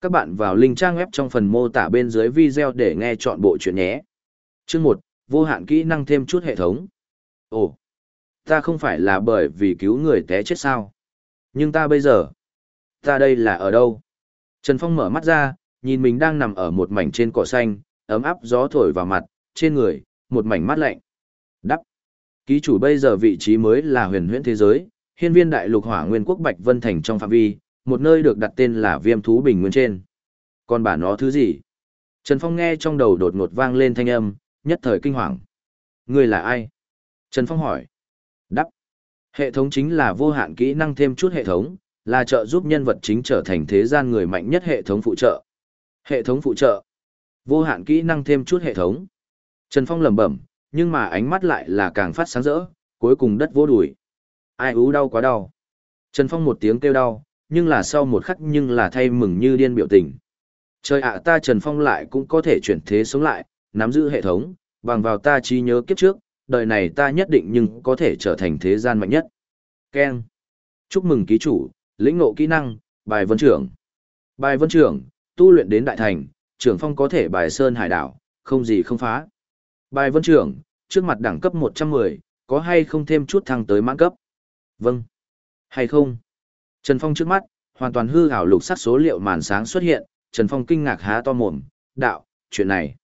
Các bạn vào link trang web trong phần mô tả bên dưới video để nghe chọn bộ chuyện nhé. Chương 1, vô hạn kỹ năng thêm chút hệ thống. Ồ, ta không phải là bởi vì cứu người té chết sao? Nhưng ta bây giờ, ta đây là ở đâu? Trần Phong mở mắt ra, nhìn mình đang nằm ở một mảnh trên cỏ xanh, ấm áp gió thổi vào mặt, trên người, một mảnh mát lạnh. Đắp. Ký chủ bây giờ vị trí mới là huyền huyễn thế giới, hiên viên đại lục hỏa nguyên quốc Bạch Vân Thành trong phạm vi, một nơi được đặt tên là viêm thú bình nguyên trên. Còn bà nó thứ gì? Trần Phong nghe trong đầu đột ngột vang lên thanh âm, nhất thời kinh hoàng. Người là ai? Trần Phong hỏi. Đắp. Hệ thống chính là vô hạn kỹ năng thêm chút hệ thống, là trợ giúp nhân vật chính trở thành thế gian người mạnh nhất hệ thống phụ trợ. Hệ thống phụ trợ. Vô hạn kỹ năng thêm chút hệ thống. Trần Phong lẩm bẩm, nhưng mà ánh mắt lại là càng phát sáng rỡ, cuối cùng đất vô đuổi. Ai ú đau quá đau. Trần Phong một tiếng kêu đau, nhưng là sau một khắc nhưng là thay mừng như điên biểu tình. Trời ạ ta Trần Phong lại cũng có thể chuyển thế sống lại, nắm giữ hệ thống, bằng vào ta trí nhớ kiếp trước, đời này ta nhất định nhưng có thể trở thành thế gian mạnh nhất. Ken. Chúc mừng ký chủ, lĩnh ngộ kỹ năng, bài vân trưởng. Bài vân trưởng, tu luyện đến đại thành, trưởng phong có thể bài sơn hải đảo, không gì không phá. Bài vân trưởng, trước mặt đẳng cấp 110, có hay không thêm chút thăng tới mãn cấp? Vâng. Hay không? Trần Phong trước mắt, hoàn toàn hư ảo lục sắc số liệu màn sáng xuất hiện, Trần Phong kinh ngạc há to mồm, đạo, chuyện này.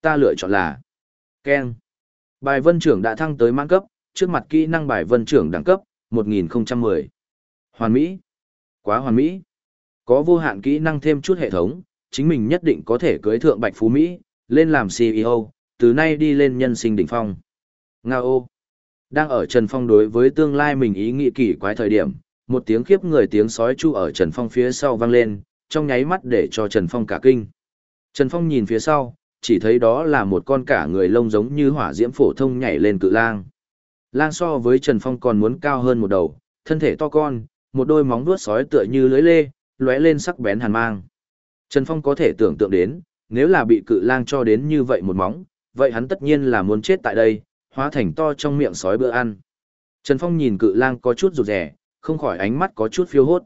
Ta lựa chọn là Ken. Bài vân trưởng đã thăng tới mãn cấp, trước mặt kỹ năng bài vân trưởng đẳng cấp, 1010. Hoàn Mỹ. Quá hoàn mỹ. Có vô hạn kỹ năng thêm chút hệ thống, chính mình nhất định có thể cưới thượng Bạch Phú Mỹ, lên làm CEO, từ nay đi lên nhân sinh đỉnh phong. Nga ô. Đang ở Trần Phong đối với tương lai mình ý nghĩ kỳ quái thời điểm, một tiếng khiếp người tiếng sói chu ở Trần Phong phía sau vang lên, trong nháy mắt để cho Trần Phong cả kinh. Trần Phong nhìn phía sau, chỉ thấy đó là một con cả người lông giống như hỏa diễm phổ thông nhảy lên cự lang. Lang so với Trần Phong còn muốn cao hơn một đầu, thân thể to con, một đôi móng vuốt sói tựa như lưới lê, lóe lên sắc bén hàn mang. Trần Phong có thể tưởng tượng đến, nếu là bị cự lang cho đến như vậy một móng, vậy hắn tất nhiên là muốn chết tại đây, hóa thành to trong miệng sói bữa ăn. Trần Phong nhìn cự lang có chút rụt rè, không khỏi ánh mắt có chút phiêu hốt.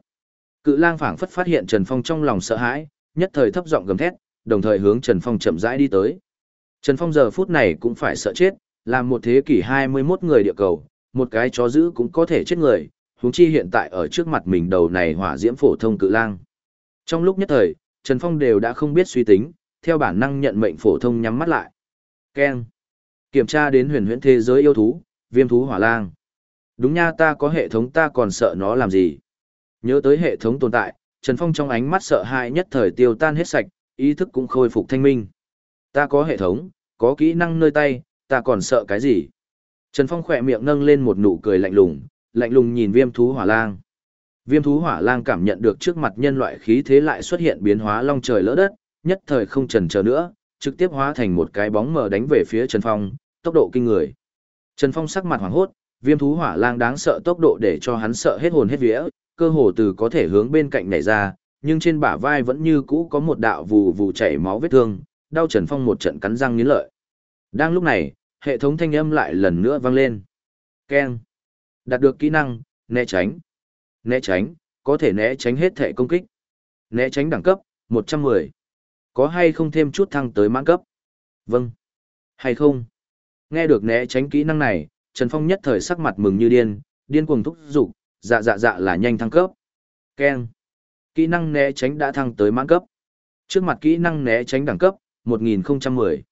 Cự lang phảng phất phát hiện Trần Phong trong lòng sợ hãi, nhất thời thấp giọng gầm thét, đồng thời hướng Trần Phong chậm rãi đi tới. Trần Phong giờ phút này cũng phải sợ chết, làm một thế kỷ 21 người địa cầu, một cái chó dữ cũng có thể chết người, huống chi hiện tại ở trước mặt mình đầu này hỏa diễm phổ thông cự lang. Trong lúc nhất thời, Trần Phong đều đã không biết suy tính, theo bản năng nhận mệnh phổ thông nhắm mắt lại. Ken. Kiểm tra đến huyền huyễn thế giới yêu thú, viêm thú hỏa lang. Đúng nha ta có hệ thống ta còn sợ nó làm gì. Nhớ tới hệ thống tồn tại, Trần Phong trong ánh mắt sợ hãi nhất thời tiêu tan hết sạch, ý thức cũng khôi phục thanh minh. Ta có hệ thống, có kỹ năng nơi tay, ta còn sợ cái gì? Trần Phong khỏe miệng nâng lên một nụ cười lạnh lùng, lạnh lùng nhìn viêm thú hỏa lang. Viêm thú hỏa lang cảm nhận được trước mặt nhân loại khí thế lại xuất hiện biến hóa long trời lỡ đất, nhất thời không chần chờ nữa, trực tiếp hóa thành một cái bóng mờ đánh về phía Trần Phong, tốc độ kinh người. Trần Phong sắc mặt hoảng hốt, viêm thú hỏa lang đáng sợ tốc độ để cho hắn sợ hết hồn hết vía, cơ hồ từ có thể hướng bên cạnh nhảy ra, nhưng trên bả vai vẫn như cũ có một đạo vù vù chảy máu vết thương, đau Trần Phong một trận cắn răng nghiến lợi. Đang lúc này, hệ thống thanh âm lại lần nữa vang lên. Keng. Đạt được kỹ năng, né tránh. Né tránh, có thể né tránh hết thể công kích. Né tránh đẳng cấp, 110. Có hay không thêm chút thăng tới mãn cấp? Vâng. Hay không? Nghe được né tránh kỹ năng này, Trần Phong nhất thời sắc mặt mừng như điên, điên cuồng thúc giục, dạ dạ dạ là nhanh thăng cấp. Keng. Kỹ năng né tránh đã thăng tới mãn cấp. Trước mặt kỹ năng né tránh đẳng cấp, 1010.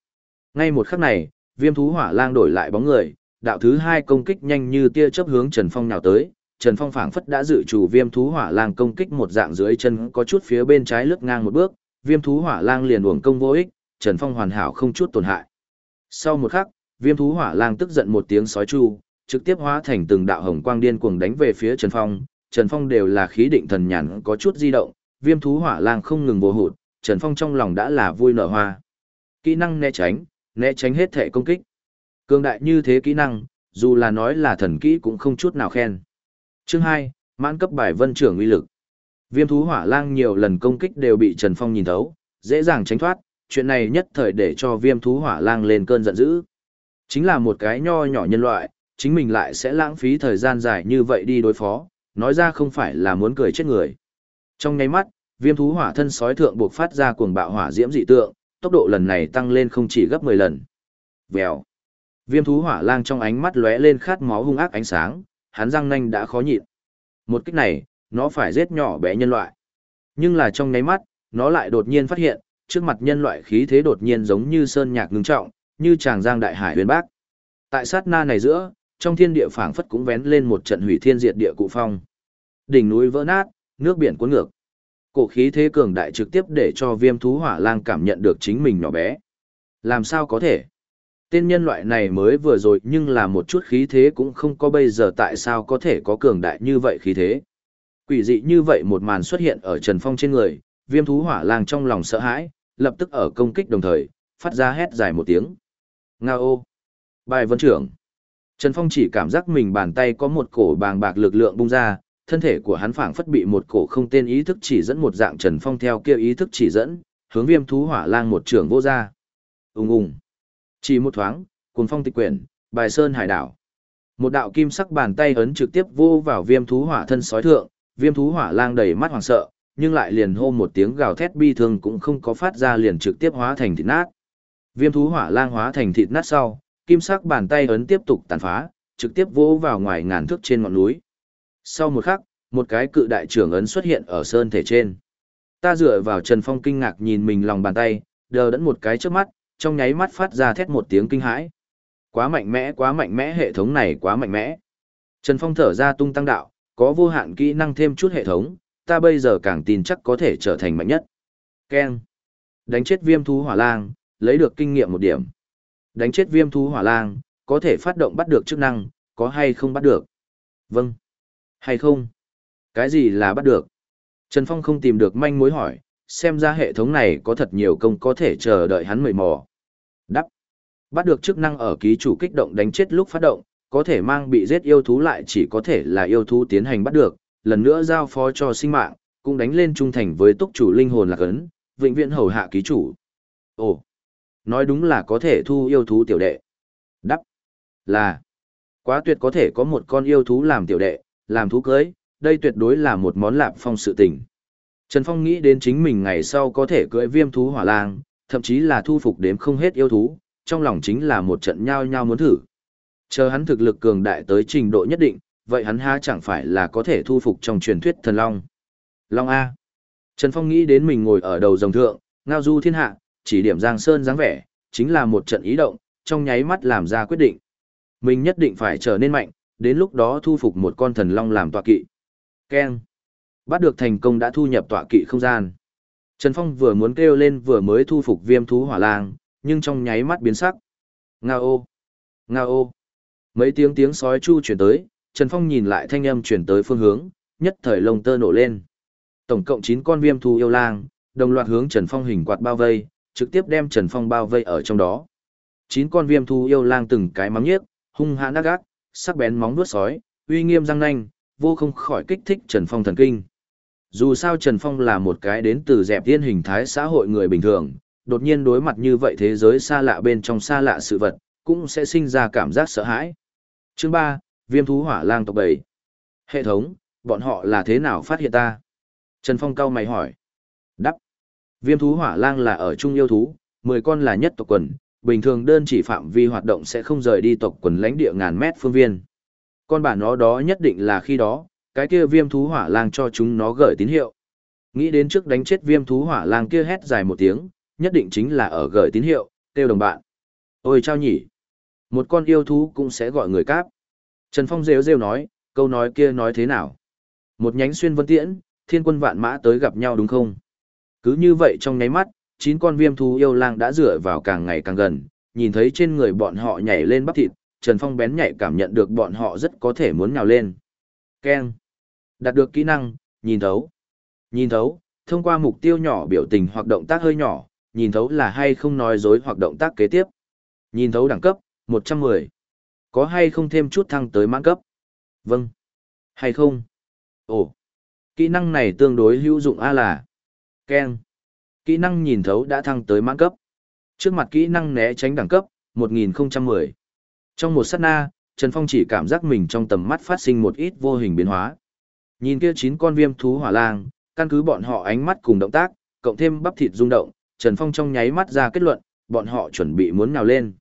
Ngay một khắc này, viêm thú hỏa lang đổi lại bóng người, đạo thứ hai công kích nhanh như tia chớp hướng Trần Phong nào tới. Trần Phong phảng phất đã dự chủ viêm thú hỏa lang công kích một dạng dưới chân có chút phía bên trái lướt ngang một bước, viêm thú hỏa lang liền uổng công vô ích, Trần Phong hoàn hảo không chút tổn hại. Sau một khắc, viêm thú hỏa lang tức giận một tiếng sói chu, trực tiếp hóa thành từng đạo hồng quang điên cuồng đánh về phía Trần Phong. Trần Phong đều là khí định thần nhàn có chút di động, viêm thú hỏa lang không ngừng vô hụt, Trần Phong trong lòng đã là vui nở hoa. Kỹ năng né tránh, né tránh hết thể công kích. Cường đại như thế kỹ năng, dù là nói là thần kỹ cũng không chút nào khen. Chương 2, mãn cấp bài vân trưởng uy lực. Viêm thú hỏa lang nhiều lần công kích đều bị Trần Phong nhìn thấu, dễ dàng tránh thoát, chuyện này nhất thời để cho viêm thú hỏa lang lên cơn giận dữ. Chính là một cái nho nhỏ nhân loại, chính mình lại sẽ lãng phí thời gian dài như vậy đi đối phó, nói ra không phải là muốn cười chết người. Trong nháy mắt, viêm thú hỏa thân sói thượng buộc phát ra cuồng bạo hỏa diễm dị tượng, tốc độ lần này tăng lên không chỉ gấp 10 lần. Vèo. Viêm thú hỏa lang trong ánh mắt lóe lên khát máu hung ác ánh sáng, hắn răng nanh đã khó nhịn. Một kích này, nó phải giết nhỏ bé nhân loại. Nhưng là trong nháy mắt, nó lại đột nhiên phát hiện, trước mặt nhân loại khí thế đột nhiên giống như sơn nhạc ngưng trọng, như tràng giang đại hải huyền bác. Tại sát na này giữa, trong thiên địa phảng phất cũng vén lên một trận hủy thiên diệt địa cụ phong. Đỉnh núi vỡ nát, nước biển cuốn ngược. Cổ khí thế cường đại trực tiếp để cho viêm thú hỏa lang cảm nhận được chính mình nhỏ bé. Làm sao có thể? Tên nhân loại này mới vừa rồi nhưng là một chút khí thế cũng không có bây giờ tại sao có thể có cường đại như vậy khí thế. Quỷ dị như vậy một màn xuất hiện ở Trần Phong trên người, viêm thú hỏa lang trong lòng sợ hãi, lập tức ở công kích đồng thời, phát ra hét dài một tiếng. Nga ô! Bài vân trưởng! Trần Phong chỉ cảm giác mình bàn tay có một cổ bàng bạc lực lượng bung ra, thân thể của hắn phảng phất bị một cổ không tên ý thức chỉ dẫn một dạng Trần Phong theo kia ý thức chỉ dẫn, hướng viêm thú hỏa lang một trường vô ra. Ung ung! Chỉ một thoáng, cuồng phong tịch quyển, bài sơn hải đảo. Một đạo kim sắc bàn tay ấn trực tiếp vô vào viêm thú hỏa thân sói thượng, viêm thú hỏa lang đầy mắt hoảng sợ, nhưng lại liền hô một tiếng gào thét bi thương cũng không có phát ra liền trực tiếp hóa thành thịt nát. Viêm thú hỏa lang hóa thành thịt nát sau, kim sắc bàn tay ấn tiếp tục tàn phá, trực tiếp vỗ vào ngoài ngàn thước trên ngọn núi. Sau một khắc, một cái cự đại trưởng ấn xuất hiện ở sơn thể trên. Ta dựa vào Trần Phong kinh ngạc nhìn mình lòng bàn tay, đờ đẫn một cái trước mắt, trong nháy mắt phát ra thét một tiếng kinh hãi. Quá mạnh mẽ, quá mạnh mẽ hệ thống này quá mạnh mẽ. Trần Phong thở ra tung tăng đạo, có vô hạn kỹ năng thêm chút hệ thống, ta bây giờ càng tin chắc có thể trở thành mạnh nhất. Ken. Đánh chết viêm thú hỏa lang, lấy được kinh nghiệm một điểm. Đánh chết viêm thú hỏa lang, có thể phát động bắt được chức năng, có hay không bắt được? Vâng. Hay không? Cái gì là bắt được? Trần Phong không tìm được manh mối hỏi, xem ra hệ thống này có thật nhiều công có thể chờ đợi hắn mời mò. Đắp. Bắt được chức năng ở ký chủ kích động đánh chết lúc phát động, có thể mang bị giết yêu thú lại chỉ có thể là yêu thú tiến hành bắt được, lần nữa giao phó cho sinh mạng, cũng đánh lên trung thành với túc chủ linh hồn là cấn, vĩnh viễn hầu hạ ký chủ. Ồ, nói đúng là có thể thu yêu thú tiểu đệ. Đắp, là, quá tuyệt có thể có một con yêu thú làm tiểu đệ, làm thú cưới, đây tuyệt đối là một món lạp phong sự tình. Trần Phong nghĩ đến chính mình ngày sau có thể cưỡi viêm thú hỏa lang, thậm chí là thu phục đếm không hết yêu thú, trong lòng chính là một trận nhao nhao muốn thử. Chờ hắn thực lực cường đại tới trình độ nhất định, vậy hắn ha chẳng phải là có thể thu phục trong truyền thuyết thần long. Long A. Trần Phong nghĩ đến mình ngồi ở đầu dòng thượng, ngao du thiên hạ, chỉ điểm Giang Sơn dáng vẻ, chính là một trận ý động, trong nháy mắt làm ra quyết định. Mình nhất định phải trở nên mạnh, đến lúc đó thu phục một con thần long làm tọa kỵ. keng Bắt được thành công đã thu nhập tọa kỵ không gian. Trần Phong vừa muốn kêu lên vừa mới thu phục viêm thú hỏa lang, nhưng trong nháy mắt biến sắc. nga ô. nga ô. Mấy tiếng tiếng sói chu chuyển tới, Trần Phong nhìn lại thanh âm chuyển tới phương hướng, nhất thời lông tơ nổ lên. Tổng cộng 9 con viêm thú yêu lang, đồng loạt hướng Trần Phong hình quạt bao vây, trực tiếp đem Trần Phong bao vây ở trong đó. Chín con viêm thú yêu lang từng cái mắng nhiếc, hung hãn ác ác, sắc bén móng vuốt sói, uy nghiêm răng nanh, vô không khỏi kích thích Trần Phong thần kinh. Dù sao Trần Phong là một cái đến từ dẹp tiên hình thái xã hội người bình thường, đột nhiên đối mặt như vậy thế giới xa lạ bên trong xa lạ sự vật, cũng sẽ sinh ra cảm giác sợ hãi. Chương 3, Viêm thú hỏa lang tộc 7. Hệ thống, bọn họ là thế nào phát hiện ta? Trần Phong cao mày hỏi. Viêm thú hỏa lang là ở trung yêu thú, 10 con là nhất tộc quần, bình thường đơn chỉ phạm vi hoạt động sẽ không rời đi tộc quần lãnh địa ngàn mét phương viên. Con bản nó đó nhất định là khi đó, cái kia viêm thú hỏa lang cho chúng nó gửi tín hiệu. Nghĩ đến trước đánh chết viêm thú hỏa lang kia hét dài một tiếng, nhất định chính là ở gửi tín hiệu, kêu đồng bạn. Ôi trao nhỉ! Một con yêu thú cũng sẽ gọi người cáp. Trần Phong rêu rêu nói, câu nói kia nói thế nào? Một nhánh xuyên vân tiễn, thiên quân vạn mã tới gặp nhau đúng không? Cứ như vậy trong nháy mắt, chín con viêm thú yêu lang đã dựa vào càng ngày càng gần, nhìn thấy trên người bọn họ nhảy lên bắp thịt, Trần Phong bén nhạy cảm nhận được bọn họ rất có thể muốn nhào lên. Keng. Đạt được kỹ năng, nhìn thấu. Nhìn thấu, thông qua mục tiêu nhỏ biểu tình hoặc động tác hơi nhỏ, nhìn thấu là hay không nói dối hoặc động tác kế tiếp. Nhìn thấu đẳng cấp, 110. Có hay không thêm chút thăng tới mãn cấp? Vâng. Hay không? Ồ. Kỹ năng này tương đối hữu dụng A là. Keng, Kỹ năng nhìn thấu đã thăng tới mãn cấp. Trước mặt kỹ năng né tránh đẳng cấp, 1010. Trong một sát na, Trần Phong chỉ cảm giác mình trong tầm mắt phát sinh một ít vô hình biến hóa. Nhìn kia chín con viêm thú hỏa lang, căn cứ bọn họ ánh mắt cùng động tác, cộng thêm bắp thịt rung động, Trần Phong trong nháy mắt ra kết luận, bọn họ chuẩn bị muốn nhào lên.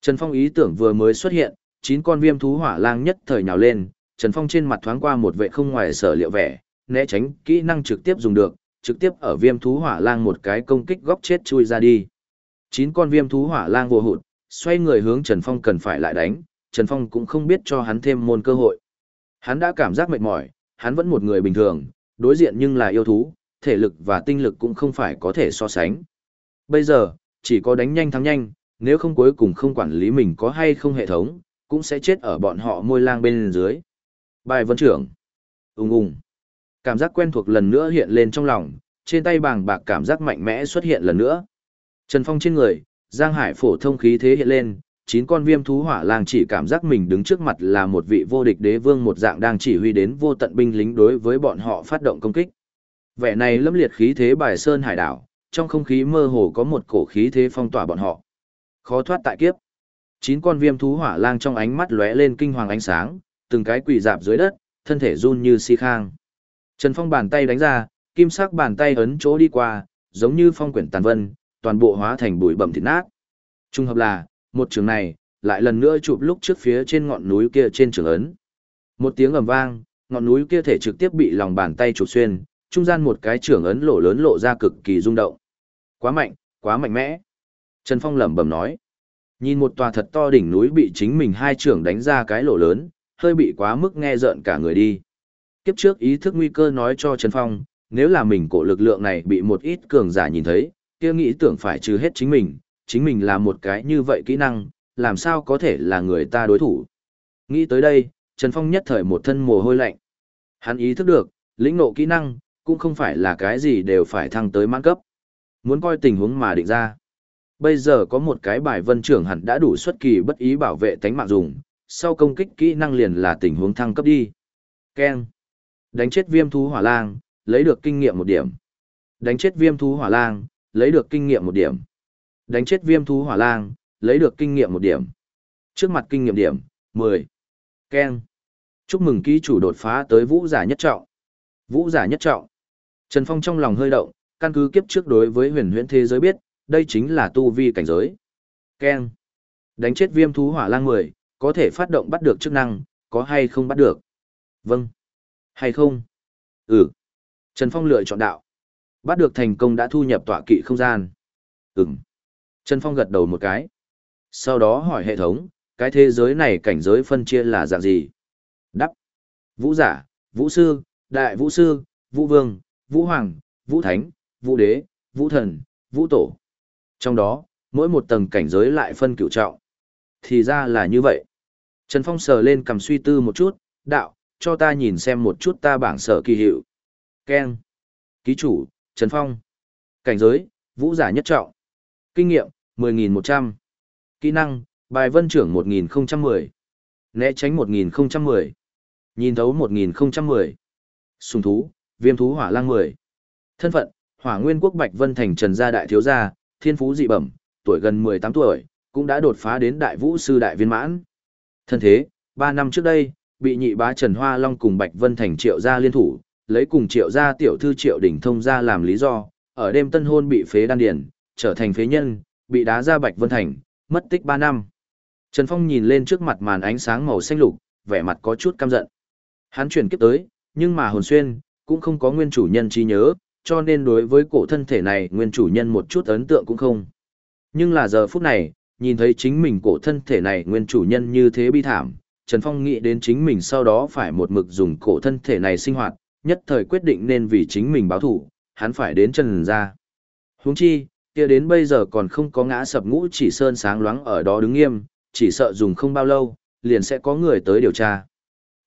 Trần Phong ý tưởng vừa mới xuất hiện, chín con viêm thú hỏa lang nhất thời nhào lên, Trần Phong trên mặt thoáng qua một vệ không ngoài sở liệu vẻ, né tránh kỹ năng trực tiếp dùng được, trực tiếp ở viêm thú hỏa lang một cái công kích góc chết chui ra đi. Chín con viêm thú hỏa lang vô hụt, xoay người hướng Trần Phong cần phải lại đánh, Trần Phong cũng không biết cho hắn thêm môn cơ hội. Hắn đã cảm giác mệt mỏi, hắn vẫn một người bình thường, đối diện nhưng là yêu thú, thể lực và tinh lực cũng không phải có thể so sánh. Bây giờ, chỉ có đánh nhanh thắng nhanh, nếu không cuối cùng không quản lý mình có hay không hệ thống, cũng sẽ chết ở bọn họ môi lang bên dưới. Bài vấn trưởng. Ung ung. Cảm giác quen thuộc lần nữa hiện lên trong lòng, trên tay bàng bạc cảm giác mạnh mẽ xuất hiện lần nữa. Trần Phong trên người, Giang Hải phổ thông khí thế hiện lên, chín con viêm thú hỏa lang chỉ cảm giác mình đứng trước mặt là một vị vô địch đế vương một dạng đang chỉ huy đến vô tận binh lính đối với bọn họ phát động công kích. Vẻ này lâm liệt khí thế bài sơn hải đảo, trong không khí mơ hồ có một cổ khí thế phong tỏa bọn họ. Khó thoát tại kiếp. Chín con viêm thú hỏa lang trong ánh mắt lóe lên kinh hoàng ánh sáng, từng cái quỳ dạp dưới đất, thân thể run như si khang. Trần Phong bàn tay đánh ra, kim sắc bàn tay ấn chỗ đi qua, giống như phong quyển tàn vân, toàn bộ hóa thành bụi bẩm thịt nát. Trung hợp là, một trường này, lại lần nữa chụp lúc trước phía trên ngọn núi kia trên trường ấn. Một tiếng ầm vang, ngọn núi kia thể trực tiếp bị lòng bàn tay chụp xuyên, trung gian một cái trường ấn lộ lớn lộ ra cực kỳ rung động. Quá mạnh, quá mạnh mẽ. Trần Phong lẩm bẩm nói. Nhìn một tòa thật to đỉnh núi bị chính mình hai trường đánh ra cái lỗ lớn, hơi bị quá mức nghe rợn cả người đi. Kiếp trước ý thức nguy cơ nói cho Trần Phong, nếu là mình cổ lực lượng này bị một ít cường giả nhìn thấy, kia nghĩ tưởng phải trừ hết chính mình, chính mình là một cái như vậy kỹ năng, làm sao có thể là người ta đối thủ. Nghĩ tới đây, Trần Phong nhất thời một thân mồ hôi lạnh. Hắn ý thức được, lĩnh ngộ kỹ năng, cũng không phải là cái gì đều phải thăng tới mãn cấp. Muốn coi tình huống mà định ra. Bây giờ có một cái bài vân trưởng hẳn đã đủ xuất kỳ bất ý bảo vệ tánh mạng dùng, sau công kích kỹ năng liền là tình huống thăng cấp đi. Ken. Đánh chết viêm thú hỏa lang, lấy được kinh nghiệm một điểm. Đánh chết viêm thú hỏa lang, lấy được kinh nghiệm một điểm. Đánh chết viêm thú hỏa lang, lấy được kinh nghiệm một điểm. Trước mặt kinh nghiệm điểm, 10. Ken. Chúc mừng ký chủ đột phá tới vũ giả nhất trọng. Vũ giả nhất trọng. Trần Phong trong lòng hơi động, căn cứ kiếp trước đối với huyền huyễn thế giới biết, đây chính là tu vi cảnh giới. Ken. Đánh chết viêm thú hỏa lang 10, có thể phát động bắt được chức năng, có hay không bắt được? Vâng. Hay không? Ừ. Trần Phong lựa chọn đạo. Bắt được thành công đã thu nhập tọa kỵ không gian. Ừm. Trần Phong gật đầu một cái. Sau đó hỏi hệ thống, cái thế giới này cảnh giới phân chia là dạng gì? Đắp. Vũ giả, vũ sư, đại vũ sư, vũ vương, vũ hoàng, vũ thánh, vũ đế, vũ thần, vũ tổ. Trong đó, mỗi một tầng cảnh giới lại phân cửu trọng. Thì ra là như vậy. Trần Phong sờ lên cầm suy tư một chút, đạo, cho ta nhìn xem một chút ta bảng sở kỳ hiệu. Ken. Ký chủ, Trần Phong. Cảnh giới, vũ giả nhất trọng. Kinh nghiệm, 10.100. Kỹ năng, bài vân trưởng 1010. Né tránh 1010. Nhìn thấu 1010. Sùng thú, viêm thú hỏa lang 10. Thân phận, hỏa nguyên quốc Bạch Vân Thành Trần Gia Đại Thiếu Gia, thiên phú dị bẩm, tuổi gần 18 tuổi, cũng đã đột phá đến đại vũ sư đại viên mãn. Thân thế, 3 năm trước đây, bị nhị bá Trần Hoa Long cùng Bạch Vân Thành triệu gia liên thủ, lấy cùng triệu gia tiểu thư triệu đỉnh thông gia làm lý do, ở đêm tân hôn bị phế đan điển, trở thành phế nhân, bị đá ra Bạch Vân Thành, mất tích 3 năm. Trần Phong nhìn lên trước mặt màn ánh sáng màu xanh lục, vẻ mặt có chút căm giận. Hắn chuyển kiếp tới, nhưng mà hồn xuyên, cũng không có nguyên chủ nhân trí nhớ, cho nên đối với cổ thân thể này nguyên chủ nhân một chút ấn tượng cũng không. Nhưng là giờ phút này, nhìn thấy chính mình cổ thân thể này nguyên chủ nhân như thế bi thảm, Trần Phong nghĩ đến chính mình sau đó phải một mực dùng cổ thân thể này sinh hoạt, nhất thời quyết định nên vì chính mình báo thủ, hắn phải đến Trần ra. Huống chi, kia đến bây giờ còn không có ngã sập ngũ chỉ sơn sáng loáng ở đó đứng nghiêm, chỉ sợ dùng không bao lâu, liền sẽ có người tới điều tra.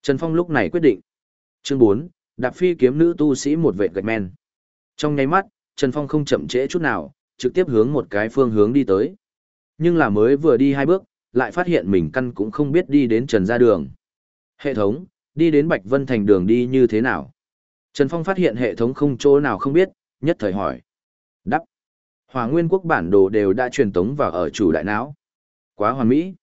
Trần Phong lúc này quyết định. Chương 4, đạp phi kiếm nữ tu sĩ một vệ gạch men. Trong nháy mắt, Trần Phong không chậm trễ chút nào, trực tiếp hướng một cái phương hướng đi tới. Nhưng là mới vừa đi hai bước, lại phát hiện mình căn cũng không biết đi đến Trần ra đường. Hệ thống, đi đến Bạch Vân Thành đường đi như thế nào? Trần Phong phát hiện hệ thống không chỗ nào không biết, nhất thời hỏi. Đắp. Hòa nguyên quốc bản đồ đều đã truyền tống vào ở chủ đại não. Quá hoàn mỹ.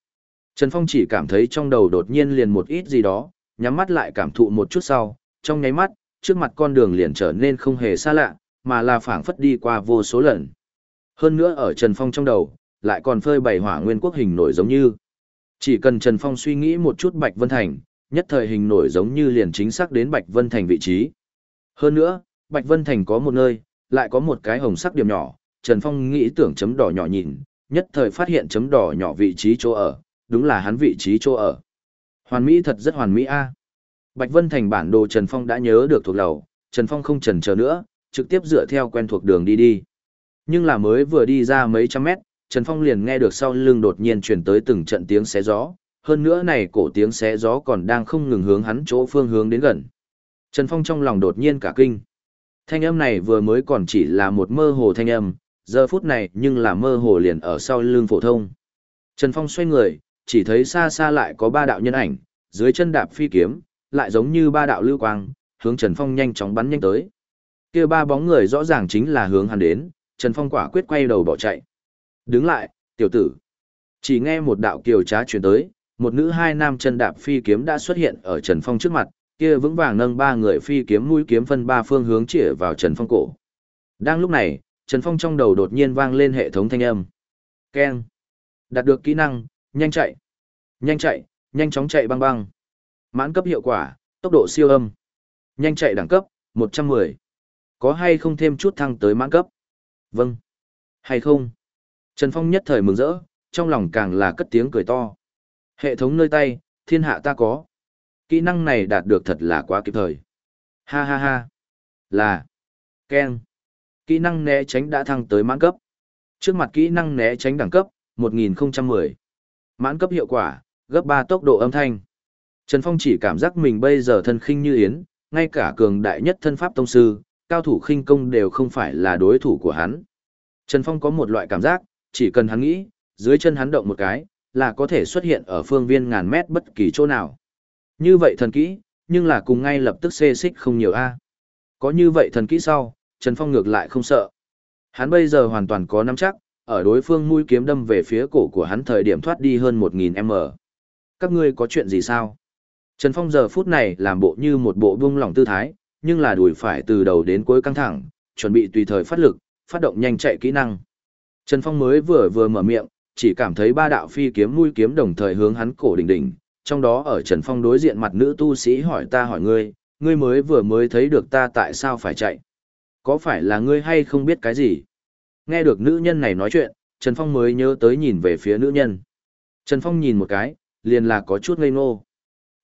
Trần Phong chỉ cảm thấy trong đầu đột nhiên liền một ít gì đó, nhắm mắt lại cảm thụ một chút sau, trong nháy mắt, trước mặt con đường liền trở nên không hề xa lạ, mà là phảng phất đi qua vô số lần. Hơn nữa ở Trần Phong trong đầu, lại còn phơi bày hỏa nguyên quốc hình nổi giống như. Chỉ cần Trần Phong suy nghĩ một chút Bạch Vân Thành, nhất thời hình nổi giống như liền chính xác đến Bạch Vân Thành vị trí. Hơn nữa, Bạch Vân Thành có một nơi, lại có một cái hồng sắc điểm nhỏ, Trần Phong nghĩ tưởng chấm đỏ nhỏ nhìn, nhất thời phát hiện chấm đỏ nhỏ vị trí chỗ ở, đúng là hắn vị trí chỗ ở. Hoàn mỹ thật rất hoàn mỹ a. Bạch Vân Thành bản đồ Trần Phong đã nhớ được thuộc lầu, Trần Phong không chần chờ nữa, trực tiếp dựa theo quen thuộc đường đi đi. Nhưng là mới vừa đi ra mấy trăm mét, Trần Phong liền nghe được sau lưng đột nhiên truyền tới từng trận tiếng xé gió, hơn nữa này cổ tiếng xé gió còn đang không ngừng hướng hắn chỗ phương hướng đến gần. Trần Phong trong lòng đột nhiên cả kinh. Thanh âm này vừa mới còn chỉ là một mơ hồ thanh âm, giờ phút này nhưng là mơ hồ liền ở sau lưng phổ thông. Trần Phong xoay người, chỉ thấy xa xa lại có ba đạo nhân ảnh, dưới chân đạp phi kiếm, lại giống như ba đạo lưu quang, hướng Trần Phong nhanh chóng bắn nhanh tới. Kia ba bóng người rõ ràng chính là hướng hắn đến, Trần Phong quả quyết quay đầu bỏ chạy. Đứng lại, tiểu tử. Chỉ nghe một đạo kiều trá truyền tới, một nữ hai nam chân đạp phi kiếm đã xuất hiện ở Trần Phong trước mặt, kia vững vàng nâng ba người phi kiếm mũi kiếm phân ba phương hướng chỉ vào Trần Phong cổ. Đang lúc này, Trần Phong trong đầu đột nhiên vang lên hệ thống thanh âm. Keng. Đạt được kỹ năng, nhanh chạy. Nhanh chạy, nhanh chóng chạy băng băng. Mãn cấp hiệu quả, tốc độ siêu âm. Nhanh chạy đẳng cấp, 110. Có hay không thêm chút thăng tới mãn cấp? Vâng. Hay không? Trần Phong nhất thời mừng rỡ, trong lòng càng là cất tiếng cười to. Hệ thống nơi tay, thiên hạ ta có. Kỹ năng này đạt được thật là quá kịp thời. Ha ha ha. Là. Ken. Kỹ năng né tránh đã thăng tới mãn cấp. Trước mặt kỹ năng né tránh đẳng cấp, 1010. Mãn cấp hiệu quả, gấp 3 tốc độ âm thanh. Trần Phong chỉ cảm giác mình bây giờ thân khinh như yến, ngay cả cường đại nhất thân pháp tông sư, cao thủ khinh công đều không phải là đối thủ của hắn. Trần Phong có một loại cảm giác, chỉ cần hắn nghĩ, dưới chân hắn động một cái, là có thể xuất hiện ở phương viên ngàn mét bất kỳ chỗ nào. Như vậy thần kỹ, nhưng là cùng ngay lập tức xê xích không nhiều A. Có như vậy thần kỹ sau, Trần Phong ngược lại không sợ. Hắn bây giờ hoàn toàn có nắm chắc, ở đối phương mũi kiếm đâm về phía cổ của hắn thời điểm thoát đi hơn 1000m. Các ngươi có chuyện gì sao? Trần Phong giờ phút này làm bộ như một bộ buông lỏng tư thái, nhưng là đùi phải từ đầu đến cuối căng thẳng, chuẩn bị tùy thời phát lực, phát động nhanh chạy kỹ năng. Trần Phong mới vừa vừa mở miệng, chỉ cảm thấy ba đạo phi kiếm mũi kiếm đồng thời hướng hắn cổ đỉnh đỉnh, trong đó ở Trần Phong đối diện mặt nữ tu sĩ hỏi ta hỏi ngươi, ngươi mới vừa mới thấy được ta tại sao phải chạy. Có phải là ngươi hay không biết cái gì? Nghe được nữ nhân này nói chuyện, Trần Phong mới nhớ tới nhìn về phía nữ nhân. Trần Phong nhìn một cái, liền là có chút ngây ngô.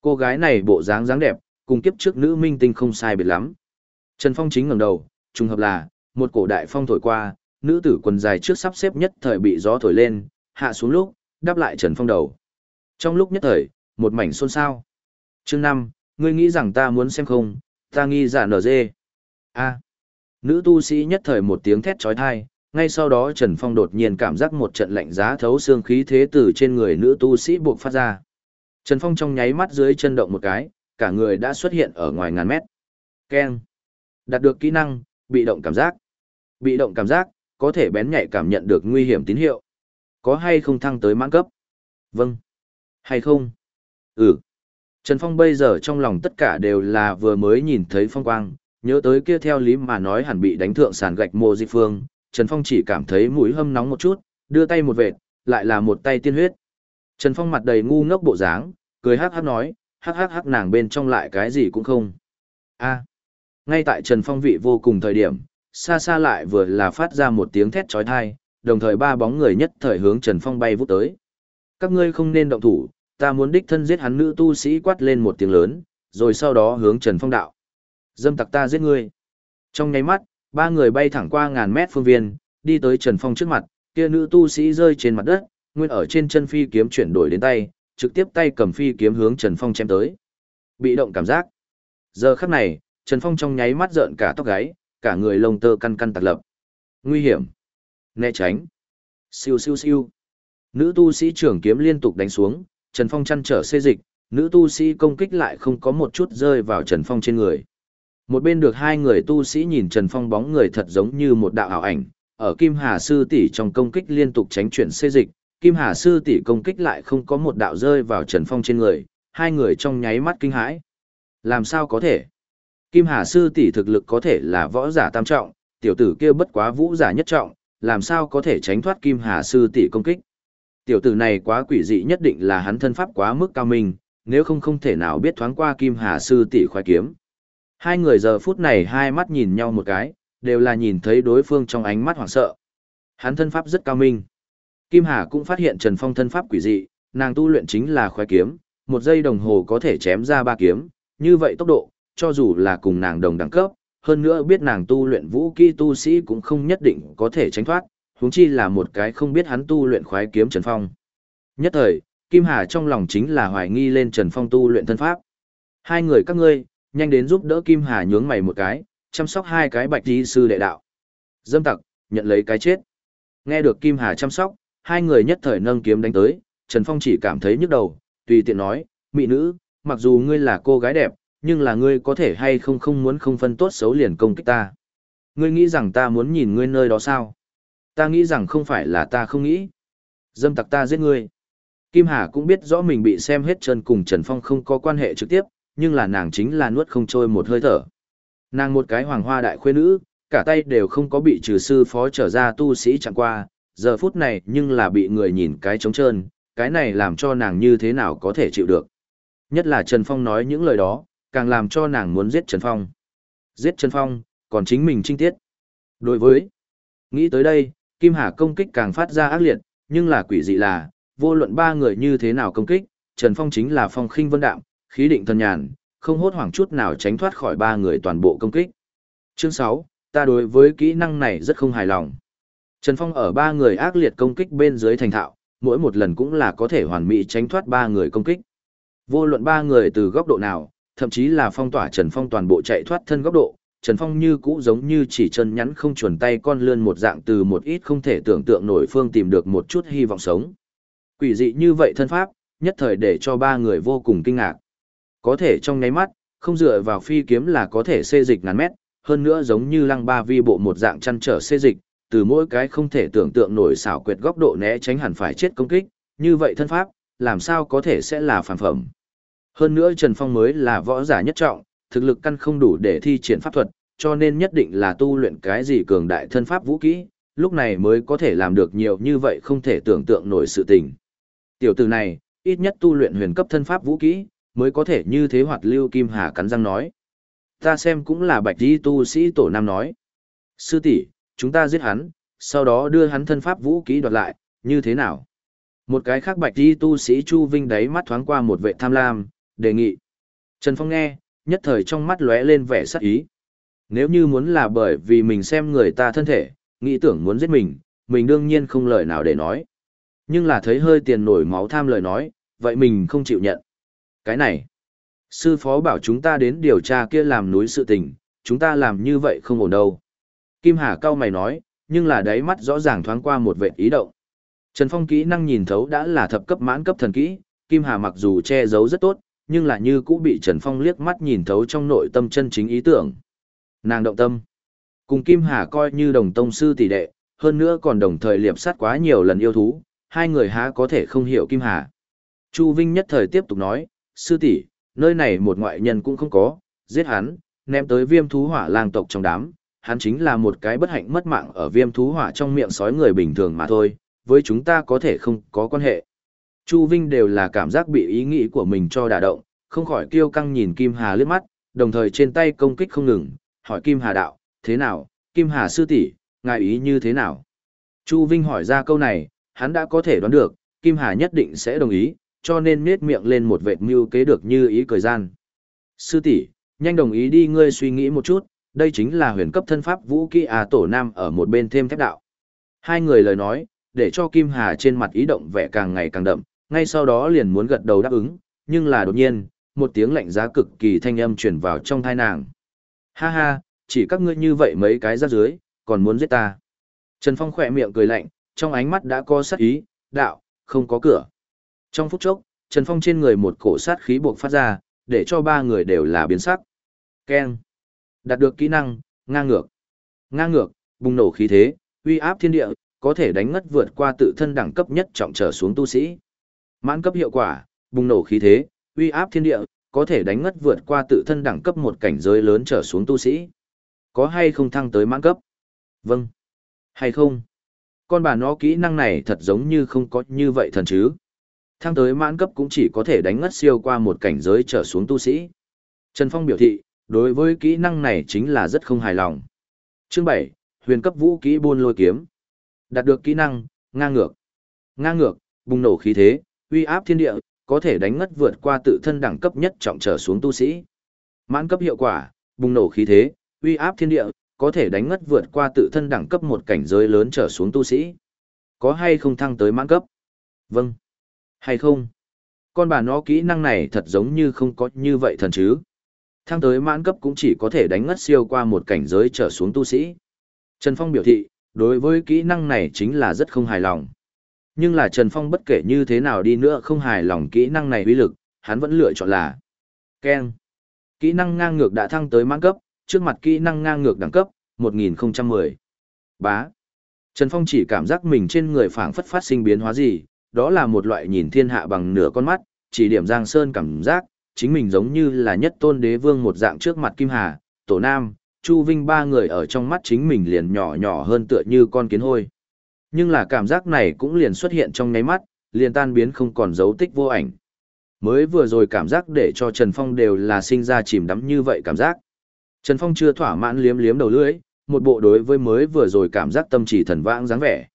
Cô gái này bộ dáng dáng đẹp, cùng kiếp trước nữ minh tinh không sai biệt lắm. Trần Phong chính ngẩng đầu, trùng hợp là, một cổ đại phong thổi qua, nữ tử quần dài trước sắp xếp nhất thời bị gió thổi lên, hạ xuống lúc, đáp lại Trần Phong đầu. Trong lúc nhất thời, một mảnh xôn xao. Chương năm, ngươi nghĩ rằng ta muốn xem không, ta nghi giả nở dê. A. Nữ tu sĩ nhất thời một tiếng thét trói thai, ngay sau đó Trần Phong đột nhiên cảm giác một trận lạnh giá thấu xương khí thế từ trên người nữ tu sĩ buộc phát ra. Trần Phong trong nháy mắt dưới chân động một cái, cả người đã xuất hiện ở ngoài ngàn mét. Keng. Đạt được kỹ năng, bị động cảm giác. Bị động cảm giác, có thể bén nhạy cảm nhận được nguy hiểm tín hiệu. Có hay không thăng tới mãn cấp? Vâng. Hay không? Ừ. Trần Phong bây giờ trong lòng tất cả đều là vừa mới nhìn thấy phong quang, nhớ tới kia theo lý mà nói hẳn bị đánh thượng sàn gạch mô di phương, Trần Phong chỉ cảm thấy mũi hâm nóng một chút, đưa tay một vệt, lại là một tay tiên huyết. Trần Phong mặt đầy ngu ngốc bộ dáng, cười hắc hắc nói, hắc hắc hắc nàng bên trong lại cái gì cũng không. A. Ngay tại Trần Phong vị vô cùng thời điểm, xa xa lại vừa là phát ra một tiếng thét chói tai, đồng thời ba bóng người nhất thời hướng Trần Phong bay vút tới. Các ngươi không nên động thủ, ta muốn đích thân giết hắn nữ tu sĩ quát lên một tiếng lớn, rồi sau đó hướng Trần Phong đạo. Dâm tặc ta giết ngươi. Trong nháy mắt, ba người bay thẳng qua ngàn mét phương viên, đi tới Trần Phong trước mặt, kia nữ tu sĩ rơi trên mặt đất, nguyên ở trên chân phi kiếm chuyển đổi đến tay, trực tiếp tay cầm phi kiếm hướng Trần Phong chém tới. Bị động cảm giác. Giờ khắc này, Trần Phong trong nháy mắt rợn cả tóc gáy, cả người lông tơ căn căn tạc lập. Nguy hiểm. Né tránh. Siêu siêu siêu. Nữ tu sĩ trưởng kiếm liên tục đánh xuống, Trần Phong chăn trở xê dịch, nữ tu sĩ công kích lại không có một chút rơi vào Trần Phong trên người. Một bên được hai người tu sĩ nhìn Trần Phong bóng người thật giống như một đạo ảo ảnh, ở Kim Hà Sư tỷ trong công kích liên tục tránh chuyển xê dịch, Kim Hà Sư tỷ công kích lại không có một đạo rơi vào Trần Phong trên người, hai người trong nháy mắt kinh hãi. Làm sao có thể? Kim Hà sư tỷ thực lực có thể là võ giả tam trọng, tiểu tử kia bất quá vũ giả nhất trọng, làm sao có thể tránh thoát Kim Hà sư tỷ công kích. Tiểu tử này quá quỷ dị nhất định là hắn thân pháp quá mức cao minh, nếu không không thể nào biết thoáng qua Kim Hà sư tỷ khoái kiếm. Hai người giờ phút này hai mắt nhìn nhau một cái, đều là nhìn thấy đối phương trong ánh mắt hoảng sợ. Hắn thân pháp rất cao minh. Kim Hà cũng phát hiện Trần Phong thân pháp quỷ dị, nàng tu luyện chính là khoái kiếm, một giây đồng hồ có thể chém ra ba kiếm, như vậy tốc độ, cho dù là cùng nàng đồng đẳng cấp, hơn nữa biết nàng tu luyện vũ kỹ tu sĩ cũng không nhất định có thể tránh thoát, huống chi là một cái không biết hắn tu luyện khoái kiếm Trần Phong. Nhất thời, Kim Hà trong lòng chính là hoài nghi lên Trần Phong tu luyện thân pháp. Hai người các ngươi, nhanh đến giúp đỡ Kim Hà nhướng mày một cái, chăm sóc hai cái bạch y sư đệ đạo. Dâm tặc, nhận lấy cái chết. Nghe được Kim Hà chăm sóc, hai người nhất thời nâng kiếm đánh tới, Trần Phong chỉ cảm thấy nhức đầu, tùy tiện nói, mỹ nữ, mặc dù ngươi là cô gái đẹp, nhưng là ngươi có thể hay không không muốn không phân tốt xấu liền công kích ta. Ngươi nghĩ rằng ta muốn nhìn ngươi nơi đó sao? Ta nghĩ rằng không phải là ta không nghĩ. Dâm tặc ta giết ngươi. Kim Hà cũng biết rõ mình bị xem hết chân cùng Trần Phong không có quan hệ trực tiếp, nhưng là nàng chính là nuốt không trôi một hơi thở. Nàng một cái hoàng hoa đại khuê nữ, cả tay đều không có bị trừ sư phó trở ra tu sĩ chẳng qua, giờ phút này nhưng là bị người nhìn cái trống trơn, cái này làm cho nàng như thế nào có thể chịu được. Nhất là Trần Phong nói những lời đó, càng làm cho nàng muốn giết Trần Phong. Giết Trần Phong, còn chính mình trinh tiết. Đối với, nghĩ tới đây, Kim Hà công kích càng phát ra ác liệt, nhưng là quỷ dị là, vô luận ba người như thế nào công kích, Trần Phong chính là phong khinh vân đạm, khí định thần nhàn, không hốt hoảng chút nào tránh thoát khỏi ba người toàn bộ công kích. Chương 6, ta đối với kỹ năng này rất không hài lòng. Trần Phong ở ba người ác liệt công kích bên dưới thành thạo, mỗi một lần cũng là có thể hoàn mỹ tránh thoát ba người công kích. Vô luận ba người từ góc độ nào, thậm chí là phong tỏa Trần Phong toàn bộ chạy thoát thân góc độ, Trần Phong như cũ giống như chỉ chân nhắn không chuẩn tay con lươn một dạng từ một ít không thể tưởng tượng nổi phương tìm được một chút hy vọng sống. Quỷ dị như vậy thân pháp, nhất thời để cho ba người vô cùng kinh ngạc. Có thể trong nháy mắt, không dựa vào phi kiếm là có thể xê dịch ngàn mét, hơn nữa giống như lăng ba vi bộ một dạng chăn trở xê dịch, từ mỗi cái không thể tưởng tượng nổi xảo quyệt góc độ né tránh hẳn phải chết công kích, như vậy thân pháp, làm sao có thể sẽ là phản phẩm. Hơn nữa Trần Phong mới là võ giả nhất trọng, thực lực căn không đủ để thi triển pháp thuật, cho nên nhất định là tu luyện cái gì cường đại thân pháp vũ kỹ, lúc này mới có thể làm được nhiều như vậy không thể tưởng tượng nổi sự tình. Tiểu tử này, ít nhất tu luyện huyền cấp thân pháp vũ kỹ, mới có thể như thế hoạt lưu kim hà cắn răng nói. Ta xem cũng là bạch đi tu sĩ tổ nam nói. Sư tỷ, chúng ta giết hắn, sau đó đưa hắn thân pháp vũ kỹ đoạt lại, như thế nào? Một cái khác bạch đi tu sĩ Chu Vinh đáy mắt thoáng qua một vệ tham lam, đề nghị. Trần Phong nghe, nhất thời trong mắt lóe lên vẻ sắc ý. Nếu như muốn là bởi vì mình xem người ta thân thể, nghĩ tưởng muốn giết mình, mình đương nhiên không lời nào để nói. Nhưng là thấy hơi tiền nổi máu tham lời nói, vậy mình không chịu nhận. Cái này, sư phó bảo chúng ta đến điều tra kia làm núi sự tình, chúng ta làm như vậy không ổn đâu. Kim Hà cao mày nói, nhưng là đáy mắt rõ ràng thoáng qua một vệ ý động. Trần Phong kỹ năng nhìn thấu đã là thập cấp mãn cấp thần kỹ, Kim Hà mặc dù che giấu rất tốt, nhưng là như cũ bị Trần Phong liếc mắt nhìn thấu trong nội tâm chân chính ý tưởng. Nàng động tâm. Cùng Kim Hà coi như đồng tông sư tỷ đệ, hơn nữa còn đồng thời liệp sát quá nhiều lần yêu thú, hai người há có thể không hiểu Kim Hà. Chu Vinh nhất thời tiếp tục nói, sư tỷ, nơi này một ngoại nhân cũng không có, giết hắn, ném tới viêm thú hỏa lang tộc trong đám, hắn chính là một cái bất hạnh mất mạng ở viêm thú hỏa trong miệng sói người bình thường mà thôi, với chúng ta có thể không có quan hệ. Chu Vinh đều là cảm giác bị ý nghĩ của mình cho đả động, không khỏi kiêu căng nhìn Kim Hà liếc mắt, đồng thời trên tay công kích không ngừng, hỏi Kim Hà đạo, thế nào, Kim Hà sư tỷ, ngài ý như thế nào? Chu Vinh hỏi ra câu này, hắn đã có thể đoán được, Kim Hà nhất định sẽ đồng ý, cho nên nết miệng lên một vệt mưu kế được như ý cười gian. Sư tỷ, nhanh đồng ý đi ngươi suy nghĩ một chút, đây chính là huyền cấp thân pháp vũ kỹ à tổ nam ở một bên thêm thép đạo. Hai người lời nói, để cho Kim Hà trên mặt ý động vẻ càng ngày càng đậm, ngay sau đó liền muốn gật đầu đáp ứng, nhưng là đột nhiên, một tiếng lạnh giá cực kỳ thanh âm truyền vào trong thai nàng. Ha ha, chỉ các ngươi như vậy mấy cái ra dưới, còn muốn giết ta. Trần Phong khỏe miệng cười lạnh, trong ánh mắt đã có sát ý, đạo, không có cửa. Trong phút chốc, Trần Phong trên người một cổ sát khí buộc phát ra, để cho ba người đều là biến sắc. Keng. Đạt được kỹ năng, ngang ngược. Ngang ngược, bùng nổ khí thế, uy áp thiên địa, có thể đánh ngất vượt qua tự thân đẳng cấp nhất trọng trở xuống tu sĩ. Mãn cấp hiệu quả, bùng nổ khí thế, uy áp thiên địa, có thể đánh ngất vượt qua tự thân đẳng cấp một cảnh giới lớn trở xuống tu sĩ. Có hay không thăng tới mãn cấp? Vâng. Hay không? Con bà nó kỹ năng này thật giống như không có như vậy thần chứ. Thăng tới mãn cấp cũng chỉ có thể đánh ngất siêu qua một cảnh giới trở xuống tu sĩ. Trần Phong biểu thị, đối với kỹ năng này chính là rất không hài lòng. Chương 7, huyền cấp vũ kỹ buôn lôi kiếm. Đạt được kỹ năng, ngang ngược. Ngang ngược, bùng nổ khí thế, uy áp thiên địa, có thể đánh ngất vượt qua tự thân đẳng cấp nhất trọng trở xuống tu sĩ. Mãn cấp hiệu quả, bùng nổ khí thế, uy áp thiên địa, có thể đánh ngất vượt qua tự thân đẳng cấp một cảnh giới lớn trở xuống tu sĩ. Có hay không thăng tới mãn cấp? Vâng. Hay không? Con bà nó kỹ năng này thật giống như không có như vậy thần chứ. Thăng tới mãn cấp cũng chỉ có thể đánh ngất siêu qua một cảnh giới trở xuống tu sĩ. Trần Phong biểu thị, đối với kỹ năng này chính là rất không hài lòng. Nhưng là Trần Phong bất kể như thế nào đi nữa không hài lòng kỹ năng này uy lực, hắn vẫn lựa chọn là Ken. Kỹ năng ngang ngược đã thăng tới mãn cấp, trước mặt kỹ năng ngang ngược đẳng cấp, 1010. Bá. Trần Phong chỉ cảm giác mình trên người phảng phất phát sinh biến hóa gì, đó là một loại nhìn thiên hạ bằng nửa con mắt, chỉ điểm Giang Sơn cảm giác, chính mình giống như là nhất tôn đế vương một dạng trước mặt Kim Hà, Tổ Nam, Chu Vinh ba người ở trong mắt chính mình liền nhỏ nhỏ hơn tựa như con kiến hôi. Nhưng là cảm giác này cũng liền xuất hiện trong nháy mắt, liền tan biến không còn dấu tích vô ảnh. Mới vừa rồi cảm giác để cho Trần Phong đều là sinh ra chìm đắm như vậy cảm giác. Trần Phong chưa thỏa mãn liếm liếm đầu lưỡi, một bộ đối với mới vừa rồi cảm giác tâm chỉ thần vãng dáng vẻ.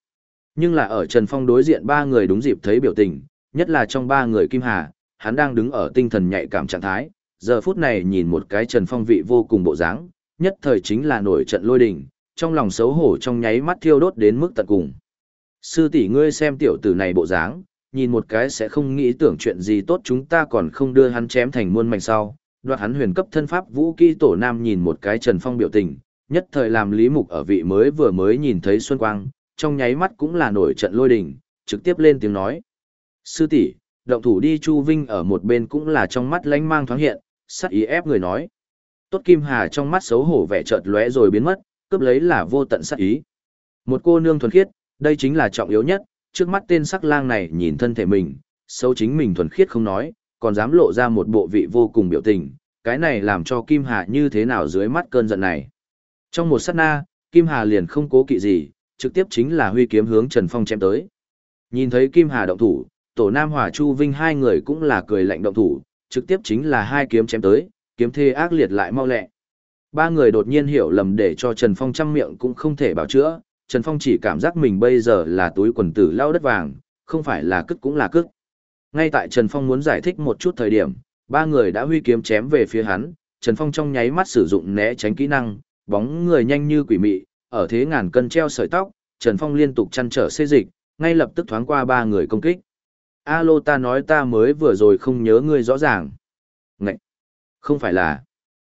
Nhưng là ở Trần Phong đối diện ba người đúng dịp thấy biểu tình, nhất là trong ba người Kim Hà, hắn đang đứng ở tinh thần nhạy cảm trạng thái, giờ phút này nhìn một cái Trần Phong vị vô cùng bộ dáng, nhất thời chính là nổi trận lôi đình, trong lòng xấu hổ trong nháy mắt thiêu đốt đến mức tận cùng. Sư tỷ ngươi xem tiểu tử này bộ dáng, nhìn một cái sẽ không nghĩ tưởng chuyện gì tốt chúng ta còn không đưa hắn chém thành muôn mảnh sau. Đoạt hắn huyền cấp thân pháp vũ kỹ tổ nam nhìn một cái Trần Phong biểu tình, nhất thời làm Lý Mục ở vị mới vừa mới nhìn thấy Xuân Quang, trong nháy mắt cũng là nổi trận lôi đình, trực tiếp lên tiếng nói. Sư tỷ, động thủ đi Chu Vinh ở một bên cũng là trong mắt lánh mang thoáng hiện, sắc ý ép người nói. Tốt Kim Hà trong mắt xấu hổ vẻ chợt lóe rồi biến mất, cướp lấy là vô tận sắc ý. Một cô nương thuần khiết, đây chính là trọng yếu nhất, trước mắt tên sắc lang này nhìn thân thể mình, xấu chính mình thuần khiết không nói, còn dám lộ ra một bộ vị vô cùng biểu tình, cái này làm cho Kim Hà như thế nào dưới mắt cơn giận này. Trong một sát na, Kim Hà liền không cố kỵ gì, trực tiếp chính là huy kiếm hướng Trần Phong chém tới. Nhìn thấy Kim Hà động thủ, Tổ Nam Hỏa Chu Vinh hai người cũng là cười lạnh động thủ, trực tiếp chính là hai kiếm chém tới, kiếm thê ác liệt lại mau lẹ. Ba người đột nhiên hiểu lầm để cho Trần Phong trăm miệng cũng không thể bảo chữa, Trần Phong chỉ cảm giác mình bây giờ là túi quần tử lao đất vàng, không phải là cức cũng là cức. Ngay tại Trần Phong muốn giải thích một chút thời điểm, ba người đã huy kiếm chém về phía hắn, Trần Phong trong nháy mắt sử dụng né tránh kỹ năng, bóng người nhanh như quỷ mị, ở thế ngàn cân treo sợi tóc, Trần Phong liên tục chăn trở xê dịch, ngay lập tức thoáng qua ba người công kích. Alo ta nói ta mới vừa rồi không nhớ ngươi rõ ràng. Ngậy! Không phải là...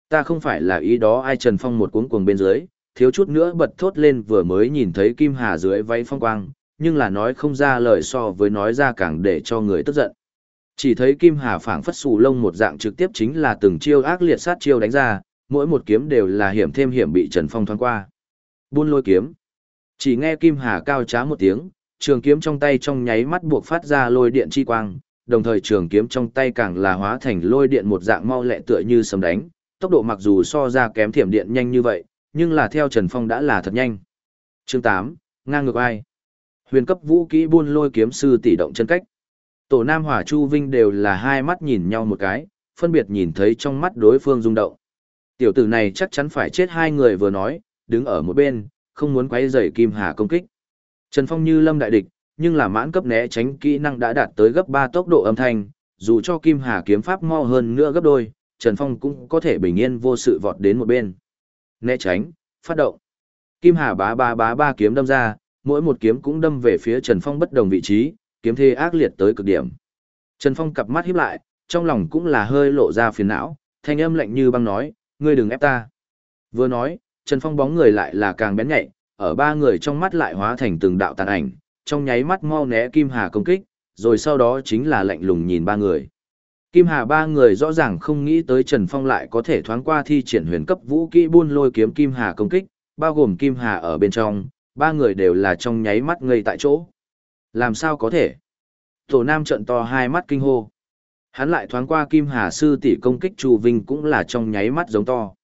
Ta không phải là ý đó ai Trần Phong một cuốn cuồng bên dưới, thiếu chút nữa bật thốt lên vừa mới nhìn thấy Kim Hà dưới váy phong quang, nhưng là nói không ra lời so với nói ra càng để cho người tức giận. Chỉ thấy Kim Hà phảng phất xù lông một dạng trực tiếp chính là từng chiêu ác liệt sát chiêu đánh ra, mỗi một kiếm đều là hiểm thêm hiểm bị Trần Phong thoáng qua. Buôn lôi kiếm. Chỉ nghe Kim Hà cao trá một tiếng, trường kiếm trong tay trong nháy mắt buộc phát ra lôi điện chi quang, đồng thời trường kiếm trong tay càng là hóa thành lôi điện một dạng mau lẹ tựa như sấm đánh, tốc độ mặc dù so ra kém thiểm điện nhanh như vậy, nhưng là theo Trần Phong đã là thật nhanh. Chương 8, ngang ngược ai? Huyền cấp vũ kỹ buôn lôi kiếm sư tỷ động chân cách. Tổ Nam Hỏa Chu Vinh đều là hai mắt nhìn nhau một cái, phân biệt nhìn thấy trong mắt đối phương rung động. Tiểu tử này chắc chắn phải chết hai người vừa nói, đứng ở một bên, không muốn quấy rầy Kim Hà công kích. Trần Phong như lâm đại địch, nhưng là mãn cấp né tránh kỹ năng đã đạt tới gấp 3 tốc độ âm thanh, dù cho Kim Hà kiếm pháp mau hơn nữa gấp đôi, Trần Phong cũng có thể bình yên vô sự vọt đến một bên né tránh, phát động. Kim Hà bá ba bá ba kiếm đâm ra, mỗi một kiếm cũng đâm về phía Trần Phong bất đồng vị trí, kiếm thê ác liệt tới cực điểm. Trần Phong cặp mắt híp lại, trong lòng cũng là hơi lộ ra phiền não, thanh âm lạnh như băng nói, ngươi đừng ép ta. Vừa nói, Trần Phong bóng người lại là càng bén nhạy, ở ba người trong mắt lại hóa thành từng đạo tàn ảnh, trong nháy mắt mau né Kim Hà công kích, rồi sau đó chính là lạnh lùng nhìn ba người. Kim Hà ba người rõ ràng không nghĩ tới Trần Phong lại có thể thoáng qua thi triển huyền cấp vũ kỹ buôn lôi kiếm Kim Hà công kích, bao gồm Kim Hà ở bên trong, ba người đều là trong nháy mắt ngây tại chỗ. Làm sao có thể? Tổ Nam trận to hai mắt kinh hô. Hắn lại thoáng qua Kim Hà sư tỷ công kích Chu Vinh cũng là trong nháy mắt giống to.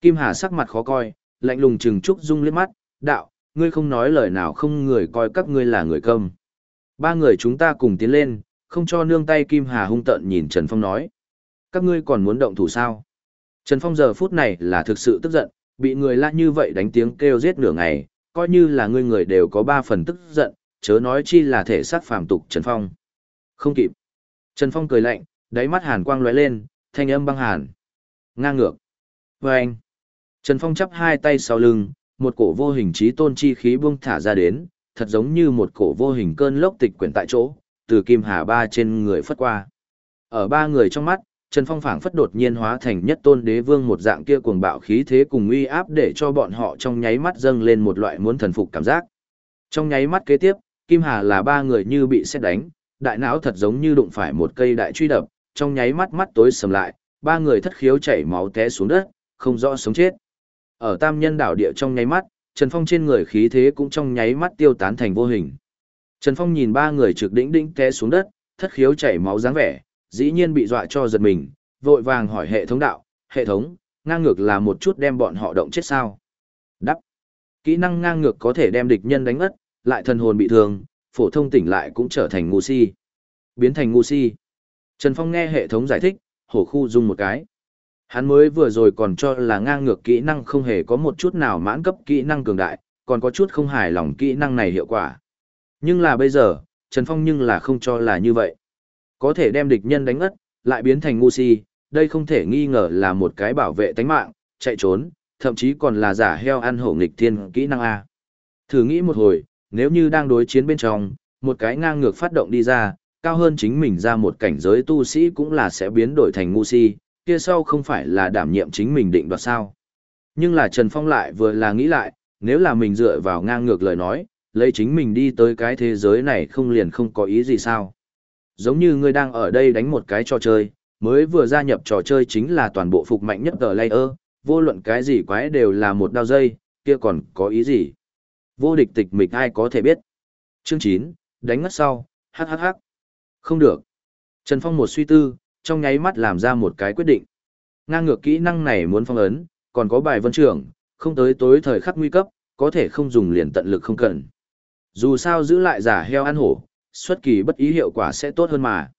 Kim Hà sắc mặt khó coi, lạnh lùng chừng Trúc Dung liếc mắt, đạo, ngươi không nói lời nào không người coi các ngươi là người câm. Ba người chúng ta cùng tiến lên, không cho nương tay Kim Hà hung tợn nhìn Trần Phong nói. Các ngươi còn muốn động thủ sao? Trần Phong giờ phút này là thực sự tức giận, bị người lạ như vậy đánh tiếng kêu giết nửa ngày, coi như là ngươi người đều có ba phần tức giận, chớ nói chi là thể xác phàm tục Trần Phong. Không kịp. Trần Phong cười lạnh, đáy mắt hàn quang lóe lên, thanh âm băng hàn. Ngang ngược. Và anh. Trần Phong chắp hai tay sau lưng, một cổ vô hình trí tôn chi khí buông thả ra đến, thật giống như một cổ vô hình cơn lốc tịch quyển tại chỗ, từ kim hà ba trên người phất qua. Ở ba người trong mắt, Trần Phong phảng phất đột nhiên hóa thành nhất tôn đế vương một dạng kia cuồng bạo khí thế cùng uy áp để cho bọn họ trong nháy mắt dâng lên một loại muốn thần phục cảm giác. Trong nháy mắt kế tiếp, Kim Hà là ba người như bị xét đánh, đại não thật giống như đụng phải một cây đại truy đập, trong nháy mắt mắt tối sầm lại, ba người thất khiếu chảy máu té xuống đất, không rõ sống chết. Ở tam nhân đảo địa trong nháy mắt, Trần Phong trên người khí thế cũng trong nháy mắt tiêu tán thành vô hình. Trần Phong nhìn ba người trực đỉnh đỉnh té xuống đất, thất khiếu chảy máu dáng vẻ, dĩ nhiên bị dọa cho giật mình, vội vàng hỏi hệ thống đạo, hệ thống, ngang ngược là một chút đem bọn họ động chết sao. Đắp. Kỹ năng ngang ngược có thể đem địch nhân đánh ngất, lại thần hồn bị thương, phổ thông tỉnh lại cũng trở thành ngu si. Biến thành ngu si. Trần Phong nghe hệ thống giải thích, hổ khu dung một cái. Hắn mới vừa rồi còn cho là ngang ngược kỹ năng không hề có một chút nào mãn cấp kỹ năng cường đại, còn có chút không hài lòng kỹ năng này hiệu quả. Nhưng là bây giờ, Trần Phong nhưng là không cho là như vậy. Có thể đem địch nhân đánh ngất, lại biến thành ngu si, đây không thể nghi ngờ là một cái bảo vệ tánh mạng, chạy trốn, thậm chí còn là giả heo ăn hổ nghịch thiên kỹ năng A. Thử nghĩ một hồi, nếu như đang đối chiến bên trong, một cái ngang ngược phát động đi ra, cao hơn chính mình ra một cảnh giới tu sĩ cũng là sẽ biến đổi thành ngu si, kia sau không phải là đảm nhiệm chính mình định đoạt sao. Nhưng là Trần Phong lại vừa là nghĩ lại, nếu là mình dựa vào ngang ngược lời nói, lấy chính mình đi tới cái thế giới này không liền không có ý gì sao. Giống như ngươi đang ở đây đánh một cái trò chơi, mới vừa gia nhập trò chơi chính là toàn bộ phục mạnh nhất tờ layer, vô luận cái gì quái đều là một đao dây, kia còn có ý gì. Vô địch tịch mịch ai có thể biết. Chương 9, đánh ngất sau, hắc hắc hắc. Không được. Trần Phong một suy tư, trong nháy mắt làm ra một cái quyết định. Ngang ngược kỹ năng này muốn phong ấn, còn có bài vân trưởng, không tới tối thời khắc nguy cấp, có thể không dùng liền tận lực không cần. Dù sao giữ lại giả heo ăn hổ, xuất kỳ bất ý hiệu quả sẽ tốt hơn mà.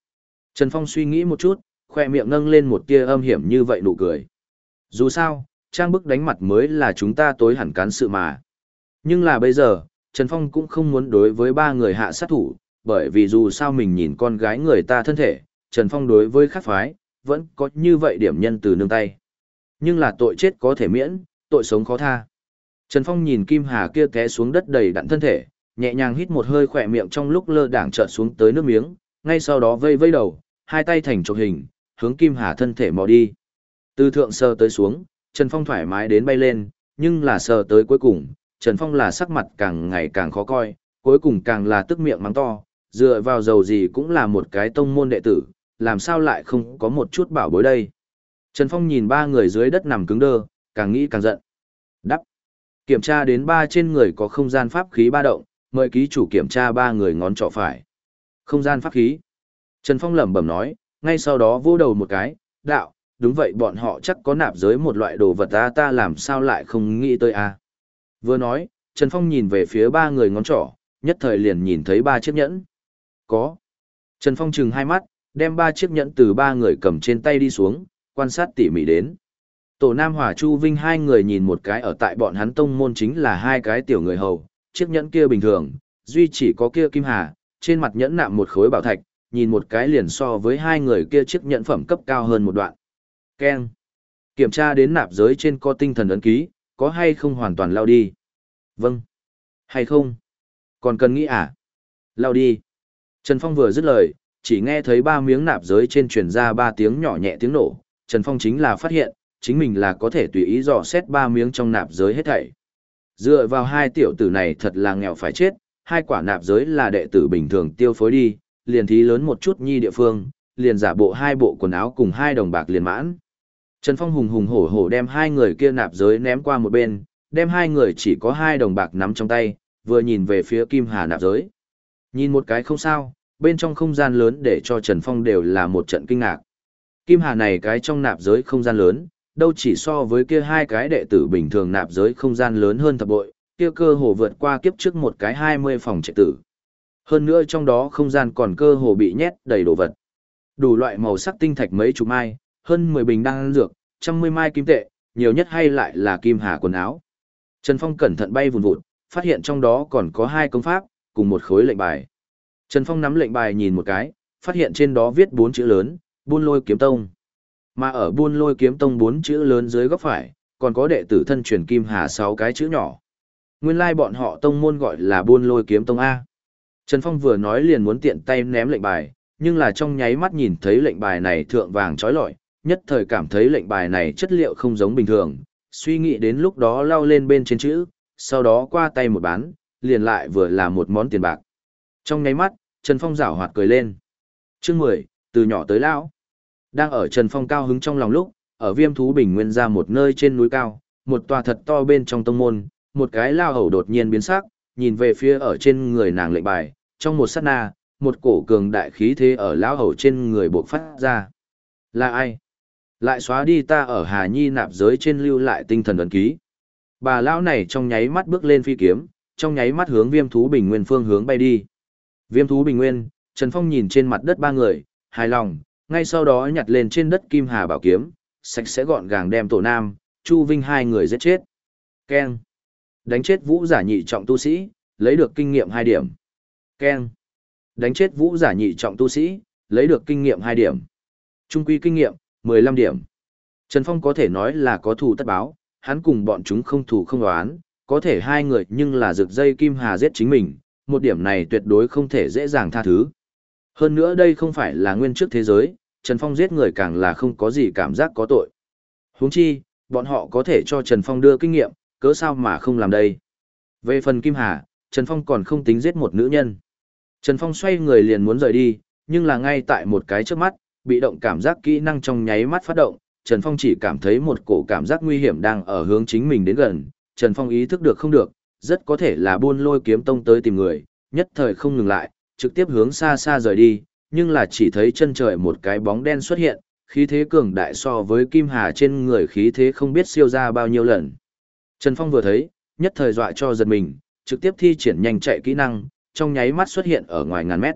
Trần Phong suy nghĩ một chút, khoe miệng nâng lên một tia âm hiểm như vậy nụ cười. Dù sao, trang bức đánh mặt mới là chúng ta tối hẳn cán sự mà. Nhưng là bây giờ, Trần Phong cũng không muốn đối với ba người hạ sát thủ, bởi vì dù sao mình nhìn con gái người ta thân thể, Trần Phong đối với khắc phái, vẫn có như vậy điểm nhân từ nương tay. Nhưng là tội chết có thể miễn, tội sống khó tha. Trần Phong nhìn Kim Hà kia té xuống đất đầy đặn thân thể, nhẹ nhàng hít một hơi khỏe miệng trong lúc lơ đảng trợt xuống tới nước miếng, ngay sau đó vây vây đầu, hai tay thành trục hình, hướng Kim Hà thân thể mò đi. Từ thượng sơ tới xuống, Trần Phong thoải mái đến bay lên, nhưng là sờ tới cuối cùng, Trần Phong là sắc mặt càng ngày càng khó coi, cuối cùng càng là tức miệng mắng to, dựa vào dầu gì cũng là một cái tông môn đệ tử, làm sao lại không có một chút bảo bối đây. Trần Phong nhìn ba người dưới đất nằm cứng đơ, càng nghĩ càng giận. Đắp. Kiểm tra đến ba trên người có không gian pháp khí ba động, mời ký chủ kiểm tra ba người ngón trỏ phải. Không gian pháp khí. Trần Phong lẩm bẩm nói, ngay sau đó vô đầu một cái, đạo, đúng vậy bọn họ chắc có nạp giới một loại đồ vật ta ta làm sao lại không nghĩ tới a Vừa nói, Trần Phong nhìn về phía ba người ngón trỏ, nhất thời liền nhìn thấy ba chiếc nhẫn. Có. Trần Phong chừng hai mắt, đem ba chiếc nhẫn từ ba người cầm trên tay đi xuống, quan sát tỉ mỉ đến. Tổ Nam Hòa Chu Vinh hai người nhìn một cái ở tại bọn hắn tông môn chính là hai cái tiểu người hầu, chiếc nhẫn kia bình thường, duy chỉ có kia kim hà, trên mặt nhẫn nạm một khối bảo thạch, nhìn một cái liền so với hai người kia chiếc nhẫn phẩm cấp cao hơn một đoạn. Ken. Kiểm tra đến nạp giới trên có tinh thần ấn ký, có hay không hoàn toàn lao đi? Vâng. Hay không? Còn cần nghĩ à? Lao đi. Trần Phong vừa dứt lời, chỉ nghe thấy ba miếng nạp giới trên truyền ra ba tiếng nhỏ nhẹ tiếng nổ. Trần Phong chính là phát hiện, chính mình là có thể tùy ý dò xét ba miếng trong nạp giới hết thảy. Dựa vào hai tiểu tử này thật là nghèo phải chết, hai quả nạp giới là đệ tử bình thường tiêu phối đi, liền thí lớn một chút nhi địa phương, liền giả bộ hai bộ quần áo cùng hai đồng bạc liền mãn. Trần Phong hùng hùng hổ hổ đem hai người kia nạp giới ném qua một bên, đem hai người chỉ có hai đồng bạc nắm trong tay, vừa nhìn về phía Kim Hà nạp giới. Nhìn một cái không sao, bên trong không gian lớn để cho Trần Phong đều là một trận kinh ngạc. Kim Hà này cái trong nạp giới không gian lớn, đâu chỉ so với kia hai cái đệ tử bình thường nạp giới không gian lớn hơn thập bội, kia cơ hồ vượt qua kiếp trước một cái 20 phòng trạch tử. Hơn nữa trong đó không gian còn cơ hồ bị nhét đầy đồ vật. Đủ loại màu sắc tinh thạch mấy chục mai, hơn 10 bình đan dược, trăm mươi mai kim tệ, nhiều nhất hay lại là kim hà quần áo. Trần Phong cẩn thận bay vùn vụt, phát hiện trong đó còn có hai công pháp, cùng một khối lệnh bài. Trần Phong nắm lệnh bài nhìn một cái, phát hiện trên đó viết bốn chữ lớn, Buôn Lôi Kiếm Tông. Mà ở Buôn Lôi Kiếm Tông bốn chữ lớn dưới góc phải, còn có đệ tử thân truyền Kim Hà sáu cái chữ nhỏ. Nguyên lai like bọn họ tông môn gọi là Buôn Lôi Kiếm Tông A. Trần Phong vừa nói liền muốn tiện tay ném lệnh bài, nhưng là trong nháy mắt nhìn thấy lệnh bài này thượng vàng trói lọi, nhất thời cảm thấy lệnh bài này chất liệu không giống bình thường, suy nghĩ đến lúc đó lao lên bên trên chữ, sau đó qua tay một bán, liền lại vừa là một món tiền bạc. Trong nháy mắt, Trần Phong rảo hoạt cười lên. Chương 10, từ nhỏ tới lão. Đang ở Trần Phong cao hứng trong lòng lúc, ở Viêm thú bình nguyên ra một nơi trên núi cao, một tòa thật to bên trong tông môn, một cái lao hầu đột nhiên biến sắc, nhìn về phía ở trên người nàng lệnh bài, trong một sát na, một cổ cường đại khí thế ở lão hầu trên người buộc phát ra. Là ai? Lại xóa đi ta ở Hà Nhi nạp giới trên lưu lại tinh thần ấn ký. Bà lão này trong nháy mắt bước lên phi kiếm, trong nháy mắt hướng viêm thú bình nguyên phương hướng bay đi. Viêm thú bình nguyên, Trần Phong nhìn trên mặt đất ba người, hài lòng, ngay sau đó nhặt lên trên đất kim hà bảo kiếm, sạch sẽ gọn gàng đem tổ nam, Chu Vinh hai người giết chết. Keng. Đánh chết vũ giả nhị trọng tu sĩ, lấy được kinh nghiệm 2 điểm. Keng. Đánh chết vũ giả nhị trọng tu sĩ, lấy được kinh nghiệm 2 điểm. Trung quy kinh nghiệm, 15 điểm. Trần Phong có thể nói là có thù tất báo, hắn cùng bọn chúng không thù không đoán, có thể hai người nhưng là rực dây kim hà giết chính mình, một điểm này tuyệt đối không thể dễ dàng tha thứ. Hơn nữa đây không phải là nguyên trước thế giới, Trần Phong giết người càng là không có gì cảm giác có tội. Huống chi, bọn họ có thể cho Trần Phong đưa kinh nghiệm, cớ sao mà không làm đây. Về phần Kim Hà, Trần Phong còn không tính giết một nữ nhân. Trần Phong xoay người liền muốn rời đi, nhưng là ngay tại một cái trước mắt, bị động cảm giác kỹ năng trong nháy mắt phát động, Trần Phong chỉ cảm thấy một cổ cảm giác nguy hiểm đang ở hướng chính mình đến gần, Trần Phong ý thức được không được, rất có thể là buôn lôi kiếm tông tới tìm người, nhất thời không ngừng lại, trực tiếp hướng xa xa rời đi, nhưng là chỉ thấy chân trời một cái bóng đen xuất hiện, khí thế cường đại so với Kim Hà trên người khí thế không biết siêu ra bao nhiêu lần. Trần Phong vừa thấy, nhất thời dọa cho giật mình, trực tiếp thi triển nhanh chạy kỹ năng, trong nháy mắt xuất hiện ở ngoài ngàn mét.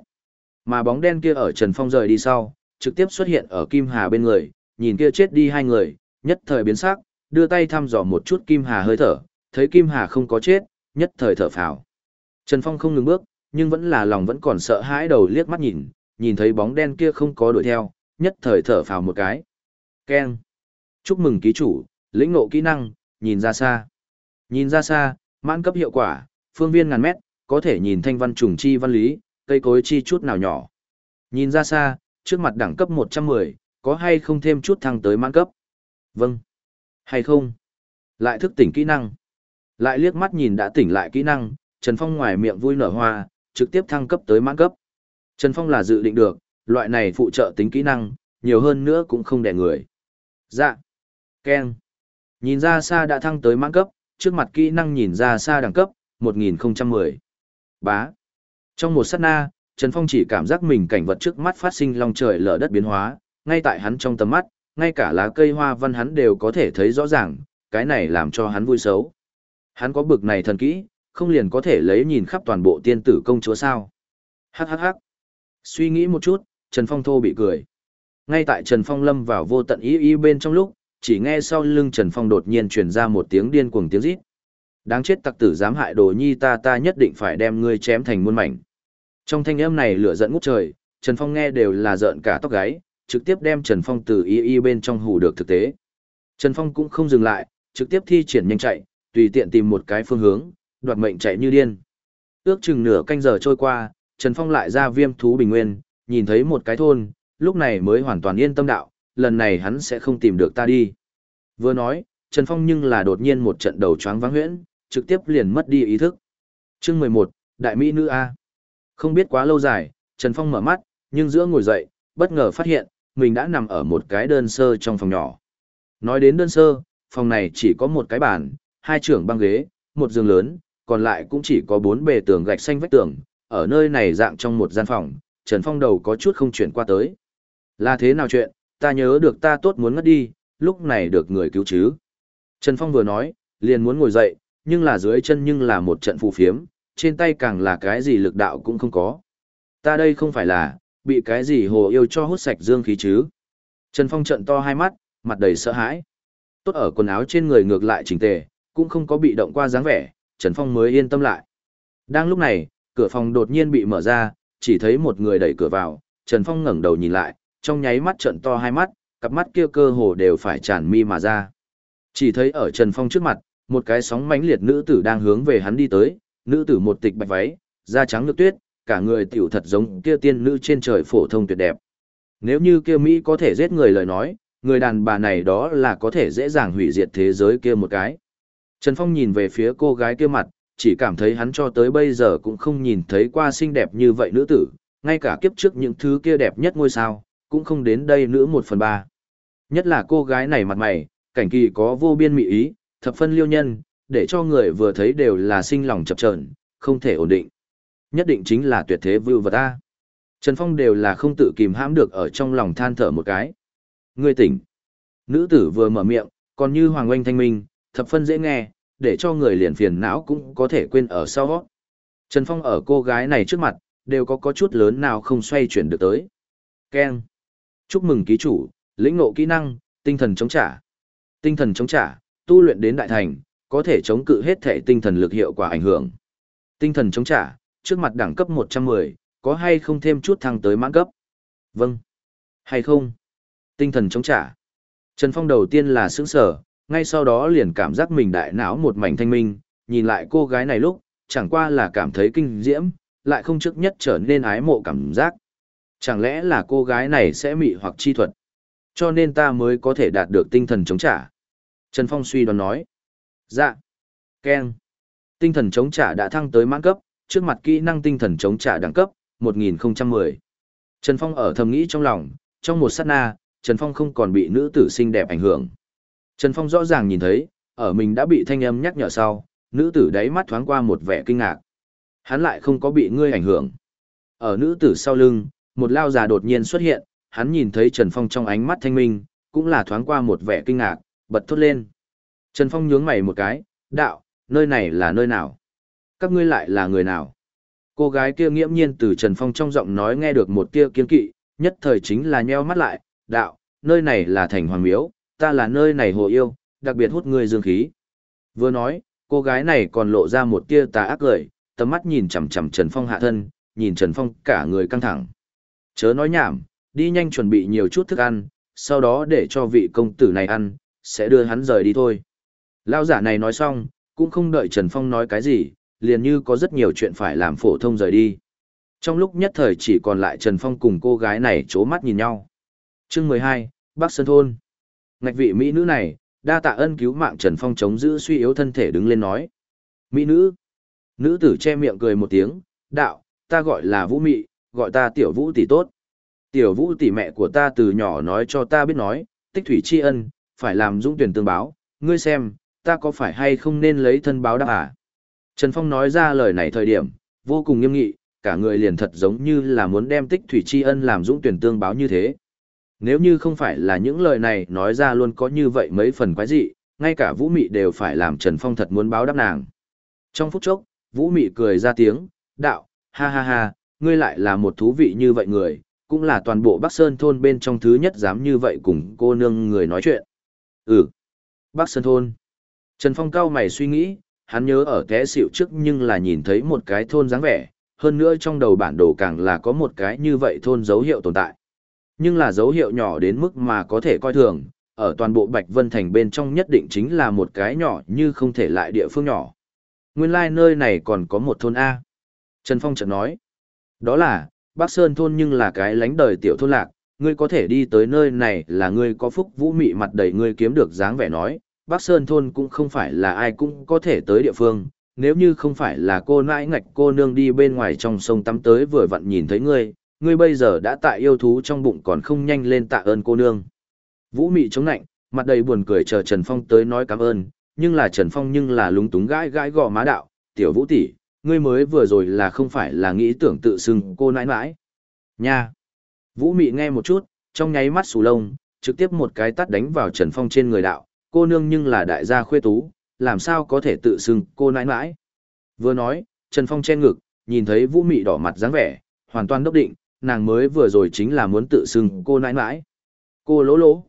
Mà bóng đen kia ở Trần Phong rời đi sau, trực tiếp xuất hiện ở Kim Hà bên người, nhìn kia chết đi hai người, nhất thời biến sắc, đưa tay thăm dò một chút Kim Hà hơi thở, thấy Kim Hà không có chết, nhất thời thở phào. Trần Phong không ngừng bước, nhưng vẫn là lòng vẫn còn sợ hãi đầu liếc mắt nhìn, nhìn thấy bóng đen kia không có đuổi theo, nhất thời thở phào một cái. Keng. Chúc mừng ký chủ, lĩnh ngộ kỹ năng, nhìn ra xa. Nhìn ra xa, mãn cấp hiệu quả, phương viên ngàn mét, có thể nhìn thanh văn trùng chi văn lý, cây cối chi chút nào nhỏ. Nhìn ra xa, trước mặt đẳng cấp 110, có hay không thêm chút thăng tới mãn cấp? Vâng. Hay không? Lại thức tỉnh kỹ năng. Lại liếc mắt nhìn đã tỉnh lại kỹ năng, Trần Phong ngoài miệng vui nở hoa, trực tiếp thăng cấp tới mãn cấp. Trần Phong là dự định được, loại này phụ trợ tính kỹ năng, nhiều hơn nữa cũng không đẻ người. Dạ. Ken. Nhìn ra xa đã thăng tới mãn cấp, trước mặt kỹ năng nhìn ra xa đẳng cấp, 1010. Bá. Trong một sát na, Trần Phong chỉ cảm giác mình cảnh vật trước mắt phát sinh long trời lở đất biến hóa, ngay tại hắn trong tầm mắt, ngay cả lá cây hoa văn hắn đều có thể thấy rõ ràng, cái này làm cho hắn vui xấu. Hắn có bực này thần kỹ, không liền có thể lấy nhìn khắp toàn bộ tiên tử công chúa sao. Hắc hắc hắc. Suy nghĩ một chút, Trần Phong thô bị cười. Ngay tại Trần Phong lâm vào vô tận ý ý bên trong lúc, chỉ nghe sau lưng Trần Phong đột nhiên truyền ra một tiếng điên cuồng tiếng rít. Đáng chết tặc tử dám hại đồ nhi ta ta nhất định phải đem ngươi chém thành muôn mảnh. Trong thanh âm này lửa giận ngút trời, Trần Phong nghe đều là giận cả tóc gáy, trực tiếp đem Trần Phong từ y y bên trong hù được thực tế. Trần Phong cũng không dừng lại, trực tiếp thi triển nhanh chạy, tùy tiện tìm một cái phương hướng, đoạt mệnh chạy như điên. Ước chừng nửa canh giờ trôi qua, Trần Phong lại ra viêm thú bình nguyên, nhìn thấy một cái thôn, lúc này mới hoàn toàn yên tâm đạo, lần này hắn sẽ không tìm được ta đi. Vừa nói, Trần Phong nhưng là đột nhiên một trận đầu choáng váng huyễn, trực tiếp liền mất đi ý thức. Chương 11, Đại Mỹ Nữ A. Không biết quá lâu dài, Trần Phong mở mắt, nhưng giữa ngồi dậy, bất ngờ phát hiện, mình đã nằm ở một cái đơn sơ trong phòng nhỏ. Nói đến đơn sơ, phòng này chỉ có một cái bàn, hai trưởng băng ghế, một giường lớn, còn lại cũng chỉ có bốn bề tường gạch xanh vách tường, ở nơi này dạng trong một gian phòng, Trần Phong đầu có chút không chuyển qua tới. Là thế nào chuyện, ta nhớ được ta tốt muốn ngất đi, lúc này được người cứu chứ. Trần Phong vừa nói, liền muốn ngồi dậy, nhưng là dưới chân nhưng là một trận phù phiếm, trên tay càng là cái gì lực đạo cũng không có. Ta đây không phải là, bị cái gì hồ yêu cho hút sạch dương khí chứ. Trần Phong trận to hai mắt, mặt đầy sợ hãi. Tốt ở quần áo trên người ngược lại chỉnh tề, cũng không có bị động qua dáng vẻ, Trần Phong mới yên tâm lại. Đang lúc này, cửa phòng đột nhiên bị mở ra, chỉ thấy một người đẩy cửa vào, Trần Phong ngẩng đầu nhìn lại, trong nháy mắt trợn to hai mắt, cặp mắt kia cơ hồ đều phải tràn mi mà ra. Chỉ thấy ở Trần Phong trước mặt, một cái sóng mãnh liệt nữ tử đang hướng về hắn đi tới, nữ tử một tịch bạch váy, da trắng như tuyết, cả người tiểu thật giống kia tiên nữ trên trời phổ thông tuyệt đẹp. Nếu như kia Mỹ có thể giết người lời nói, người đàn bà này đó là có thể dễ dàng hủy diệt thế giới kia một cái. Trần Phong nhìn về phía cô gái kia mặt, chỉ cảm thấy hắn cho tới bây giờ cũng không nhìn thấy qua xinh đẹp như vậy nữ tử, ngay cả kiếp trước những thứ kia đẹp nhất ngôi sao, cũng không đến đây nữa một phần ba. Nhất là cô gái này mặt mày, cảnh kỳ có vô biên mỹ ý, thập phân liêu nhân, để cho người vừa thấy đều là sinh lòng chập chờn, không thể ổn định. Nhất định chính là tuyệt thế vưu vật ta. Trần Phong đều là không tự kìm hãm được ở trong lòng than thở một cái. Ngươi tỉnh. Nữ tử vừa mở miệng, còn như hoàng oanh thanh minh, thập phân dễ nghe, để cho người liền phiền não cũng có thể quên ở sau. Trần Phong ở cô gái này trước mặt, đều có có chút lớn nào không xoay chuyển được tới. Ken. Chúc mừng ký chủ, lĩnh ngộ kỹ năng, tinh thần chống trả. Tinh thần chống trả, tu luyện đến đại thành, có thể chống cự hết thể tinh thần lực hiệu quả ảnh hưởng. Tinh thần chống trả, trước mặt đẳng cấp 110, có hay không thêm chút thăng tới mãn cấp? Vâng. Hay không? Tinh thần chống trả. Trần Phong đầu tiên là sững sở, ngay sau đó liền cảm giác mình đại não một mảnh thanh minh, nhìn lại cô gái này lúc, chẳng qua là cảm thấy kinh diễm, lại không trước nhất trở nên ái mộ cảm giác. Chẳng lẽ là cô gái này sẽ mị hoặc chi thuật? Cho nên ta mới có thể đạt được tinh thần chống trả. Trần Phong suy đoán nói. Dạ. Ken. Tinh thần chống trả đã thăng tới mãn cấp, trước mặt kỹ năng tinh thần chống trả đẳng cấp, 1010. Trần Phong ở thầm nghĩ trong lòng, trong một sát na, Trần Phong không còn bị nữ tử xinh đẹp ảnh hưởng. Trần Phong rõ ràng nhìn thấy, ở mình đã bị thanh âm nhắc nhở sau, nữ tử đáy mắt thoáng qua một vẻ kinh ngạc. Hắn lại không có bị ngươi ảnh hưởng. Ở nữ tử sau lưng, một lao già đột nhiên xuất hiện, hắn nhìn thấy Trần Phong trong ánh mắt thanh minh, cũng là thoáng qua một vẻ kinh ngạc, bật thốt lên. Trần Phong nhướng mày một cái, đạo, nơi này là nơi nào? Các ngươi lại là người nào? Cô gái kia nghiễm nhiên từ Trần Phong trong giọng nói nghe được một tia kiên kỵ, nhất thời chính là nheo mắt lại, đạo, nơi này là thành hoàng miếu, ta là nơi này hồ yêu, đặc biệt hút người dương khí. Vừa nói, cô gái này còn lộ ra một tia tà ác cười, tầm mắt nhìn chằm chằm Trần Phong hạ thân, nhìn Trần Phong cả người căng thẳng. Chớ nói nhảm, đi nhanh chuẩn bị nhiều chút thức ăn, sau đó để cho vị công tử này ăn, sẽ đưa hắn rời đi thôi. Lao giả này nói xong, cũng không đợi Trần Phong nói cái gì, liền như có rất nhiều chuyện phải làm phổ thông rời đi. Trong lúc nhất thời chỉ còn lại Trần Phong cùng cô gái này chố mắt nhìn nhau. chương 12, Bắc Sơn Thôn. Ngạch vị Mỹ nữ này, đa tạ ân cứu mạng Trần Phong chống giữ suy yếu thân thể đứng lên nói. Mỹ nữ. Nữ tử che miệng cười một tiếng, đạo, ta gọi là Vũ Mị, gọi ta Tiểu Vũ tỷ tốt. Tiểu Vũ tỷ mẹ của ta từ nhỏ nói cho ta biết nói, tích thủy tri ân, phải làm dũng tuyển tương báo, ngươi xem, ta có phải hay không nên lấy thân báo đáp à? Trần Phong nói ra lời này thời điểm, vô cùng nghiêm nghị, cả người liền thật giống như là muốn đem tích thủy tri ân làm dũng tuyển tương báo như thế. Nếu như không phải là những lời này nói ra luôn có như vậy mấy phần quái dị, ngay cả Vũ Mị đều phải làm Trần Phong thật muốn báo đáp nàng. Trong phút chốc, Vũ Mị cười ra tiếng, đạo, ha ha ha, ngươi lại là một thú vị như vậy người, cũng là toàn bộ Bắc Sơn thôn bên trong thứ nhất dám như vậy cùng cô nương người nói chuyện. Ừ, Bắc Sơn thôn. Trần Phong cao mày suy nghĩ, hắn nhớ ở té xịu trước nhưng là nhìn thấy một cái thôn dáng vẻ, hơn nữa trong đầu bản đồ càng là có một cái như vậy thôn dấu hiệu tồn tại. Nhưng là dấu hiệu nhỏ đến mức mà có thể coi thường, ở toàn bộ Bạch Vân Thành bên trong nhất định chính là một cái nhỏ như không thể lại địa phương nhỏ. Nguyên lai like nơi này còn có một thôn A. Trần Phong chợt nói, đó là, Bắc Sơn thôn nhưng là cái lánh đời tiểu thôn lạc, ngươi có thể đi tới nơi này là ngươi có phúc vũ mị mặt đầy ngươi kiếm được dáng vẻ nói, Bắc Sơn thôn cũng không phải là ai cũng có thể tới địa phương, nếu như không phải là cô nãi ngạch cô nương đi bên ngoài trong sông tắm tới vừa vặn nhìn thấy ngươi, ngươi bây giờ đã tại yêu thú trong bụng còn không nhanh lên tạ ơn cô nương. Vũ mị chống nạnh, mặt đầy buồn cười chờ Trần Phong tới nói cảm ơn, nhưng là Trần Phong nhưng là lúng túng gãi gãi gò má đạo, tiểu vũ tỷ, ngươi mới vừa rồi là không phải là nghĩ tưởng tự xưng cô nãi nãi. Nha! Vũ Mị nghe một chút, trong nháy mắt sù lông, trực tiếp một cái tắt đánh vào Trần Phong trên người đạo, cô nương nhưng là đại gia khuê tú, làm sao có thể tự xưng cô nãi nãi. Vừa nói, Trần Phong che ngực, nhìn thấy Vũ Mị đỏ mặt dáng vẻ, hoàn toàn đốc định, nàng mới vừa rồi chính là muốn tự xưng cô nãi nãi. Cô lỗ lỗ.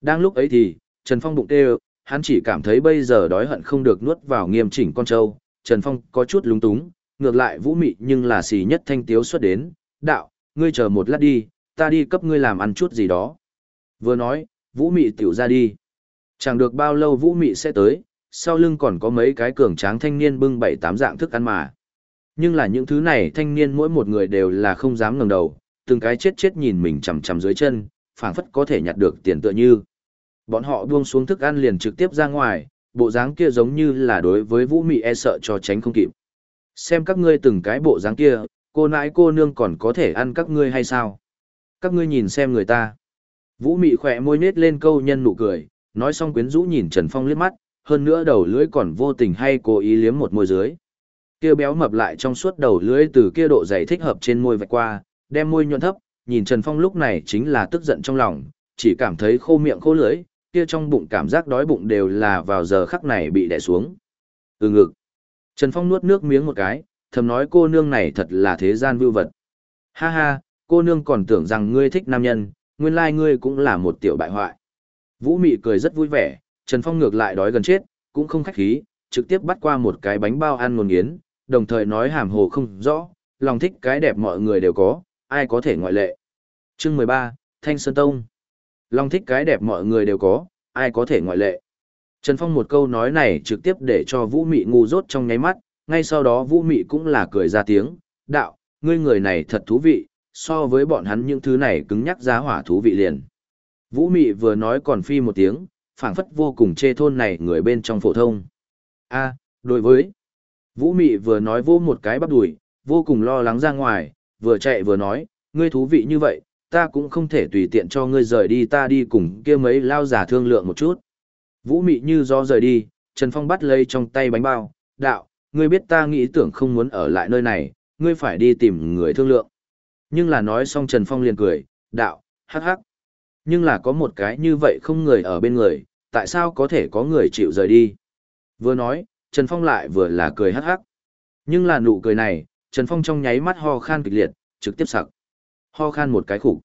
Đang lúc ấy thì, Trần Phong bụng tê hắn chỉ cảm thấy bây giờ đói hận không được nuốt vào nghiêm chỉnh con trâu. Trần Phong có chút lúng túng, ngược lại vũ mị nhưng là xì nhất thanh tiếu xuất đến. Đạo, ngươi chờ một lát đi, ta đi cấp ngươi làm ăn chút gì đó. Vừa nói, vũ mị tiểu ra đi. Chẳng được bao lâu vũ mị sẽ tới, sau lưng còn có mấy cái cường tráng thanh niên bưng bảy tám dạng thức ăn mà. Nhưng là những thứ này thanh niên mỗi một người đều là không dám ngẩng đầu, từng cái chết chết nhìn mình chằm chằm dưới chân, phảng phất có thể nhặt được tiền tựa như. Bọn họ buông xuống thức ăn liền trực tiếp ra ngoài, bộ dáng kia giống như là đối với Vũ Mị e sợ cho tránh không kịp. Xem các ngươi từng cái bộ dáng kia, cô nãi cô nương còn có thể ăn các ngươi hay sao? Các ngươi nhìn xem người ta. Vũ Mị khỏe môi nết lên câu nhân nụ cười, nói xong quyến rũ nhìn Trần Phong liếc mắt, hơn nữa đầu lưỡi còn vô tình hay cố ý liếm một môi dưới. Kia béo mập lại trong suốt đầu lưỡi từ kia độ dày thích hợp trên môi vạch qua, đem môi nhuận thấp, nhìn Trần Phong lúc này chính là tức giận trong lòng, chỉ cảm thấy khô miệng khô lưỡi, kia trong bụng cảm giác đói bụng đều là vào giờ khắc này bị đè xuống. Ừ ngực. Trần Phong nuốt nước miếng một cái, thầm nói cô nương này thật là thế gian vưu vật. Ha ha, cô nương còn tưởng rằng ngươi thích nam nhân, nguyên lai ngươi cũng là một tiểu bại hoại. Vũ Mị cười rất vui vẻ, Trần Phong ngược lại đói gần chết, cũng không khách khí, trực tiếp bắt qua một cái bánh bao ăn ngon nghiến, đồng thời nói hàm hồ không rõ, lòng thích cái đẹp mọi người đều có, ai có thể ngoại lệ. Chương 13, Thanh Sơn Tông. lòng thích cái đẹp mọi người đều có, ai có thể ngoại lệ. Trần Phong một câu nói này trực tiếp để cho Vũ Mị ngu rốt trong nháy mắt, ngay sau đó Vũ Mị cũng là cười ra tiếng, đạo, ngươi người này thật thú vị, so với bọn hắn những thứ này cứng nhắc giá hỏa thú vị liền. Vũ Mị vừa nói còn phi một tiếng, phảng phất vô cùng chê thôn này người bên trong phổ thông. A, đối với. Vũ Mị vừa nói vô một cái bắp đùi, vô cùng lo lắng ra ngoài, vừa chạy vừa nói, ngươi thú vị như vậy, ta cũng không thể tùy tiện cho ngươi rời đi ta đi cùng kia mấy lao giả thương lượng một chút. Vũ mị như do rời đi, Trần Phong bắt lấy trong tay bánh bao, đạo, ngươi biết ta nghĩ tưởng không muốn ở lại nơi này, ngươi phải đi tìm người thương lượng. Nhưng là nói xong Trần Phong liền cười, đạo, hắc hắc. Nhưng là có một cái như vậy không người ở bên người, tại sao có thể có người chịu rời đi? Vừa nói, Trần Phong lại vừa là cười hắc hắc. Nhưng là nụ cười này, Trần Phong trong nháy mắt ho khan kịch liệt, trực tiếp sặc. Ho khan một cái khủng.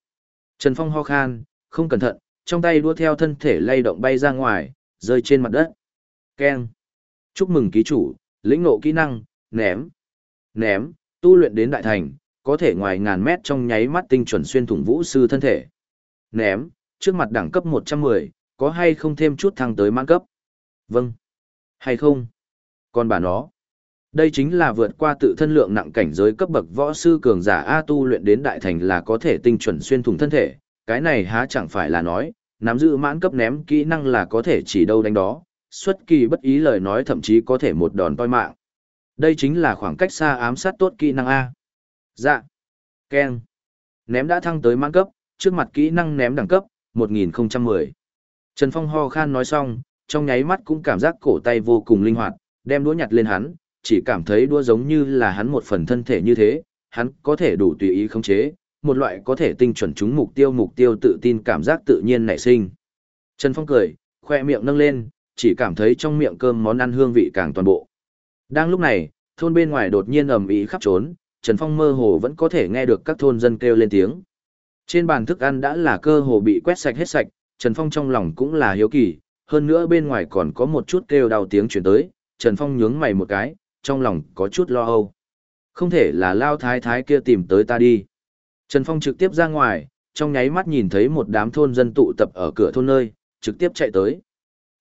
Trần Phong ho khan, không cẩn thận, trong tay đua theo thân thể lay động bay ra ngoài, rơi trên mặt đất. Keng. Chúc mừng ký chủ, lĩnh ngộ kỹ năng, ném. Ném, tu luyện đến đại thành, có thể ngoài ngàn mét trong nháy mắt tinh chuẩn xuyên thủng vũ sư thân thể. Ném, trước mặt đẳng cấp 110, có hay không thêm chút thăng tới mãn cấp? Vâng. Hay không? Con bà nó. Đây chính là vượt qua tự thân lượng nặng cảnh giới cấp bậc võ sư cường giả A tu luyện đến đại thành là có thể tinh chuẩn xuyên thủng thân thể, cái này há chẳng phải là nói, nắm giữ mãn cấp ném kỹ năng là có thể chỉ đâu đánh đó, xuất kỳ bất ý lời nói thậm chí có thể một đòn toi mạng. Đây chính là khoảng cách xa ám sát tốt kỹ năng A. Dạ. Ken. Ném đã thăng tới mãn cấp, trước mặt kỹ năng ném đẳng cấp, 1010. Trần Phong ho khan nói xong, trong nháy mắt cũng cảm giác cổ tay vô cùng linh hoạt, đem đũa nhặt lên hắn, chỉ cảm thấy đũa giống như là hắn một phần thân thể như thế, hắn có thể đủ tùy ý khống chế, một loại có thể tinh chuẩn trúng mục tiêu mục tiêu tự tin cảm giác tự nhiên nảy sinh. Trần Phong cười, khoe miệng nâng lên, chỉ cảm thấy trong miệng cơm món ăn hương vị càng toàn bộ. Đang lúc này, thôn bên ngoài đột nhiên ầm ĩ khắp trốn, Trần Phong mơ hồ vẫn có thể nghe được các thôn dân kêu lên tiếng. Trên bàn thức ăn đã là cơ hồ bị quét sạch hết sạch, Trần Phong trong lòng cũng là hiếu kỳ, hơn nữa bên ngoài còn có một chút kêu đau tiếng chuyển tới, Trần Phong nhướng mày một cái, trong lòng có chút lo âu. Không thể là lao thái thái kia tìm tới ta đi. Trần Phong trực tiếp ra ngoài, trong nháy mắt nhìn thấy một đám thôn dân tụ tập ở cửa thôn nơi, trực tiếp chạy tới.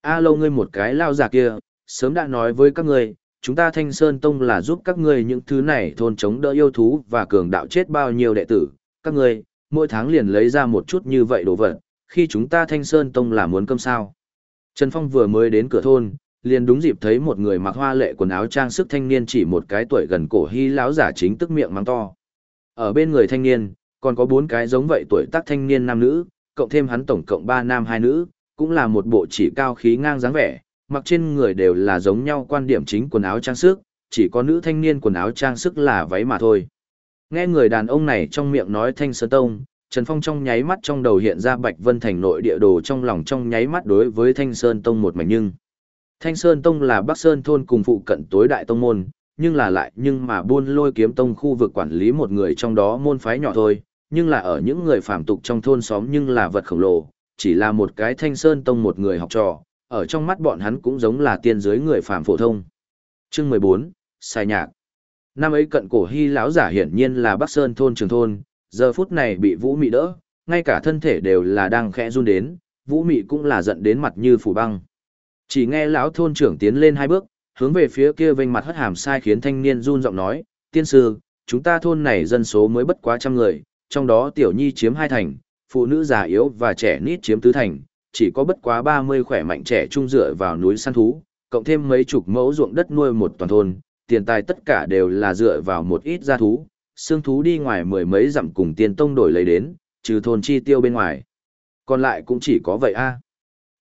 A lâu ngươi một cái lao giả kia, sớm đã nói với các ngươi, chúng ta Thanh Sơn Tông là giúp các ngươi những thứ này thôn chống đỡ yêu thú và cường đạo chết bao nhiêu đệ tử. Các ngươi, mỗi tháng liền lấy ra một chút như vậy đồ vật, khi chúng ta Thanh Sơn Tông là muốn cơm sao. Trần Phong vừa mới đến cửa thôn, liền đúng dịp thấy một người mặc hoa lệ quần áo trang sức thanh niên chỉ một cái tuổi gần cổ hy lão giả chính tức miệng mắng to. Ở bên người thanh niên, còn có bốn cái giống vậy tuổi tác thanh niên nam nữ, cộng thêm hắn tổng cộng ba nam hai nữ, cũng là một bộ chỉ cao khí ngang dáng vẻ, mặc trên người đều là giống nhau quan điểm chính quần áo trang sức, chỉ có nữ thanh niên quần áo trang sức là váy mà thôi. Nghe người đàn ông này trong miệng nói Thanh Sơn Tông, Trần Phong trong nháy mắt trong đầu hiện ra Bạch Vân Thành nội địa đồ trong lòng trong nháy mắt đối với Thanh Sơn Tông một mảnh nhưng. Thanh Sơn Tông là Bắc Sơn thôn cùng phụ cận tối đại tông môn, nhưng là lại nhưng mà buôn lôi kiếm tông khu vực quản lý một người trong đó môn phái nhỏ thôi, nhưng là ở những người phạm tục trong thôn xóm nhưng là vật khổng lồ, chỉ là một cái Thanh Sơn Tông một người học trò, ở trong mắt bọn hắn cũng giống là tiên giới người phạm phổ thông. Chương 14, Sai Nhạc Năm ấy cận cổ hy lão giả hiển nhiên là Bắc Sơn thôn trường thôn, giờ phút này bị Vũ Mị đỡ, ngay cả thân thể đều là đang khẽ run đến, Vũ Mị cũng là giận đến mặt như phủ băng. Chỉ nghe lão thôn trưởng tiến lên hai bước, hướng về phía kia vênh mặt hất hàm sai khiến thanh niên run giọng nói, tiên sư, chúng ta thôn này dân số mới bất quá trăm người, trong đó tiểu nhi chiếm hai thành, phụ nữ già yếu và trẻ nít chiếm tứ thành, chỉ có bất quá 30 khỏe mạnh trẻ trung dựa vào núi săn thú, cộng thêm mấy chục mẫu ruộng đất nuôi một toàn thôn, tiền tài tất cả đều là dựa vào một ít gia thú, xương thú đi ngoài mười mấy dặm cùng tiền tông đổi lấy đến, trừ thôn chi tiêu bên ngoài. Còn lại cũng chỉ có vậy a.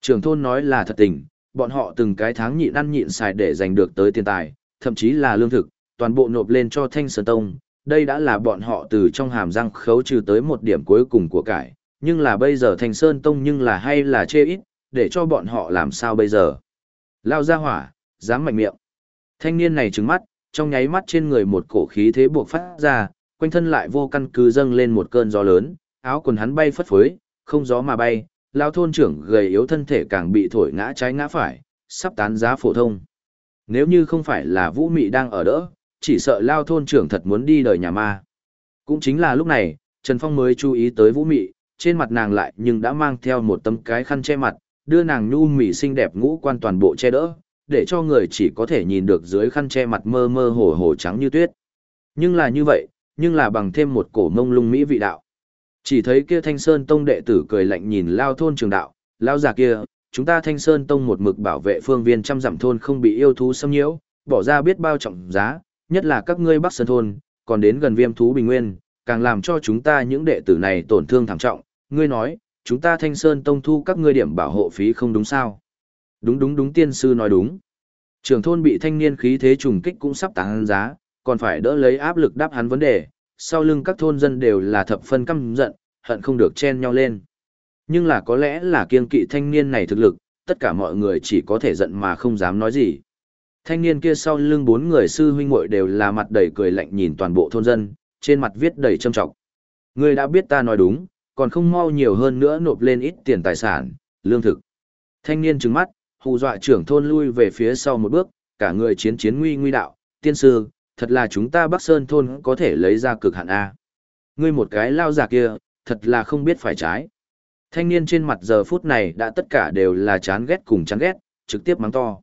Trường thôn nói là thật tình, bọn họ từng cái tháng nhịn ăn nhịn xài để giành được tới tiền tài, thậm chí là lương thực, toàn bộ nộp lên cho Thanh Sơn Tông. Đây đã là bọn họ từ trong hàm răng khấu trừ tới một điểm cuối cùng của cải, nhưng là bây giờ Thanh Sơn Tông nhưng là hay là chê ít, để cho bọn họ làm sao bây giờ. Lao ra hỏa, dám mạnh miệng. Thanh niên này trứng mắt, trong nháy mắt trên người một cổ khí thế buộc phát ra, quanh thân lại vô căn cứ dâng lên một cơn gió lớn, áo quần hắn bay phất phới, không gió mà bay, lao thôn trưởng gầy yếu thân thể càng bị thổi ngã trái ngã phải, sắp tán giá phổ thông. Nếu như không phải là Vũ Mị đang ở đỡ, chỉ sợ lao thôn trưởng thật muốn đi đời nhà ma. Cũng chính là lúc này, Trần Phong mới chú ý tới Vũ Mị, trên mặt nàng lại nhưng đã mang theo một tấm cái khăn che mặt, đưa nàng nhu mị xinh đẹp ngũ quan toàn bộ che đỡ, để cho người chỉ có thể nhìn được dưới khăn che mặt mơ mơ hồ hồ trắng như tuyết. Nhưng là như vậy, nhưng là bằng thêm một cổ mông lung mỹ vị đạo. Chỉ thấy kia Thanh Sơn Tông đệ tử cười lạnh nhìn lao thôn trường đạo, lao già kia, chúng ta Thanh Sơn Tông một mực bảo vệ phương viên trăm dặm thôn không bị yêu thú xâm nhiễu, bỏ ra biết bao trọng giá, nhất là các ngươi Bắc Sơn thôn, còn đến gần viêm thú bình nguyên, càng làm cho chúng ta những đệ tử này tổn thương thảm trọng, ngươi nói, chúng ta Thanh Sơn Tông thu các ngươi điểm bảo hộ phí không đúng sao? Đúng đúng đúng tiên sư nói đúng. Trường thôn bị thanh niên khí thế trùng kích cũng sắp tán giá, còn phải đỡ lấy áp lực đáp hắn vấn đề, sau lưng các thôn dân đều là thập phân căm giận, hận không được chen nhau lên. Nhưng là có lẽ là kiên kỵ thanh niên này thực lực, tất cả mọi người chỉ có thể giận mà không dám nói gì. Thanh niên kia sau lưng bốn người sư huynh muội đều là mặt đầy cười lạnh nhìn toàn bộ thôn dân, trên mặt viết đầy trâm trọng. Ngươi đã biết ta nói đúng, còn không mau nhiều hơn nữa nộp lên ít tiền tài sản, lương thực. Thanh niên trừng mắt, hù dọa trưởng thôn lui về phía sau một bước, cả người chiến chiến nguy nguy đạo, tiên sư, thật là chúng ta Bắc Sơn thôn có thể lấy ra cực hạn A. Ngươi một cái lao giả kia, thật là không biết phải trái. Thanh niên trên mặt giờ phút này đã tất cả đều là chán ghét cùng chán ghét, trực tiếp mắng to.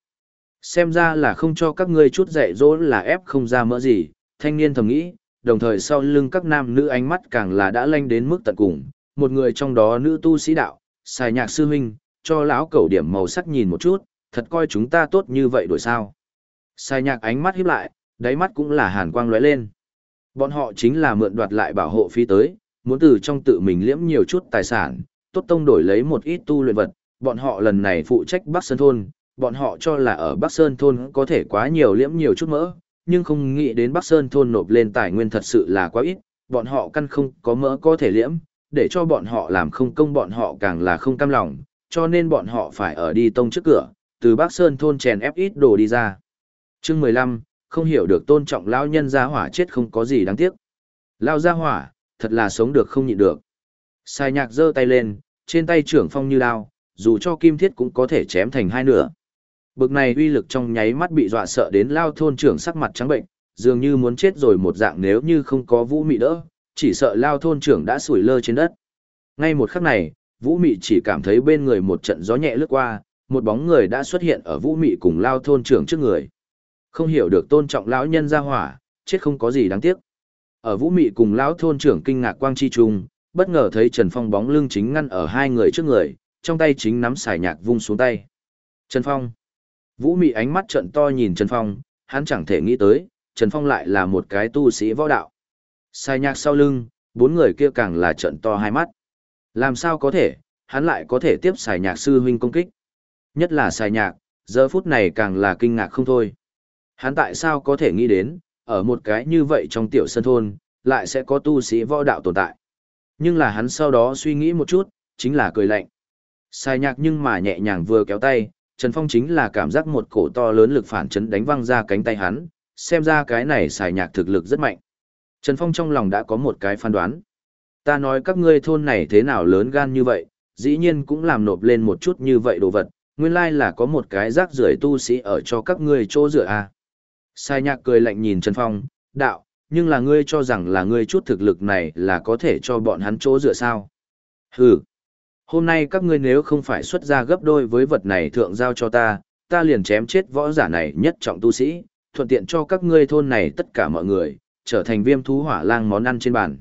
Xem ra là không cho các ngươi chút dạy dỗ là ép không ra mỡ gì, thanh niên thầm nghĩ, đồng thời sau lưng các nam nữ ánh mắt càng là đã lanh đến mức tận cùng, một người trong đó nữ tu sĩ đạo, xài nhạc sư huynh, cho lão cẩu điểm màu sắc nhìn một chút, thật coi chúng ta tốt như vậy đổi sao. Xài nhạc ánh mắt híp lại, đáy mắt cũng là hàn quang lóe lên. Bọn họ chính là mượn đoạt lại bảo hộ phí tới, muốn từ trong tự mình liễm nhiều chút tài sản, tốt tông đổi lấy một ít tu luyện vật. Bọn họ lần này phụ trách Bắc Sơn Thôn, bọn họ cho là ở Bắc Sơn Thôn có thể quá nhiều liễm nhiều chút mỡ, nhưng không nghĩ đến Bắc Sơn Thôn nộp lên tài nguyên thật sự là quá ít, bọn họ căn không có mỡ có thể liễm, để cho bọn họ làm không công bọn họ càng là không cam lòng, cho nên bọn họ phải ở đi tông trước cửa, từ Bắc Sơn Thôn chèn ép ít đồ đi ra. Chương 15, không hiểu được tôn trọng lão nhân gia hỏa chết không có gì đáng tiếc. Lão gia hỏa, thật là sống được không nhịn được. Sai nhạc giơ tay lên, trên tay trưởng phong như đao, dù cho kim thiết cũng có thể chém thành hai nửa. Bực này uy lực trong nháy mắt bị dọa sợ đến lao thôn trưởng sắc mặt trắng bệnh, dường như muốn chết rồi một dạng nếu như không có vũ mị đỡ, chỉ sợ lao thôn trưởng đã sủi lơ trên đất. Ngay một khắc này, vũ mị chỉ cảm thấy bên người một trận gió nhẹ lướt qua, một bóng người đã xuất hiện ở vũ mị cùng lao thôn trưởng trước người. Không hiểu được tôn trọng lão nhân gia hỏa, chết không có gì đáng tiếc. Ở Vũ Mị cùng lão thôn trưởng kinh ngạc quang chi trung, bất ngờ thấy Trần Phong bóng lưng chính ngăn ở hai người trước người, trong tay chính nắm xài nhạc vung xuống tay. Trần Phong. Vũ Mị ánh mắt trợn to nhìn Trần Phong, hắn chẳng thể nghĩ tới, Trần Phong lại là một cái tu sĩ võ đạo. Xài nhạc sau lưng, bốn người kia càng là trợn to hai mắt. Làm sao có thể, hắn lại có thể tiếp xài nhạc sư huynh công kích. Nhất là xài nhạc, giờ phút này càng là kinh ngạc không thôi. Hắn tại sao có thể nghĩ đến, ở một cái như vậy trong tiểu sân thôn, lại sẽ có tu sĩ võ đạo tồn tại. Nhưng là hắn sau đó suy nghĩ một chút, chính là cười lạnh. Sai nhạc nhưng mà nhẹ nhàng vừa kéo tay, Trần Phong chính là cảm giác một cổ to lớn lực phản chấn đánh văng ra cánh tay hắn, xem ra cái này xài nhạc thực lực rất mạnh. Trần Phong trong lòng đã có một cái phán đoán. Ta nói các ngươi thôn này thế nào lớn gan như vậy, dĩ nhiên cũng làm nộp lên một chút như vậy đồ vật, nguyên lai là có một cái rác rưởi tu sĩ ở cho các ngươi chỗ rửa à. Sai nhạc cười lạnh nhìn Trần Phong, đạo, nhưng là ngươi cho rằng là ngươi chút thực lực này là có thể cho bọn hắn chỗ dựa sao. Hừ, hôm nay các ngươi nếu không phải xuất ra gấp đôi với vật này thượng giao cho ta, ta liền chém chết võ giả này nhất trọng tu sĩ, thuận tiện cho các ngươi thôn này tất cả mọi người, trở thành viêm thú hỏa lang món ăn trên bàn.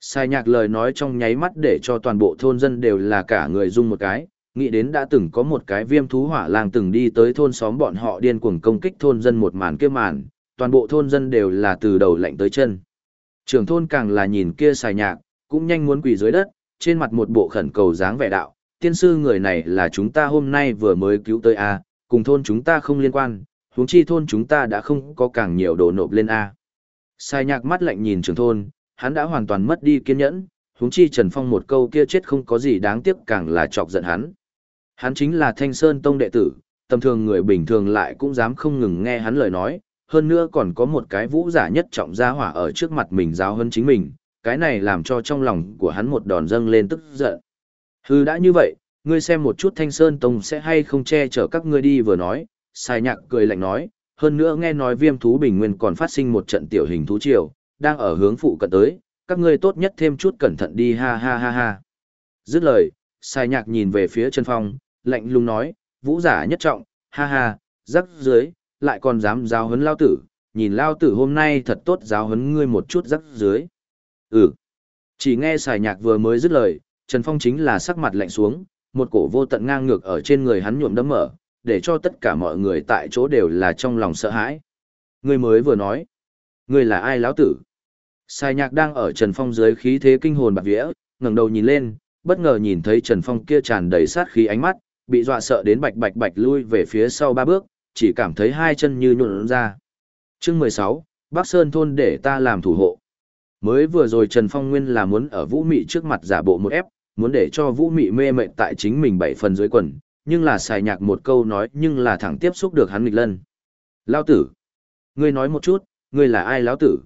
Sai nhạc lời nói trong nháy mắt để cho toàn bộ thôn dân đều là cả người dung một cái, nghĩ đến đã từng có một cái viêm thú hỏa lang từng đi tới thôn xóm bọn họ điên cuồng công kích thôn dân một màn kia màn, toàn bộ thôn dân đều là từ đầu lạnh tới chân. Trưởng thôn càng là nhìn kia xài nhạc, cũng nhanh muốn quỳ dưới đất, trên mặt một bộ khẩn cầu dáng vẻ đạo, tiên sư người này là chúng ta hôm nay vừa mới cứu tới A, cùng thôn chúng ta không liên quan, huống chi thôn chúng ta đã không có càng nhiều đồ nộp lên A. Sai nhạc mắt lạnh nhìn trưởng thôn, hắn đã hoàn toàn mất đi kiên nhẫn, huống chi Trần Phong một câu kia chết không có gì đáng tiếc càng là chọc giận hắn. Hắn chính là Thanh Sơn Tông đệ tử, tầm thường người bình thường lại cũng dám không ngừng nghe hắn lời nói, hơn nữa còn có một cái vũ giả nhất trọng gia hỏa ở trước mặt mình giáo hơn chính mình, cái này làm cho trong lòng của hắn một đòn dâng lên tức giận. Hư đã như vậy, ngươi xem một chút Thanh Sơn Tông sẽ hay không che chở các ngươi đi vừa nói, sai nhạc cười lạnh nói, hơn nữa nghe nói viêm thú bình nguyên còn phát sinh một trận tiểu hình thú triều, đang ở hướng phụ cận tới, các ngươi tốt nhất thêm chút cẩn thận đi ha ha ha ha. Dứt lời, sai nhạc nhìn về phía Trần Phong, lạnh lùng nói, vũ giả nhất trọng, ha ha, rắc dưới, lại còn dám giáo huấn lao tử, nhìn lao tử hôm nay thật tốt giáo huấn ngươi một chút rắc dưới. Ừ. Chỉ nghe xài nhạc vừa mới dứt lời, Trần Phong chính là sắc mặt lạnh xuống, một cổ vô tận ngang ngược ở trên người hắn nhuộm đấm mở, để cho tất cả mọi người tại chỗ đều là trong lòng sợ hãi. Ngươi mới vừa nói, ngươi là ai lão tử? Sai nhạc đang ở Trần Phong dưới khí thế kinh hồn bạc vía, ngẩng đầu nhìn lên, bất ngờ nhìn thấy Trần Phong kia tràn đầy sát khí ánh mắt, bị dọa sợ đến bạch bạch bạch lui về phía sau ba bước, chỉ cảm thấy hai chân như nhuộn ra. Chương 16, Bắc Sơn thôn để ta làm thủ hộ. Mới vừa rồi Trần Phong Nguyên là muốn ở Vũ Mị trước mặt giả bộ một ép, muốn để cho Vũ Mị mê mệt tại chính mình bảy phần dưới quần, nhưng là xài nhạc một câu nói nhưng là thẳng tiếp xúc được hắn nghịch lân. Lao tử! Ngươi nói một chút, ngươi là ai lão tử?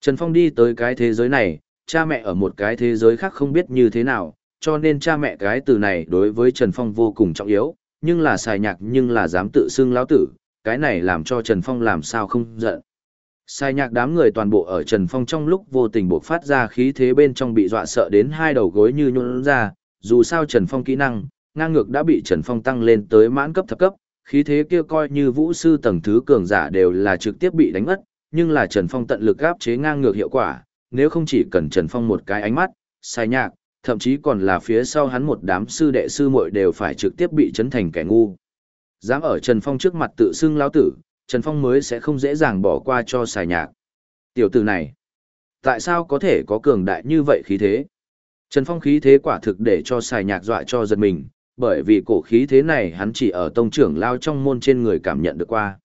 Trần Phong đi tới cái thế giới này, cha mẹ ở một cái thế giới khác không biết như thế nào, cho nên cha mẹ cái từ này đối với Trần Phong vô cùng trọng yếu, nhưng là xài nhạc nhưng là dám tự xưng lão tử, cái này làm cho Trần Phong làm sao không giận. Sai nhạc đám người toàn bộ ở Trần Phong trong lúc vô tình buộc phát ra khí thế bên trong bị dọa sợ đến hai đầu gối như nhuôn ra, dù sao Trần Phong kỹ năng, ngang ngược đã bị Trần Phong tăng lên tới mãn cấp thập cấp, khí thế kia coi như vũ sư tầng thứ cường giả đều là trực tiếp bị đánh mất, nhưng là Trần Phong tận lực áp chế ngang ngược hiệu quả, nếu không chỉ cần Trần Phong một cái ánh mắt, sai nhạc, thậm chí còn là phía sau hắn một đám sư đệ sư muội đều phải trực tiếp bị chấn thành kẻ ngu. Dám ở Trần Phong trước mặt tự xưng lão tử, Trần Phong mới sẽ không dễ dàng bỏ qua cho xài nhạc. Tiểu tử này, tại sao có thể có cường đại như vậy khí thế? Trần Phong khí thế quả thực để cho xài nhạc dọa cho giật mình, bởi vì cổ khí thế này hắn chỉ ở tông trưởng lao trong môn trên người cảm nhận được qua.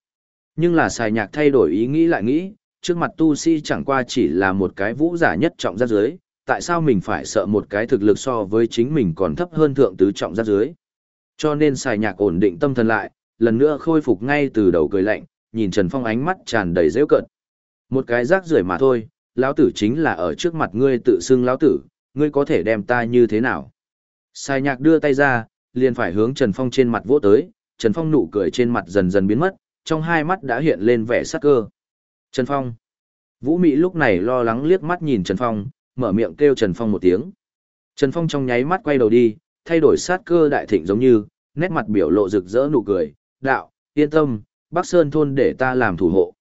Nhưng là xài nhạc thay đổi ý nghĩ lại nghĩ, trước mặt tu si chẳng qua chỉ là một cái vũ giả nhất trọng ra dưới, tại sao mình phải sợ một cái thực lực so với chính mình còn thấp hơn thượng tứ trọng giáp dưới. Cho nên xài nhạc ổn định tâm thần lại, lần nữa khôi phục ngay từ đầu cười lạnh, nhìn Trần Phong ánh mắt tràn đầy rêu cận. Một cái rác rưởi mà thôi, lão tử chính là ở trước mặt ngươi tự xưng lão tử, ngươi có thể đem ta như thế nào? Sai nhạc đưa tay ra, liền phải hướng Trần Phong trên mặt vỗ tới, Trần Phong nụ cười trên mặt dần dần biến mất, trong hai mắt đã hiện lên vẻ sắc cơ. Trần Phong. Vũ Mỹ lúc này lo lắng liếc mắt nhìn Trần Phong, mở miệng kêu Trần Phong một tiếng. Trần Phong trong nháy mắt quay đầu đi, thay đổi sát cơ đại thịnh giống như, nét mặt biểu lộ rực rỡ nụ cười, đạo, yên tâm, Bắc Sơn thôn để ta làm thủ hộ.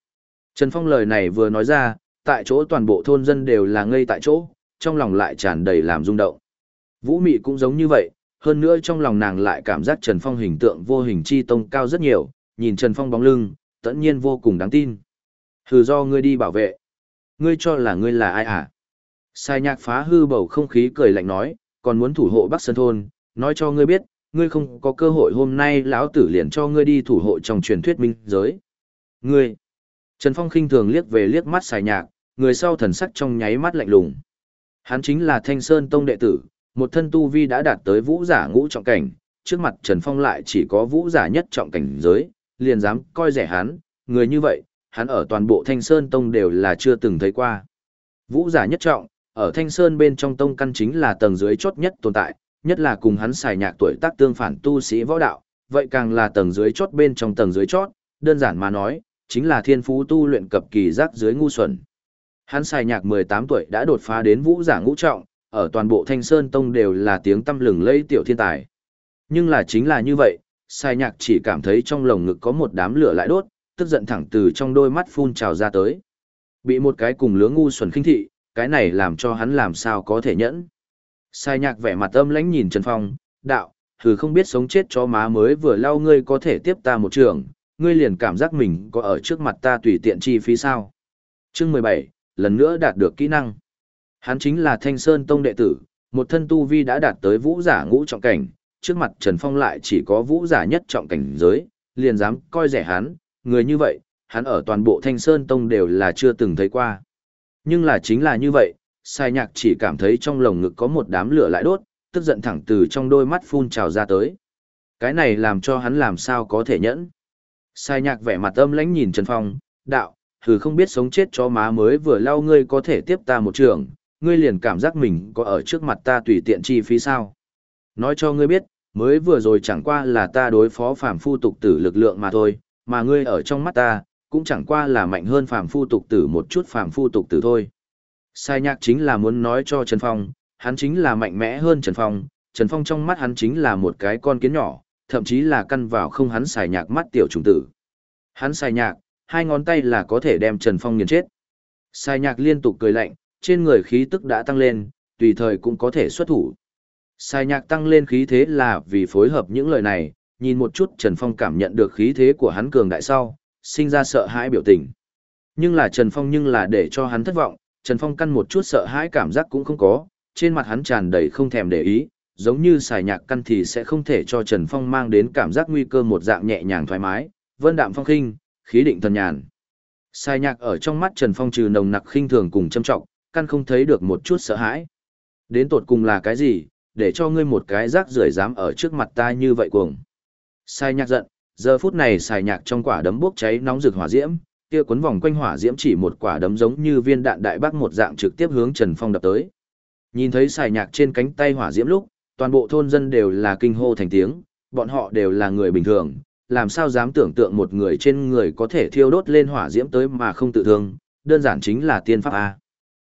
Trần Phong lời này vừa nói ra, tại chỗ toàn bộ thôn dân đều là ngây tại chỗ, trong lòng lại tràn đầy làm rung động. Vũ Mị cũng giống như vậy, hơn nữa trong lòng nàng lại cảm giác Trần Phong hình tượng vô hình chi tông cao rất nhiều, nhìn Trần Phong bóng lưng, tất nhiên vô cùng đáng tin. Hừ do ngươi đi bảo vệ. Ngươi cho là ngươi là ai à? Sai nhạc phá hư bầu không khí cười lạnh nói, còn muốn thủ hộ Bắc Sơn Thôn, nói cho ngươi biết, ngươi không có cơ hội hôm nay lão tử liền cho ngươi đi thủ hộ trong truyền thuyết minh giới. Ngươi! Trần Phong khinh thường liếc về liếc mắt xài nhạc, người sau thần sắc trong nháy mắt lạnh lùng. Hắn chính là Thanh Sơn Tông đệ tử, một thân tu vi đã đạt tới vũ giả ngũ trọng cảnh, trước mặt Trần Phong lại chỉ có vũ giả nhất trọng cảnh giới, liền dám coi rẻ hắn, người như vậy, hắn ở toàn bộ Thanh Sơn Tông đều là chưa từng thấy qua. Vũ giả nhất trọng, ở Thanh Sơn bên trong tông căn chính là tầng dưới chốt nhất tồn tại, nhất là cùng hắn xài nhạc tuổi tác tương phản tu sĩ võ đạo, vậy càng là tầng dưới chốt bên trong tầng dưới chót đơn giản mà nói, chính là thiên phú tu luyện cập kỳ giác dưới ngu xuẩn. Hắn xài nhạc 18 tuổi đã đột phá đến vũ giả ngũ trọng, ở toàn bộ Thanh Sơn Tông đều là tiếng tâm lừng lây tiểu thiên tài. Nhưng là chính là như vậy, xài nhạc chỉ cảm thấy trong lồng ngực có một đám lửa lại đốt, tức giận thẳng từ trong đôi mắt phun trào ra tới. Bị một cái cùng lứa ngu xuẩn khinh thị, cái này làm cho hắn làm sao có thể nhẫn. Sai nhạc vẻ mặt âm lãnh nhìn Trần Phong, đạo, thử không biết sống chết cho má mới vừa lau ngươi có thể tiếp ta một trường, ngươi liền cảm giác mình có ở trước mặt ta tùy tiện chi phí sao. Chương mười bảy lần nữa đạt được kỹ năng. Hắn chính là Thanh Sơn Tông đệ tử, một thân tu vi đã đạt tới vũ giả ngũ trọng cảnh, trước mặt Trần Phong lại chỉ có vũ giả nhất trọng cảnh giới, liền dám coi rẻ hắn, người như vậy, hắn ở toàn bộ Thanh Sơn Tông đều là chưa từng thấy qua. Nhưng là chính là như vậy, sai nhạc chỉ cảm thấy trong lồng ngực có một đám lửa lại đốt, tức giận thẳng từ trong đôi mắt phun trào ra tới. Cái này làm cho hắn làm sao có thể nhẫn. Sai nhạc vẻ mặt âm lãnh nhìn Trần Phong, đạo, thử không biết sống chết cho má mới vừa lau ngươi có thể tiếp ta một trường, ngươi liền cảm giác mình có ở trước mặt ta tùy tiện chi phí sao. Nói cho ngươi biết, mới vừa rồi chẳng qua là ta đối phó phàm phu tục tử lực lượng mà thôi, mà ngươi ở trong mắt ta, cũng chẳng qua là mạnh hơn phàm phu tục tử một chút phàm phu tục tử thôi. Sai nhạc chính là muốn nói cho Trần Phong, hắn chính là mạnh mẽ hơn Trần Phong, Trần Phong trong mắt hắn chính là một cái con kiến nhỏ, thậm chí là căn vào không hắn xài nhạc mắt tiểu trùng tử. Hắn xài nhạc, hai ngón tay là có thể đem Trần Phong nghiền chết. Sai nhạc liên tục cười lạnh, trên người khí tức đã tăng lên, tùy thời cũng có thể xuất thủ. Sai nhạc tăng lên khí thế là vì phối hợp những lời này, nhìn một chút Trần Phong cảm nhận được khí thế của hắn cường đại sau, sinh ra sợ hãi biểu tình. Nhưng là Trần Phong nhưng là để cho hắn thất vọng, Trần Phong căn một chút sợ hãi cảm giác cũng không có, trên mặt hắn tràn đầy không thèm để ý, giống như xài nhạc căn thì sẽ không thể cho Trần Phong mang đến cảm giác nguy cơ một dạng nhẹ nhàng thoải mái, vân đạm phong khinh, khí định thần nhàn. Xài nhạc ở trong mắt Trần Phong trừ nồng nặc khinh thường cùng châm trọng, căn không thấy được một chút sợ hãi. Đến tột cùng là cái gì, để cho ngươi một cái rác rưởi dám ở trước mặt ta như vậy cuồng. Sai nhạc giận, giờ phút này xài nhạc trong quả đấm bốc cháy nóng rực hỏa diễm, kia cuốn vòng quanh hỏa diễm chỉ một quả đấm giống như viên đạn đại bác một dạng trực tiếp hướng Trần Phong đập tới. Nhìn thấy xài nhạc trên cánh tay hỏa diễm lúc, toàn bộ thôn dân đều là kinh hô thành tiếng, bọn họ đều là người bình thường, làm sao dám tưởng tượng một người trên người có thể thiêu đốt lên hỏa diễm tới mà không tự thương, đơn giản chính là tiên pháp A.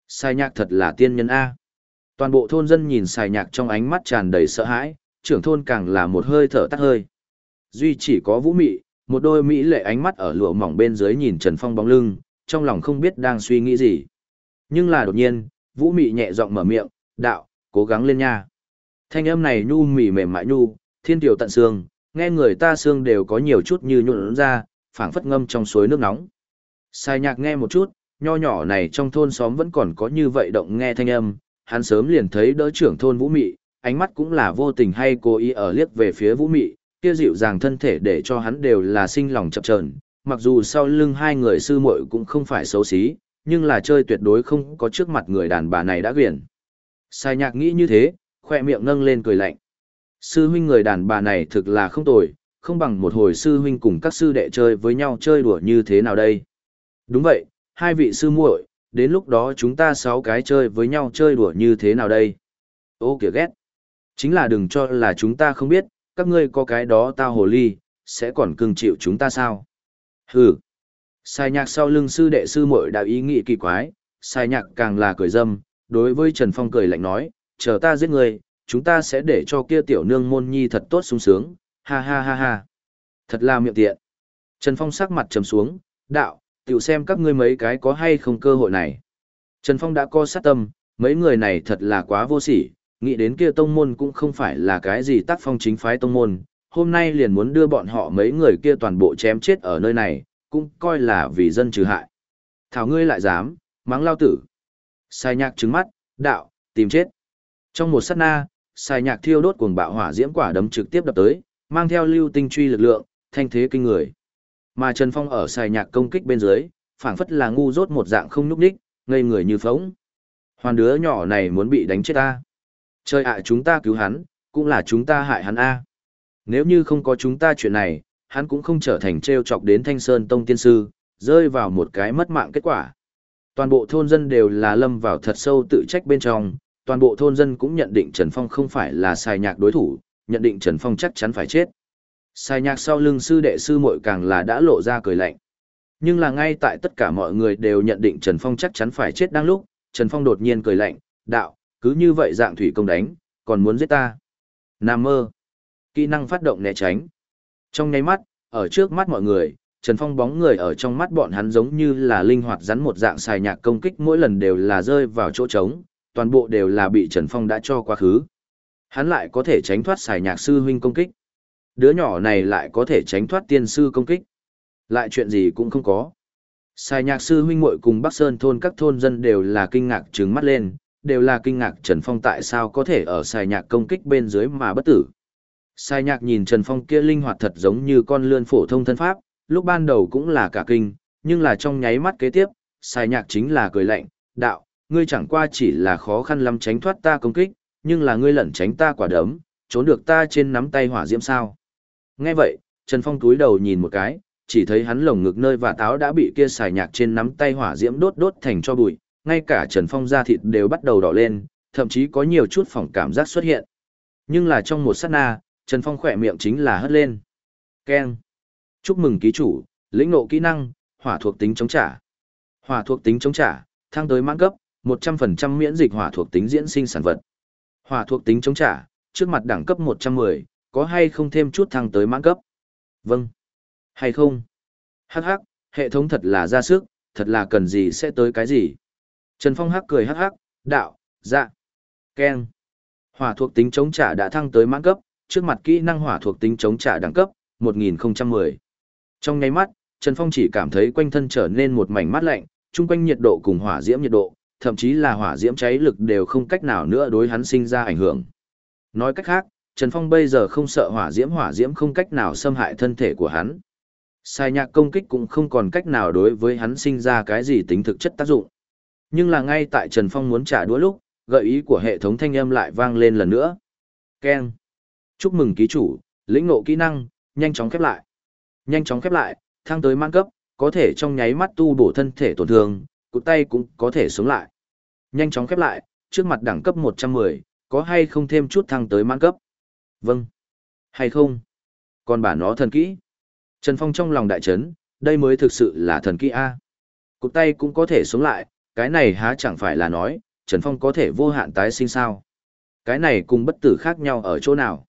Sai nhạc thật là tiên nhân A. Toàn bộ thôn dân nhìn xài nhạc trong ánh mắt tràn đầy sợ hãi, trưởng thôn càng là một hơi thở tắt hơi. Duy chỉ có vũ mị, một đôi mỹ lệ ánh mắt ở lụa mỏng bên dưới nhìn Trần Phong bóng lưng, trong lòng không biết đang suy nghĩ gì. Nhưng là đột nhiên, vũ mị nhẹ giọng mở miệng, đạo, cố gắng lên nha. Thanh âm này nhu mị mềm mại nhu, thiên tiểu tận xương, nghe người ta xương đều có nhiều chút như nhuộn ra, phảng phất ngâm trong suối nước nóng. Sai nhạc nghe một chút, nho nhỏ này trong thôn xóm vẫn còn có như vậy động nghe thanh âm, hắn sớm liền thấy đỡ trưởng thôn vũ mị, ánh mắt cũng là vô tình hay cố ý ở liếc về phía vũ mị, kia dịu dàng thân thể để cho hắn đều là sinh lòng chập chờn mặc dù sau lưng hai người sư muội cũng không phải xấu xí, nhưng là chơi tuyệt đối không có trước mặt người đàn bà này đã quyển. Sai nhạc nghĩ như thế, khoe miệng nâng lên cười lạnh. Sư huynh người đàn bà này thực là không tồi, không bằng một hồi sư huynh cùng các sư đệ chơi với nhau chơi đùa như thế nào đây. Đúng vậy, hai vị sư muội, đến lúc đó chúng ta sáu cái chơi với nhau chơi đùa như thế nào đây? Ô kìa ghét. Chính là đừng cho là chúng ta không biết, các ngươi có cái đó tao hồ ly, sẽ còn cưng chịu chúng ta sao? Hừ. Sai nhạc sau lưng sư đệ sư muội đã ý nghĩ kỳ quái, sai nhạc càng là cười dâm, đối với Trần Phong cười lạnh nói, chờ ta giết người, chúng ta sẽ để cho kia tiểu nương môn nhi thật tốt sung sướng, ha ha ha ha. Thật là miệng tiện. Trần Phong sắc mặt trầm xuống, đạo, tiểu xem các ngươi mấy cái có hay không cơ hội này. Trần Phong đã co sát tâm, mấy người này thật là quá vô sỉ, nghĩ đến kia tông môn cũng không phải là cái gì tác phong chính phái tông môn, hôm nay liền muốn đưa bọn họ mấy người kia toàn bộ chém chết ở nơi này, cũng coi là vì dân trừ hại. Thảo ngươi lại dám, mắng lao tử. Sai nhạc trứng mắt, đạo, tìm chết. Trong một sát na, sai nhạc thiêu đốt cuồng bạo hỏa diễm quả đấm trực tiếp đập tới, mang theo lưu tinh truy lực lượng, thanh thế kinh người. Mà Trần Phong ở sai nhạc công kích bên dưới, phảng phất là ngu dốt một dạng không núp đích, ngây người như phóng. Hoàn đứa nhỏ này muốn bị đánh chết ta. Trời ạ chúng ta cứu hắn, cũng là chúng ta hại hắn a. Nếu như không có chúng ta chuyện này, hắn cũng không trở thành treo chọc đến Thanh Sơn Tông Tiên Sư, rơi vào một cái mất mạng kết quả. Toàn bộ thôn dân đều là lâm vào thật sâu tự trách bên trong, toàn bộ thôn dân cũng nhận định Trần Phong không phải là sai nhạc đối thủ, nhận định Trần Phong chắc chắn phải chết. Sai nhạc sau lưng sư đệ sư muội càng là đã lộ ra cười lạnh. Nhưng là ngay tại tất cả mọi người đều nhận định Trần Phong chắc chắn phải chết đang lúc, Trần Phong đột nhiên cười lạnh, đạo, cứ như vậy dạng thủy công đánh, còn muốn giết ta. Nam mơ. Kỹ năng phát động né tránh. Trong nháy mắt, ở trước mắt mọi người, Trần Phong bóng người ở trong mắt bọn hắn giống như là linh hoạt rắn một dạng xài nhạc công kích mỗi lần đều là rơi vào chỗ trống, toàn bộ đều là bị Trần Phong đã cho quá khứ. Hắn lại có thể tránh thoát xài nhạc sư huynh công kích. Đứa nhỏ này lại có thể tránh thoát tiên sư công kích. Lại chuyện gì cũng không có. Xài nhạc sư huynh muội cùng Bắc Sơn thôn các thôn dân đều là kinh ngạc trừng mắt lên, đều là kinh ngạc Trần Phong tại sao có thể ở xài nhạc công kích bên dưới mà bất tử. Xài nhạc nhìn Trần Phong kia linh hoạt thật giống như con lươn phổ thông thân pháp, lúc ban đầu cũng là cả kinh, nhưng là trong nháy mắt kế tiếp, xài nhạc chính là cười lạnh, đạo, ngươi chẳng qua chỉ là khó khăn lắm tránh thoát ta công kích, nhưng là ngươi lẩn tránh ta quả đấm, trốn được ta trên nắm tay hỏa diễm sao. Nghe vậy, Trần Phong túi đầu nhìn một cái, chỉ thấy hắn lồng ngực nơi và táo đã bị kia xài nhạc trên nắm tay hỏa diễm đốt đốt thành cho bụi, ngay cả Trần Phong da thịt đều bắt đầu đỏ lên, thậm chí có nhiều chút phỏng cảm giác xuất hiện. Nhưng là trong một sát na, Trần Phong khỏe miệng chính là hất lên. Keng. Chúc mừng ký chủ, lĩnh ngộ kỹ năng, hỏa thuộc tính chống trả. Hỏa thuộc tính chống trả, thăng tới mãn cấp, 100% miễn dịch hỏa thuộc tính diễn sinh sản vật. Hỏa thuộc tính chống trả, trước mặt đẳng cấp 110, có hay không thêm chút thăng tới mãn cấp? Vâng. Hay không? Hắc hắc, hệ thống thật là ra sức, thật là cần gì sẽ tới cái gì. Trần Phong hắc cười hắc hắc, đạo, dạ, keng. Hỏa thuộc tính chống trả đã thăng tới mãn cấp, trước mặt kỹ năng hỏa thuộc tính chống trả đẳng cấp, 1010. Trong nháy mắt, Trần Phong chỉ cảm thấy quanh thân trở nên một mảnh mát lạnh, chung quanh nhiệt độ cùng hỏa diễm nhiệt độ, thậm chí là hỏa diễm cháy lực đều không cách nào nữa đối hắn sinh ra ảnh hưởng. Nói cách khác, Trần Phong bây giờ không sợ hỏa diễm hỏa diễm không cách nào xâm hại thân thể của hắn. Sai nhạc công kích cũng không còn cách nào đối với hắn sinh ra cái gì tính thực chất tác dụng. Nhưng là ngay tại Trần Phong muốn trả đũa lúc, gợi ý của hệ thống thanh âm lại vang lên lần nữa. Keng. Chúc mừng ký chủ, lĩnh ngộ kỹ năng, nhanh chóng khép lại. Nhanh chóng khép lại, thăng tới mãn cấp, có thể trong nháy mắt tu bổ thân thể tổn thương, cụt tay cũng có thể sống lại. Nhanh chóng khép lại, trước mặt đẳng cấp 110, có hay không thêm chút thăng tới mãn cấp? Vâng. Hay không? Còn bà nó thần kỹ. Trần Phong trong lòng đại chấn, đây mới thực sự là thần kỹ A. Cụt tay cũng có thể sống lại, cái này há chẳng phải là nói, Trần Phong có thể vô hạn tái sinh sao. Cái này cùng bất tử khác nhau ở chỗ nào.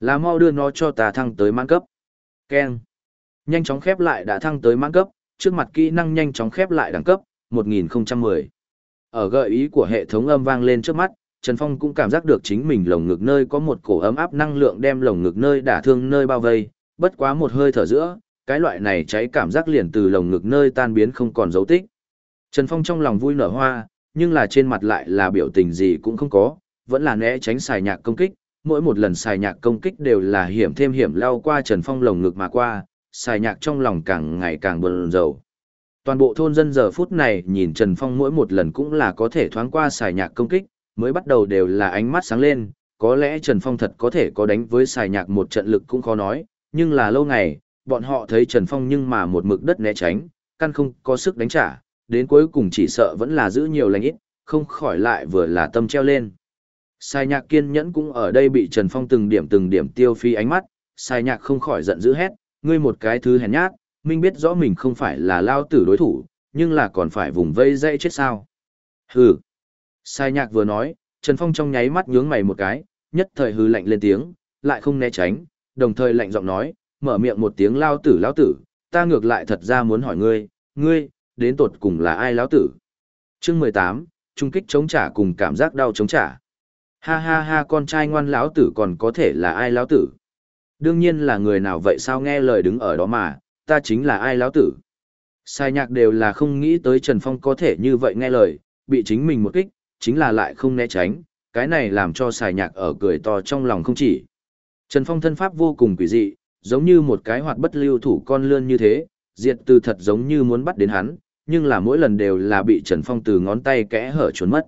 Là mau đưa nó cho ta thăng tới mãn cấp. Ken. Nhanh chóng khép lại đã thăng tới mãn cấp, trước mặt kỹ năng nhanh chóng khép lại đẳng cấp, 1010. Ở gợi ý của hệ thống âm vang lên trước mắt, Trần Phong cũng cảm giác được chính mình lồng ngực nơi có một cổ ấm áp năng lượng đem lồng ngực nơi đả thương nơi bao vây, bất quá một hơi thở giữa, cái loại này cháy cảm giác liền từ lồng ngực nơi tan biến không còn dấu tích. Trần Phong trong lòng vui nở hoa, nhưng là trên mặt lại là biểu tình gì cũng không có, vẫn là né tránh xài nhạc công kích, mỗi một lần xài nhạc công kích đều là hiểm thêm hiểm lao qua Trần Phong lồng ngực mà qua, xài nhạc trong lòng càng ngày càng buồn rầu. Toàn bộ thôn dân giờ phút này nhìn Trần Phong mỗi một lần cũng là có thể thoáng qua xài nhạc công kích, mới bắt đầu đều là ánh mắt sáng lên, có lẽ Trần Phong thật có thể có đánh với xài nhạc một trận lực cũng khó nói, nhưng là lâu ngày, bọn họ thấy Trần Phong nhưng mà một mực đất né tránh, căn không có sức đánh trả, đến cuối cùng chỉ sợ vẫn là giữ nhiều lành ít, không khỏi lại vừa là tâm treo lên. Sai nhạc kiên nhẫn cũng ở đây bị Trần Phong từng điểm từng điểm tiêu phi ánh mắt, sai nhạc không khỏi giận dữ hét, ngươi một cái thứ hèn nhát, minh biết rõ mình không phải là lao tử đối thủ, nhưng là còn phải vùng vây dây chết sao. Hừ. Sai nhạc vừa nói, Trần Phong trong nháy mắt nhướng mày một cái, nhất thời hừ lạnh lên tiếng, lại không né tránh, đồng thời lạnh giọng nói, mở miệng một tiếng lao tử lao tử, ta ngược lại thật ra muốn hỏi ngươi, ngươi, đến tột cùng là ai lão tử. Chương mười tám trung kích chống trả cùng cảm giác đau chống trả. Ha ha ha con trai ngoan lão tử còn có thể là ai lão tử? Đương nhiên là người nào vậy sao nghe lời đứng ở đó mà, ta chính là ai lão tử? Sai nhạc đều là không nghĩ tới Trần Phong có thể như vậy nghe lời, bị chính mình một kích, chính là lại không né tránh, cái này làm cho xài nhạc ở cười to trong lòng không chỉ. Trần Phong thân pháp vô cùng quỷ dị, giống như một cái hoạt bất lưu thủ con lươn như thế, diệt từ thật giống như muốn bắt đến hắn, nhưng là mỗi lần đều là bị Trần Phong từ ngón tay kẽ hở trốn mất.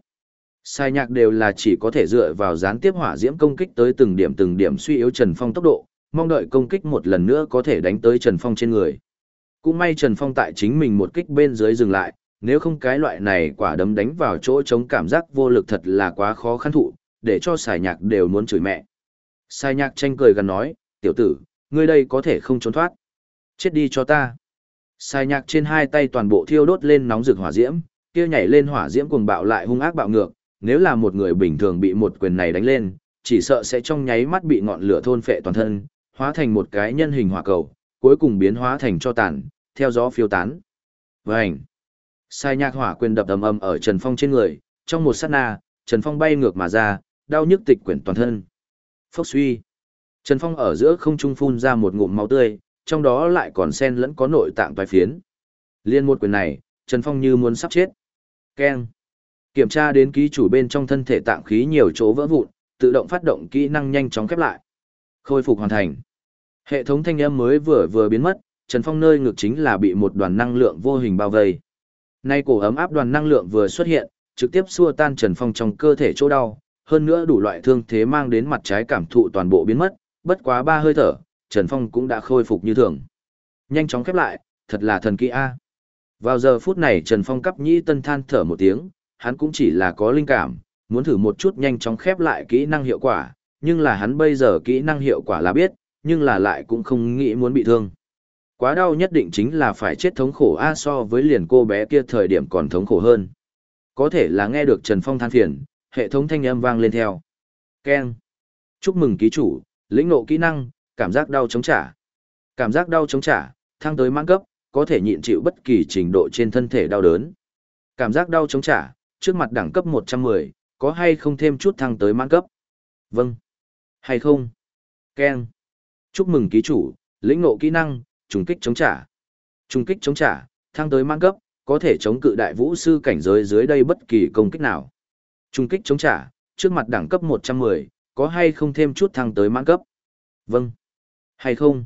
Sai nhạc đều là chỉ có thể dựa vào gián tiếp hỏa diễm công kích tới từng điểm từng điểm suy yếu Trần Phong tốc độ, mong đợi công kích một lần nữa có thể đánh tới Trần Phong trên người. Cũng may Trần Phong tại chính mình một kích bên dưới dừng lại, nếu không cái loại này quả đấm đánh vào chỗ chống cảm giác vô lực thật là quá khó khăn thụ, để cho Sai nhạc đều muốn chửi mẹ. Sai nhạc tranh cười gần nói, tiểu tử, ngươi đây có thể không trốn thoát. Chết đi cho ta. Sai nhạc trên hai tay toàn bộ thiêu đốt lên nóng rực hỏa diễm, kia nhảy lên hỏa diễm cuồng bạo lại hung ác bạo ngược, nếu là một người bình thường bị một quyền này đánh lên, chỉ sợ sẽ trong nháy mắt bị ngọn lửa thôn phệ toàn thân, hóa thành một cái nhân hình hỏa cầu, cuối cùng biến hóa thành cho tàn, theo gió phiêu tán. Vành. Sai nhạc hỏa quyền đập ầm ầm ở Trần Phong trên người, trong một sát na, Trần Phong bay ngược mà ra, đau nhức tịch quyển toàn thân. Phốc suy. Trần Phong ở giữa không trung phun ra một ngụm máu tươi, trong đó lại còn xen lẫn có nội tạng toái phiến. Liên một quyền này, Trần Phong như muốn sắp chết. Keng. Kiểm tra đến ký chủ bên trong thân thể tạng khí nhiều chỗ vỡ vụn, tự động phát động kỹ năng nhanh chóng khép lại. Khôi phục hoàn thành. Hệ thống thanh âm mới vừa vừa biến mất, Trần Phong nơi ngực chính là bị một đoàn năng lượng vô hình bao vây. Nay cổ ấm áp đoàn năng lượng vừa xuất hiện, trực tiếp xua tan Trần Phong trong cơ thể chỗ đau, hơn nữa đủ loại thương thế mang đến mặt trái cảm thụ toàn bộ biến mất, bất quá ba hơi thở, Trần Phong cũng đã khôi phục như thường. Nhanh chóng khép lại, thật là thần kỳ a. Vào giờ phút này Trần Phong cấp nhĩ tân than thở một tiếng, hắn cũng chỉ là có linh cảm, muốn thử một chút nhanh chóng khép lại kỹ năng hiệu quả, nhưng là hắn bây giờ kỹ năng hiệu quả là biết, nhưng là lại cũng không nghĩ muốn bị thương. Quá đau nhất định chính là phải chết thống khổ a so với liền cô bé kia thời điểm còn thống khổ hơn. Có thể là nghe được Trần Phong than phiền, hệ thống thanh âm vang lên theo. Keng. Chúc mừng ký chủ, lĩnh ngộ kỹ năng, cảm giác đau chống trả. Cảm giác đau chống trả, thăng tới mãn cấp, có thể nhịn chịu bất kỳ trình độ trên thân thể đau đớn. Cảm giác đau chống trả, trước mặt đẳng cấp 110, có hay không thêm chút thăng tới mãn cấp? Vâng. Hay không? Ken. Chúc mừng ký chủ, lĩnh ngộ kỹ năng, trùng kích chống trả. Trùng kích chống trả, thăng tới mãn cấp, có thể chống cự đại vũ sư cảnh giới dưới đây bất kỳ công kích nào. Trùng kích chống trả, trước mặt đẳng cấp 110, có hay không thêm chút thăng tới mãn cấp? Vâng. Hay không?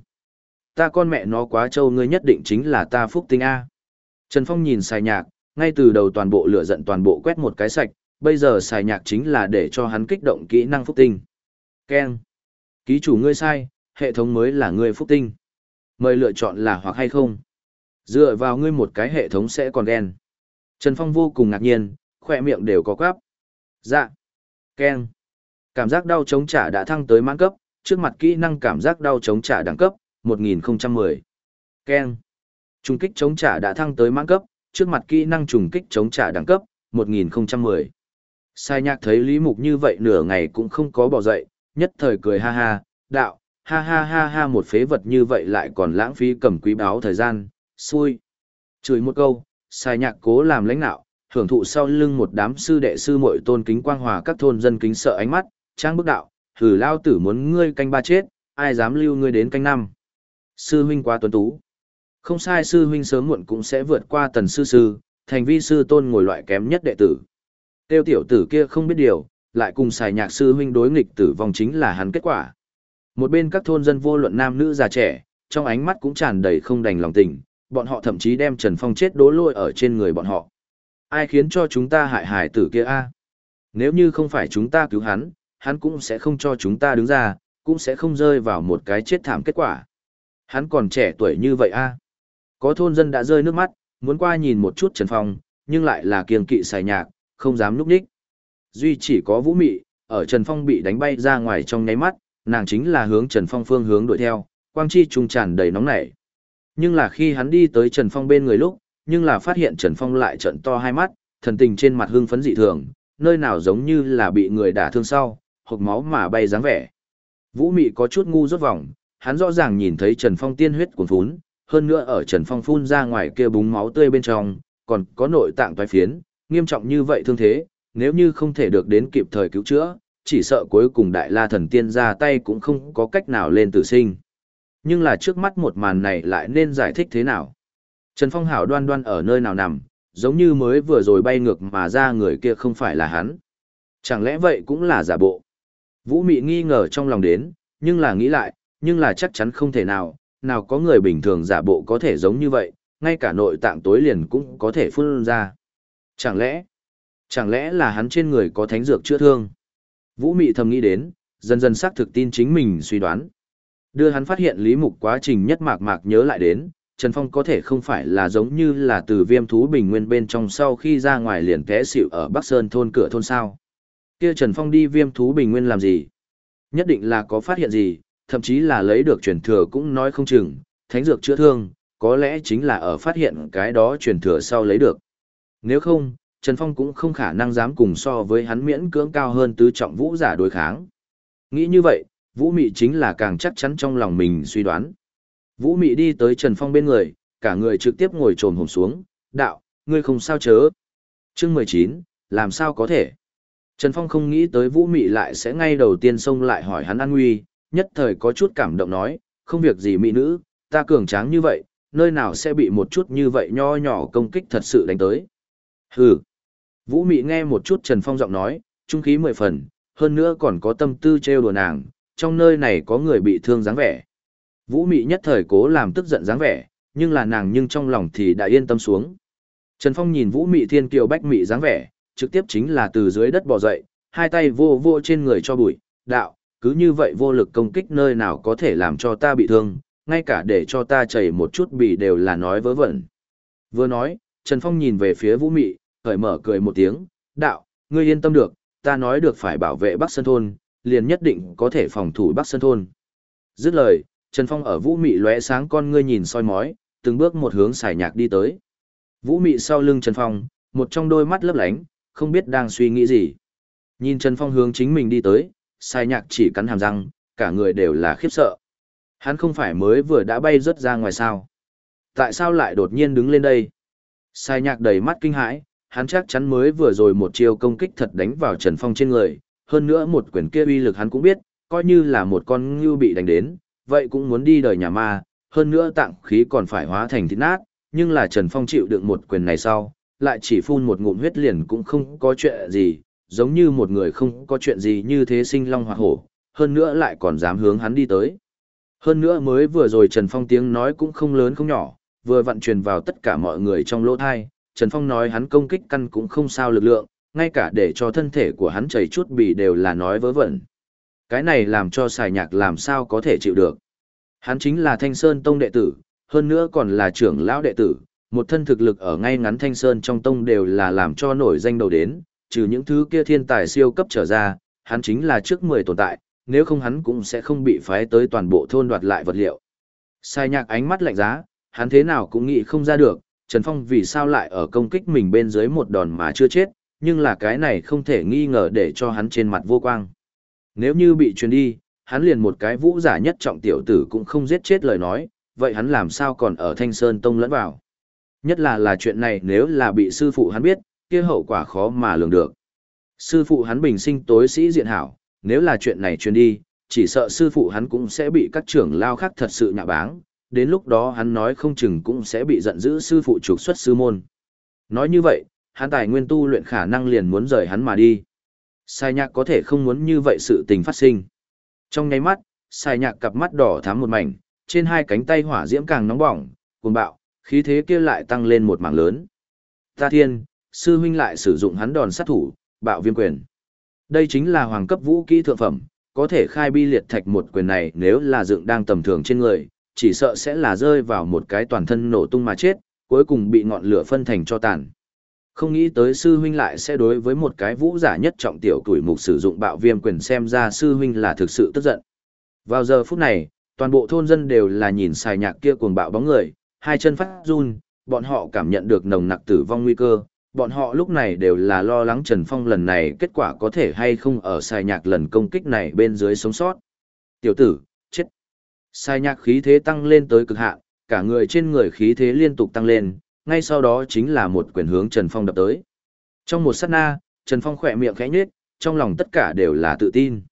Ta con mẹ nó quá trâu ngươi nhất định chính là ta phúc tinh A. Trần Phong nhìn xài nhạc, ngay từ đầu toàn bộ lửa giận toàn bộ quét một cái sạch, bây giờ xài nhạc chính là để cho hắn kích động kỹ năng phúc tinh. Ken. Ký chủ ngươi sai, hệ thống mới là ngươi phúc tinh. Mời lựa chọn là hoặc hay không. Dựa vào ngươi một cái hệ thống sẽ còn ghen. Trần Phong vô cùng ngạc nhiên, khỏe miệng đều có quáp. Dạ. Ken. Cảm giác đau chống trả đã thăng tới mãn cấp, trước mặt kỹ năng cảm giác đau chống trả đẳng cấp, 1010. Ken. Trung kích chống trả đã thăng tới mãn cấp, trước mặt kỹ năng trùng kích chống trả đẳng cấp, 1010. Sai nhạc thấy Lý Mục như vậy nửa ngày cũng không có bỏ dậy, nhất thời cười ha ha, đạo, ha ha ha ha một phế vật như vậy lại còn lãng phí cầm quý báo thời gian, xui. Chửi một câu, sai nhạc cố làm lãnh nạo, hưởng thụ sau lưng một đám sư đệ sư muội tôn kính quang hòa các thôn dân kính sợ ánh mắt, trang bức đạo, thử lao tử muốn ngươi canh ba chết, ai dám lưu ngươi đến canh năm. Sư huynh quá tuấn tú. Không sai sư huynh sớm muộn cũng sẽ vượt qua tần sư sư, thành vi sư tôn ngồi loại kém nhất đệ tử. Tiêu tiểu tử kia không biết điều, lại cùng xài nhạc sư huynh đối nghịch tử vong chính là hắn kết quả. Một bên các thôn dân vô luận nam nữ già trẻ, trong ánh mắt cũng tràn đầy không đành lòng tình, bọn họ thậm chí đem Trần Phong chết đố lôi ở trên người bọn họ. Ai khiến cho chúng ta hại hại tử kia a? Nếu như không phải chúng ta cứu hắn, hắn cũng sẽ không cho chúng ta đứng ra, cũng sẽ không rơi vào một cái chết thảm kết quả. Hắn còn trẻ tuổi như vậy a. Có thôn dân đã rơi nước mắt, muốn qua nhìn một chút Trần Phong, nhưng lại là kiêng kỵ xài nhạc, không dám núp đích. Duy chỉ có Vũ Mị, ở Trần Phong bị đánh bay ra ngoài trong nháy mắt, nàng chính là hướng Trần Phong phương hướng đuổi theo, quang chi trung tràn đầy nóng nảy. Nhưng là khi hắn đi tới Trần Phong bên người lúc, nhưng là phát hiện Trần Phong lại trận to hai mắt, thần tình trên mặt hưng phấn dị thường, nơi nào giống như là bị người đả thương sau, hộc máu mà bay dáng vẻ. Vũ Mị có chút ngu rốt vòng, hắn rõ ràng nhìn thấy Trần Phong tiên huyết cuồn phún, hơn nữa ở Trần Phong phun ra ngoài kia búng máu tươi bên trong, còn có nội tạng toái phiến, nghiêm trọng như vậy thương thế, nếu như không thể được đến kịp thời cứu chữa, chỉ sợ cuối cùng Đại La Thần Tiên ra tay cũng không có cách nào lên tử sinh. Nhưng là trước mắt một màn này lại nên giải thích thế nào? Trần Phong hảo đoan đoan ở nơi nào nằm, giống như mới vừa rồi bay ngược mà ra người kia không phải là hắn. Chẳng lẽ vậy cũng là giả bộ? Vũ Mị nghi ngờ trong lòng đến, nhưng là nghĩ lại, nhưng là chắc chắn không thể nào, nào có người bình thường giả bộ có thể giống như vậy, ngay cả nội tạng tối liền cũng có thể phun ra. Chẳng lẽ, chẳng lẽ là hắn trên người có thánh dược chữa thương? Vũ Mị thầm nghĩ đến, dần dần xác thực tin chính mình suy đoán. Đưa hắn phát hiện lý mục quá trình nhất mạc mạc nhớ lại đến, Trần Phong có thể không phải là giống như là từ viêm thú bình nguyên bên trong sau khi ra ngoài liền té xỉu ở Bắc Sơn thôn cửa thôn sao. Kia Trần Phong đi viêm thú bình nguyên làm gì? Nhất định là có phát hiện gì, thậm chí là lấy được truyền thừa cũng nói không chừng, thánh dược chữa thương, có lẽ chính là ở phát hiện cái đó truyền thừa sau lấy được. Nếu không, Trần Phong cũng không khả năng dám cùng so với hắn miễn cưỡng cao hơn tứ trọng vũ giả đối kháng. Nghĩ như vậy, Vũ Mị chính là càng chắc chắn trong lòng mình suy đoán. Vũ Mị đi tới Trần Phong bên người, cả người trực tiếp ngồi trồm hổm xuống, đạo, ngươi không sao chớ. Chương mười chín, làm sao có thể? Trần Phong không nghĩ tới Vũ Mị lại sẽ ngay đầu tiên xông lại hỏi hắn an nguy, nhất thời có chút cảm động nói, không việc gì mỹ nữ, ta cường tráng như vậy, nơi nào sẽ bị một chút như vậy nho nhỏ công kích thật sự đánh tới. Hừ. Vũ Mị nghe một chút Trần Phong giọng nói, trung khí mười phần, hơn nữa còn có tâm tư trêu đùa nàng, trong nơi này có người bị thương dáng vẻ. Vũ Mị nhất thời cố làm tức giận dáng vẻ, nhưng là nàng nhưng trong lòng thì đã yên tâm xuống. Trần Phong nhìn Vũ Mị thiên kiều bách mị dáng vẻ, trực tiếp chính là từ dưới đất bò dậy, hai tay vô vô trên người cho bụi, đạo, cứ như vậy vô lực công kích nơi nào có thể làm cho ta bị thương, ngay cả để cho ta chảy một chút bị đều là nói vớ vẩn. Vừa nói, Trần Phong nhìn về phía Vũ Mị, khởi mở cười một tiếng, đạo, ngươi yên tâm được, ta nói được phải bảo vệ Bắc Sơn Thôn, liền nhất định có thể phòng thủ Bắc Sơn Thôn. Dứt lời, Trần Phong ở Vũ Mị lóe sáng con ngươi nhìn soi mói, từng bước một hướng xài nhạc đi tới. Vũ Mị sau lưng Trần Phong, một trong đôi mắt lấp lánh, không biết đang suy nghĩ gì. Nhìn Trần Phong hướng chính mình đi tới, Sai nhạc chỉ cắn hàm răng, cả người đều là khiếp sợ. Hắn không phải mới vừa đã bay rớt ra ngoài sao. Tại sao lại đột nhiên đứng lên đây? Sai nhạc đầy mắt kinh hãi, hắn chắc chắn mới vừa rồi một chiêu công kích thật đánh vào Trần Phong trên người, hơn nữa một quyền kia uy lực hắn cũng biết, coi như là một con ngưu bị đánh đến, vậy cũng muốn đi đời nhà ma, hơn nữa tạng khí còn phải hóa thành thịt nát, nhưng là Trần Phong chịu được một quyền này sau, lại chỉ phun một ngụm huyết liền cũng không có chuyện gì, giống như một người không có chuyện gì như thế sinh long hoặc hổ, hơn nữa lại còn dám hướng hắn đi tới. Hơn nữa mới vừa rồi Trần Phong tiếng nói cũng không lớn không nhỏ, vừa vận truyền vào tất cả mọi người trong lỗ thai, Trần Phong nói hắn công kích căn cũng không sao lực lượng, ngay cả để cho thân thể của hắn chảy chút bị đều là nói vớ vẩn. Cái này làm cho xài nhạc làm sao có thể chịu được. Hắn chính là Thanh Sơn Tông đệ tử, hơn nữa còn là trưởng lão đệ tử, một thân thực lực ở ngay ngắn Thanh Sơn trong tông đều là làm cho nổi danh đầu đến, trừ những thứ kia thiên tài siêu cấp trở ra, hắn chính là trước 10 tồn tại, nếu không hắn cũng sẽ không bị phái tới toàn bộ thôn đoạt lại vật liệu. Sai nhạc ánh mắt lạnh giá, hắn thế nào cũng nghĩ không ra được, Trần Phong vì sao lại ở công kích mình bên dưới một đòn mà chưa chết, nhưng là cái này không thể nghi ngờ để cho hắn trên mặt vô quang. Nếu như bị truyền đi, hắn liền một cái vũ giả nhất trọng tiểu tử cũng không giết chết lời nói, vậy hắn làm sao còn ở Thanh Sơn Tông lẫn vào. Nhất là là chuyện này nếu là bị sư phụ hắn biết, kia hậu quả khó mà lường được. Sư phụ hắn bình sinh tối sĩ diện hảo, nếu là chuyện này truyền đi, chỉ sợ sư phụ hắn cũng sẽ bị các trưởng lao khác thật sự nhạ báng, đến lúc đó hắn nói không chừng cũng sẽ bị giận dữ sư phụ trục xuất sư môn. Nói như vậy, hắn tài nguyên tu luyện khả năng liền muốn rời hắn mà đi. Sai nhạc có thể không muốn như vậy sự tình phát sinh. Trong nháy mắt, sai nhạc cặp mắt đỏ thắm một mảnh, trên hai cánh tay hỏa diễm càng nóng bỏng, cuồng bạo, khí thế kia lại tăng lên một mảng lớn. Ta thiên, sư huynh lại sử dụng hắn đòn sát thủ, bạo viêm quyền. Đây chính là hoàng cấp vũ kỹ thượng phẩm, có thể khai bi liệt thạch một quyền này nếu là dựng đang tầm thường trên người, chỉ sợ sẽ là rơi vào một cái toàn thân nổ tung mà chết, cuối cùng bị ngọn lửa phân thành cho tàn. Không nghĩ tới sư huynh lại sẽ đối với một cái vũ giả nhất trọng tiểu tuổi mục sử dụng bạo viêm quyền xem ra sư huynh là thực sự tức giận. Vào giờ phút này, toàn bộ thôn dân đều là nhìn xài nhạc kia cuồng bạo bóng người, hai chân phát run, bọn họ cảm nhận được nồng nặc tử vong nguy cơ, bọn họ lúc này đều là lo lắng Trần Phong lần này kết quả có thể hay không ở sai nhạc lần công kích này bên dưới sống sót. Tiểu tử, chết. Sai nhạc khí thế tăng lên tới cực hạn, cả người trên người khí thế liên tục tăng lên, ngay sau đó chính là một quyền hướng Trần Phong đập tới. Trong một sát na, Trần Phong khỏe miệng khẽ nhếch, trong lòng tất cả đều là tự tin.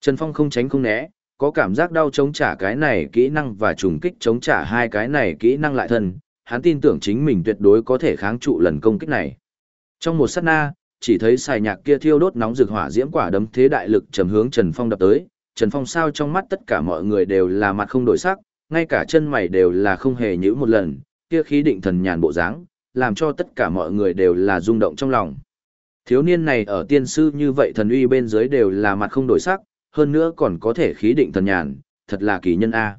Trần Phong không tránh không né, có cảm giác đau chống trả cái này kỹ năng và trùng kích chống trả hai cái này kỹ năng lại thân, hắn tin tưởng chính mình tuyệt đối có thể kháng trụ lần công kích này. Trong một sát na, chỉ thấy xài nhạc kia thiêu đốt nóng rực hỏa diễm quả đấm thế đại lực trầm hướng Trần Phong đập tới, Trần Phong sao trong mắt tất cả mọi người đều là mặt không đổi sắc, ngay cả chân mày đều là không hề nhíu một lần, kia khí định thần nhàn bộ dáng, làm cho tất cả mọi người đều là rung động trong lòng. Thiếu niên này ở tiên sư như vậy thần uy bên dưới đều là mặt không đổi sắc, hơn nữa còn có thể khí định thần nhàn, thật là kỳ nhân A.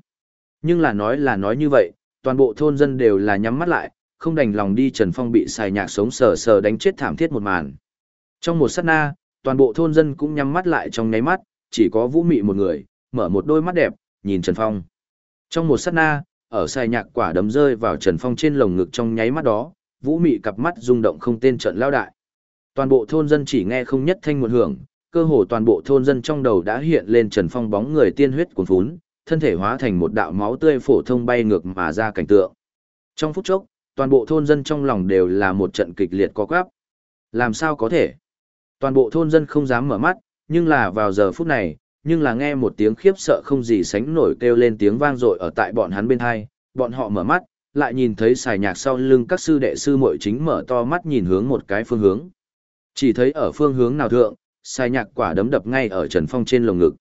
Nhưng là nói là nói như vậy, toàn bộ thôn dân đều là nhắm mắt lại, không đành lòng đi Trần Phong bị xài nhạc sống sờ sờ đánh chết thảm thiết một màn. Trong một sát na, toàn bộ thôn dân cũng nhắm mắt lại trong nháy mắt, chỉ có Vũ Mị một người, mở một đôi mắt đẹp, nhìn Trần Phong. Trong một sát na, ở xài nhạc quả đấm rơi vào Trần Phong trên lồng ngực trong nháy mắt đó, Vũ Mị cặp mắt rung động không tên trận lao đại. Toàn bộ thôn dân chỉ nghe không nhất thanh một hưởng, cơ hồ toàn bộ thôn dân trong đầu đã hiện lên Trần Phong bóng người tiên huyết cuồn phún, thân thể hóa thành một đạo máu tươi phổ thông bay ngược mà ra cảnh tượng. Trong phút chốc, toàn bộ thôn dân trong lòng đều là một trận kịch liệt có quáp. Làm sao có thể? Toàn bộ thôn dân không dám mở mắt, nhưng là vào giờ phút này, nhưng là nghe một tiếng khiếp sợ không gì sánh nổi kêu lên tiếng vang dội ở tại bọn hắn bên hai, bọn họ mở mắt, lại nhìn thấy xài nhạc sau lưng các sư đệ sư muội chính mở to mắt nhìn hướng một cái phương hướng. Chỉ thấy ở phương hướng nào thượng, Sai nhạc quả đấm đập ngay ở Trần Phong trên lồng ngực.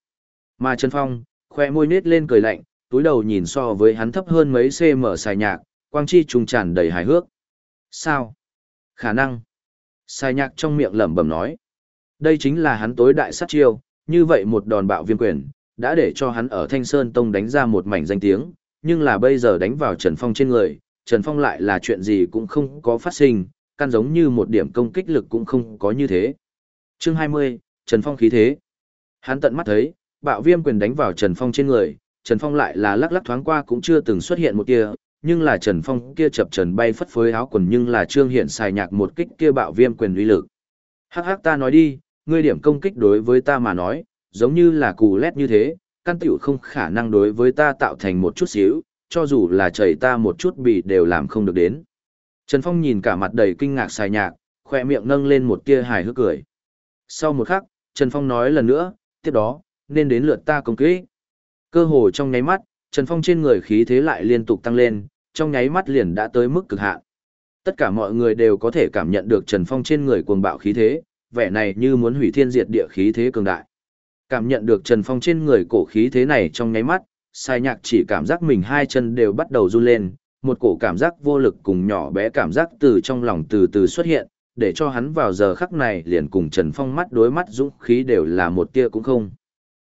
Mà Trần Phong, khoe môi nết lên cười lạnh, túi đầu nhìn so với hắn thấp hơn mấy cm Sai nhạc, quang chi trùng tràn đầy hài hước. Sao? Khả năng. Sai nhạc trong miệng lẩm bẩm nói. Đây chính là hắn tối đại sát chiêu, như vậy một đòn bạo viêm quyền, đã để cho hắn ở Thanh Sơn Tông đánh ra một mảnh danh tiếng, nhưng là bây giờ đánh vào Trần Phong trên người, Trần Phong lại là chuyện gì cũng không có phát sinh, căn giống như một điểm công kích lực cũng không có như thế. Chương 20, Trần Phong khí thế. Hắn tận mắt thấy, bạo viêm quyền đánh vào Trần Phong trên người, Trần Phong lại là lắc lắc thoáng qua cũng chưa từng xuất hiện một kia, nhưng là Trần Phong kia chập trần bay phất phới áo quần nhưng là trương hiện xài nhạc một kích kia bạo viêm quyền uy lực. Hắc hắc ta nói đi, ngươi điểm công kích đối với ta mà nói, giống như là cù lét như thế, căn tiểu không khả năng đối với ta tạo thành một chút xíu, cho dù là chảy ta một chút bị đều làm không được đến. Trần Phong nhìn cả mặt đầy kinh ngạc xài nhạc, khoe miệng nâng lên một tia hài hước cười. Sau một khắc, Trần Phong nói lần nữa, tiếp đó, nên đến lượt ta công kích. Cơ hồ trong nháy mắt, Trần Phong trên người khí thế lại liên tục tăng lên, trong nháy mắt liền đã tới mức cực hạn. Tất cả mọi người đều có thể cảm nhận được Trần Phong trên người cuồng bạo khí thế, vẻ này như muốn hủy thiên diệt địa khí thế cường đại. Cảm nhận được Trần Phong trên người cổ khí thế này trong nháy mắt, sai nhạc chỉ cảm giác mình hai chân đều bắt đầu run lên, một cổ cảm giác vô lực cùng nhỏ bé cảm giác từ trong lòng từ từ xuất hiện, để cho hắn vào giờ khắc này liền cùng Trần Phong mắt đối mắt dũng khí đều là một tia cũng không.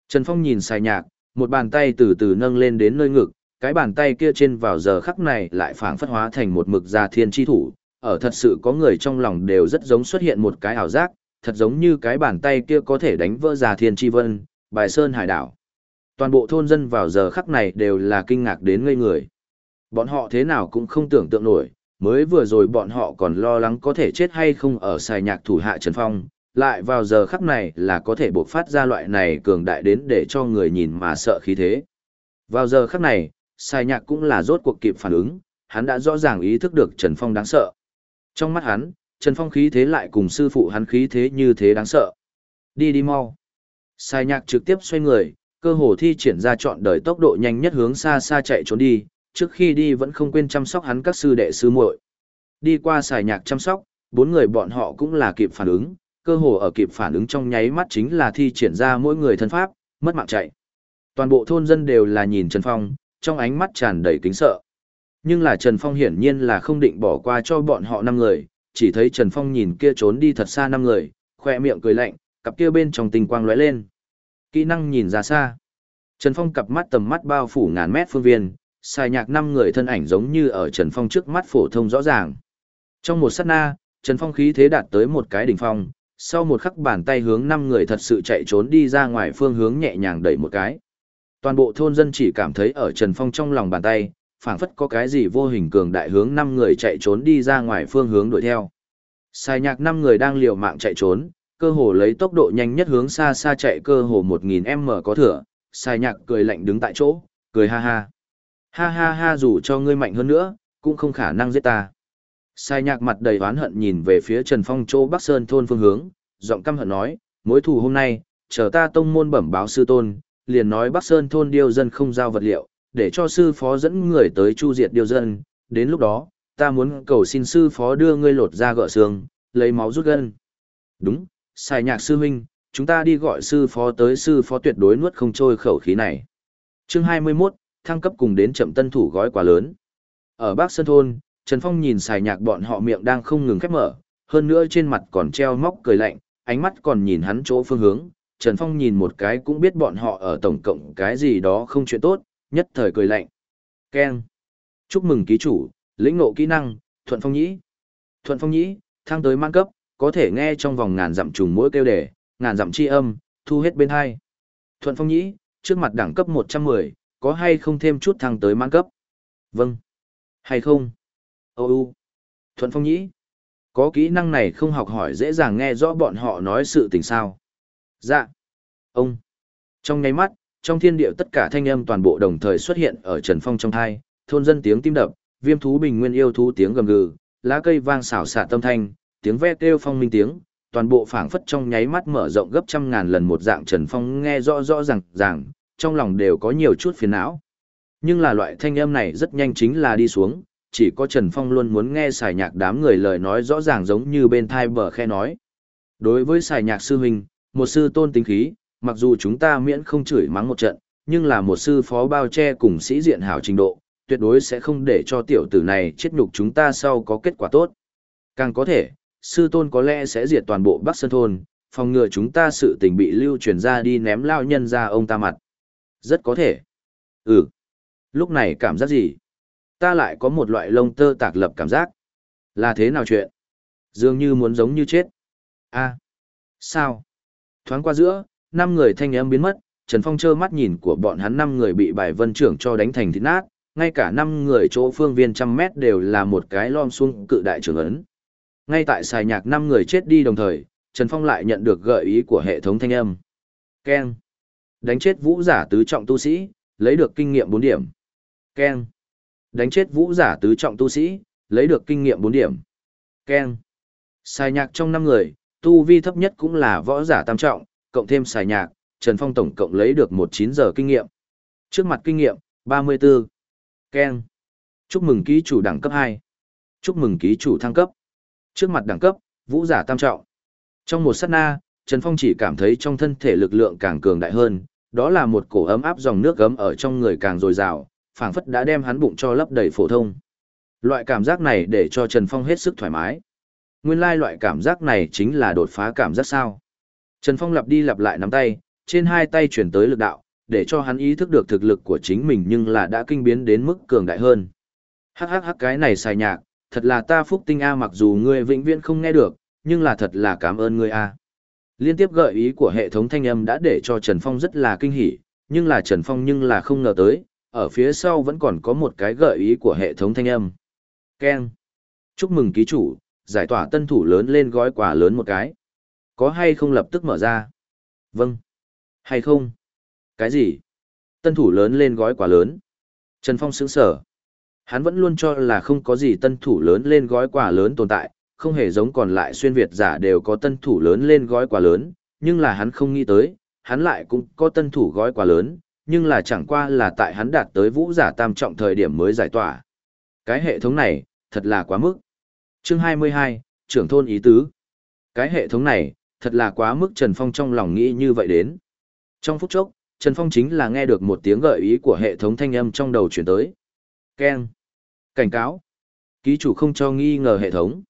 Trần Phong nhìn sai nhạc, một bàn tay từ từ nâng lên đến nơi ngực, cái bàn tay kia trên vào giờ khắc này lại phảng phất hóa thành một mực gia thiên chi thủ, ở thật sự có người trong lòng đều rất giống xuất hiện một cái ảo giác, thật giống như cái bàn tay kia có thể đánh vỡ gia thiên chi vân, bài sơn hải đảo. Toàn bộ thôn dân vào giờ khắc này đều là kinh ngạc đến ngây người. Bọn họ thế nào cũng không tưởng tượng nổi, mới vừa rồi bọn họ còn lo lắng có thể chết hay không ở xài nhạc thủ hạ Trần Phong, lại vào giờ khắc này là có thể bộc phát ra loại này cường đại đến để cho người nhìn mà sợ khí thế. Vào giờ khắc này, xài nhạc cũng là rốt cuộc kịp phản ứng, hắn đã rõ ràng ý thức được Trần Phong đáng sợ. Trong mắt hắn, Trần Phong khí thế lại cùng sư phụ hắn khí thế như thế đáng sợ. Đi đi mau. Sai nhạc trực tiếp xoay người, cơ hồ thi triển ra chọn đời tốc độ nhanh nhất hướng xa xa chạy trốn đi, trước khi đi vẫn không quên chăm sóc hắn các sư đệ sư muội. Đi qua xài nhạc chăm sóc, bốn người bọn họ cũng là kịp phản ứng, cơ hồ ở kịp phản ứng trong nháy mắt chính là thi triển ra mỗi người thân pháp, mất mạng chạy. Toàn bộ thôn dân đều là nhìn Trần Phong, trong ánh mắt tràn đầy kính sợ. Nhưng là Trần Phong hiển nhiên là không định bỏ qua cho bọn họ năm người, chỉ thấy Trần Phong nhìn kia trốn đi thật xa năm người, khoe miệng cười lạnh, cặp kia bên trong tình quang lóe lên. Kỹ năng nhìn ra xa. Trần Phong cặp mắt tầm mắt bao phủ ngàn mét phương viên, xài nhạc năm người thân ảnh giống như ở Trần Phong trước mắt phổ thông rõ ràng. Trong một sát na, Trần Phong khí thế đạt tới một cái đỉnh phong, sau một khắc bàn tay hướng năm người thật sự chạy trốn đi ra ngoài phương hướng nhẹ nhàng đẩy một cái. Toàn bộ thôn dân chỉ cảm thấy ở Trần Phong trong lòng bàn tay, phảng phất có cái gì vô hình cường đại hướng năm người chạy trốn đi ra ngoài phương hướng đuổi theo. Sai nhạc năm người đang liều mạng chạy trốn, cơ hồ lấy tốc độ nhanh nhất hướng xa xa chạy cơ hồ 1000m có thừa, sai nhạc cười lạnh đứng tại chỗ, cười ha ha. Ha ha ha dù cho ngươi mạnh hơn nữa, cũng không khả năng giết ta. Sai nhạc mặt đầy oán hận nhìn về phía Trần Phong chỗ Bắc Sơn thôn phương hướng, giọng căm hận nói, mối thù hôm nay, chờ ta tông môn bẩm báo sư tôn, liền nói Bắc Sơn thôn điêu dân không giao vật liệu, để cho sư phó dẫn người tới chu diệt điêu dân, đến lúc đó, ta muốn cầu xin sư phó đưa ngươi lột ra gỡ xương, lấy máu rút gân. Đúng, Sai nhạc sư huynh, chúng ta đi gọi sư phó tới sư phó tuyệt đối nuốt không trôi khẩu khí này. Chương 21, thăng cấp cùng đến chậm tân thủ gói quà lớn. Ở Bắc Sơn Thôn, Trần Phong nhìn xài nhạc bọn họ miệng đang không ngừng khép mở, hơn nữa trên mặt còn treo móc cười lạnh, ánh mắt còn nhìn hắn chỗ phương hướng. Trần Phong nhìn một cái cũng biết bọn họ ở tổng cộng cái gì đó không chuyện tốt, nhất thời cười lạnh. Ken. Chúc mừng ký chủ, lĩnh ngộ kỹ năng, Thuận Phong Nhĩ. Thuận Phong Nhĩ, thăng tới mang cấp, có thể nghe trong vòng ngàn dặm trùng mỗi kêu đề, ngàn dặm chi âm, thu hết bên hai. Thuận Phong Nhĩ, trước mặt đẳng cấp 110, có hay không thêm chút thăng tới mãn cấp? Vâng. Hay không? Ô u. Thuận Phong Nhĩ. Có kỹ năng này không học hỏi dễ dàng nghe rõ bọn họ nói sự tình sao. Dạ. Ông. Trong nháy mắt, trong thiên địa tất cả thanh âm toàn bộ đồng thời xuất hiện ở Trần Phong trong thai, thôn dân tiếng tim đập, viêm thú bình nguyên yêu thú tiếng gầm gừ, lá cây vang xảo xạ tâm thanh, tiếng ve kêu phong minh tiếng, toàn bộ phảng phất trong nháy mắt mở rộng gấp trăm ngàn lần một dạng Trần Phong nghe rõ rõ ràng ràng, trong lòng đều có nhiều chút phiền não. Nhưng là loại thanh âm này rất nhanh chính là đi xuống, chỉ có Trần Phong luôn muốn nghe xài nhạc đám người lời nói rõ ràng giống như bên thai bờ khe nói. Đối với xài nhạc sư huynh, một sư tôn tính khí, mặc dù chúng ta miễn không chửi mắng một trận, nhưng là một sư phó bao che cùng sĩ diện hảo trình độ, tuyệt đối sẽ không để cho tiểu tử này chết nhục chúng ta sau có kết quả tốt. Càng có thể, sư tôn có lẽ sẽ diệt toàn bộ Bắc Sơn Thôn, phòng ngừa chúng ta sự tình bị lưu truyền ra đi ném lao nhân ra ông ta mặt. Rất có thể. Ừ. Lúc này cảm giác gì? Ta lại có một loại lông tơ tạc lập cảm giác. Là thế nào chuyện? Dường như muốn giống như chết. a Sao? Thoáng qua giữa, năm người thanh âm biến mất, Trần Phong trơ mắt nhìn của bọn hắn năm người bị bài vân trưởng cho đánh thành thịt nát, ngay cả năm người chỗ phương viên trăm mét đều là một cái lom xuống cự đại trưởng ấn. Ngay tại xài nhạc năm người chết đi đồng thời, Trần Phong lại nhận được gợi ý của hệ thống thanh âm. Ken. Đánh chết vũ giả tứ trọng tu sĩ, lấy được kinh nghiệm 4 điểm. Ken. Đánh chết vũ giả tứ trọng tu sĩ, lấy được kinh nghiệm 4 điểm. Ken. Xài nhạc trong 5 người, tu vi thấp nhất cũng là võ giả tam trọng, cộng thêm xài nhạc, Trần Phong tổng cộng lấy được 19 giờ kinh nghiệm. Trước mặt kinh nghiệm, 34. Ken. Chúc mừng ký chủ đẳng cấp 2. Chúc mừng ký chủ thăng cấp. Trước mặt đẳng cấp, vũ giả tam trọng. Trong một sát na, Trần Phong chỉ cảm thấy trong thân thể lực lượng càng cường đại hơn, đó là một cổ ấm áp dòng nước gấm ở trong người càng dồi dào, phảng phất đã đem hắn bụng cho lấp đầy phổ thông. Loại cảm giác này để cho Trần Phong hết sức thoải mái. Nguyên lai loại cảm giác này chính là đột phá cảm giác sao. Trần Phong lặp đi lặp lại nắm tay, trên hai tay chuyển tới lực đạo, để cho hắn ý thức được thực lực của chính mình nhưng là đã kinh biến đến mức cường đại hơn. Hắc hắc hắc cái này xài nhạc, thật là ta phúc tinh A mặc dù ngươi vĩnh viễn không nghe được, nhưng là thật là cảm ơn ngươi A. Liên tiếp gợi ý của hệ thống thanh âm đã để cho Trần Phong rất là kinh hỉ, nhưng là Trần Phong nhưng là không ngờ tới, ở phía sau vẫn còn có một cái gợi ý của hệ thống thanh âm. Ken. Chúc mừng ký chủ, giải tỏa tân thủ lớn lên gói quà lớn một cái. Có hay không lập tức mở ra? Vâng. Hay không? Cái gì? Tân thủ lớn lên gói quà lớn. Trần Phong sững sở. Hắn vẫn luôn cho là không có gì tân thủ lớn lên gói quà lớn tồn tại, không hề giống còn lại xuyên Việt giả đều có tân thủ lớn lên gói quà lớn, nhưng là hắn không nghĩ tới, hắn lại cũng có tân thủ gói quà lớn, nhưng là chẳng qua là tại hắn đạt tới vũ giả tam trọng thời điểm mới giải tỏa. Cái hệ thống này, thật là quá mức. Chương 22, trưởng thôn ý tứ. Cái hệ thống này, thật là quá mức Trần Phong trong lòng nghĩ như vậy đến. Trong phút chốc, Trần Phong chính là nghe được một tiếng gợi ý của hệ thống thanh âm trong đầu chuyển tới. Ken. Cảnh cáo. Ký chủ không cho nghi ngờ hệ thống.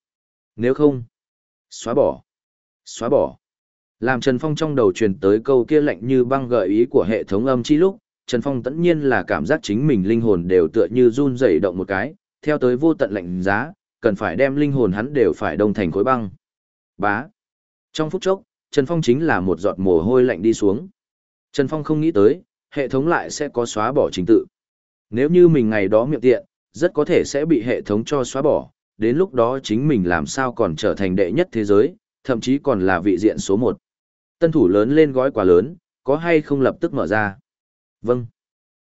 Nếu không, xóa bỏ. Xóa bỏ. Làm Trần Phong trong đầu truyền tới câu kia lạnh như băng gợi ý của hệ thống âm chi lúc, Trần Phong tất nhiên là cảm giác chính mình linh hồn đều tựa như run rẩy động một cái, theo tới vô tận lạnh giá, cần phải đem linh hồn hắn đều phải đông thành khối băng. Bá. Trong phút chốc, Trần Phong chính là một giọt mồ hôi lạnh đi xuống. Trần Phong không nghĩ tới, hệ thống lại sẽ có xóa bỏ trình tự. Nếu như mình ngày đó miệng tiện, rất có thể sẽ bị hệ thống cho xóa bỏ, đến lúc đó chính mình làm sao còn trở thành đệ nhất thế giới, thậm chí còn là vị diện số một. Tân thủ lớn lên gói quà lớn, có hay không lập tức mở ra? Vâng.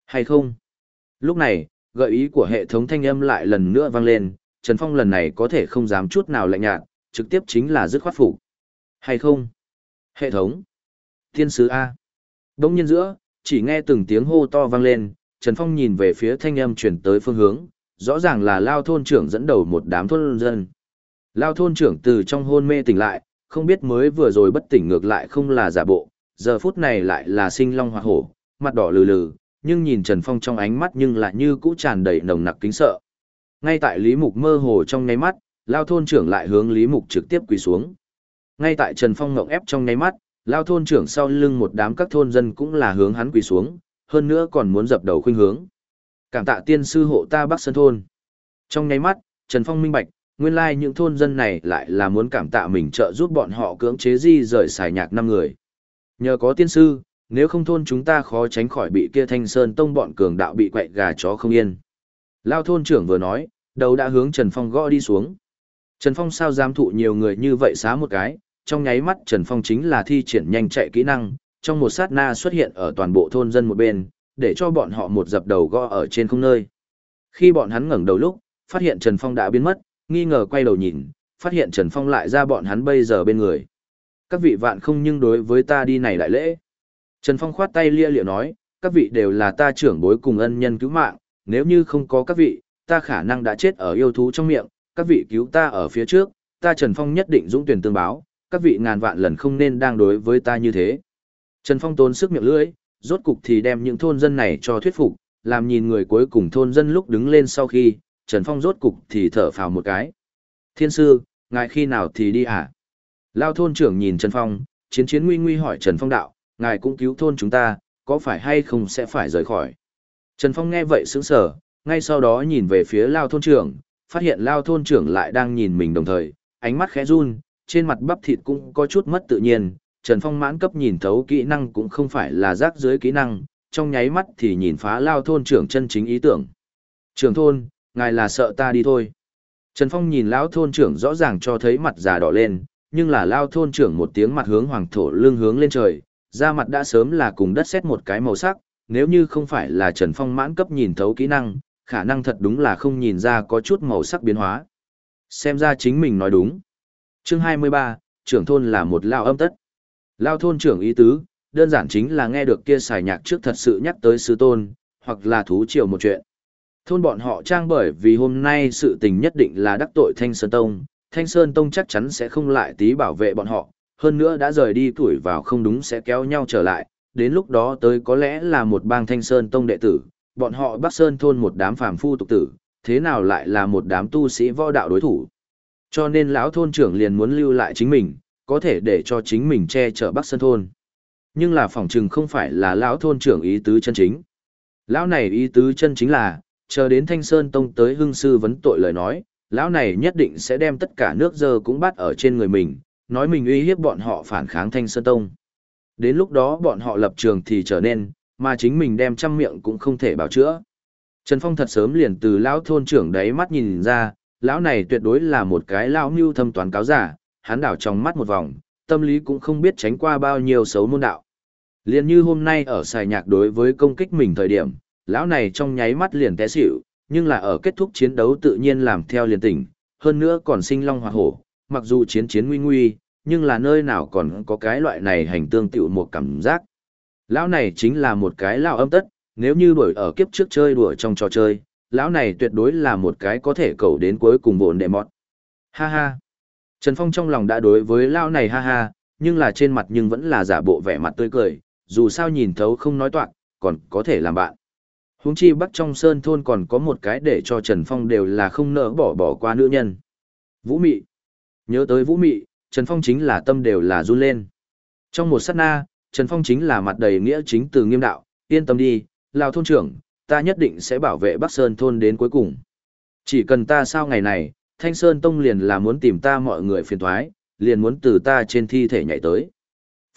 Hay không? Lúc này, gợi ý của hệ thống thanh âm lại lần nữa vang lên, Trần Phong lần này có thể không dám chút nào lạnh nhạt, trực tiếp chính là dứt khoát phục. Hay không? Hệ thống. Thiên sứ A. Đông nhân giữa, chỉ nghe từng tiếng hô to vang lên, Trần Phong nhìn về phía thanh âm chuyển tới phương hướng, rõ ràng là Lao thôn trưởng dẫn đầu một đám thôn dân. Lao thôn trưởng từ trong hôn mê tỉnh lại, không biết mới vừa rồi bất tỉnh ngược lại không là giả bộ, giờ phút này lại là sinh long hoa hổ, mặt đỏ lừ lừ, nhưng nhìn Trần Phong trong ánh mắt nhưng lại như cũ tràn đầy nồng nặc kính sợ. Ngay tại Lý Mục mơ hồ trong nháy mắt, Lao thôn trưởng lại hướng Lý Mục trực tiếp quỳ xuống. Ngay tại Trần Phong ngậm ép trong nháy mắt, Lao thôn trưởng sau lưng một đám các thôn dân cũng là hướng hắn quỳ xuống, hơn nữa còn muốn dập đầu khuynh hướng. Cảm tạ tiên sư hộ ta Bắc Sơn thôn. Trong nháy mắt, Trần Phong minh bạch, nguyên lai những thôn dân này lại là muốn cảm tạ mình trợ giúp bọn họ cưỡng chế di rời xài nhạc năm người. Nhờ có tiên sư, nếu không thôn chúng ta khó tránh khỏi bị kia thanh sơn tông bọn cường đạo bị quậy gà chó không yên. Lao thôn trưởng vừa nói, đầu đã hướng Trần Phong gõ đi xuống. Trần Phong sao dám thụ nhiều người như vậy xá một cái, trong nháy mắt Trần Phong chính là thi triển nhanh chạy kỹ năng, trong một sát na xuất hiện ở toàn bộ thôn dân một bên, để cho bọn họ một dập đầu gõ ở trên không nơi. Khi bọn hắn ngẩng đầu lúc, phát hiện Trần Phong đã biến mất, nghi ngờ quay đầu nhìn, phát hiện Trần Phong lại ra bọn hắn bây giờ bên người. Các vị vạn không nhưng đối với ta đi này đại lễ. Trần Phong khoát tay lia liệu nói, các vị đều là ta trưởng bối cùng ân nhân cứu mạng, nếu như không có các vị, ta khả năng đã chết ở yêu thú trong miệng, các vị cứu ta ở phía trước, ta Trần Phong nhất định dũng tuyển tương báo, các vị ngàn vạn lần không nên đang đối với ta như thế. Trần Phong tốn sức miệng lưỡi, rốt cục thì đem những thôn dân này cho thuyết phục, làm nhìn người cuối cùng thôn dân lúc đứng lên sau khi, Trần Phong rốt cục thì thở phào một cái. Thiên sư, ngài khi nào thì đi hả? Lao thôn trưởng nhìn Trần Phong, chiến chiến nguy nguy hỏi Trần Phong đạo, ngài cũng cứu thôn chúng ta, có phải hay không sẽ phải rời khỏi? Trần Phong nghe vậy sững sờ, ngay sau đó nhìn về phía Lao thôn trưởng, phát hiện Lao thôn trưởng lại đang nhìn mình đồng thời, ánh mắt khẽ run, trên mặt bắp thịt cũng có chút mất tự nhiên, Trần Phong mãn cấp nhìn thấu kỹ năng cũng không phải là rác dưới kỹ năng, trong nháy mắt thì nhìn phá Lao thôn trưởng chân chính ý tưởng. Trưởng thôn, ngài là sợ ta đi thôi. Trần Phong nhìn lão thôn trưởng rõ ràng cho thấy mặt già đỏ lên, nhưng là lao thôn trưởng một tiếng mặt hướng hoàng thổ lưng hướng lên trời, da mặt đã sớm là cùng đất xét một cái màu sắc, nếu như không phải là Trần Phong mãn cấp nhìn thấu kỹ năng, khả năng thật đúng là không nhìn ra có chút màu sắc biến hóa. Xem ra chính mình nói đúng. Chương 23, trưởng thôn là một lao âm tất. Lao thôn trưởng ý tứ, đơn giản chính là nghe được kia xài nhạc trước thật sự nhắc tới sư tôn, hoặc là thú triều một chuyện. Thôn bọn họ trang bởi vì hôm nay sự tình nhất định là đắc tội Thanh Sơn Tông, Thanh Sơn Tông chắc chắn sẽ không lại tí bảo vệ bọn họ, hơn nữa đã rời đi tuổi vào không đúng sẽ kéo nhau trở lại, đến lúc đó tới có lẽ là một bang Thanh Sơn Tông đệ tử, bọn họ Bắc Sơn thôn một đám phàm phu tục tử, thế nào lại là một đám tu sĩ võ đạo đối thủ. Cho nên lão thôn trưởng liền muốn lưu lại chính mình, có thể để cho chính mình che chở Bắc Sơn thôn. Nhưng là phỏng chừng không phải là lão thôn trưởng ý tứ chân chính. Lão này ý tứ chân chính là, chờ đến Thanh Sơn Tông tới hưng sư vấn tội lời nói, lão này nhất định sẽ đem tất cả nước dơ cũng bắt ở trên người mình, nói mình uy hiếp bọn họ phản kháng Thanh Sơn Tông. Đến lúc đó bọn họ lập trường thì trở nên, mà chính mình đem trăm miệng cũng không thể bảo chữa. Trần Phong thật sớm liền từ lão thôn trưởng đấy mắt nhìn ra, lão này tuyệt đối là một cái lão mưu thâm toán cáo giả, hắn đảo trong mắt một vòng, tâm lý cũng không biết tránh qua bao nhiêu xấu môn đạo. Liên như hôm nay ở xài nhạc đối với công kích mình thời điểm, lão này trong nháy mắt liền té xỉu, nhưng là ở kết thúc chiến đấu tự nhiên làm theo liền tỉnh, hơn nữa còn sinh long hoa hổ, mặc dù chiến chiến nguy nguy, nhưng là nơi nào còn có cái loại này hành tương tiểu một cảm giác. Lão này chính là một cái lão âm tất, nếu như đuổi ở kiếp trước chơi đùa trong trò chơi, lão này tuyệt đối là một cái có thể cầu đến cuối cùng vốn đệ mọt. Ha ha. Trần Phong trong lòng đã đối với lao này ha ha, nhưng là trên mặt nhưng vẫn là giả bộ vẻ mặt tươi cười, dù sao nhìn thấu không nói toạc, còn có thể làm bạn. Huống chi Bắc trong sơn thôn còn có một cái để cho Trần Phong đều là không nỡ bỏ bỏ qua nữ nhân. Vũ Mị. Nhớ tới Vũ Mị, Trần Phong chính là tâm đều là run lên. Trong một sát na, Trần Phong chính là mặt đầy nghĩa chính từ nghiêm đạo, yên tâm đi, lao thôn trưởng, ta nhất định sẽ bảo vệ Bắc Sơn thôn đến cuối cùng. Chỉ cần ta sao ngày này, Thanh Sơn Tông liền là muốn tìm ta mọi người phiền thoái, liền muốn từ ta trên thi thể nhảy tới.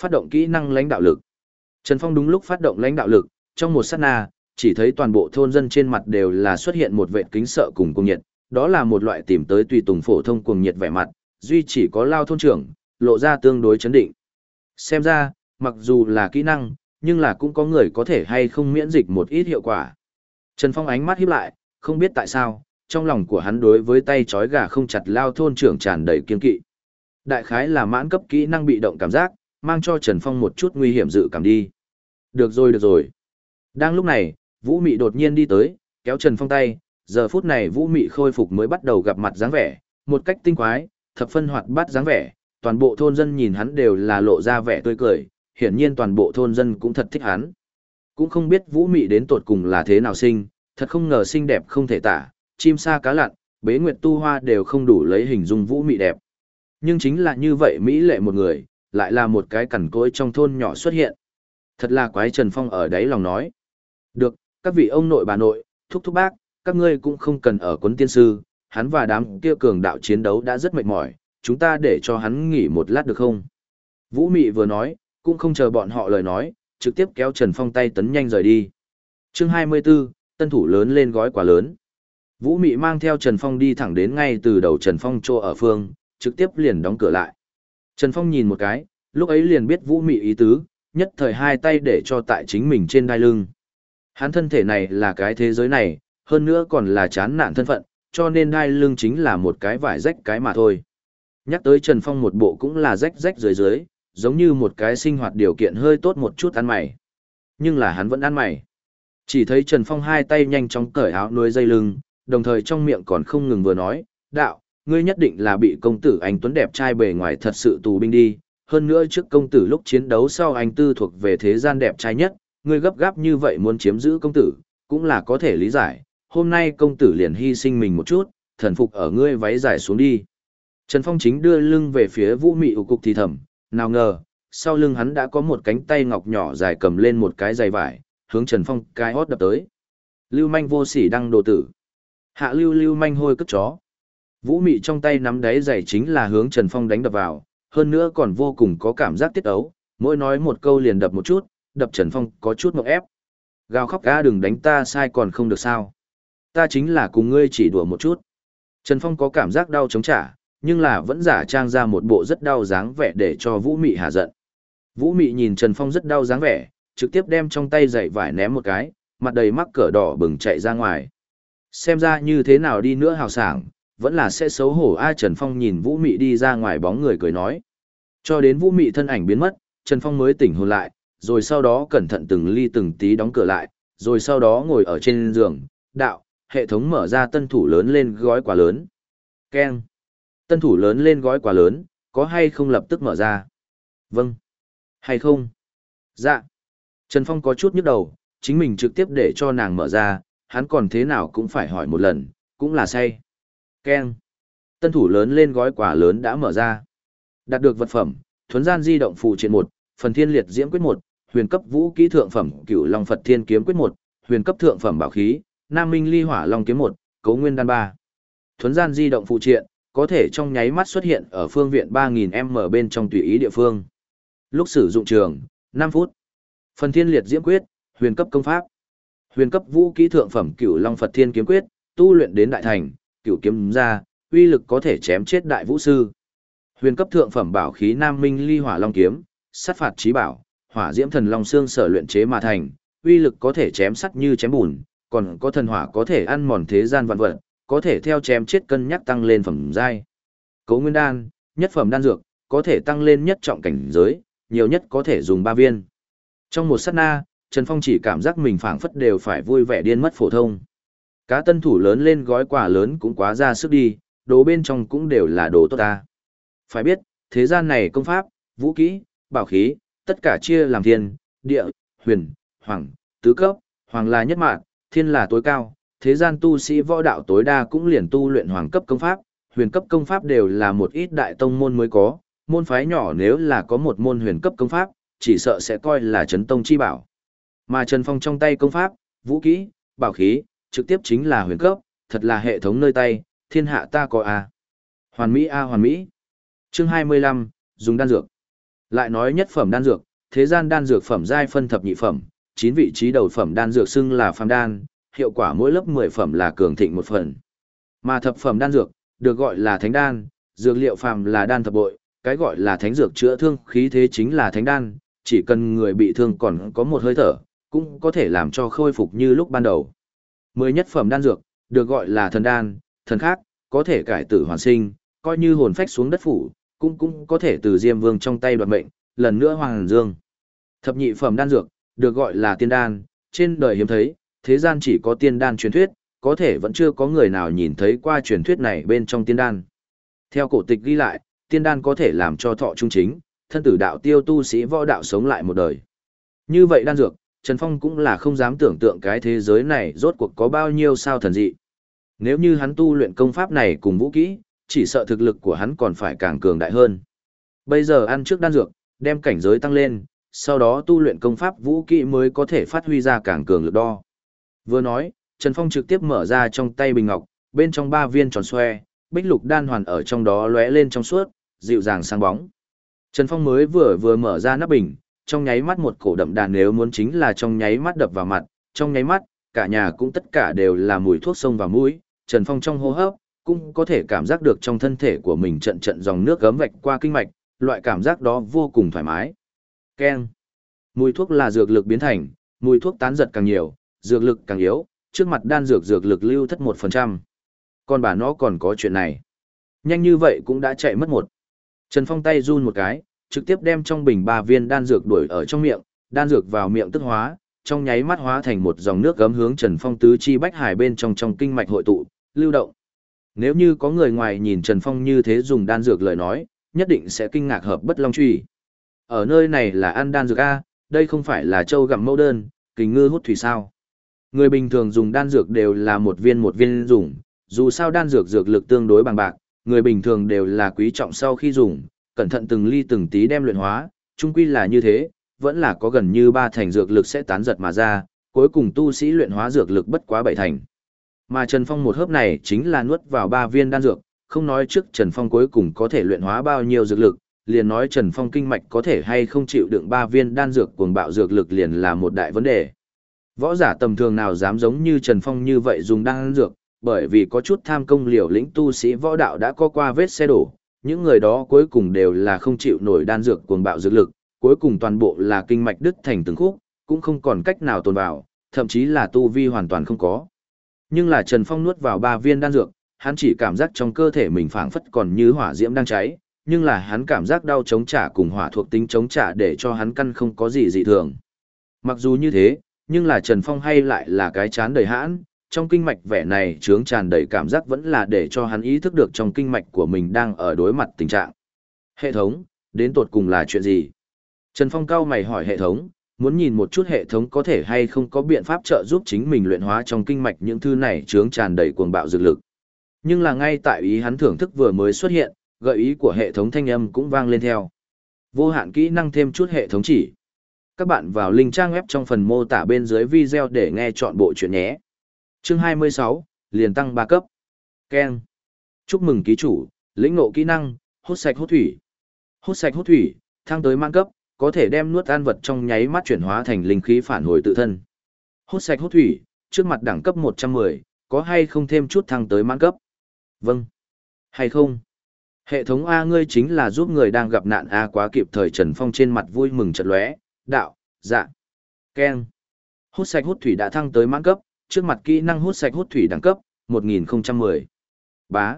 Phát động kỹ năng lãnh đạo lực. Trần Phong đúng lúc phát động lãnh đạo lực, trong một sát na, chỉ thấy toàn bộ thôn dân trên mặt đều là xuất hiện một vệ kính sợ cùng cuồng nhiệt, đó là một loại tìm tới tùy tùng phổ thông cuồng nhiệt vẻ mặt, duy chỉ có lao thôn trưởng, lộ ra tương đối chấn định. Xem ra, mặc dù là kỹ năng, nhưng là cũng có người có thể hay không miễn dịch một ít hiệu quả. Trần Phong ánh mắt híp lại, không biết tại sao, trong lòng của hắn đối với tay trói gà không chặt lao thôn trưởng tràn đầy kiên kỵ. Đại khái là mãn cấp kỹ năng bị động cảm giác, mang cho Trần Phong một chút nguy hiểm dự cảm đi. Được rồi được rồi. Đang lúc này, Vũ Mị đột nhiên đi tới, kéo Trần Phong tay, giờ phút này Vũ Mị khôi phục mới bắt đầu gặp mặt dáng vẻ, một cách tinh quái, thập phân hoạt bát dáng vẻ, toàn bộ thôn dân nhìn hắn đều là lộ ra vẻ tươi cười, hiển nhiên toàn bộ thôn dân cũng thật thích hắn. Cũng không biết Vũ Mị đến tột cùng là thế nào sinh, thật không ngờ xinh đẹp không thể tả, chim sa cá lặn, bế nguyệt tu hoa đều không đủ lấy hình dung vũ mị đẹp. Nhưng chính là như vậy Mỹ lệ một người, lại là một cái cẩn cối trong thôn nhỏ xuất hiện. Thật là quái Trần Phong ở đấy lòng nói. Được, các vị ông nội bà nội, thúc thúc bác, các ngươi cũng không cần ở quấn tiên sư, hắn và đám kia cường đạo chiến đấu đã rất mệt mỏi, chúng ta để cho hắn nghỉ một lát được không? Vũ Mị vừa nói, cũng không chờ bọn họ lời nói, trực tiếp kéo Trần Phong tay tấn nhanh rời đi. Chương 24, tân thủ lớn lên gói quả lớn. Vũ Mị mang theo Trần Phong đi thẳng đến ngay từ đầu Trần Phong chỗ ở phương, trực tiếp liền đóng cửa lại. Trần Phong nhìn một cái, lúc ấy liền biết Vũ Mị ý tứ, nhất thời hai tay để cho tại chính mình trên đai lưng. Hắn thân thể này là cái thế giới này, hơn nữa còn là chán nản thân phận, cho nên đai lưng chính là một cái vải rách cái mà thôi. Nhắc tới Trần Phong một bộ cũng là rách rách dưới dưới, giống như một cái sinh hoạt điều kiện hơi tốt một chút ăn mày. Nhưng là hắn vẫn ăn mày. Chỉ thấy Trần Phong hai tay nhanh chóng cởi áo nuôi dây lưng, đồng thời trong miệng còn không ngừng vừa nói, đạo, ngươi nhất định là bị công tử anh Tuấn đẹp trai bề ngoài thật sự tù binh đi, hơn nữa trước công tử lúc chiến đấu sau anh tư thuộc về thế gian đẹp trai nhất, ngươi gấp gáp như vậy muốn chiếm giữ công tử, cũng là có thể lý giải, hôm nay công tử liền hy sinh mình một chút, thần phục ở ngươi váy dài xuống đi. Trần Phong chính đưa lưng về phía vũ mị ủ cục thì thầm, nào ngờ, sau lưng hắn đã có một cánh tay ngọc nhỏ dài cầm lên một cái giày vải, hướng Trần Phong cái hót đập tới. Lưu manh vô sỉ đăng đồ tử. Hạ lưu lưu manh hôi cất chó. Vũ mị trong tay nắm đáy giày chính là hướng Trần Phong đánh đập vào, hơn nữa còn vô cùng có cảm giác tiết ấu, mỗi nói một câu liền đập một chút, đập Trần Phong có chút mộng ép. Gào khóc ga đừng đánh ta sai còn không được sao. Ta chính là cùng ngươi chỉ đùa một chút. Trần Phong có cảm giác đau chống trả, nhưng là vẫn giả trang ra một bộ rất đau dáng vẻ để cho Vũ Mị hạ giận. Vũ Mị nhìn Trần Phong rất đau dáng vẻ, trực tiếp đem trong tay giày vải ném một cái, mặt đầy mắc cỡ đỏ bừng chạy ra ngoài. Xem ra như thế nào đi nữa hào sảng, vẫn là sẽ xấu hổ ai Trần Phong nhìn Vũ Mị đi ra ngoài bóng người cười nói. Cho đến Vũ Mị thân ảnh biến mất, Trần Phong mới tỉnh hồn lại, rồi sau đó cẩn thận từng ly từng tí đóng cửa lại, rồi sau đó ngồi ở trên giường, đạo, hệ thống mở ra tân thủ lớn lên gói quà lớn. Ken. Tân thủ lớn lên gói quà lớn, có hay không lập tức mở ra? Vâng. Hay không? Dạ. Trần Phong có chút nhức đầu, chính mình trực tiếp để cho nàng mở ra, hắn còn thế nào cũng phải hỏi một lần, cũng là say. Ken. Tân thủ lớn lên gói quà lớn đã mở ra. Đạt được vật phẩm, thuấn gian di động phụ triện một, phần thiên liệt diễm quyết một, huyền cấp vũ kỹ thượng phẩm cửu long Phật thiên kiếm quyết một, huyền cấp thượng phẩm bảo khí, nam minh ly hỏa long kiếm một, cấu nguyên đan ba. Thuấn gian di động phụ triện, có thể trong nháy mắt xuất hiện ở phương viện 3000m bên trong tùy ý địa phương. Lúc sử dụng trường, 5 phút. Phần thiên liệt diễm quyết, huyền cấp công pháp. Huyền cấp vũ kỹ thượng phẩm cửu long Phật thiên kiếm quyết, tu luyện đến đại thành, cửu kiếm ra, uy lực có thể chém chết đại vũ sư. Huyền cấp thượng phẩm bảo khí Nam Minh Ly Hỏa Long kiếm, sát phạt chí bảo, hỏa diễm thần long xương sở luyện chế mà thành, uy lực có thể chém sắt như chém bùn, còn có thần hỏa có thể ăn mòn thế gian vạn vật, có thể theo chém chết cân nhắc tăng lên phẩm giai. Cấu nguyên đan, nhất phẩm đan dược, có thể tăng lên nhất trọng cảnh giới, nhiều nhất có thể dùng 3 viên. Trong một sát na, Trần Phong chỉ cảm giác mình phảng phất đều phải vui vẻ điên mất phổ thông. Cá tân thủ lớn lên gói quà lớn cũng quá ra sức đi, đồ bên trong cũng đều là đồ tốt ta. Phải biết, thế gian này công pháp, vũ kỹ, bảo khí, tất cả chia làm thiên, địa, huyền, hoàng, tứ cấp, hoàng là nhất mạng, thiên là tối cao, thế gian tu sĩ võ đạo tối đa cũng liền tu luyện hoàng cấp công pháp, huyền cấp công pháp đều là một ít đại tông môn mới có, môn phái nhỏ nếu là có một môn huyền cấp công pháp, chỉ sợ sẽ coi là chấn tông chi bảo. Mà Trần Phong trong tay công pháp, vũ kỹ, bảo khí, trực tiếp chính là huyền cấp, thật là hệ thống nơi tay, thiên hạ ta có a. Hoàn Mỹ a hoàn Mỹ. Chương 25, dùng đan dược. Lại nói nhất phẩm đan dược, thế gian đan dược phẩm giai phân thập nhị phẩm, chín vị trí đầu phẩm đan dược xưng là phàm đan, hiệu quả mỗi lớp 10 phẩm là cường thịnh một phần. Mà thập phẩm đan dược, được gọi là thánh đan, dược liệu phàm là đan thập bội, cái gọi là thánh dược chữa thương khí thế chính là thánh đan, chỉ cần người bị thương còn có một hơi thở, cũng có thể làm cho khôi phục như lúc ban đầu. Mười nhất phẩm đan dược, được gọi là thần đan, thần khác, có thể cải tử hoàn sinh, coi như hồn phách xuống đất phủ, cũng cũng có thể từ Diêm Vương trong tay đoạt mệnh, lần nữa hoàng dương. Thập nhị phẩm đan dược, được gọi là tiên đan, trên đời hiếm thấy, thế gian chỉ có tiên đan truyền thuyết, có thể vẫn chưa có người nào nhìn thấy qua truyền thuyết này bên trong tiên đan. Theo cổ tịch ghi lại, tiên đan có thể làm cho thọ trung chính, thân tử đạo tiêu tu sĩ võ đạo sống lại một đời. Như vậy đan dược, Trần Phong cũng là không dám tưởng tượng cái thế giới này rốt cuộc có bao nhiêu sao thần dị. Nếu như hắn tu luyện công pháp này cùng vũ kỹ, chỉ sợ thực lực của hắn còn phải càng cường đại hơn. Bây giờ ăn trước đan dược, đem cảnh giới tăng lên, sau đó tu luyện công pháp vũ kỹ mới có thể phát huy ra càng cường lực đo. Vừa nói, Trần Phong trực tiếp mở ra trong tay bình ngọc, bên trong ba viên tròn xoe, bích lục đan hoàn ở trong đó lóe lên trong suốt, dịu dàng sáng bóng. Trần Phong mới vừa vừa mở ra nắp bình, trong nháy mắt một cổ đậm đàn nếu muốn chính là trong nháy mắt đập vào mặt, trong nháy mắt, cả nhà cũng tất cả đều là mùi thuốc sông vào mũi, Trần Phong trong hô hấp, cũng có thể cảm giác được trong thân thể của mình trận trận dòng nước gấm vạch qua kinh mạch, loại cảm giác đó vô cùng thoải mái. ken Mùi thuốc là dược lực biến thành, mùi thuốc tán giật càng nhiều, dược lực càng yếu, trước mặt đan dược dược lực lưu thất 1%. Còn bà nó còn có chuyện này. Nhanh như vậy cũng đã chạy mất một. Trần Phong tay run một cái, trực tiếp đem trong bình ba viên đan dược đuổi ở trong miệng, đan dược vào miệng tức hóa, trong nháy mắt hóa thành một dòng nước gấm hướng Trần Phong tứ chi bách hải bên trong trong kinh mạch hội tụ, lưu động. Nếu như có người ngoài nhìn Trần Phong như thế dùng đan dược lời nói, nhất định sẽ kinh ngạc hợp bất long truy. Ở nơi này là ăn đan dược A, đây không phải là châu gặm mẫu đơn, kình ngư hút thủy sao. Người bình thường dùng đan dược đều là một viên một viên dùng, dù sao đan dược dược lực tương đối bằng bạc, người bình thường đều là quý trọng sau khi dùng, cẩn thận từng ly từng tí đem luyện hóa, chung quy là như thế, vẫn là có gần như ba thành dược lực sẽ tán giật mà ra, cuối cùng tu sĩ luyện hóa dược lực bất quá bảy thành. Mà Trần Phong một hớp này chính là nuốt vào ba viên đan dược, không nói trước Trần Phong cuối cùng có thể luyện hóa bao nhiêu dược lực, liền nói Trần Phong kinh mạch có thể hay không chịu đựng ba viên đan dược cuồng bạo dược lực liền là một đại vấn đề. Võ giả tầm thường nào dám giống như Trần Phong như vậy dùng đan dược, bởi vì có chút tham công liều lĩnh tu sĩ võ đạo đã có qua vết xe đổ, những người đó cuối cùng đều là không chịu nổi đan dược cuồng bạo dược lực, cuối cùng toàn bộ là kinh mạch đứt thành từng khúc, cũng không còn cách nào tồn vào, thậm chí là tu vi hoàn toàn không có. Nhưng là Trần Phong nuốt vào ba viên đan dược, hắn chỉ cảm giác trong cơ thể mình phảng phất còn như hỏa diễm đang cháy, nhưng là hắn cảm giác đau chống trả cùng hỏa thuộc tính chống trả để cho hắn căn không có gì dị thường. Mặc dù như thế, nhưng là Trần Phong hay lại là cái chán đầy hãn, trong kinh mạch vẻ này chướng tràn đầy cảm giác vẫn là để cho hắn ý thức được trong kinh mạch của mình đang ở đối mặt tình trạng. Hệ thống, đến tột cùng là chuyện gì? Trần Phong cao mày hỏi hệ thống, muốn nhìn một chút hệ thống có thể hay không có biện pháp trợ giúp chính mình luyện hóa trong kinh mạch những thứ này chướng tràn đầy cuồng bạo dược lực. Nhưng là ngay tại ý hắn thưởng thức vừa mới xuất hiện, gợi ý của hệ thống thanh âm cũng vang lên theo. Vô hạn kỹ năng thêm chút hệ thống chỉ. Các bạn vào link trang web trong phần mô tả bên dưới video để nghe chọn bộ chuyện nhé. Chương 26, liền tăng 3 cấp. Ken. Chúc mừng ký chủ, lĩnh ngộ kỹ năng, hút sạch hút thủy. Hút sạch hút thủy, thăng tới mang cấp, có thể đem nuốt ăn vật trong nháy mắt chuyển hóa thành linh khí phản hồi tự thân. Hút sạch hút thủy, trước mặt đẳng cấp 110, có hay không thêm chút thăng tới mãn cấp? Vâng. Hay không? Hệ thống A ngươi chính là giúp người đang gặp nạn A quá kịp thời Trần Phong trên mặt vui mừng chợt lóe, đạo, dạ, Ken, Hút sạch hút thủy đã thăng tới mãn cấp, trước mặt kỹ năng hút sạch hút thủy đẳng cấp, 1010. Bá.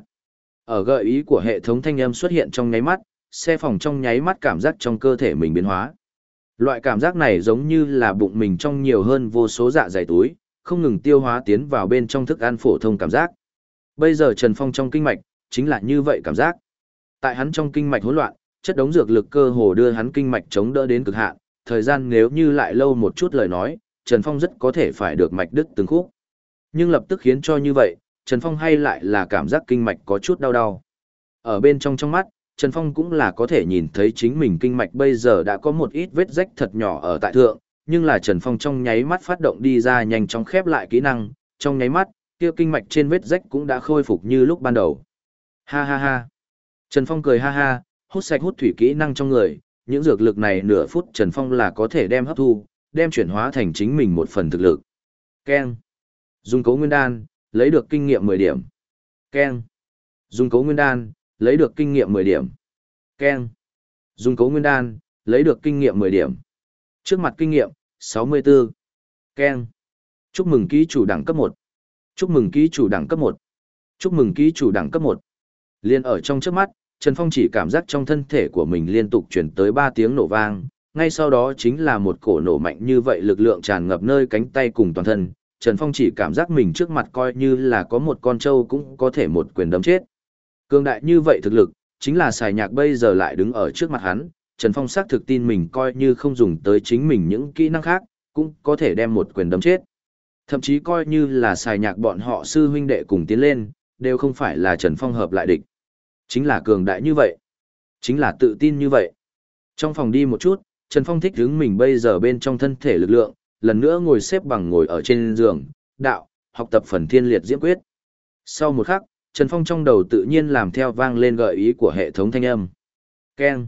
Ở gợi ý của hệ thống thanh âm xuất hiện trong nháy mắt, xe phòng trong nháy mắt cảm giác trong cơ thể mình biến hóa. Loại cảm giác này giống như là bụng mình trong nhiều hơn vô số dạ dày túi, không ngừng tiêu hóa tiến vào bên trong thức ăn phổ thông cảm giác. Bây giờ Trần Phong trong kinh mạch, chính là như vậy cảm giác. Tại hắn trong kinh mạch hỗn loạn, chất đống dược lực cơ hồ đưa hắn kinh mạch chống đỡ đến cực hạn, thời gian nếu như lại lâu một chút lời nói, Trần Phong rất có thể phải được mạch đứt từng khúc. Nhưng lập tức khiến cho như vậy, Trần Phong hay lại là cảm giác kinh mạch có chút đau đau. Ở bên trong trong mắt, Trần Phong cũng là có thể nhìn thấy chính mình kinh mạch bây giờ đã có một ít vết rách thật nhỏ ở tại thượng, nhưng là Trần Phong trong nháy mắt phát động đi ra nhanh chóng khép lại kỹ năng, trong nháy mắt, kia kinh mạch trên vết rách cũng đã khôi phục như lúc ban đầu. Ha ha ha. Trần Phong cười ha ha, hút sạch hút thủy kỹ năng trong người, những dược lực này nửa phút Trần Phong là có thể đem hấp thu, đem chuyển hóa thành chính mình một phần thực lực. Ken. Dùng cấu nguyên đan, lấy được kinh nghiệm 10 điểm. Ken. Dùng cấu nguyên đan, lấy được kinh nghiệm 10 điểm. Ken. Dùng cấu nguyên đan, lấy được kinh nghiệm 10 điểm. Trước mặt kinh nghiệm, 64. Ken. Chúc mừng ký chủ đẳng cấp 1. Chúc mừng ký chủ đẳng cấp 1. Chúc mừng ký chủ đẳng cấp 1. Liên ở trong trước mắt, Trần Phong chỉ cảm giác trong thân thể của mình liên tục chuyển tới 3 tiếng nổ vang, ngay sau đó chính là một cổ nổ mạnh như vậy lực lượng tràn ngập nơi cánh tay cùng toàn thân. Trần Phong chỉ cảm giác mình trước mặt coi như là có một con trâu cũng có thể một quyền đấm chết. Cường đại như vậy thực lực, chính là xài nhạc bây giờ lại đứng ở trước mặt hắn, Trần Phong xác thực tin mình coi như không dùng tới chính mình những kỹ năng khác, cũng có thể đem một quyền đấm chết. Thậm chí coi như là xài nhạc bọn họ sư huynh đệ cùng tiến lên, đều không phải là Trần Phong hợp lại địch. Chính là cường đại như vậy. Chính là tự tin như vậy. Trong phòng đi một chút, Trần Phong thích hướng mình bây giờ bên trong thân thể lực lượng, lần nữa ngồi xếp bằng ngồi ở trên giường, đạo, học tập phần thiên liệt diễm quyết. Sau một khắc, Trần Phong trong đầu tự nhiên làm theo vang lên gợi ý của hệ thống thanh âm. Ken.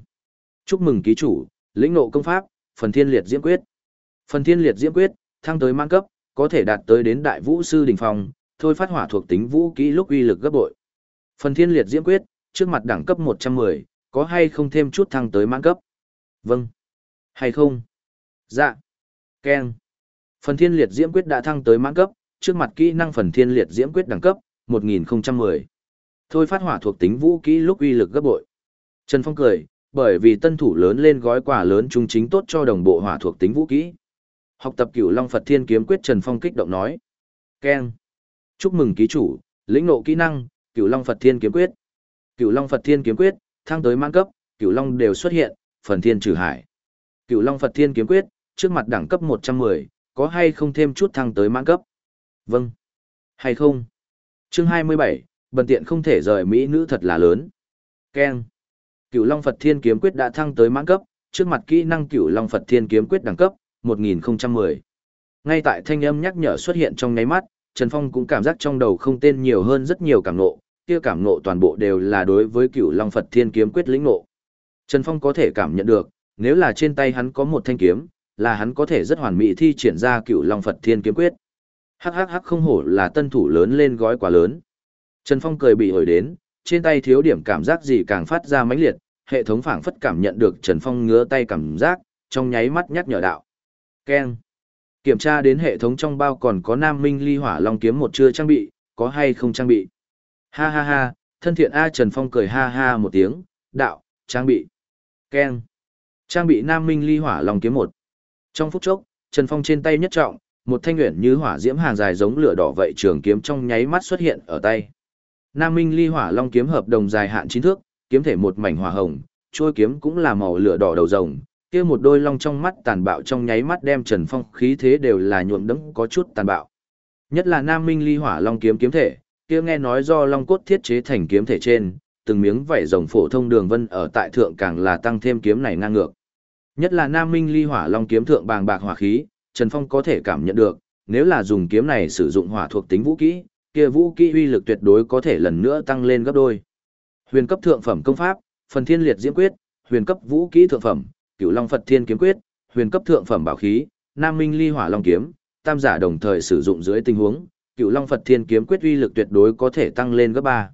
Chúc mừng ký chủ, lĩnh ngộ công pháp, phần thiên liệt diễm quyết. Phần thiên liệt diễm quyết, thăng tới mang cấp, có thể đạt tới đến đại vũ sư đỉnh phong, thôi phát hỏa thuộc tính vũ kỹ lúc uy lực gấp bội. Phần thiên liệt diễm quyết, trước mặt đẳng cấp 110, có hay không thêm chút thăng tới mãn cấp? Vâng. Hay không? Dạ. Ken. Phần thiên liệt diễm quyết đã thăng tới mãn cấp, trước mặt kỹ năng phần thiên liệt diễm quyết đẳng cấp, 1010. Thôi phát hỏa thuộc tính vũ kỹ lúc uy lực gấp bội. Trần Phong cười, bởi vì tân thủ lớn lên gói quà lớn trung chính tốt cho đồng bộ hỏa thuộc tính vũ kỹ. Học tập cửu Long Phật Thiên Kiếm Quyết Trần Phong kích động nói. Ken. Chúc mừng ký chủ, lĩnh ngộ kỹ năng, cửu Long Phật Thiên Kiếm Quyết. Cửu Long Phật Thiên Kiếm Quyết, thăng tới mãn cấp, cửu Long đều xuất hiện, phần thiên trừ hải. Cửu Long Phật Thiên Kiếm Quyết, trước mặt đẳng cấp 110, có hay không thêm chút thăng tới mãn cấp? Vâng. Hay không? Chương 27, bần tiện không thể rời Mỹ nữ thật là lớn. Ken. Cửu Long Phật Thiên Kiếm Quyết đã thăng tới mãn cấp, trước mặt kỹ năng Cửu Long Phật Thiên Kiếm Quyết đẳng cấp 1010. Ngay tại thanh âm nhắc nhở xuất hiện trong nháy mắt, Trần Phong cũng cảm giác trong đầu không tên nhiều hơn rất nhiều cảm ngộ, kia cảm ngộ toàn bộ đều là đối với Cửu Long Phật Thiên Kiếm Quyết lĩnh ngộ. Trần Phong có thể cảm nhận được, nếu là trên tay hắn có một thanh kiếm, là hắn có thể rất hoàn mỹ thi triển ra Cửu Long Phật Thiên Kiếm Quyết. Hắc hắc hắc không hổ là tân thủ lớn lên gói quá lớn. Trần Phong cười bị hồi đến, trên tay thiếu điểm cảm giác gì càng phát ra mãnh liệt, hệ thống phảng phất cảm nhận được Trần Phong ngứa tay cảm giác, trong nháy mắt nhắc nhở đạo. Ken. Kiểm tra đến hệ thống trong bao còn có Nam Minh Ly Hỏa Long kiếm một chưa trang bị, có hay không trang bị. Ha ha ha, thân thiện A Trần Phong cười ha ha một tiếng, đạo, trang bị. Ken. Trang bị Nam Minh Ly Hỏa Long kiếm một. Trong phút chốc, Trần Phong trên tay nhất trọng, một thanh nguyện như hỏa diễm hàng dài giống lửa đỏ vậy trường kiếm trong nháy mắt xuất hiện ở tay. Nam Minh Ly Hỏa Long kiếm hợp đồng dài hạn chín thước, kiếm thể một mảnh hỏa hồng, trôi kiếm cũng là màu lửa đỏ đầu rồng, kia một đôi long trong mắt tàn bạo trong nháy mắt đem Trần Phong khí thế đều là nhuộm đẫm có chút tàn bạo. Nhất là Nam Minh Ly Hỏa Long kiếm kiếm thể, kia nghe nói do long cốt thiết chế thành kiếm thể trên, từng miếng vảy rồng phổ thông đường vân ở tại thượng càng là tăng thêm kiếm này ngang ngược. Nhất là Nam Minh Ly Hỏa Long kiếm thượng bàng bạc hỏa khí, Trần Phong có thể cảm nhận được, nếu là dùng kiếm này sử dụng hỏa thuộc tính vũ kỹ, kia vũ kỹ uy lực tuyệt đối có thể lần nữa tăng lên gấp đôi. Huyền cấp thượng phẩm công pháp, phần thiên liệt diễm quyết, huyền cấp vũ kỹ thượng phẩm, Cửu Long Phật Thiên kiếm quyết, huyền cấp thượng phẩm bảo khí, Nam Minh Ly Hỏa Long kiếm, tam giả đồng thời sử dụng dưới tình huống, Cửu Long Phật Thiên kiếm quyết uy lực tuyệt đối có thể tăng lên gấp ba.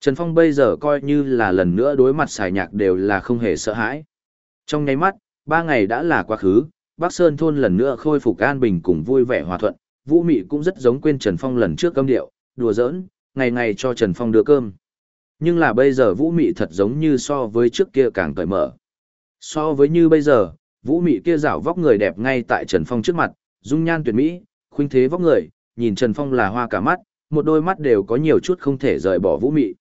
Trần Phong bây giờ coi như là lần nữa đối mặt xài nhạc đều là không hề sợ hãi. Trong nháy mắt, ba ngày đã là quá khứ, Bắc Sơn thôn lần nữa khôi phục an bình cùng vui vẻ hòa thuận, Vũ Mị cũng rất giống quên Trần Phong lần trước câm điệu, đùa giỡn, ngày ngày cho Trần Phong đưa cơm. Nhưng là bây giờ Vũ Mị thật giống như so với trước kia càng cởi mở. So với như bây giờ, Vũ Mị kia rảo vóc người đẹp ngay tại Trần Phong trước mặt, dung nhan tuyệt mỹ, khuynh thế vóc người, nhìn Trần Phong là hoa cả mắt, một đôi mắt đều có nhiều chút không thể rời bỏ Vũ Mị.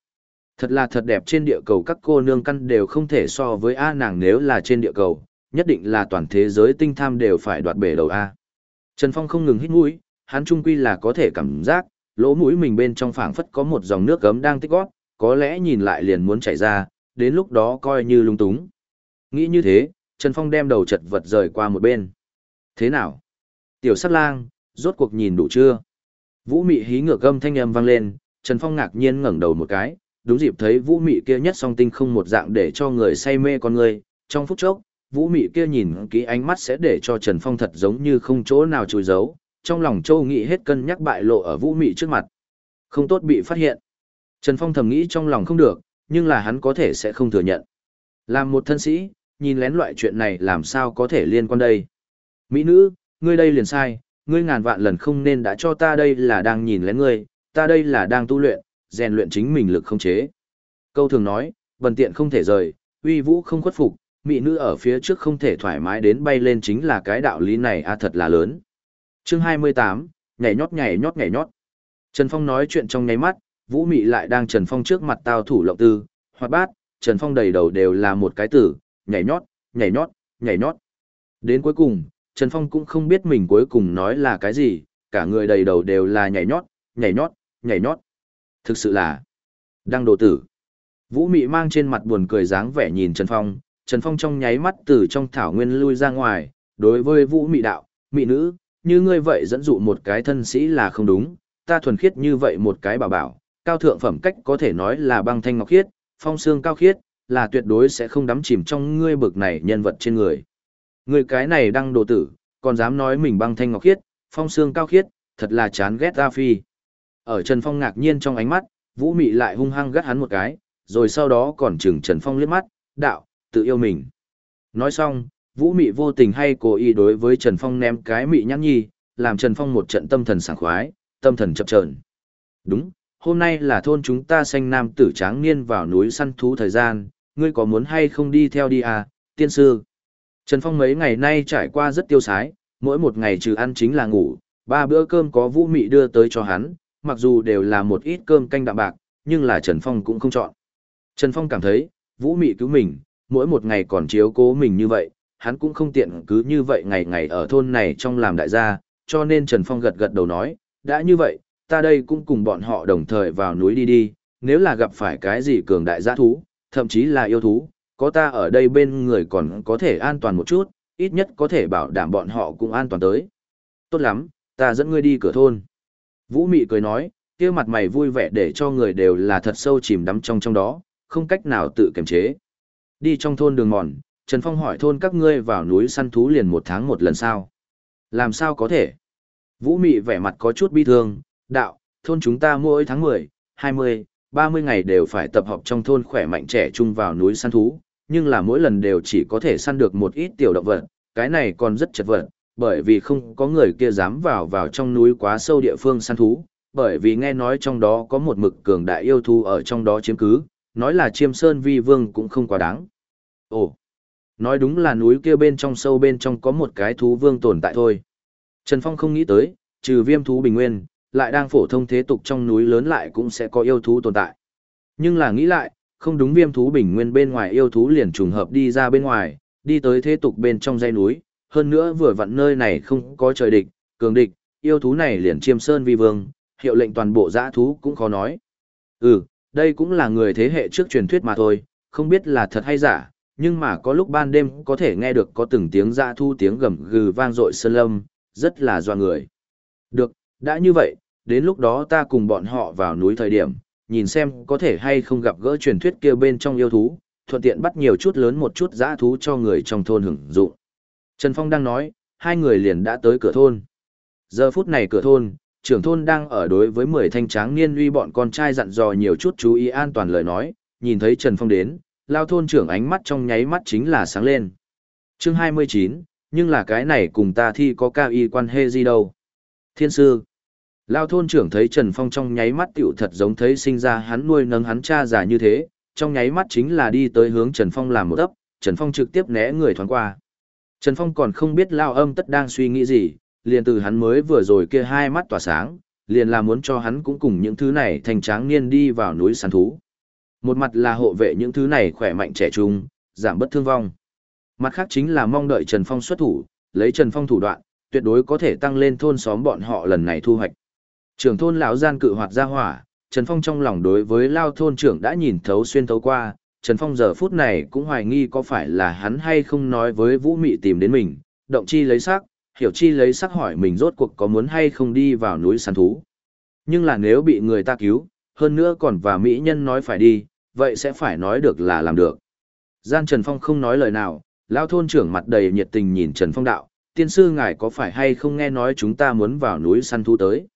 Thật là thật đẹp trên địa cầu các cô nương căn đều không thể so với A nàng nếu là trên địa cầu, nhất định là toàn thế giới tinh tham đều phải đoạt bể đầu A. Trần Phong không ngừng hít mũi, hắn trung quy là có thể cảm giác, lỗ mũi mình bên trong phảng phất có một dòng nước gấm đang tích gót, có lẽ nhìn lại liền muốn chảy ra, đến lúc đó coi như lung túng. Nghĩ như thế, Trần Phong đem đầu chật vật rời qua một bên. Thế nào? Tiểu sát lang, rốt cuộc nhìn đủ chưa? Vũ mị hí ngược gâm thanh âm vang lên, Trần Phong ngạc nhiên ngẩng đầu một cái, đúng dịp thấy vũ mị kia nhất song tinh không một dạng để cho người say mê con người, trong phút chốc, vũ mị kia nhìn kỹ ánh mắt sẽ để cho Trần Phong thật giống như không chỗ nào chùi giấu, trong lòng châu nghĩ hết cân nhắc bại lộ ở vũ mị trước mặt. Không tốt bị phát hiện. Trần Phong thầm nghĩ trong lòng không được, nhưng là hắn có thể sẽ không thừa nhận. Làm một thân sĩ, nhìn lén loại chuyện này làm sao có thể liên quan đây. Mỹ nữ, ngươi đây liền sai, ngươi ngàn vạn lần không nên đã cho ta đây là đang nhìn lén ngươi, ta đây là đang tu luyện, rèn luyện chính mình lực không chế. Câu thường nói, bần tiện không thể rời, uy vũ không khuất phục, mỹ nữ ở phía trước không thể thoải mái đến bay lên chính là cái đạo lý này a thật là lớn. Chương 28, nhảy nhót nhảy nhót nhảy nhót. Trần Phong nói chuyện trong nháy mắt, Vũ Mị lại đang Trần Phong trước mặt tao thủ lộng tư, hoạt bát, Trần Phong đầy đầu đều là một cái tử, nhảy nhót, nhảy nhót, nhảy nhót. Đến cuối cùng, Trần Phong cũng không biết mình cuối cùng nói là cái gì, cả người đầy đầu đều là nhảy nhót, nhảy nhót, nhảy nhót. Thực sự là đang đồ tử. Vũ Mị mang trên mặt buồn cười dáng vẻ nhìn Trần Phong, Trần Phong trong nháy mắt từ trong thảo nguyên lui ra ngoài, đối với Vũ Mị đạo, Mị nữ, như ngươi vậy dẫn dụ một cái thân sĩ là không đúng, ta thuần khiết như vậy một cái bảo bảo, cao thượng phẩm cách có thể nói là băng thanh ngọc khiết, phong xương cao khiết, là tuyệt đối sẽ không đắm chìm trong ngươi bực này nhân vật trên người. Ngươi cái này đang đồ tử, còn dám nói mình băng thanh ngọc khiết, phong xương cao khiết, thật là chán ghét A Phi. Ở Trần Phong ngạc nhiên trong ánh mắt, Vũ Mị lại hung hăng gắt hắn một cái, rồi sau đó còn chừng Trần Phong liếc mắt, đạo, tự yêu mình. Nói xong, Vũ Mị vô tình hay cố ý đối với Trần Phong ném cái mị nhãn nhi, làm Trần Phong một trận tâm thần sảng khoái, tâm thần chập chờn. Đúng, hôm nay là thôn chúng ta xanh nam tử tráng niên vào núi săn thú thời gian, ngươi có muốn hay không đi theo đi à, tiên sư. Trần Phong mấy ngày nay trải qua rất tiêu sái, mỗi một ngày trừ ăn chính là ngủ, ba bữa cơm có vũ mị đưa tới cho hắn, mặc dù đều là một ít cơm canh đạm bạc, nhưng là Trần Phong cũng không chọn. Trần Phong cảm thấy, vũ mị cứu mình, mỗi một ngày còn chiếu cố mình như vậy, hắn cũng không tiện cứ như vậy ngày ngày ở thôn này trong làm đại gia, cho nên Trần Phong gật gật đầu nói, đã như vậy, ta đây cũng cùng bọn họ đồng thời vào núi đi đi, nếu là gặp phải cái gì cường đại giã thú, thậm chí là yêu thú, có ta ở đây bên người còn có thể an toàn một chút, ít nhất có thể bảo đảm bọn họ cũng an toàn tới. Tốt lắm, ta dẫn ngươi đi cửa thôn. Vũ Mị cười nói, kia mặt mày vui vẻ để cho người đều là thật sâu chìm đắm trong trong đó, không cách nào tự kiềm chế. Đi trong thôn đường mòn, Trần Phong hỏi thôn các ngươi vào núi săn thú liền một tháng một lần sao? Làm sao có thể? Vũ Mị vẻ mặt có chút bi thương, đạo, thôn chúng ta mỗi tháng 10, 20, 30 ngày đều phải tập hợp trong thôn khỏe mạnh trẻ trung vào núi săn thú, nhưng là mỗi lần đều chỉ có thể săn được một ít tiểu động vật, cái này còn rất chật vật, bởi vì không có người kia dám vào vào trong núi quá sâu địa phương săn thú, bởi vì nghe nói trong đó có một mực cường đại yêu thú ở trong đó chiếm cứ, nói là chiêm sơn vi vương cũng không quá đáng. Ồ, nói đúng là núi kia bên trong sâu bên trong có một cái thú vương tồn tại thôi. Trần Phong không nghĩ tới, trừ viêm thú bình nguyên, lại đang phổ thông thế tục trong núi lớn lại cũng sẽ có yêu thú tồn tại. Nhưng là nghĩ lại, không đúng viêm thú bình nguyên bên ngoài yêu thú liền trùng hợp đi ra bên ngoài, đi tới thế tục bên trong dãy núi, hơn nữa vừa vặn nơi này không có trời địch, cường địch, yêu thú này liền chiêm sơn vi vương, hiệu lệnh toàn bộ dã thú cũng khó nói. Ừ, đây cũng là người thế hệ trước truyền thuyết mà thôi, không biết là thật hay giả, nhưng mà có lúc ban đêm có thể nghe được có từng tiếng dạ thu tiếng gầm gừ vang dội sơn lâm, rất là doa người. Được, đã như vậy, đến lúc đó ta cùng bọn họ vào núi thời điểm, nhìn xem có thể hay không gặp gỡ truyền thuyết kia bên trong yêu thú, thuận tiện bắt nhiều chút lớn một chút dã thú cho người trong thôn hưởng dụng. Trần Phong đang nói, hai người liền đã tới cửa thôn. Giờ phút này cửa thôn, trưởng thôn đang ở đối với 10 thanh tráng niên uy bọn con trai dặn dò nhiều chút chú ý an toàn lời nói, nhìn thấy Trần Phong đến, lao thôn trưởng ánh mắt trong nháy mắt chính là sáng lên. Chương 29, nhưng là cái này cùng ta thi có cao y quan hệ gì đâu. Thiên sư. Lao thôn trưởng thấy Trần Phong trong nháy mắt tiểu thật giống thấy sinh ra hắn nuôi nấng hắn cha già như thế, trong nháy mắt chính là đi tới hướng Trần Phong làm một ấp, Trần Phong trực tiếp né người thoáng qua. Trần Phong còn không biết Lao âm tất đang suy nghĩ gì, liền từ hắn mới vừa rồi kia hai mắt tỏa sáng, liền là muốn cho hắn cũng cùng những thứ này thành tráng niên đi vào núi săn thú. Một mặt là hộ vệ những thứ này khỏe mạnh trẻ trung, giảm bất thương vong. Mặt khác chính là mong đợi Trần Phong xuất thủ, lấy Trần Phong thủ đoạn, tuyệt đối có thể tăng lên thôn xóm bọn họ lần này thu hoạch. Trưởng thôn lão gian cự hoạt ra hỏa, Trần Phong trong lòng đối với lao thôn trưởng đã nhìn thấu xuyên thấu qua, Trần Phong giờ phút này cũng hoài nghi có phải là hắn hay không nói với Vũ Mị tìm đến mình, động chi lấy sắc, hiểu chi lấy sắc hỏi mình rốt cuộc có muốn hay không đi vào núi săn thú. Nhưng là nếu bị người ta cứu, hơn nữa còn và Mỹ nhân nói phải đi, vậy sẽ phải nói được là làm được. Gian Trần Phong không nói lời nào, lao thôn trưởng mặt đầy nhiệt tình nhìn Trần Phong đạo, tiên sư ngài có phải hay không nghe nói chúng ta muốn vào núi săn thú tới.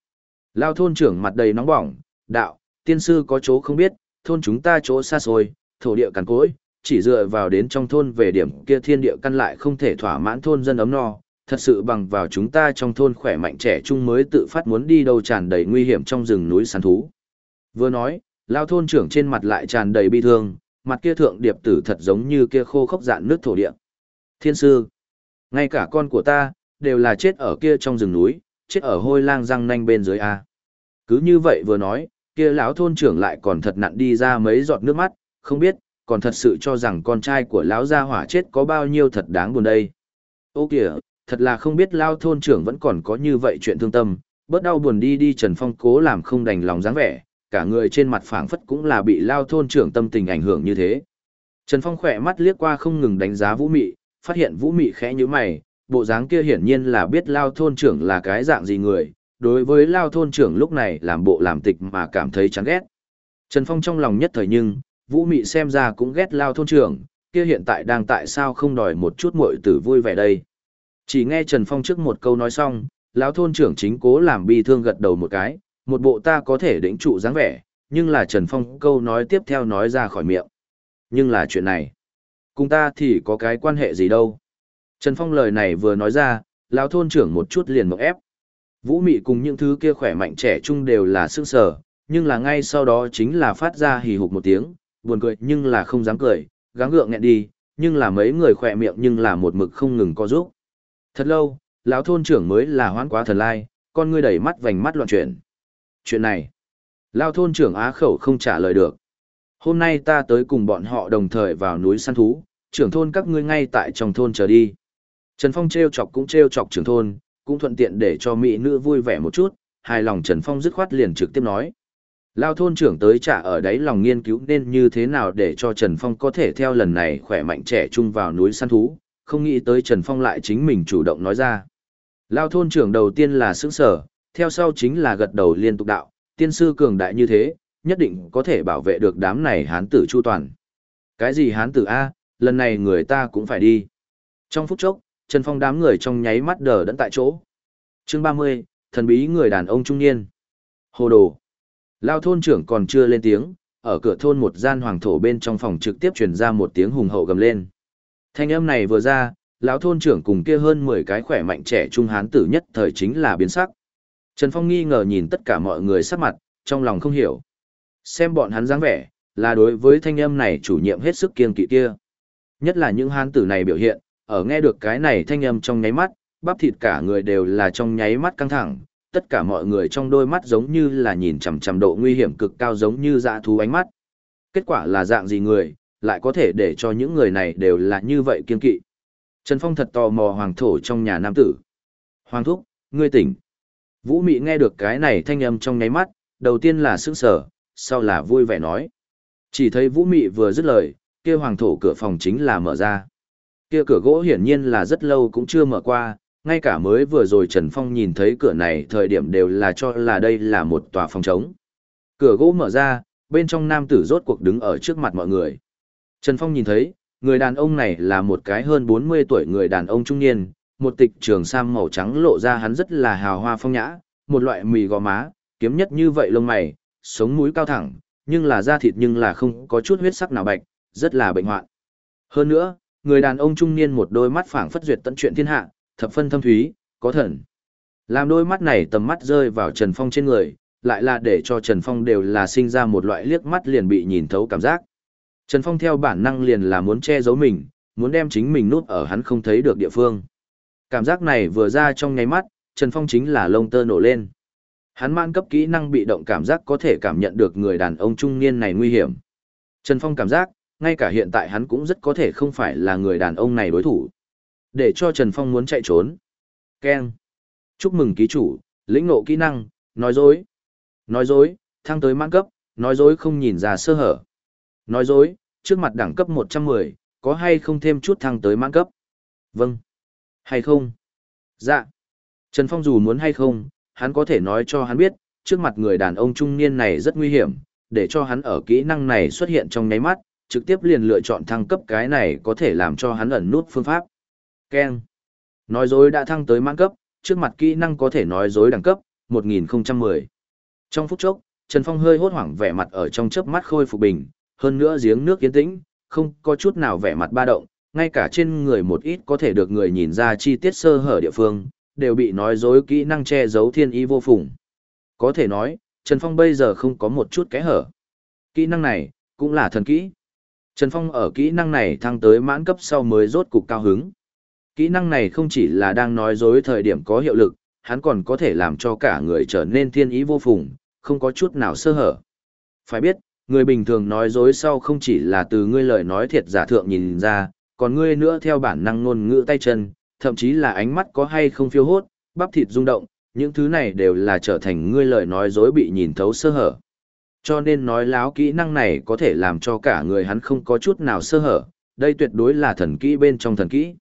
Lao thôn trưởng mặt đầy nóng bỏng, đạo, tiên sư có chỗ không biết, thôn chúng ta chỗ xa xôi, thổ địa cằn cỗi, chỉ dựa vào đến trong thôn về điểm kia thiên địa căn lại không thể thỏa mãn thôn dân ấm no, thật sự bằng vào chúng ta trong thôn khỏe mạnh trẻ trung mới tự phát muốn đi đâu tràn đầy nguy hiểm trong rừng núi săn thú. Vừa nói, lao thôn trưởng trên mặt lại tràn đầy bi thương, mặt kia thượng điệp tử thật giống như kia khô khốc dạn nước thổ địa. Thiên sư, ngay cả con của ta, đều là chết ở kia trong rừng núi, chết ở hôi lang răng nanh bên dưới A. Cứ như vậy vừa nói, kia lão thôn trưởng lại còn thật nặn đi ra mấy giọt nước mắt, không biết, còn thật sự cho rằng con trai của lão gia hỏa chết có bao nhiêu thật đáng buồn đây. Ô kìa, thật là không biết lao thôn trưởng vẫn còn có như vậy chuyện thương tâm, Bớt đau buồn đi đi Trần Phong cố làm không đành lòng dáng vẻ, cả người trên mặt phảng phất cũng là bị lao thôn trưởng tâm tình ảnh hưởng như thế. Trần Phong khỏe mắt liếc qua không ngừng đánh giá Vũ Mị, phát hiện Vũ Mị khẽ như mày, bộ dáng kia hiển nhiên là biết lao thôn trưởng là cái dạng gì người, đối với lao thôn trưởng lúc này làm bộ làm tịch mà cảm thấy chán ghét. Trần Phong trong lòng nhất thời nhưng, Vũ Mị xem ra cũng ghét lao thôn trưởng, kia hiện tại đang tại sao không đòi một chút muội tử vui vẻ đây. Chỉ nghe Trần Phong trước một câu nói xong, lão thôn trưởng chính cố làm bi thương gật đầu một cái, một bộ ta có thể đỉnh trụ dáng vẻ, nhưng là Trần Phong câu nói tiếp theo nói ra khỏi miệng. Nhưng là chuyện này, cùng ta thì có cái quan hệ gì đâu. Trần Phong lời này vừa nói ra, lão thôn trưởng một chút liền mộng ép. Vũ Mị cùng những thứ kia khỏe mạnh trẻ trung đều là sức sở, nhưng là ngay sau đó chính là phát ra hì hục một tiếng, buồn cười nhưng là không dám cười, gắng gượng nghẹn đi, nhưng là mấy người khỏe miệng nhưng là một mực không ngừng co giúp. Thật lâu, lão thôn trưởng mới là hoán quá thần lai, con ngươi đẩy mắt vành mắt loạn chuyển. Chuyện này, lão thôn trưởng á khẩu không trả lời được. Hôm nay ta tới cùng bọn họ đồng thời vào núi săn thú, trưởng thôn các ngươi ngay tại trong thôn chờ đi. Trần Phong treo chọc cũng treo chọc trưởng thôn, cũng thuận tiện để cho mỹ nữ vui vẻ một chút, hài lòng Trần Phong dứt khoát liền trực tiếp nói. Lao thôn trưởng tới trả ở đấy lòng nghiên cứu nên như thế nào để cho Trần Phong có thể theo lần này khỏe mạnh trẻ trung vào núi săn thú, không nghĩ tới Trần Phong lại chính mình chủ động nói ra. Lao thôn trưởng đầu tiên là sững sở, theo sau chính là gật đầu liên tục đạo, tiên sư cường đại như thế, nhất định có thể bảo vệ được đám này hán tử chu toàn. Cái gì hán tử A, lần này người ta cũng phải đi. Trong phút chốc, Trần Phong đám người trong nháy mắt đờ đẫn tại chỗ. Chương 30, thần bí người đàn ông trung niên. Hồ đồ. Lao thôn trưởng còn chưa lên tiếng, ở cửa thôn một gian hoàng thổ bên trong phòng trực tiếp truyền ra một tiếng hùng hậu gầm lên. Thanh âm này vừa ra, lão thôn trưởng cùng kia hơn 10 cái khỏe mạnh trẻ trung hán tử nhất thời chính là biến sắc. Trần Phong nghi ngờ nhìn tất cả mọi người sắc mặt, trong lòng không hiểu. Xem bọn hắn dáng vẻ, là đối với thanh âm này chủ nhiệm hết sức kiên kỵ kia. Nhất là những hán tử này biểu hiện, ở nghe được cái này thanh âm trong nháy mắt, bắp thịt cả người đều là trong nháy mắt căng thẳng, tất cả mọi người trong đôi mắt giống như là nhìn chằm chằm độ nguy hiểm cực cao giống như dạ thú ánh mắt. Kết quả là dạng gì người, lại có thể để cho những người này đều là như vậy kiên kỵ. Trần Phong thật tò mò hoàng thổ trong nhà nam tử. Hoàng thúc, ngươi tỉnh. Vũ Mị nghe được cái này thanh âm trong nháy mắt, đầu tiên là sững sờ, sau là vui vẻ nói. Chỉ thấy Vũ Mị vừa dứt lời, kia hoàng thổ cửa phòng chính là mở ra. Kia cửa gỗ hiển nhiên là rất lâu cũng chưa mở qua, ngay cả mới vừa rồi Trần Phong nhìn thấy cửa này thời điểm đều là cho là đây là một tòa phòng trống. Cửa gỗ mở ra, bên trong nam tử rốt cuộc đứng ở trước mặt mọi người. Trần Phong nhìn thấy, người đàn ông này là một cái hơn 40 tuổi người đàn ông trung niên, một tịch trường sam màu trắng lộ ra hắn rất là hào hoa phong nhã, một loại mì gò má, kiếm nhất như vậy lông mày, sống mũi cao thẳng, nhưng là da thịt nhưng là không có chút huyết sắc nào bạch, rất là bệnh hoạn. Hơn nữa, người đàn ông trung niên một đôi mắt phảng phất duyệt tận chuyện thiên hạ, thập phân thâm thúy, có thần. Làm đôi mắt này tầm mắt rơi vào Trần Phong trên người, lại là để cho Trần Phong đều là sinh ra một loại liếc mắt liền bị nhìn thấu cảm giác. Trần Phong theo bản năng liền là muốn che giấu mình, muốn đem chính mình nút ở hắn không thấy được địa phương. Cảm giác này vừa ra trong nháy mắt, Trần Phong chính là lông tơ nổ lên. Hắn man cấp kỹ năng bị động cảm giác có thể cảm nhận được người đàn ông trung niên này nguy hiểm. Trần Phong cảm giác, ngay cả hiện tại hắn cũng rất có thể không phải là người đàn ông này đối thủ. Để cho Trần Phong muốn chạy trốn. Ken. Chúc mừng ký chủ, lĩnh ngộ kỹ năng, nói dối. Nói dối, thăng tới mãn cấp, nói dối không nhìn ra sơ hở. Nói dối, trước mặt đẳng cấp 110, có hay không thêm chút thăng tới mãn cấp? Vâng. Hay không? Dạ. Trần Phong dù muốn hay không, hắn có thể nói cho hắn biết, trước mặt người đàn ông trung niên này rất nguy hiểm, để cho hắn ở kỹ năng này xuất hiện trong nháy mắt, trực tiếp liền lựa chọn thăng cấp cái này có thể làm cho hắn ẩn nút phương pháp. Ken. Nói dối đã thăng tới mãn cấp, trước mặt kỹ năng có thể nói dối đẳng cấp, 1010. Trong phút chốc, Trần Phong hơi hốt hoảng vẻ mặt ở trong chớp mắt khôi phục bình, hơn nữa giếng nước yên tĩnh, không có chút nào vẻ mặt ba động, ngay cả trên người một ít có thể được người nhìn ra chi tiết sơ hở địa phương, đều bị nói dối kỹ năng che giấu thiên ý vô phùng. Có thể nói, Trần Phong bây giờ không có một chút kẽ hở. Kỹ năng này, cũng là thần kỹ. Trần Phong ở kỹ năng này thăng tới mãn cấp sau mới rốt cục cao hứng. Kỹ năng này không chỉ là đang nói dối thời điểm có hiệu lực, hắn còn có thể làm cho cả người trở nên thiên ý vô phùng, không có chút nào sơ hở. Phải biết, người bình thường nói dối sau không chỉ là từ ngươi lời nói thiệt giả thượng nhìn ra, còn ngươi nữa theo bản năng ngôn ngữ tay chân, thậm chí là ánh mắt có hay không phiêu hốt, bắp thịt rung động, những thứ này đều là trở thành ngươi lời nói dối bị nhìn thấu sơ hở. Cho nên nói láo kỹ năng này có thể làm cho cả người hắn không có chút nào sơ hở, đây tuyệt đối là thần kỹ bên trong thần kỹ.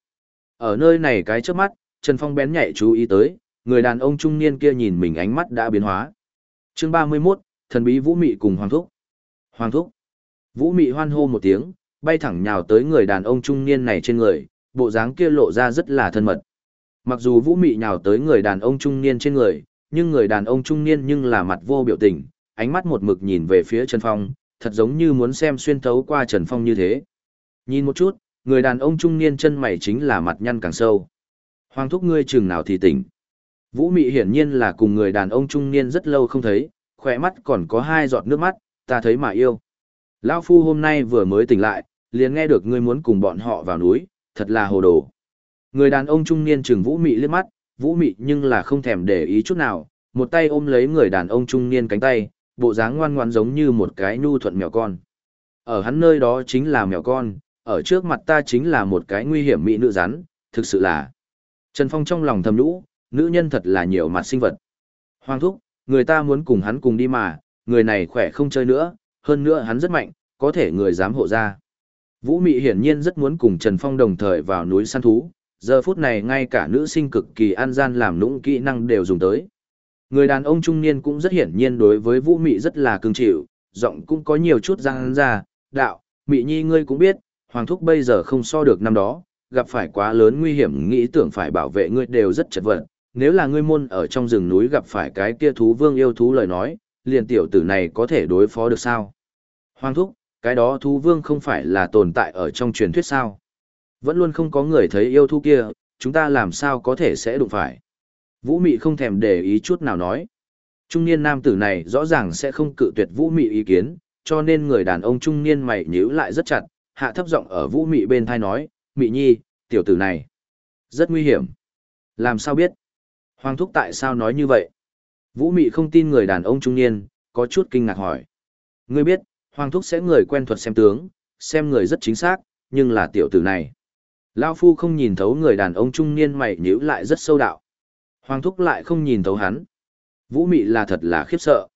Ở nơi này cái trước mắt, Trần Phong bén nhạy chú ý tới, người đàn ông trung niên kia nhìn mình ánh mắt đã biến hóa. Chương 31, thần bí Vũ Mị cùng Hoàng Thúc. Hoàng Thúc. Vũ Mị hoan hô một tiếng, bay thẳng nhào tới người đàn ông trung niên này trên người, bộ dáng kia lộ ra rất là thân mật. Mặc dù Vũ Mị nhào tới người đàn ông trung niên trên người, nhưng người đàn ông trung niên nhưng là mặt vô biểu tình, ánh mắt một mực nhìn về phía Trần Phong, thật giống như muốn xem xuyên thấu qua Trần Phong như thế. Nhìn một chút, người đàn ông trung niên chân mày chính là mặt nhăn càng sâu. Hoàng thúc ngươi chừng nào thì tỉnh. Vũ Mị hiển nhiên là cùng người đàn ông trung niên rất lâu không thấy, khỏe mắt còn có hai giọt nước mắt, ta thấy mà yêu. Lão Phu hôm nay vừa mới tỉnh lại, liền nghe được ngươi muốn cùng bọn họ vào núi, thật là hồ đồ. Người đàn ông trung niên trừng Vũ Mị liếc mắt, Vũ Mị nhưng là không thèm để ý chút nào, một tay ôm lấy người đàn ông trung niên cánh tay, bộ dáng ngoan ngoãn giống như một cái nhu thuận mèo con. Ở hắn nơi đó chính là mèo con, ở trước mặt ta chính là một cái nguy hiểm mỹ nữ rắn, thực sự là. Trần Phong trong lòng thầm nhũ, nữ nhân thật là nhiều mặt sinh vật. Hoàng thúc, người ta muốn cùng hắn cùng đi mà, người này khỏe không chơi nữa, hơn nữa hắn rất mạnh, có thể người dám hộ ra. Vũ Mị hiển nhiên rất muốn cùng Trần Phong đồng thời vào núi săn thú, giờ phút này ngay cả nữ sinh cực kỳ an gian làm nũng kỹ năng đều dùng tới. Người đàn ông trung niên cũng rất hiển nhiên đối với Vũ Mị rất là cưng chịu, giọng cũng có nhiều chút răng ra, đạo, Mị Nhi ngươi cũng biết, Hoàng Thúc bây giờ không so được năm đó, gặp phải quá lớn nguy hiểm nghĩ tưởng phải bảo vệ ngươi đều rất chật vật. Nếu là ngươi môn ở trong rừng núi gặp phải cái kia thú vương yêu thú lời nói, liền tiểu tử này có thể đối phó được sao? Hoàng thúc, cái đó thú vương không phải là tồn tại ở trong truyền thuyết sao? Vẫn luôn không có người thấy yêu thú kia, chúng ta làm sao có thể sẽ đụng phải? Vũ Mị không thèm để ý chút nào nói. Trung niên nam tử này rõ ràng sẽ không cự tuyệt Vũ Mị ý kiến, cho nên người đàn ông trung niên mày nhíu lại rất chặt, hạ thấp giọng ở Vũ Mị bên thai nói, Mị Nhi, tiểu tử này, rất nguy hiểm. Làm sao biết? Hoàng thúc tại sao nói như vậy? Vũ Mị không tin người đàn ông trung niên, có chút kinh ngạc hỏi. Ngươi biết, Hoàng thúc sẽ người quen thuật xem tướng, xem người rất chính xác, nhưng là tiểu tử này. Lao Phu không nhìn thấu người đàn ông trung niên mày nhíu lại rất sâu đạo. Hoàng thúc lại không nhìn thấu hắn. Vũ Mị là thật là khiếp sợ.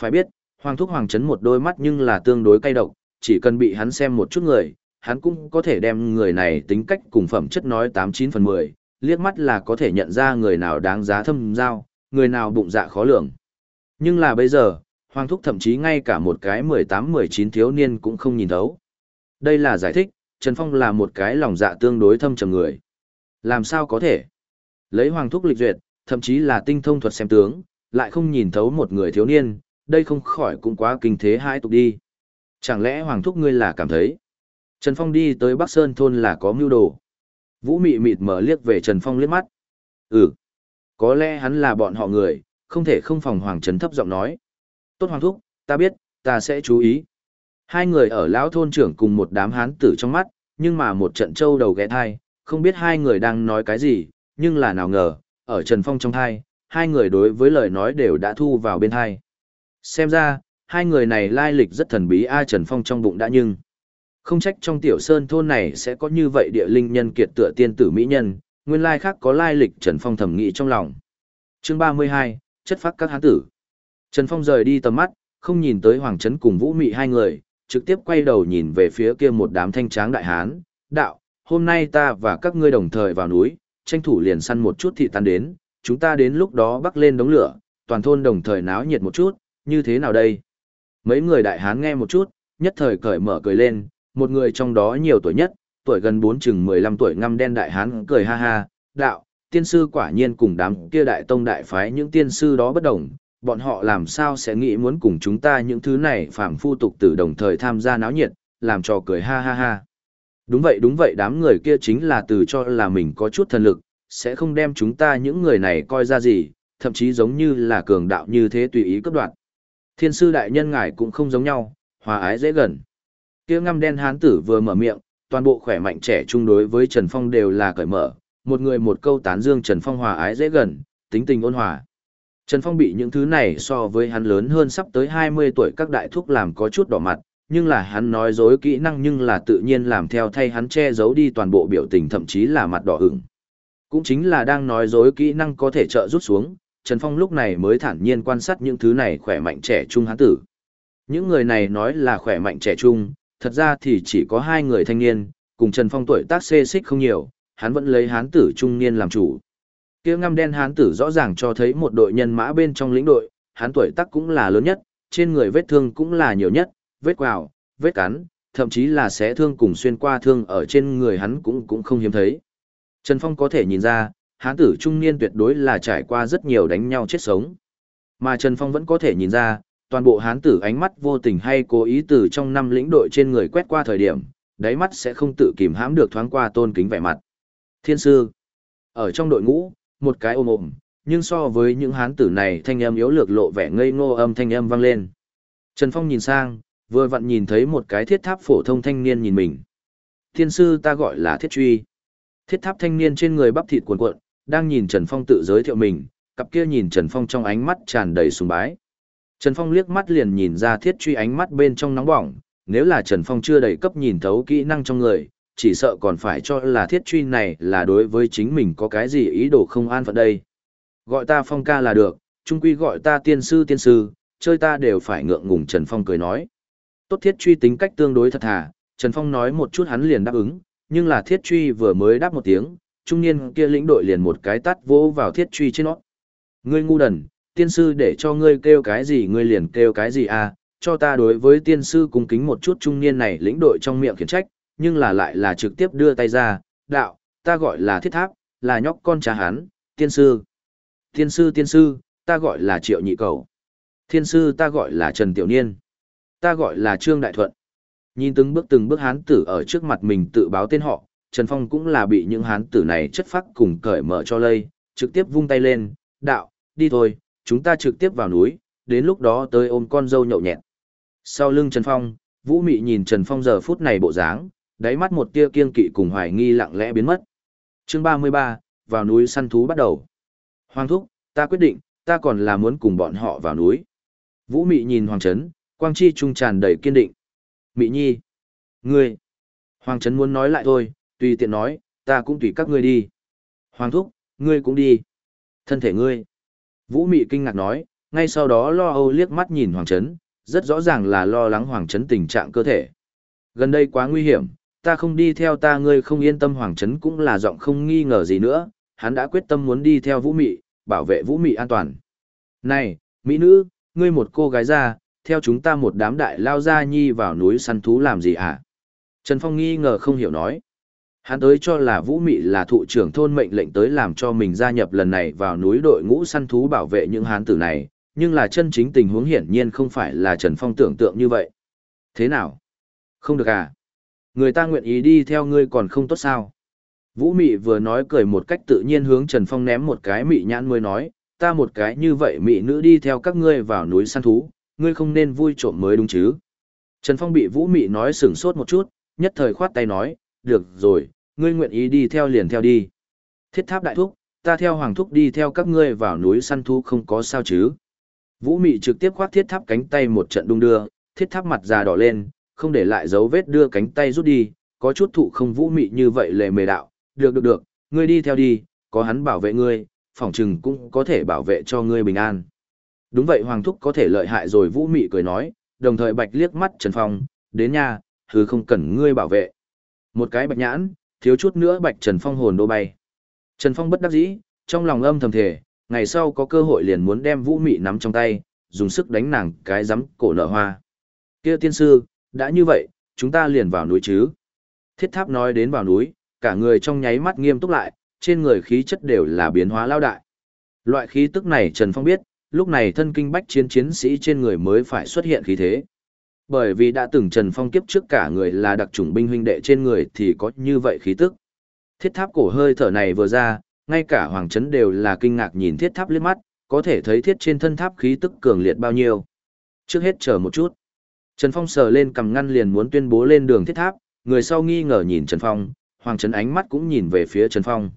Phải biết, Hoàng thúc Hoàng chấn một đôi mắt nhưng là tương đối cay độc, chỉ cần bị hắn xem một chút người, hắn cũng có thể đem người này tính cách cùng phẩm chất nói tám chín phần mười liếc mắt là có thể nhận ra người nào đáng giá thâm giao, người nào bụng dạ khó lường. Nhưng là bây giờ, Hoàng Thúc thậm chí ngay cả một cái mười tám mười chín thiếu niên cũng không nhìn thấu. Đây là giải thích, Trần Phong là một cái lòng dạ tương đối thâm trầm người. Làm sao có thể? Lấy Hoàng Thúc lịch duyệt, thậm chí là tinh thông thuật xem tướng, lại không nhìn thấu một người thiếu niên, đây không khỏi cũng quá kinh thế hai tục đi. Chẳng lẽ Hoàng Thúc ngươi là cảm thấy, Trần Phong đi tới Bắc Sơn thôn là có mưu đồ. Vũ mị mịt mở liếc về Trần Phong liếc mắt. Ừ, có lẽ hắn là bọn họ người, không thể không phòng Hoàng Trấn thấp giọng nói. Tốt Hoàng Thúc, ta biết, ta sẽ chú ý. Hai người ở lão thôn trưởng cùng một đám hán tử trong mắt, nhưng mà một trận trâu đầu ghé thai, không biết hai người đang nói cái gì, nhưng là nào ngờ, ở Trần Phong trong thai, hai người đối với lời nói đều đã thu vào bên thai. Xem ra, hai người này lai lịch rất thần bí ai Trần Phong trong bụng đã nhưng. Không trách trong tiểu sơn thôn này sẽ có như vậy địa linh nhân kiệt tựa tiên tử mỹ nhân, nguyên lai khác có lai lịch Trần Phong thẩm nghĩ trong lòng. Chương 32, chất phát các hán tử. Trần Phong rời đi tầm mắt, không nhìn tới Hoàng Trấn cùng Vũ Mị hai người, trực tiếp quay đầu nhìn về phía kia một đám thanh tráng đại hán. Đạo, hôm nay ta và các ngươi đồng thời vào núi, tranh thủ liền săn một chút thị tan đến, chúng ta đến lúc đó bắc lên đống lửa, toàn thôn đồng thời náo nhiệt một chút, như thế nào đây? Mấy người đại hán nghe một chút, nhất thời cởi mở cười lên, một người trong đó nhiều tuổi nhất, tuổi gần bốn chừng 15 tuổi ngăm đen đại hán cười ha ha, đạo, tiên sư quả nhiên cùng đám kia đại tông đại phái những tiên sư đó bất đồng, bọn họ làm sao sẽ nghĩ muốn cùng chúng ta những thứ này phàm phu tục tử đồng thời tham gia náo nhiệt, làm cho cười ha ha ha. Đúng vậy đúng vậy đám người kia chính là từ cho là mình có chút thần lực, sẽ không đem chúng ta những người này coi ra gì, thậm chí giống như là cường đạo như thế tùy ý cấp đoạn. Thiên sư đại nhân ngài cũng không giống nhau, hòa ái dễ gần. Kia ngăm đen hán tử vừa mở miệng, toàn bộ khỏe mạnh trẻ trung đối với Trần Phong đều là cởi mở, một người một câu tán dương Trần Phong hòa ái dễ gần, tính tình ôn hòa. Trần Phong bị những thứ này so với hắn lớn hơn sắp tới 20 tuổi các đại thúc làm có chút đỏ mặt, nhưng là hắn nói dối kỹ năng nhưng là tự nhiên làm theo thay hắn che giấu đi toàn bộ biểu tình thậm chí là mặt đỏ ửng. Cũng chính là đang nói dối kỹ năng có thể trợ rút xuống, Trần Phong lúc này mới thản nhiên quan sát những thứ này khỏe mạnh trẻ trung hắn tử. Những người này nói là khỏe mạnh trẻ trung, thật ra thì chỉ có hai người thanh niên, cùng Trần Phong tuổi tác xê xích không nhiều, hắn vẫn lấy hán tử trung niên làm chủ. Kia ngăm đen hán tử rõ ràng cho thấy một đội nhân mã bên trong lĩnh đội, hắn tuổi tác cũng là lớn nhất, trên người vết thương cũng là nhiều nhất, vết quào, vết cắn, thậm chí là xé thương cùng xuyên qua thương ở trên người hắn cũng cũng không hiếm thấy. Trần Phong có thể nhìn ra, hán tử trung niên tuyệt đối là trải qua rất nhiều đánh nhau chết sống. Mà Trần Phong vẫn có thể nhìn ra, toàn bộ hán tử ánh mắt vô tình hay cố ý từ trong năm lĩnh đội trên người quét qua thời điểm, đáy mắt sẽ không tự kìm hãm được thoáng qua tôn kính vẻ mặt. Thiên sư, ở trong đội ngũ, một cái ôm ôm, nhưng so với những hán tử này thanh âm yếu lược lộ vẻ ngây ngô âm thanh âm vang lên. Trần Phong nhìn sang, vừa vặn nhìn thấy một cái thiết tháp phổ thông thanh niên nhìn mình. Thiên sư ta gọi là thiết truy. Thiết tháp thanh niên trên người bắp thịt cuộn cuộn, đang nhìn Trần Phong tự giới thiệu mình, cặp kia nhìn Trần Phong trong ánh mắt tràn đầy sùng bái. Trần Phong liếc mắt liền nhìn ra thiết truy ánh mắt bên trong nóng bỏng, nếu là Trần Phong chưa đầy cấp nhìn thấu kỹ năng trong người, chỉ sợ còn phải cho là thiết truy này là đối với chính mình có cái gì ý đồ không an phận đây. Gọi ta Phong ca là được, trung quy gọi ta tiên sư tiên sư, chơi ta đều phải ngượng ngùng Trần Phong cười nói. Tốt thiết truy tính cách tương đối thật thà, Trần Phong nói một chút hắn liền đáp ứng, nhưng là thiết truy vừa mới đáp một tiếng, trung niên kia lĩnh đội liền một cái tát vỗ vào thiết truy trên nó. Ngươi ngu đần, tiên sư để cho ngươi kêu cái gì ngươi liền kêu cái gì à, cho ta đối với tiên sư cung kính một chút trung niên này lĩnh đội trong miệng khiển trách, nhưng là lại là trực tiếp đưa tay ra, đạo, ta gọi là thiết tháp, là nhóc con cha hắn, tiên sư. Tiên sư tiên sư, ta gọi là triệu nhị cầu. Thiên sư ta gọi là Trần Tiểu Niên. Ta gọi là Trương Đại Thuận. Nhìn từng bước từng bước hán tử ở trước mặt mình tự báo tên họ, Trần Phong cũng là bị những hán tử này chất phác cùng cởi mở cho lây, trực tiếp vung tay lên, đạo, đi thôi, chúng ta trực tiếp vào núi, đến lúc đó tới ôm con dâu nhậu nhẹt. Sau lưng Trần Phong, Vũ Mị nhìn Trần Phong giờ phút này bộ dáng, đáy mắt một tia kiên kỵ cùng hoài nghi lặng lẽ biến mất. Chương 33, vào núi săn thú bắt đầu. Hoàng thúc, ta quyết định, ta còn là muốn cùng bọn họ vào núi. Vũ Mị nhìn Hoàng Trấn, quang chi trung tràn đầy kiên định. Mị nhi, ngươi. Hoàng Trấn muốn nói lại thôi, tùy tiện nói, ta cũng tùy các ngươi đi. Hoàng thúc, ngươi cũng đi. Thân thể ngươi. Vũ Mị kinh ngạc nói, ngay sau đó lo âu liếc mắt nhìn Hoàng Trấn, rất rõ ràng là lo lắng Hoàng Trấn tình trạng cơ thể. Gần đây quá nguy hiểm, ta không đi theo ta ngươi không yên tâm Hoàng Trấn cũng là giọng không nghi ngờ gì nữa, hắn đã quyết tâm muốn đi theo Vũ Mị, bảo vệ Vũ Mị an toàn. Này, Mỹ nữ, ngươi một cô gái ra, theo chúng ta một đám đại lao gia nhi vào núi săn thú làm gì hả? Trần Phong nghi ngờ không hiểu nói. Hắn tới cho là Vũ Mị là thụ trưởng thôn mệnh lệnh tới làm cho mình gia nhập lần này vào núi đội ngũ săn thú bảo vệ những hán tử này, nhưng là chân chính tình huống hiển nhiên không phải là Trần Phong tưởng tượng như vậy. Thế nào? Không được à? Người ta nguyện ý đi theo ngươi còn không tốt sao? Vũ Mị vừa nói cười một cách tự nhiên hướng Trần Phong ném một cái mị nhãn mới nói, ta một cái như vậy mị nữ đi theo các ngươi vào núi săn thú, ngươi không nên vui trộm mới đúng chứ. Trần Phong bị Vũ Mị nói sửng sốt một chút, nhất thời khoát tay nói, được rồi, ngươi nguyện ý đi theo liền theo đi. Thiết tháp đại thúc, ta theo hoàng thúc đi theo các ngươi vào núi săn thú không có sao chứ. Vũ Mị trực tiếp khoác thiết tháp cánh tay một trận đung đưa, thiết tháp mặt già đỏ lên, không để lại dấu vết đưa cánh tay rút đi, có chút thụ không Vũ Mị như vậy lề mề đạo, được được được, ngươi đi theo đi, có hắn bảo vệ ngươi, phỏng chừng cũng có thể bảo vệ cho ngươi bình an. Đúng vậy Hoàng Thúc có thể lợi hại rồi Vũ Mị cười nói, đồng thời bạch liếc mắt Trần Phong, đến nhà, thứ không cần ngươi bảo vệ. Một cái bạch nhãn, thiếu chút nữa bạch Trần Phong hồn đô bay. Trần Phong bất đắc dĩ, trong lòng âm thầm thề, ngày sau có cơ hội liền muốn đem Vũ Mị nắm trong tay, dùng sức đánh nàng cái rắm cổ nợ hoa. Kia tiên sư, đã như vậy, chúng ta liền vào núi chứ. Thiết tháp nói đến vào núi, cả người trong nháy mắt nghiêm túc lại, trên người khí chất đều là biến hóa lao đại. Loại khí tức này Trần Phong biết, lúc này thân kinh bách chiến chiến sĩ trên người mới phải xuất hiện khí thế. Bởi vì đã từng Trần Phong kiếp trước cả người là đặc chủng binh huynh đệ trên người thì có như vậy khí tức. Thiết tháp cổ hơi thở này vừa ra, ngay cả Hoàng Trấn đều là kinh ngạc nhìn thiết tháp liếc mắt, có thể thấy thiết trên thân tháp khí tức cường liệt bao nhiêu. Trước hết chờ một chút. Trần Phong sờ lên cầm ngăn liền muốn tuyên bố lên đường thiết tháp, người sau nghi ngờ nhìn Trần Phong, Hoàng Trấn ánh mắt cũng nhìn về phía Trần Phong.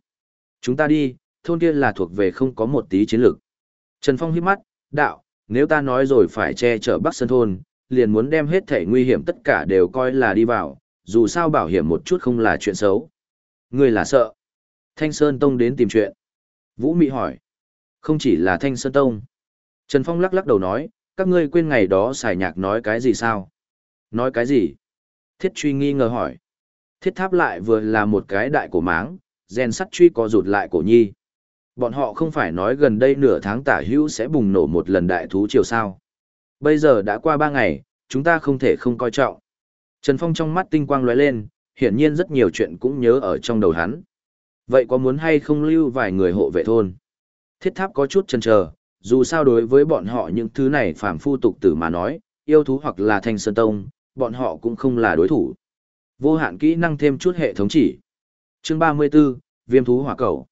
Chúng ta đi, thôn kia là thuộc về không có một tí chiến lược. Trần Phong hít mắt, đạo, nếu ta nói rồi phải che chở Bắc Sơn thôn, liền muốn đem hết thể nguy hiểm tất cả đều coi là đi vào, dù sao bảo hiểm một chút không là chuyện xấu. Ngươi là sợ. Thanh Sơn Tông đến tìm chuyện. Vũ Mị hỏi. Không chỉ là Thanh Sơn Tông. Trần Phong lắc lắc đầu nói, các ngươi quên ngày đó xài nhạc nói cái gì sao? Nói cái gì? Thiết truy nghi ngờ hỏi. Thiết tháp lại vừa là một cái đại cổ máng, gen sắt truy có rụt lại cổ nhi. Bọn họ không phải nói gần đây nửa tháng tả hữu sẽ bùng nổ một lần đại thú triều sao. Bây giờ đã qua ba ngày, chúng ta không thể không coi trọng. Trần Phong trong mắt tinh quang lóe lên, hiển nhiên rất nhiều chuyện cũng nhớ ở trong đầu hắn. Vậy có muốn hay không lưu vài người hộ vệ thôn? Thiết tháp có chút chần chờ, dù sao đối với bọn họ những thứ này phàm phu tục tử mà nói, yêu thú hoặc là thanh sơn tông, bọn họ cũng không là đối thủ. Vô hạn kỹ năng thêm chút hệ thống chỉ. Chương 34, Viêm thú hỏa cầu.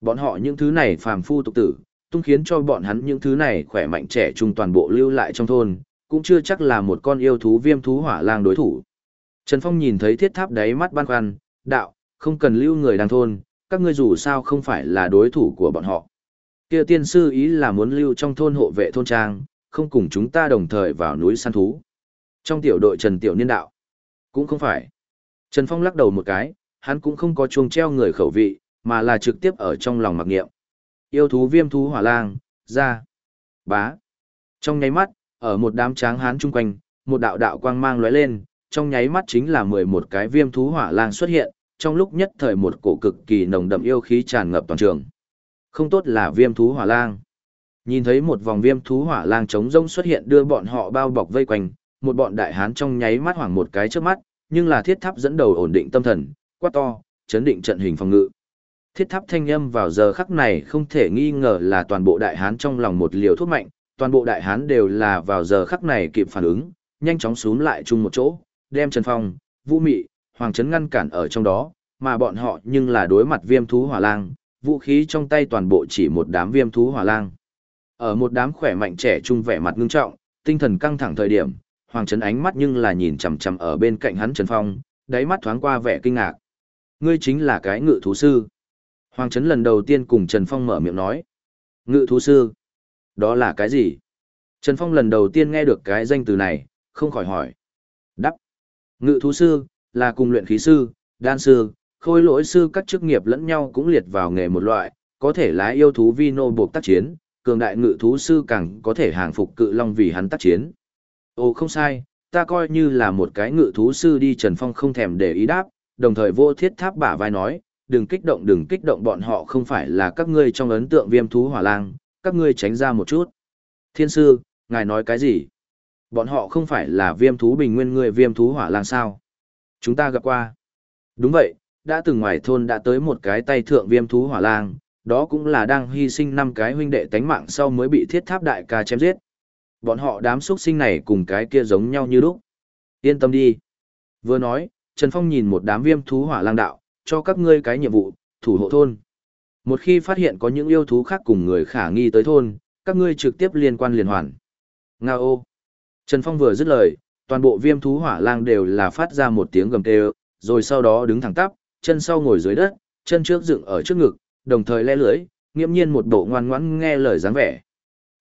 Bọn họ những thứ này phàm phu tục tử, tung khiến cho bọn hắn những thứ này khỏe mạnh trẻ trung toàn bộ lưu lại trong thôn, cũng chưa chắc là một con yêu thú viêm thú hỏa lang đối thủ. Trần Phong nhìn thấy thiết tháp đáy mắt băn khoăn, đạo, không cần lưu người đang thôn, các ngươi dù sao không phải là đối thủ của bọn họ. Kia tiên sư ý là muốn lưu trong thôn hộ vệ thôn trang, không cùng chúng ta đồng thời vào núi săn thú. Trong tiểu đội Trần Tiểu Niên đạo, cũng không phải. Trần Phong lắc đầu một cái, hắn cũng không có chuông treo người khẩu vị, mà là trực tiếp ở trong lòng mặc nghiệm. Yêu thú viêm thú hỏa lang, ra, bá. Trong nháy mắt, ở một đám tráng hán chung quanh, một đạo đạo quang mang lóe lên, trong nháy mắt chính là 11 cái viêm thú hỏa lang xuất hiện, trong lúc nhất thời một cổ cực kỳ nồng đậm yêu khí tràn ngập toàn trường. Không tốt là viêm thú hỏa lang. Nhìn thấy một vòng viêm thú hỏa lang trống rông xuất hiện đưa bọn họ bao bọc vây quanh, một bọn đại hán trong nháy mắt hoảng một cái trước mắt, nhưng là thiết tháp dẫn đầu ổn định tâm thần, quát to, chấn định trận hình phòng ngự. Thiết tháp thanh âm vào giờ khắc này không thể nghi ngờ là toàn bộ đại hán trong lòng một liều thuốc mạnh, toàn bộ đại hán đều là vào giờ khắc này kịp phản ứng, nhanh chóng xuống lại chung một chỗ, đem Trần Phong, Vũ Mị, Hoàng Trấn ngăn cản ở trong đó, mà bọn họ nhưng là đối mặt viêm thú hỏa lang, vũ khí trong tay toàn bộ chỉ một đám viêm thú hỏa lang. Ở một đám khỏe mạnh trẻ trung vẻ mặt ngưng trọng, tinh thần căng thẳng thời điểm, Hoàng Trấn ánh mắt nhưng là nhìn chằm chằm ở bên cạnh hắn Trần Phong, đáy mắt thoáng qua vẻ kinh ngạc. Ngươi chính là cái ngự thú sư. Hoàng Trấn lần đầu tiên cùng Trần Phong mở miệng nói. Ngự thú sư. Đó là cái gì? Trần Phong lần đầu tiên nghe được cái danh từ này, không khỏi hỏi. Đắp. Ngự thú sư, là cùng luyện khí sư, đan sư, khôi lỗi sư các chức nghiệp lẫn nhau cũng liệt vào nghề một loại, có thể lái yêu thú vi nô buộc tác chiến, cường đại ngự thú sư càng có thể hàng phục cự long vì hắn tác chiến. Ồ không sai, ta coi như là một cái ngự thú sư đi Trần Phong không thèm để ý đáp, đồng thời vô thiết tháp bả vai nói, đừng kích động đừng kích động bọn họ không phải là các ngươi trong ấn tượng viêm thú hỏa lang, các ngươi tránh ra một chút. Thiên sư, ngài nói cái gì? Bọn họ không phải là viêm thú bình nguyên người viêm thú hỏa lang sao? Chúng ta gặp qua. Đúng vậy, đã từng ngoài thôn đã tới một cái tay thượng viêm thú hỏa lang, đó cũng là đang hy sinh năm cái huynh đệ tánh mạng sau mới bị thiết tháp đại ca chém giết. Bọn họ đám xuất sinh này cùng cái kia giống nhau như lúc. Yên tâm đi. Vừa nói, Trần Phong nhìn một đám viêm thú hỏa lang đạo, cho các ngươi cái nhiệm vụ, thủ hộ thôn. Một khi phát hiện có những yêu thú khác cùng người khả nghi tới thôn, các ngươi trực tiếp liên quan liên hoàn. Nga ô. Trần Phong vừa dứt lời, toàn bộ viêm thú hỏa lang đều là phát ra một tiếng gầm kêu, rồi sau đó đứng thẳng tắp, chân sau ngồi dưới đất, chân trước dựng ở trước ngực, đồng thời le lưỡi, nghiêm nhiên một bộ ngoan ngoãn nghe lời dáng vẻ.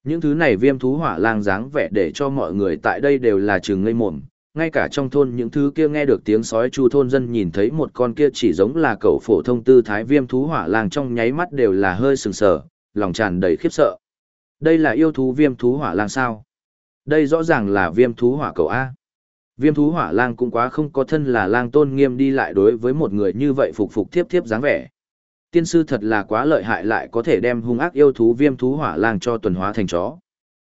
Những thứ này viêm thú hỏa lang dáng vẻ để cho mọi người tại đây đều là trừng ngây mồm, ngay cả trong thôn những thứ kia nghe được tiếng sói chu thôn dân nhìn thấy một con kia chỉ giống là cậu phổ thông tư thái viêm thú hỏa lang trong nháy mắt đều là hơi sừng sờ, lòng tràn đầy khiếp sợ. Đây là yêu thú viêm thú hỏa lang sao? Đây rõ ràng là viêm thú hỏa cầu A. Viêm thú hỏa lang cũng quá không có thân là lang tôn nghiêm đi lại đối với một người như vậy phục phục tiếp tiếp dáng vẻ. Tiên sư thật là quá lợi hại lại có thể đem hung ác yêu thú viêm thú hỏa lang cho tuần hóa thành chó.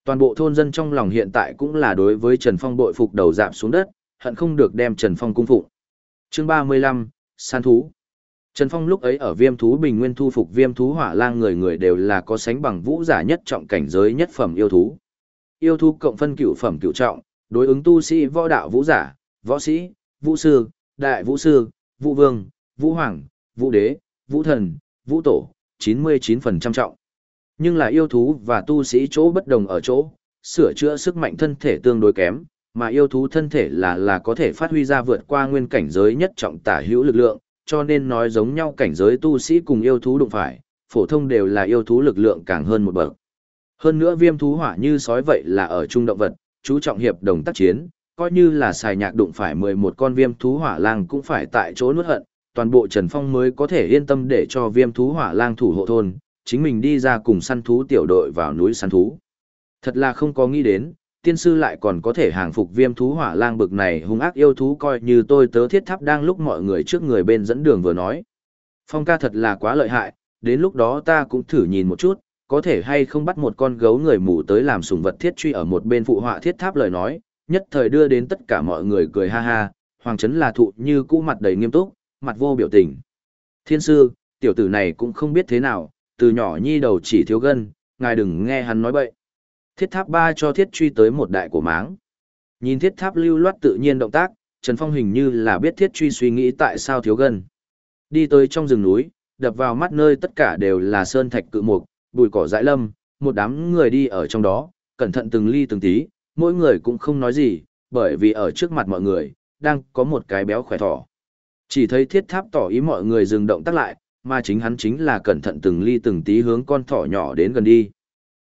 Toàn bộ thôn dân trong lòng hiện tại cũng là đối với Trần Phong bội phục đầu dạp xuống đất, hận không được đem Trần Phong cung phụng. Chương 35, San thú. Trần Phong lúc ấy ở viêm thú bình nguyên thu phục viêm thú hỏa lang người người đều là có sánh bằng vũ giả nhất trọng cảnh giới nhất phẩm yêu thú. Yêu thú cộng phân cửu phẩm cửu trọng, đối ứng tu sĩ võ đạo vũ giả, võ sĩ, vũ sư, đại vũ sư, vũ vương, vũ hoàng, vũ đế, vũ thần, vũ tổ, 99% trọng. Nhưng là yêu thú và tu sĩ chỗ bất đồng ở chỗ, sửa chữa sức mạnh thân thể tương đối kém, mà yêu thú thân thể là là có thể phát huy ra vượt qua nguyên cảnh giới nhất trọng tả hữu lực lượng, cho nên nói giống nhau cảnh giới tu sĩ cùng yêu thú đụng phải, phổ thông đều là yêu thú lực lượng càng hơn một bậc. Hơn nữa viêm thú hỏa như sói vậy là ở trung động vật, chú trọng hiệp đồng tác chiến, coi như là xài nhạc đụng phải 11 con viêm thú hỏa lang cũng phải tại chỗ nuốt hận, toàn bộ Trần Phong mới có thể yên tâm để cho viêm thú hỏa lang thủ hộ thôn, chính mình đi ra cùng săn thú tiểu đội vào núi săn thú. Thật là không có nghĩ đến, tiên sư lại còn có thể hàng phục viêm thú hỏa lang bực này hung ác yêu thú coi như tôi tớ thiết tháp đang lúc mọi người trước người bên dẫn đường vừa nói. Phong ca thật là quá lợi hại, đến lúc đó ta cũng thử nhìn một chút, có thể hay không bắt một con gấu người mù tới làm sùng vật thiết truy ở một bên phụ họa thiết tháp lời nói, nhất thời đưa đến tất cả mọi người cười ha ha, hoàng chấn là thụ như cũ mặt đầy nghiêm túc, mặt vô biểu tình. Thiên sư, tiểu tử này cũng không biết thế nào, từ nhỏ nhi đầu chỉ thiếu gân, ngài đừng nghe hắn nói bậy. Thiết tháp ba cho thiết truy tới một đại của máng. Nhìn thiết tháp lưu loát tự nhiên động tác, Trần Phong hình như là biết thiết truy suy nghĩ tại sao thiếu gân. Đi tới trong rừng núi, đập vào mắt nơi tất cả đều là sơn thạch cự mục, bụi cỏ dại lâm, một đám người đi ở trong đó, cẩn thận từng ly từng tí, mỗi người cũng không nói gì, bởi vì ở trước mặt mọi người, đang có một cái béo khỏe thỏ. Chỉ thấy thiết tháp tỏ ý mọi người dừng động tác lại, mà chính hắn chính là cẩn thận từng ly từng tí hướng con thỏ nhỏ đến gần đi.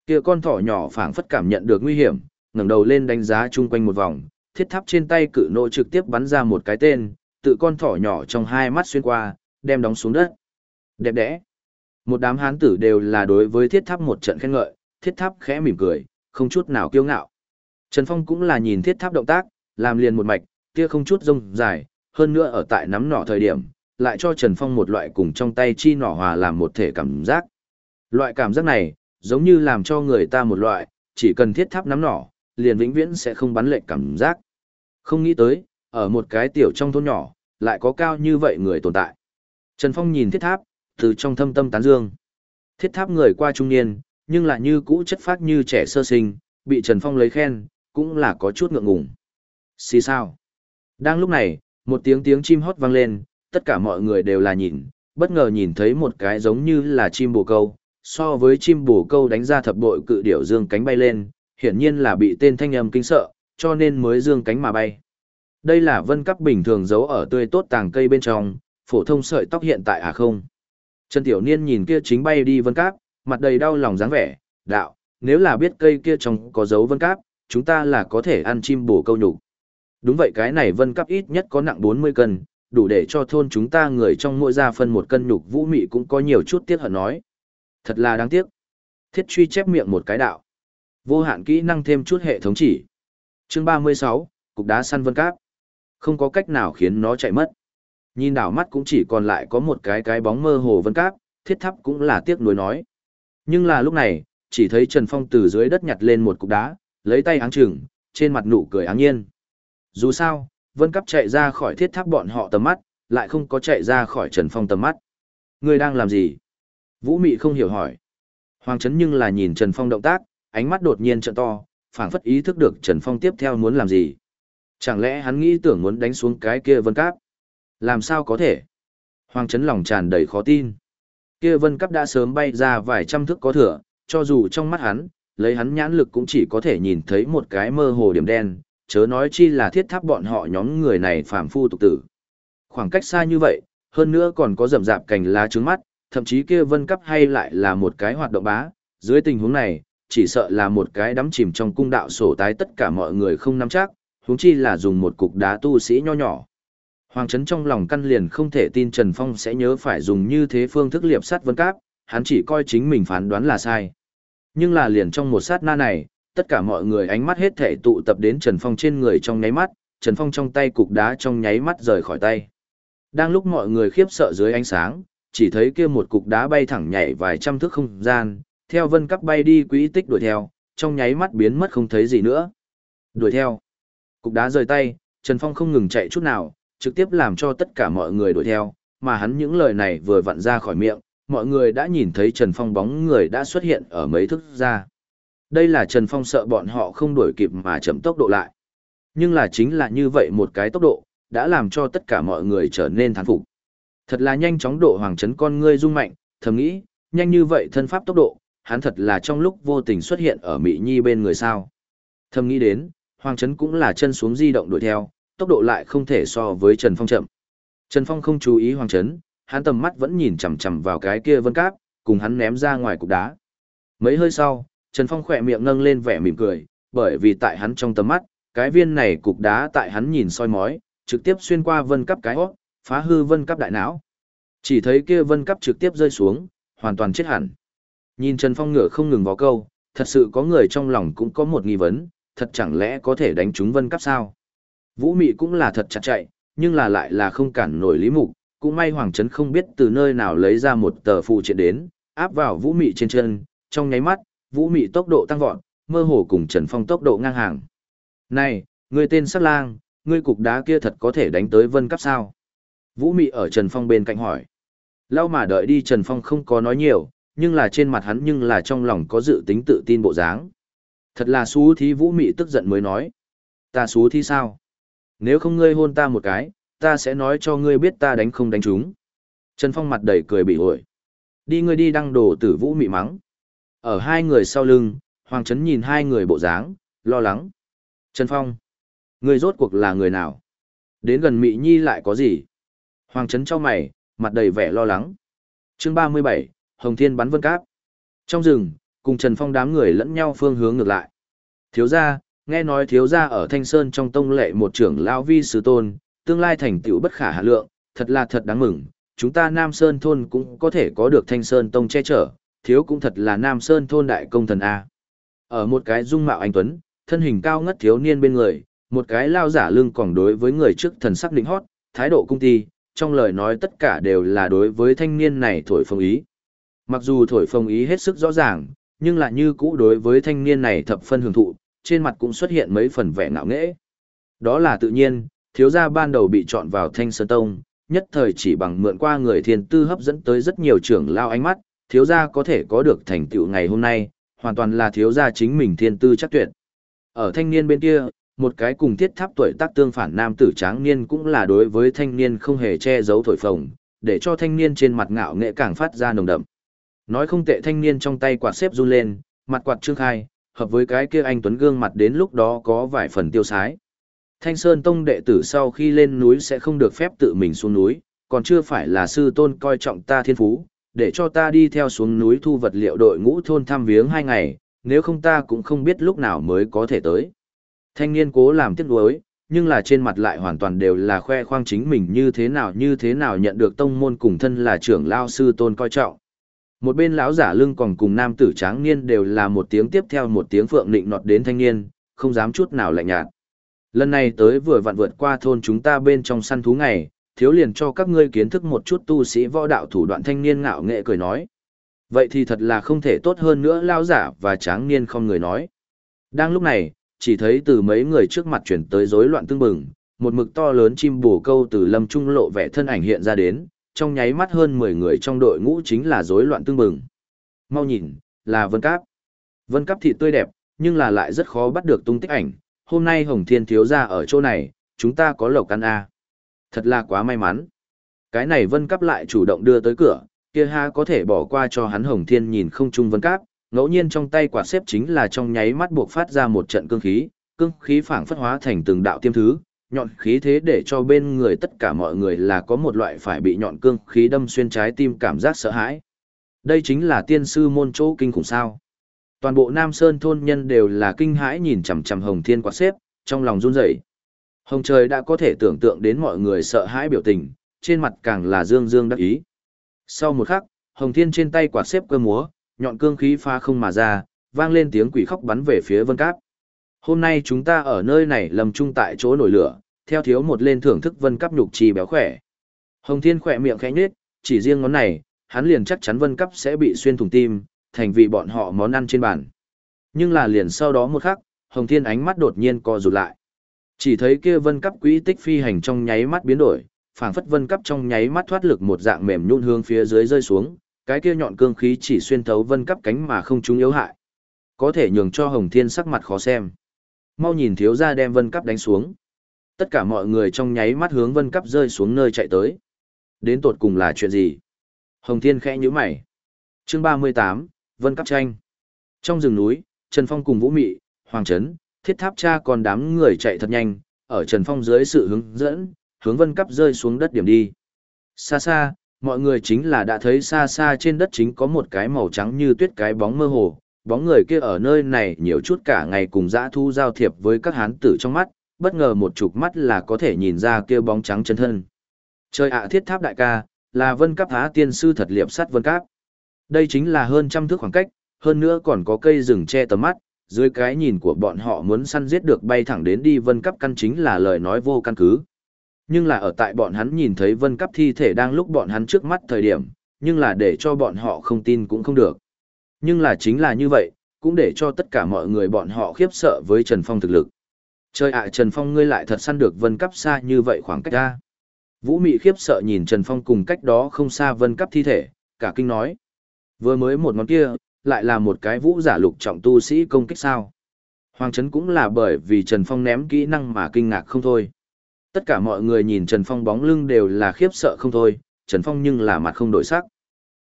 Kia con thỏ nhỏ phảng phất cảm nhận được nguy hiểm, ngẩng đầu lên đánh giá chung quanh một vòng, thiết tháp trên tay cự nộ trực tiếp bắn ra một cái tên, tự con thỏ nhỏ trong hai mắt xuyên qua, đem đóng xuống đất. Đẹp đẽ. Một đám hán tử đều là đối với thiết tháp một trận khen ngợi, thiết tháp khẽ mỉm cười, không chút nào kiêu ngạo. Trần Phong cũng là nhìn thiết tháp động tác, làm liền một mạch, kia không chút rông dài, hơn nữa ở tại nắm nỏ thời điểm, lại cho Trần Phong một loại cùng trong tay chi nỏ hòa làm một thể cảm giác. Loại cảm giác này, giống như làm cho người ta một loại, chỉ cần thiết tháp nắm nỏ, liền vĩnh viễn sẽ không bắn lệch cảm giác. Không nghĩ tới, ở một cái tiểu trong thôn nhỏ, lại có cao như vậy người tồn tại. Trần Phong nhìn thiết tháp, từ trong thâm tâm tán dương. Thiết tháp người qua trung niên, nhưng lại như cũ chất phát như trẻ sơ sinh, bị Trần Phong lấy khen, cũng là có chút ngượng ngùng. Xì sao? Đang lúc này, một tiếng tiếng chim hót vang lên, tất cả mọi người đều là nhìn, bất ngờ nhìn thấy một cái giống như là chim bồ câu, so với chim bồ câu đánh ra thập bội cự điểu dương cánh bay lên, hiển nhiên là bị tên thanh âm kinh sợ, cho nên mới dương cánh mà bay. Đây là vân cấp bình thường giấu ở tươi tốt tàng cây bên trong, phổ thông sợi tóc hiện tại à không. Trần Tiểu Niên nhìn kia chính bay đi vân cáp, mặt đầy đau lòng dáng vẻ, đạo, nếu là biết cây kia trong có dấu vân cáp, chúng ta là có thể ăn chim bổ câu nhục. Đúng vậy cái này vân cáp ít nhất có nặng 40 cân, đủ để cho thôn chúng ta người trong mỗi gia phân một cân nhục vũ mị cũng có nhiều chút tiếc hận nói. Thật là đáng tiếc. Thiết truy chép miệng một cái đạo. Vô hạn kỹ năng thêm chút hệ thống chỉ. Chương 36, cục đá săn vân cáp. Không có cách nào khiến nó chạy mất. Nhìn đảo mắt cũng chỉ còn lại có một cái cái bóng mơ hồ vân cáp, thiết thắp cũng là tiếc nuối nói. Nhưng là lúc này, chỉ thấy Trần Phong từ dưới đất nhặt lên một cục đá, lấy tay áng chừng, trên mặt nụ cười áng nhiên. Dù sao, vân cáp chạy ra khỏi thiết tháp bọn họ tầm mắt, lại không có chạy ra khỏi Trần Phong tầm mắt. Người đang làm gì? Vũ Mị không hiểu hỏi. Hoàng Trấn nhưng là nhìn Trần Phong động tác, ánh mắt đột nhiên trợn to, phảng phất ý thức được Trần Phong tiếp theo muốn làm gì. Chẳng lẽ hắn nghĩ tưởng muốn đánh xuống cái kia vân cáp? Làm sao có thể? Hoàng Trấn lòng tràn đầy khó tin. Kia vân Cáp đã sớm bay ra vài trăm thước có thừa, cho dù trong mắt hắn, lấy hắn nhãn lực cũng chỉ có thể nhìn thấy một cái mơ hồ điểm đen, chớ nói chi là thiết tháp bọn họ nhóm người này phàm phu tục tử. Khoảng cách xa như vậy, hơn nữa còn có rậm rạp cành lá trướng mắt, thậm chí kia vân cấp hay lại là một cái hoạt động bá, dưới tình huống này, chỉ sợ là một cái đắm chìm trong cung đạo sổ tái tất cả mọi người không nắm chắc, huống chi là dùng một cục đá tu sĩ nho nhỏ. Hoàng Trấn trong lòng căn liền không thể tin Trần Phong sẽ nhớ phải dùng như thế phương thức liệp sát vân cáp, hắn chỉ coi chính mình phán đoán là sai. Nhưng là liền trong một sát na này, tất cả mọi người ánh mắt hết thể tụ tập đến Trần Phong trên người trong nháy mắt, Trần Phong trong tay cục đá trong nháy mắt rời khỏi tay. Đang lúc mọi người khiếp sợ dưới ánh sáng, chỉ thấy kia một cục đá bay thẳng nhảy vài trăm thước không gian, theo vân cắp bay đi quỹ tích đuổi theo, trong nháy mắt biến mất không thấy gì nữa. Đuổi theo. Cục đá rời tay, Trần Phong không ngừng chạy chút nào, trực tiếp làm cho tất cả mọi người đuổi theo, mà hắn những lời này vừa vặn ra khỏi miệng, mọi người đã nhìn thấy Trần Phong bóng người đã xuất hiện ở mấy thước ra. Đây là Trần Phong sợ bọn họ không đuổi kịp mà chậm tốc độ lại. Nhưng là chính là như vậy một cái tốc độ, đã làm cho tất cả mọi người trở nên thán phục. Thật là nhanh chóng độ hoàng chấn con ngươi rung mạnh, thầm nghĩ, nhanh như vậy thân pháp tốc độ, hắn thật là trong lúc vô tình xuất hiện ở Mỹ Nhi bên người sao. Thầm nghĩ đến, hoàng chấn cũng là chân xuống di động đuổi theo, tốc độ lại không thể so với Trần Phong chậm. Trần Phong không chú ý Hoàng Trấn, hắn tầm mắt vẫn nhìn chằm chằm vào cái kia vân cáp, cùng hắn ném ra ngoài cục đá. Mấy hơi sau, Trần Phong khỏe miệng ngâng lên vẻ mỉm cười, bởi vì tại hắn trong tầm mắt, cái viên này cục đá tại hắn nhìn soi mói, trực tiếp xuyên qua vân cáp cái hót, phá hư vân cáp đại não. Chỉ thấy kia vân cáp trực tiếp rơi xuống, hoàn toàn chết hẳn. Nhìn Trần Phong ngửa không ngừng vào câu, thật sự có người trong lòng cũng có một nghi vấn, thật chẳng lẽ có thể đánh trúng vân cấp sao? Vũ Mị cũng là thật chặt chạy, nhưng là lại là không cản nổi Lý Mục, cũng may Hoàng Trấn không biết từ nơi nào lấy ra một tờ phụ triện đến, áp vào Vũ Mị trên chân, trong nháy mắt, Vũ Mị tốc độ tăng vọt, mơ hồ cùng Trần Phong tốc độ ngang hàng. Này, người tên sát lang, ngươi cục đá kia thật có thể đánh tới vân cấp sao? Vũ Mị ở Trần Phong bên cạnh hỏi. Lau mà đợi đi Trần Phong không có nói nhiều, nhưng là trên mặt hắn nhưng là trong lòng có dự tính tự tin bộ dáng. Thật là xú thí Vũ Mị tức giận mới nói. Ta xú thí sao? Nếu không ngươi hôn ta một cái, ta sẽ nói cho ngươi biết ta đánh không đánh chúng. Trần Phong mặt đầy cười bị ổi. Đi ngươi đi đăng đồ tử Vũ Mị mắng. Ở hai người sau lưng, Hoàng Trấn nhìn hai người bộ dáng, lo lắng. Trần Phong, người rốt cuộc là người nào? Đến gần Mị Nhi lại có gì? Hoàng Trấn cho mày, mặt đầy vẻ lo lắng. chương 37, Hồng Thiên bắn vân cáp. Trong rừng, cùng Trần Phong đám người lẫn nhau phương hướng ngược lại. Thiếu gia, nghe nói thiếu gia ở Thanh Sơn trong tông lệ một trưởng lão vi sứ tôn, tương lai thành tựu bất khả hạ lượng, thật là thật đáng mừng. Chúng ta Nam Sơn thôn cũng có thể có được Thanh Sơn tông che chở, thiếu cũng thật là Nam Sơn thôn đại công thần A. Ở một cái dung mạo anh Tuấn, thân hình cao ngất thiếu niên bên người, một cái lao giả lưng còn đối với người trước thần sắc định hót, thái độ cung ti, trong lời nói tất cả đều là đối với thanh niên này thổi phồng ý. Mặc dù thổi phồng ý hết sức rõ ràng, nhưng lại như cũ đối với thanh niên này thập phân hưởng thụ, trên mặt cũng xuất hiện mấy phần vẻ ngạo nghễ. Đó là tự nhiên, thiếu gia ban đầu bị chọn vào thanh sơn tông, nhất thời chỉ bằng mượn qua người thiên tư hấp dẫn tới rất nhiều trưởng lao ánh mắt, thiếu gia có thể có được thành tựu ngày hôm nay, hoàn toàn là thiếu gia chính mình thiên tư chắc tuyệt. Ở thanh niên bên kia, một cái cùng thiết tháp tuổi tác tương phản nam tử tráng niên cũng là đối với thanh niên không hề che giấu thổi phồng, để cho thanh niên trên mặt ngạo nghệ càng phát ra nồng đậm. Nói không tệ thanh niên trong tay quạt xếp run lên, mặt quạt trương khai, hợp với cái kia anh Tuấn gương mặt đến lúc đó có vài phần tiêu sái. Thanh Sơn Tông đệ tử sau khi lên núi sẽ không được phép tự mình xuống núi, còn chưa phải là sư tôn coi trọng ta thiên phú, để cho ta đi theo xuống núi thu vật liệu đội ngũ thôn thăm viếng hai ngày, nếu không ta cũng không biết lúc nào mới có thể tới. Thanh niên cố làm tiếc nuối, nhưng là trên mặt lại hoàn toàn đều là khoe khoang chính mình như thế nào như thế nào nhận được tông môn cùng thân là trưởng lao sư tôn coi trọng. Một bên lão giả lưng còn cùng nam tử tráng niên đều là một tiếng tiếp theo một tiếng phượng nịnh nọt đến thanh niên, không dám chút nào lạnh nhạt. Lần này tới vừa vặn vượt qua thôn chúng ta bên trong săn thú ngày, thiếu liền cho các ngươi kiến thức một chút tu sĩ võ đạo thủ đoạn thanh niên ngạo nghệ cười nói. Vậy thì thật là không thể tốt hơn nữa lao giả và tráng niên không người nói. Đang lúc này, chỉ thấy từ mấy người trước mặt chuyển tới rối loạn tương bừng, một mực to lớn chim bù câu từ lâm trung lộ vẻ thân ảnh hiện ra đến, trong nháy mắt hơn 10 người trong đội ngũ chính là rối loạn tương bừng. Mau nhìn, là Vân Cáp. Vân Cáp thịt tươi đẹp, nhưng là lại rất khó bắt được tung tích ảnh. Hôm nay Hồng Thiên thiếu ra ở chỗ này, chúng ta có lộc căn a. À? Thật là quá may mắn. Cái này Vân Cáp lại chủ động đưa tới cửa, kia ha có thể bỏ qua cho hắn Hồng Thiên nhìn không chung Vân Cáp, ngẫu nhiên trong tay quả xếp chính là trong nháy mắt buộc phát ra một trận cương khí, cương khí phảng phất hóa thành từng đạo tiêm thứ, nhọn khí thế để cho bên người tất cả mọi người là có một loại phải bị nhọn cương khí đâm xuyên trái tim cảm giác sợ hãi. Đây chính là tiên sư môn chỗ kinh khủng sao. Toàn bộ Nam Sơn thôn nhân đều là kinh hãi nhìn chằm chằm Hồng Thiên quạt xếp, trong lòng run rẩy. Hồng trời đã có thể tưởng tượng đến mọi người sợ hãi biểu tình, trên mặt càng là dương dương đắc ý. Sau một khắc, Hồng Thiên trên tay quạt xếp cơ múa, nhọn cương khí pha không mà ra, vang lên tiếng quỷ khóc bắn về phía Vân Cáp. Hôm nay chúng ta ở nơi này lầm chung tại chỗ nổi lửa, theo thiếu một lên thưởng thức Vân Cáp nhục trì béo khỏe. Hồng Thiên khỏe miệng khẽ nhếch, chỉ riêng ngón này, hắn liền chắc chắn Vân Cáp sẽ bị xuyên thủng tim, thành vì bọn họ món ăn trên bàn. Nhưng là liền sau đó một khắc, Hồng Thiên ánh mắt đột nhiên co rụt lại. Chỉ thấy kia Vân cấp quỹ tích phi hành trong nháy mắt biến đổi, phảng phất Vân cấp trong nháy mắt thoát lực một dạng mềm nhũn hướng phía dưới rơi xuống, cái kia nhọn cương khí chỉ xuyên thấu vân cấp cánh mà không trúng yếu hại. Có thể nhường cho Hồng Thiên sắc mặt khó xem. Mau nhìn thiếu gia đem vân cấp đánh xuống. Tất cả mọi người trong nháy mắt hướng vân cấp rơi xuống nơi chạy tới. Đến tột cùng là chuyện gì? Hồng Thiên khẽ nhíu mày. Chương 38, Vân cấp tranh. Trong rừng núi, Trần Phong cùng Vũ Mị, Hoàng Trấn, Thiết Tháp Cha còn đám người chạy thật nhanh, ở Trần Phong dưới sự hướng dẫn, hướng vân cắp rơi xuống đất điểm đi. Xa xa, mọi người chính là đã thấy xa xa trên đất chính có một cái màu trắng như tuyết cái bóng mơ hồ, bóng người kia ở nơi này nhiều chút cả ngày cùng dã thu giao thiệp với các hán tử trong mắt, bất ngờ một chục mắt là có thể nhìn ra kia bóng trắng chân thân. Trời ạ thiết tháp đại ca, là vân cắp há tiên sư thật liệp sắt vân cáp. Đây chính là hơn trăm thước khoảng cách, hơn nữa còn có cây rừng che tầm mắt, dưới cái nhìn của bọn họ muốn săn giết được bay thẳng đến đi vân cấp căn chính là lời nói vô căn cứ. Nhưng là ở tại bọn hắn nhìn thấy vân cấp thi thể đang lúc bọn hắn trước mắt thời điểm, nhưng là để cho bọn họ không tin cũng không được. Nhưng là chính là như vậy, cũng để cho tất cả mọi người bọn họ khiếp sợ với Trần Phong thực lực. Trời ạ Trần Phong ngươi lại thật săn được vân cấp xa như vậy khoảng cách ra. Vũ Mị khiếp sợ nhìn Trần Phong cùng cách đó không xa vân cấp thi thể, cả kinh nói. Vừa mới một ngón kia, lại là một cái vũ giả lục trọng tu sĩ công kích sao. Hoàng Trấn cũng là bởi vì Trần Phong ném kỹ năng mà kinh ngạc không thôi. Tất cả mọi người nhìn Trần Phong bóng lưng đều là khiếp sợ không thôi, Trần Phong nhưng là mặt không đổi sắc.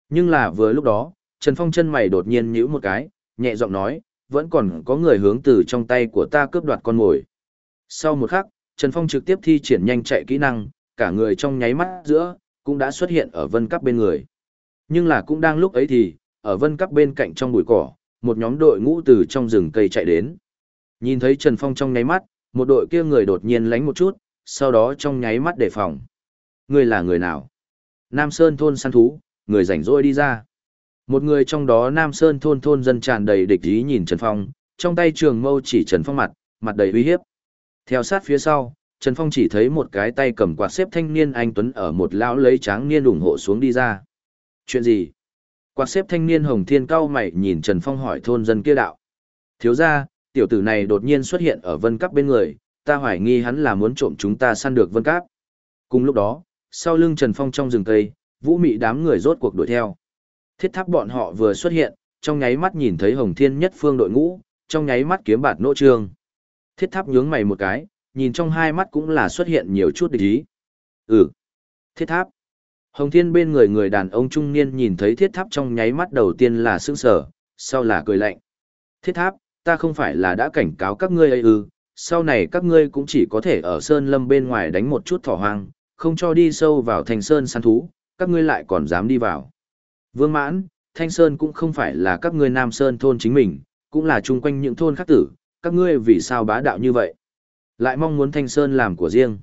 Nhưng là vừa lúc đó, Trần Phong chân mày đột nhiên nhíu một cái, nhẹ giọng nói, vẫn còn có người hướng từ trong tay của ta cướp đoạt con mồi. Sau một khắc, Trần Phong trực tiếp thi triển nhanh chạy kỹ năng, cả người trong nháy mắt giữa, cũng đã xuất hiện ở vân cấp bên người. Nhưng là cũng đang lúc ấy thì, ở vân cấp bên cạnh trong bụi cỏ, một nhóm đội ngũ từ trong rừng cây chạy đến. Nhìn thấy Trần Phong trong nháy mắt, một đội kia người đột nhiên lánh một chút, sau đó trong nháy mắt đề phòng. Người là người nào? Nam Sơn thôn săn thú, người rảnh rỗi đi ra. Một người trong đó Nam Sơn thôn thôn dân tràn đầy địch ý nhìn Trần Phong, trong tay trường mâu chỉ Trần Phong mặt, mặt đầy uy hiếp. Theo sát phía sau, Trần Phong chỉ thấy một cái tay cầm quạt xếp thanh niên anh Tuấn ở một lão lấy tráng niên ủng hộ xuống đi ra. Chuyện gì? Quạt xếp thanh niên Hồng Thiên cao mày nhìn Trần Phong hỏi thôn dân kia đạo. Thiếu ra, tiểu tử này đột nhiên xuất hiện ở vân cắp bên người, ta hoài nghi hắn là muốn trộm chúng ta săn được vân cáp. Cùng lúc đó, sau lưng Trần Phong trong rừng cây, vũ mị đám người rốt cuộc đuổi theo. Thiết tháp bọn họ vừa xuất hiện, trong nháy mắt nhìn thấy Hồng Thiên nhất phương đội ngũ, trong nháy mắt kiếm bạt nỗ trương. Thiết tháp nhướng mày một cái, nhìn trong hai mắt cũng là xuất hiện nhiều chút địch ý. Ừ. Thiết tháp. Hồng Thiên bên người người đàn ông trung niên nhìn thấy thiết tháp trong nháy mắt đầu tiên là sững sờ, sau là cười lạnh. Thiết tháp, ta không phải là đã cảnh cáo các ngươi ấy ư, sau này các ngươi cũng chỉ có thể ở sơn lâm bên ngoài đánh một chút thỏ hoang, không cho đi sâu vào thành sơn săn thú, các ngươi lại còn dám đi vào. Vương mãn, Thanh Sơn cũng không phải là các ngươi Nam Sơn thôn chính mình, cũng là chung quanh những thôn khác tử, các ngươi vì sao bá đạo như vậy? Lại mong muốn Thanh Sơn làm của riêng.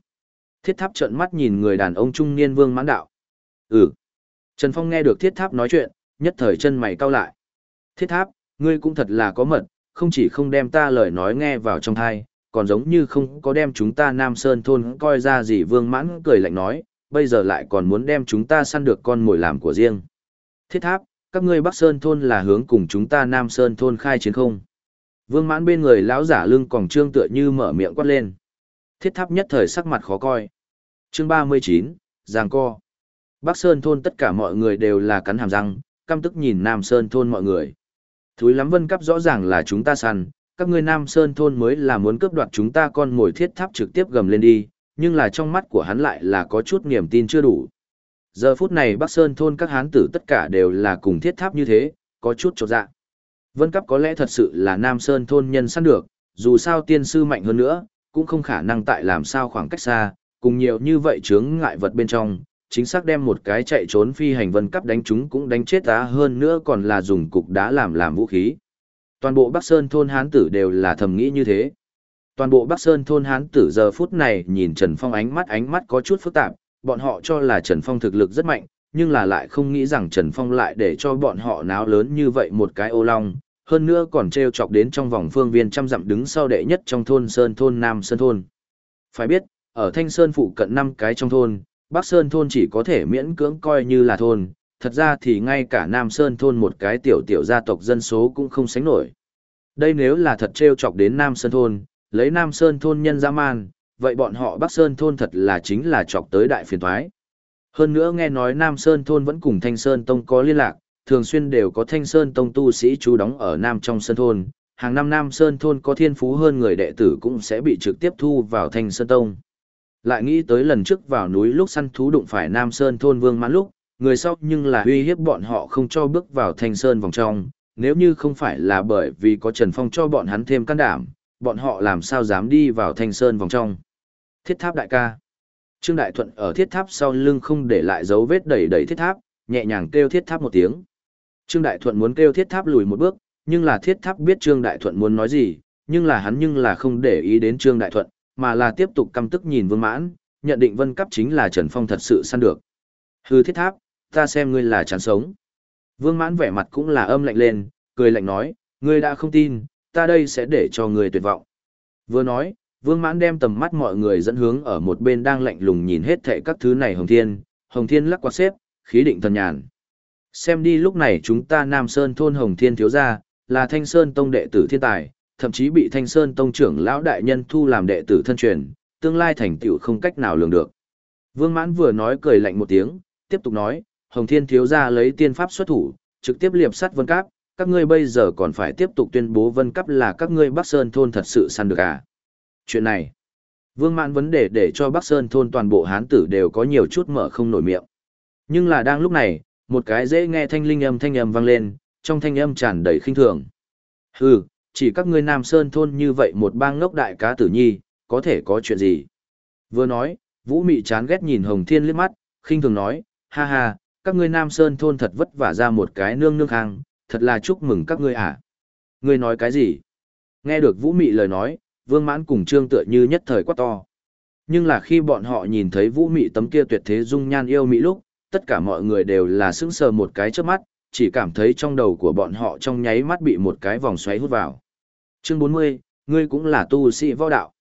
Thiết tháp trợn mắt nhìn người đàn ông trung niên Vương mãn đạo. Ừ. Trần Phong nghe được thiết tháp nói chuyện, nhất thời chân mày cau lại. Thiết tháp, ngươi cũng thật là có mật, không chỉ không đem ta lời nói nghe vào trong thai, còn giống như không có đem chúng ta Nam Sơn thôn coi ra gì vương mãn cười lạnh nói, bây giờ lại còn muốn đem chúng ta săn được con mồi làm của riêng. Thiết tháp, các ngươi Bắc Sơn thôn là hướng cùng chúng ta Nam Sơn thôn khai chiến không? Vương mãn bên người lão giả lưng còn trương tựa như mở miệng quát lên. Thiết tháp nhất thời sắc mặt khó coi. Chương ba mươi chín, Giàng Co. Bắc Sơn thôn tất cả mọi người đều là cắn hàm răng, căm tức nhìn Nam Sơn thôn mọi người. Thúi lắm vân cấp rõ ràng là chúng ta săn, các ngươi Nam Sơn thôn mới là muốn cướp đoạt chúng ta con mồi thiết tháp trực tiếp gầm lên đi, nhưng là trong mắt của hắn lại là có chút niềm tin chưa đủ. Giờ phút này Bắc Sơn thôn các hán tử tất cả đều là cùng thiết tháp như thế, có chút trột dạ. Vân cấp có lẽ thật sự là Nam Sơn thôn nhân săn được, dù sao tiên sư mạnh hơn nữa, cũng không khả năng tại làm sao khoảng cách xa, cùng nhiều như vậy chướng ngại vật bên trong, chính xác đem một cái chạy trốn phi hành vân cấp đánh chúng cũng đánh chết á hơn nữa còn là dùng cục đá làm làm vũ khí. Toàn bộ Bắc Sơn thôn hán tử đều là thầm nghĩ như thế. Toàn bộ Bắc Sơn thôn hán tử giờ phút này nhìn Trần Phong ánh mắt ánh mắt có chút phức tạp, bọn họ cho là Trần Phong thực lực rất mạnh, nhưng là lại không nghĩ rằng Trần Phong lại để cho bọn họ náo lớn như vậy một cái ô long, hơn nữa còn treo chọc đến trong vòng phương viên trăm dặm đứng sau đệ nhất trong thôn Sơn thôn Nam Sơn thôn. Phải biết, ở Thanh Sơn phụ cận năm cái trong thôn, Bắc Sơn thôn chỉ có thể miễn cưỡng coi như là thôn, thật ra thì ngay cả Nam Sơn thôn một cái tiểu tiểu gia tộc dân số cũng không sánh nổi. Đây nếu là thật trêu chọc đến Nam Sơn thôn, lấy Nam Sơn thôn nhân ra man, vậy bọn họ Bắc Sơn thôn thật là chính là chọc tới đại phiền toái. Hơn nữa nghe nói Nam Sơn thôn vẫn cùng Thanh Sơn Tông có liên lạc, thường xuyên đều có Thanh Sơn Tông tu sĩ trú đóng ở Nam trong Sơn thôn, hàng năm Nam Sơn thôn có thiên phú hơn người đệ tử cũng sẽ bị trực tiếp thu vào Thanh Sơn Tông. Lại nghĩ tới lần trước vào núi lúc săn thú đụng phải Nam Sơn thôn Vương Mãn lúc, người sau nhưng là uy hiếp bọn họ không cho bước vào Thanh Sơn vòng trong, nếu như không phải là bởi vì có Trần Phong cho bọn hắn thêm can đảm, bọn họ làm sao dám đi vào Thanh Sơn vòng trong. Thiết tháp đại ca. Trương Đại Thuận ở thiết tháp sau lưng không để lại dấu vết đẩy đẩy thiết tháp, nhẹ nhàng kêu thiết tháp một tiếng. Trương Đại Thuận muốn kêu thiết tháp lùi một bước, nhưng là thiết tháp biết Trương Đại Thuận muốn nói gì, nhưng là hắn nhưng là không để ý đến Trương Đại Thuận, mà là tiếp tục căm tức nhìn Vương Mãn, nhận định Vân Cấp chính là Trần Phong thật sự săn được. Hư thiết tháp, ta xem ngươi là chán sống. Vương mãn vẻ mặt cũng là âm lạnh lên, cười lạnh nói, ngươi đã không tin, ta đây sẽ để cho ngươi tuyệt vọng. Vừa nói, vương mãn đem tầm mắt mọi người dẫn hướng ở một bên đang lạnh lùng nhìn hết thệ các thứ này hồng thiên, hồng thiên lắc quạt xếp, khí định thần nhàn. Xem đi lúc này chúng ta Nam Sơn thôn hồng thiên thiếu gia, là Thanh Sơn tông đệ tử thiên tài, thậm chí bị Thanh Sơn tông trưởng lão đại nhân thu làm đệ tử thân truyền, tương lai thành tựu không cách nào lường được. Vương Mãn vừa nói cười lạnh một tiếng, tiếp tục nói, Hồng Thiên thiếu gia lấy tiên pháp xuất thủ, trực tiếp liệp sát Vân Cáp, các ngươi bây giờ còn phải tiếp tục tuyên bố Vân Cáp là các ngươi Bắc Sơn thôn thật sự săn được à? Chuyện này, Vương Mãn vấn đề để cho Bắc Sơn thôn toàn bộ hán tử đều có nhiều chút mở không nổi miệng. Nhưng là đang lúc này, một cái dễ nghe thanh linh âm thanh âm vang lên, trong thanh âm tràn đầy khinh thường. Hừ, chỉ các ngươi Nam Sơn thôn như vậy một bang ngốc đại cá tử nhi, có thể có chuyện gì? Vừa nói, Vũ Mị chán ghét nhìn Hồng Thiên liếc mắt, khinh thường nói, ha ha, các ngươi Nam Sơn thôn thật vất vả ra một cái nương nương khang, thật là chúc mừng các ngươi à. Ngươi nói cái gì? Nghe được Vũ Mị lời nói, Vương Mãn cùng Trương tựa như nhất thời quá to. Nhưng là khi bọn họ nhìn thấy Vũ Mị tấm kia tuyệt thế dung nhan yêu mỹ lúc, tất cả mọi người đều là sững sờ một cái trước mắt, chỉ cảm thấy trong đầu của bọn họ trong nháy mắt bị một cái vòng xoáy hút vào. Chương 40, ngươi cũng là tu sĩ võ đạo.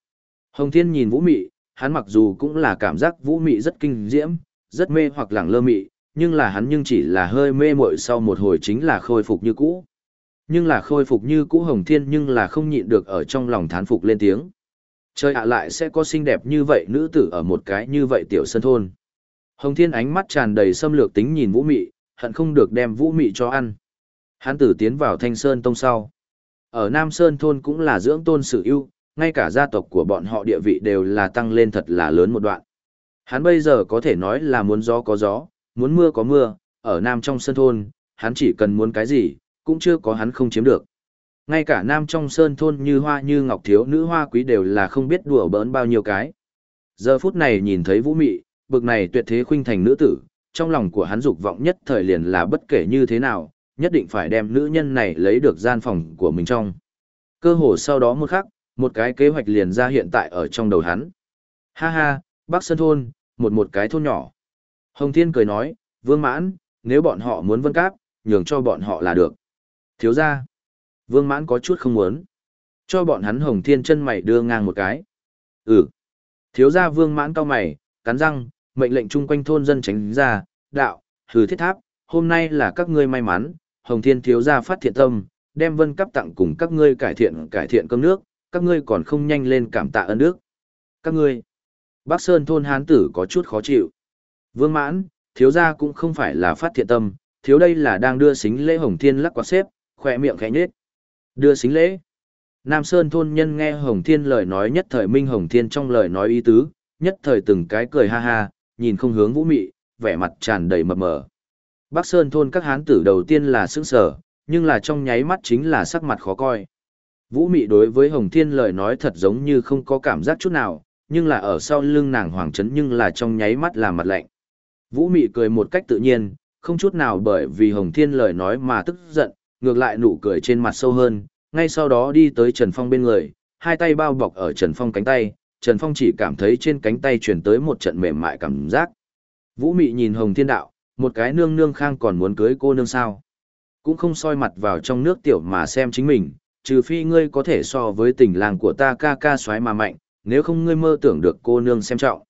Hồng Thiên nhìn Vũ Mị, hắn mặc dù cũng là cảm giác Vũ Mị rất kinh diễm, rất mê hoặc lẳng lơ mị, nhưng là hắn nhưng chỉ là hơi mê muội sau một hồi chính là khôi phục như cũ. Nhưng là khôi phục như cũ Hồng Thiên nhưng là không nhịn được ở trong lòng thán phục lên tiếng. Trời ạ lại sẽ có xinh đẹp như vậy nữ tử ở một cái như vậy tiểu sân thôn. Hồng Thiên ánh mắt tràn đầy xâm lược tính nhìn Vũ Mị, hận không được đem Vũ Mị cho ăn. Hắn tử tiến vào Thanh Sơn Tông sau. Ở Nam Sơn thôn cũng là dưỡng tôn sự ưu, ngay cả gia tộc của bọn họ địa vị đều là tăng lên thật là lớn một đoạn. Hắn bây giờ có thể nói là muốn gió có gió, muốn mưa có mưa, ở Nam trong Sơn thôn, hắn chỉ cần muốn cái gì, cũng chưa có hắn không chiếm được. Ngay cả Nam trong Sơn thôn như hoa như ngọc thiếu nữ hoa quý đều là không biết đùa bỡn bao nhiêu cái. Giờ phút này nhìn thấy Vũ Mị, bực này tuyệt thế khuynh thành nữ tử, trong lòng của hắn dục vọng nhất thời liền là bất kể như thế nào, nhất định phải đem nữ nhân này lấy được gian phòng của mình trong. Cơ hồ sau đó một khắc, một cái kế hoạch liền ra hiện tại ở trong đầu hắn. Ha ha, Bắc Sơn Thôn, một một cái thôn nhỏ. Hồng Thiên cười nói, Vương Mãn, nếu bọn họ muốn vân cáp, nhường cho bọn họ là được. Thiếu ra. Vương Mãn có chút không muốn. Cho bọn hắn Hồng Thiên chân mày đưa ngang một cái. Ừ. Thiếu ra Vương Mãn cao mày, cắn răng, mệnh lệnh chung quanh thôn dân tránh ra, đạo, hừ thiết tháp, hôm nay là các ngươi may mắn, Hồng Thiên thiếu gia phát thiện tâm, đem vân cấp tặng cùng các ngươi cải thiện cải thiện cơm nước, các ngươi còn không nhanh lên cảm tạ ơn đức. Các ngươi, Bắc Sơn thôn hán tử có chút khó chịu. Vương mãn, thiếu gia cũng không phải là phát thiện tâm, thiếu đây là đang đưa xính lễ Hồng Thiên lắc quạt xếp, khỏe miệng khẽ nhết. Đưa xính lễ. Nam Sơn thôn nhân nghe Hồng Thiên lời nói nhất thời minh Hồng Thiên trong lời nói ý tứ, nhất thời từng cái cười ha ha, nhìn không hướng vũ mị, vẻ mặt tràn đầy mập mờ. Bắc Sơn thôn các hán tử đầu tiên là sững sờ, nhưng là trong nháy mắt chính là sắc mặt khó coi. Vũ Mị đối với Hồng Thiên lời nói thật giống như không có cảm giác chút nào, nhưng là ở sau lưng nàng hoàng trấn nhưng là trong nháy mắt là mặt lạnh. Vũ Mị cười một cách tự nhiên, không chút nào bởi vì Hồng Thiên lời nói mà tức giận, ngược lại nụ cười trên mặt sâu hơn, ngay sau đó đi tới Trần Phong bên người, hai tay bao bọc ở Trần Phong cánh tay, Trần Phong chỉ cảm thấy trên cánh tay truyền tới một trận mềm mại cảm giác. Vũ Mị nhìn Hồng Thiên đạo, một cái nương nương khang còn muốn cưới cô nương sao. Cũng không soi mặt vào trong nước tiểu mà xem chính mình, trừ phi ngươi có thể so với tình làng của ta ca ca xoáy mà mạnh, nếu không ngươi mơ tưởng được cô nương xem trọng.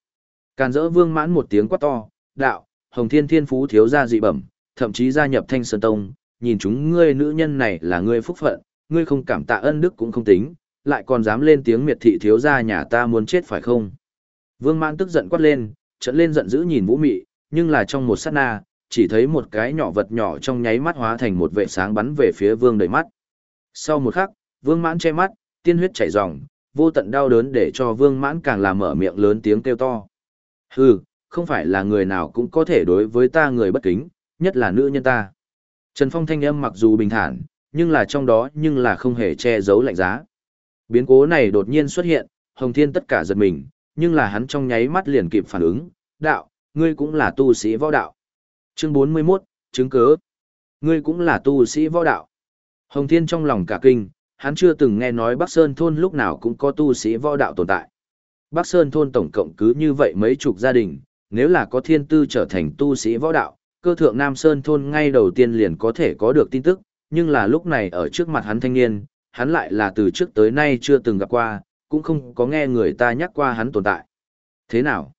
Càn dỡ vương mãn một tiếng quát to, đạo, hồng thiên thiên phú thiếu gia dị bẩm, thậm chí gia nhập thanh sơn tông, nhìn chúng ngươi nữ nhân này là ngươi phúc phận, ngươi không cảm tạ ân đức cũng không tính, lại còn dám lên tiếng miệt thị thiếu gia nhà ta muốn chết phải không? Vương mãn tức giận quát lên, trận lên giận dữ nhìn vũ mị, nhưng là trong một sát na, chỉ thấy một cái nhỏ vật nhỏ trong nháy mắt hóa thành một vệ sáng bắn về phía vương đầy mắt. Sau một khắc, vương mãn che mắt, tiên huyết chảy ròng, vô tận đau đớn để cho vương mãn càng làm mở miệng lớn tiếng kêu to. Hừ, không phải là người nào cũng có thể đối với ta người bất kính, nhất là nữ nhân ta. Trần Phong thanh âm mặc dù bình thản, nhưng là trong đó nhưng là không hề che giấu lạnh giá. Biến cố này đột nhiên xuất hiện, Hồng Thiên tất cả giật mình, nhưng là hắn trong nháy mắt liền kịp phản ứng, đạo, ngươi cũng là tu sĩ võ đạo. Chương 41, chứng cớ. Ngươi cũng là tu sĩ võ đạo. Hồng Thiên trong lòng cả kinh, hắn chưa từng nghe nói Bắc Sơn thôn lúc nào cũng có tu sĩ võ đạo tồn tại. Bắc Sơn thôn tổng cộng cứ như vậy mấy chục gia đình, nếu là có thiên tư trở thành tu sĩ võ đạo, Cơ thượng Nam Sơn thôn ngay đầu tiên liền có thể có được tin tức, nhưng là lúc này ở trước mặt hắn thanh niên, hắn lại là từ trước tới nay chưa từng gặp qua, cũng không có nghe người ta nhắc qua hắn tồn tại. Thế nào?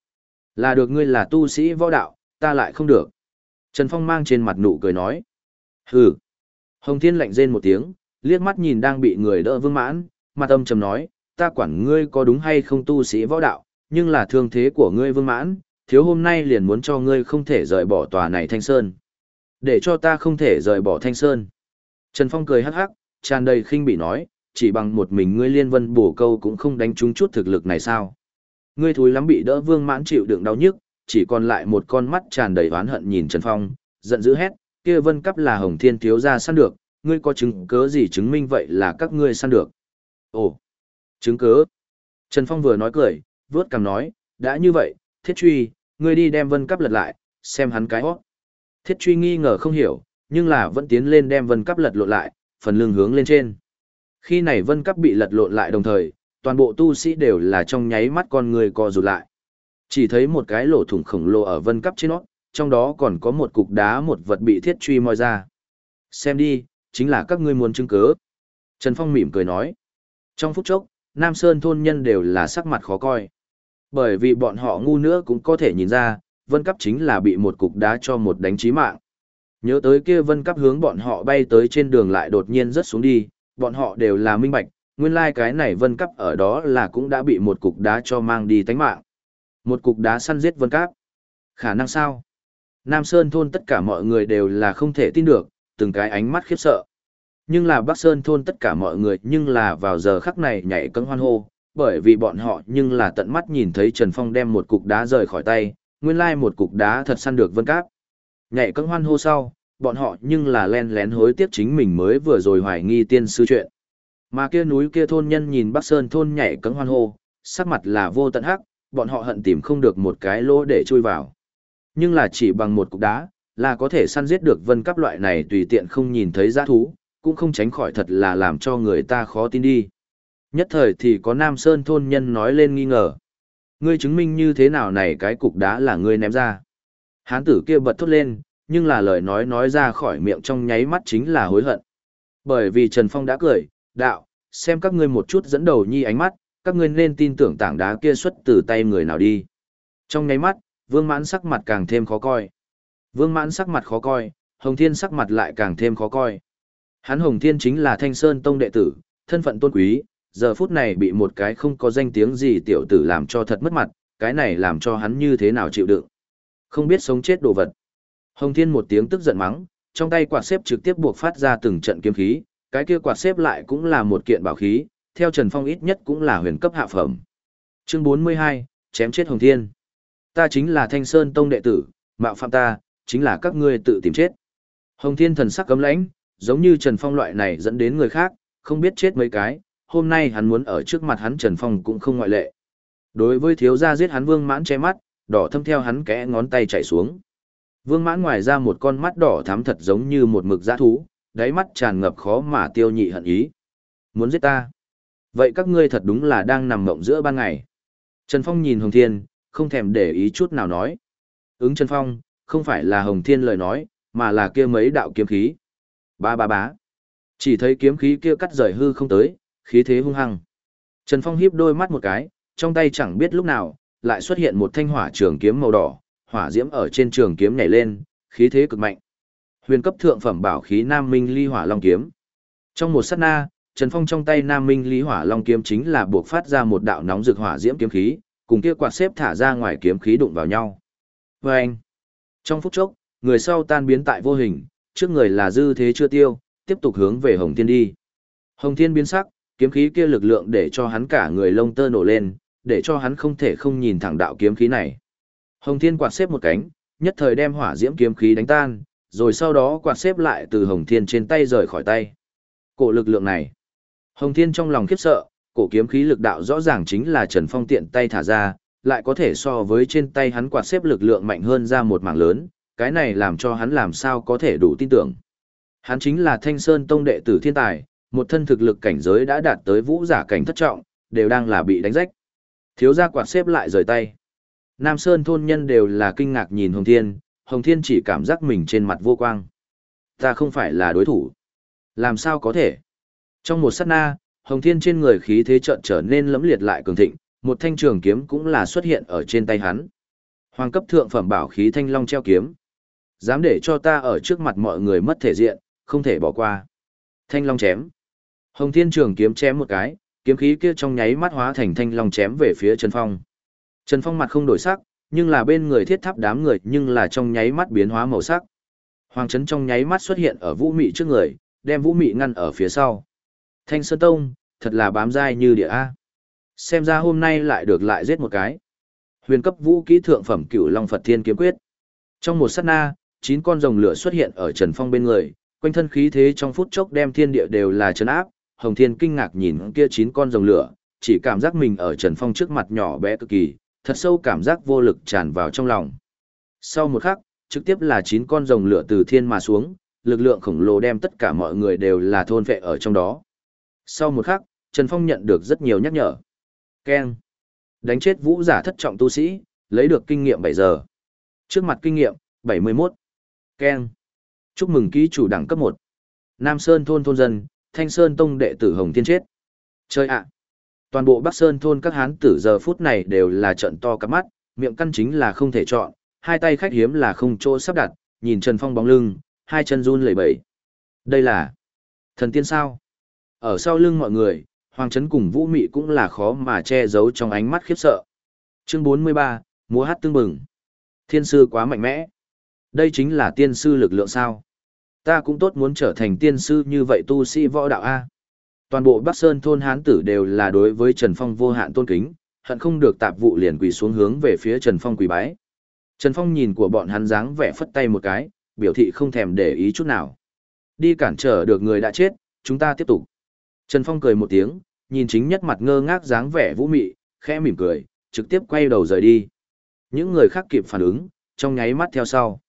Là được ngươi là tu sĩ võ đạo, ta lại không được. Trần Phong mang trên mặt nụ cười nói. Hừ. Hồng Thiên lạnh rên một tiếng, liếc mắt nhìn đang bị người đỡ vương mãn, mặt âm trầm nói, ta quản ngươi có đúng hay không tu sĩ võ đạo, nhưng là thương thế của ngươi vương mãn, thiếu hôm nay liền muốn cho ngươi không thể rời bỏ tòa này thanh sơn. Để cho ta không thể rời bỏ thanh sơn. Trần Phong cười hắc hắc, tràn đầy khinh bị nói, chỉ bằng một mình ngươi liên vân bổ câu cũng không đánh trúng chút thực lực này sao. Ngươi thúi lắm bị đỡ vương mãn chịu đựng đau nhức, chỉ còn lại một con mắt tràn đầy oán hận nhìn Trần Phong, giận dữ hét, kia vân cắp là hồng thiên thiếu gia săn được, ngươi có chứng cớ gì chứng minh vậy là các ngươi săn được. Ồ, chứng cớ. Trần Phong vừa nói cười, vớt cằm nói, đã như vậy, thiết truy, ngươi đi đem vân cắp lật lại, xem hắn cái hót. Thiết truy nghi ngờ không hiểu, nhưng là vẫn tiến lên đem vân cắp lật lộn lại, phần lưng hướng lên trên. Khi này vân cấp bị lật lộn lại đồng thời, toàn bộ tu sĩ đều là trong nháy mắt con người co rụt lại. Chỉ thấy một cái lỗ thủng khổng lồ ở vân cấp trên nó, trong đó còn có một cục đá một vật bị thiết truy moi ra. Xem đi, chính là các ngươi muốn chứng cớ. Trần Phong mỉm cười nói. Trong phút chốc, Nam Sơn thôn nhân đều là sắc mặt khó coi. Bởi vì bọn họ ngu nữa cũng có thể nhìn ra, vân cấp chính là bị một cục đá cho một đánh chí mạng. Nhớ tới kia vân cắp hướng bọn họ bay tới trên đường lại đột nhiên rớt xuống đi, bọn họ đều là minh bạch, nguyên lai like cái này vân cắp ở đó là cũng đã bị một cục đá cho mang đi tánh mạng. Một cục đá săn giết vân cắp. Khả năng sao? Nam Sơn thôn tất cả mọi người đều là không thể tin được, từng cái ánh mắt khiếp sợ. Nhưng là Bắc Sơn thôn tất cả mọi người nhưng là vào giờ khắc này nhảy cẫng hoan hô, bởi vì bọn họ nhưng là tận mắt nhìn thấy Trần Phong đem một cục đá rời khỏi tay, nguyên lai một cục đá thật săn được vân cáp. Nhảy cẫng hoan hô sau, bọn họ nhưng là len lén hối tiếc chính mình mới vừa rồi hoài nghi tiên sư chuyện. Mà kia núi kia thôn nhân nhìn Bắc Sơn thôn nhảy cẫng hoan hô, sắc mặt là vô tận hắc, bọn họ hận tìm không được một cái lỗ để chui vào. Nhưng là chỉ bằng một cục đá, là có thể săn giết được vân cấp loại này tùy tiện không nhìn thấy giá thú, cũng không tránh khỏi thật là làm cho người ta khó tin đi. Nhất thời thì có Nam Sơn thôn nhân nói lên nghi ngờ. Ngươi chứng minh như thế nào này cái cục đá là ngươi ném ra. Hán tử kia bật thốt lên, nhưng là lời nói nói ra khỏi miệng trong nháy mắt chính là hối hận. Bởi vì Trần Phong đã cười, đạo, xem các ngươi một chút dẫn đầu nhi ánh mắt, các ngươi nên tin tưởng tảng đá kia xuất từ tay người nào đi. Trong nháy mắt, Vương Mãn sắc mặt càng thêm khó coi. Vương Mãn sắc mặt khó coi, Hồng Thiên sắc mặt lại càng thêm khó coi. Hắn Hồng Thiên chính là Thanh Sơn Tông đệ tử, thân phận tôn quý, giờ phút này bị một cái không có danh tiếng gì tiểu tử làm cho thật mất mặt, cái này làm cho hắn như thế nào chịu đựng. Không biết sống chết đồ vật. Hồng Thiên một tiếng tức giận mắng, trong tay quạt xếp trực tiếp buộc phát ra từng trận kiếm khí, cái kia quạt xếp lại cũng là một kiện bảo khí, theo Trần Phong ít nhất cũng là huyền cấp hạ phẩm. Chương 42, chém chết Hồng Thiên. Ta chính là Thanh Sơn Tông đệ tử, mạo phạm ta, chính là các ngươi tự tìm chết. Hồng Thiên thần sắc cấm lãnh, giống như Trần Phong loại này dẫn đến người khác, không biết chết mấy cái, hôm nay hắn muốn ở trước mặt hắn Trần Phong cũng không ngoại lệ. Đối với thiếu gia giết hắn Vương Mãn che mắt, đỏ thâm theo hắn kẽ ngón tay chảy xuống. Vương Mãn ngoài ra một con mắt đỏ thắm thật giống như một mực giã thú, đáy mắt tràn ngập khó mà tiêu nhị hận ý. Muốn giết ta? Vậy các ngươi thật đúng là đang nằm mộng giữa ban ngày. Trần Phong nhìn Hồng Thiên, không thèm để ý chút nào nói. Ứng Trần Phong, không phải là Hồng Thiên lời nói, mà là kia mấy đạo kiếm khí. Ba ba bá. Chỉ thấy kiếm khí kia cắt rời hư không tới, khí thế hung hăng. Trần Phong hiếp đôi mắt một cái, trong tay chẳng biết lúc nào, lại xuất hiện một thanh hỏa trường kiếm màu đỏ, hỏa diễm ở trên trường kiếm nhảy lên, khí thế cực mạnh. Huyền cấp thượng phẩm bảo khí Nam Minh Ly Hỏa Long kiếm. Trong một sát na, Trần Phong trong tay Nam Minh Ly Hỏa Long kiếm chính là buộc phát ra một đạo nóng rực hỏa diễm kiếm khí, cùng kia quạt xếp thả ra ngoài kiếm khí đụng vào nhau. Và anh, trong phút chốc, người sau tan biến tại vô hình, trước người là dư thế chưa tiêu, tiếp tục hướng về Hồng Thiên đi. Hồng Thiên biến sắc, kiếm khí kia lực lượng để cho hắn cả người lông tơ nổ lên, để cho hắn không thể không nhìn thẳng đạo kiếm khí này. Hồng Thiên quạt xếp một cánh, nhất thời đem hỏa diễm kiếm khí đánh tan, rồi sau đó quạt xếp lại từ Hồng Thiên trên tay rời khỏi tay. Cổ lực lượng này. Hồng Thiên trong lòng khiếp sợ, cổ kiếm khí lực đạo rõ ràng chính là Trần Phong tiện tay thả ra, lại có thể so với trên tay hắn quạt xếp lực lượng mạnh hơn ra một mảng lớn, cái này làm cho hắn làm sao có thể đủ tin tưởng. Hắn chính là Thanh Sơn Tông đệ tử thiên tài, một thân thực lực cảnh giới đã đạt tới vũ giả cảnh thất trọng, đều đang là bị đánh rách. Thiếu gia quạt xếp lại rời tay. Nam Sơn thôn nhân đều là kinh ngạc nhìn Hồng Thiên, Hồng Thiên chỉ cảm giác mình trên mặt vô quang. Ta không phải là đối thủ. Làm sao có thể? Trong một sát na, Hồng Thiên trên người khí thế chợt trở nên lẫm liệt lại cường thịnh, một thanh trường kiếm cũng là xuất hiện ở trên tay hắn. Hoàng cấp thượng phẩm bảo khí thanh long treo kiếm. Dám để cho ta ở trước mặt mọi người mất thể diện, không thể bỏ qua. Thanh long chém. Hồng Thiên trường kiếm chém một cái, kiếm khí kia trong nháy mắt hóa thành thanh long chém về phía Trần Phong. Trần Phong mặt không đổi sắc, nhưng là bên người thiết tháp đám người nhưng là trong nháy mắt biến hóa màu sắc. Hoàng Trấn trong nháy mắt xuất hiện ở Vũ Mị trước người, đem Vũ Mị ngăn ở phía sau. Thanh Sơn Tông, thật là bám dai như địa A. Xem ra hôm nay lại được lại giết một cái. Huyền cấp vũ kỹ thượng phẩm cửu Long Phật Thiên Kiếm Quyết. Trong một sát na, chín con rồng lửa xuất hiện ở Trần Phong bên người, quanh thân khí thế trong phút chốc đem thiên địa đều là chấn áp. Hồng Thiên kinh ngạc nhìn kia chín con rồng lửa, chỉ cảm giác mình ở Trần Phong trước mặt nhỏ bé cực kỳ, thật sâu cảm giác vô lực tràn vào trong lòng. Sau một khắc, trực tiếp là chín con rồng lửa từ thiên mà xuống, lực lượng khổng lồ đem tất cả mọi người đều là thôn vệ ở trong đó. Sau một khắc, Trần Phong nhận được rất nhiều nhắc nhở. Ken. Đánh chết vũ giả thất trọng tu sĩ, lấy được kinh nghiệm 7 giờ. Trước mặt kinh nghiệm, 71. Ken. Chúc mừng ký chủ đẳng cấp 1. Nam Sơn thôn thôn dân, Thanh Sơn tông đệ tử Hồng Thiên chết. Chơi ạ. Toàn bộ Bắc Sơn thôn các hán tử giờ phút này đều là trận to cả mắt, miệng căn chính là không thể chọn, hai tay khách hiếm là không chỗ sắp đặt, nhìn Trần Phong bóng lưng, hai chân run lẩy bẩy. Đây là thần tiên sao? Ở sau lưng mọi người, Hoàng Trấn cùng Vũ Mị cũng là khó mà che giấu trong ánh mắt khiếp sợ. Chương 43, múa hát tương bừng. Thiên sư quá mạnh mẽ. Đây chính là tiên sư lực lượng sao? Ta cũng tốt muốn trở thành tiên sư như vậy tu sĩ võ đạo A. Toàn bộ Bắc Sơn thôn hán tử đều là đối với Trần Phong vô hạn tôn kính, hận không được tạp vụ liền quỳ xuống hướng về phía Trần Phong quỳ bái. Trần Phong nhìn của bọn hắn dáng vẻ phất tay một cái, biểu thị không thèm để ý chút nào. Đi cản trở được người đã chết, chúng ta tiếp tục. Trần Phong cười một tiếng, nhìn chính nhất mặt ngơ ngác dáng vẻ vũ mị, khẽ mỉm cười, trực tiếp quay đầu rời đi. Những người khác kịp phản ứng, trong nháy mắt theo sau.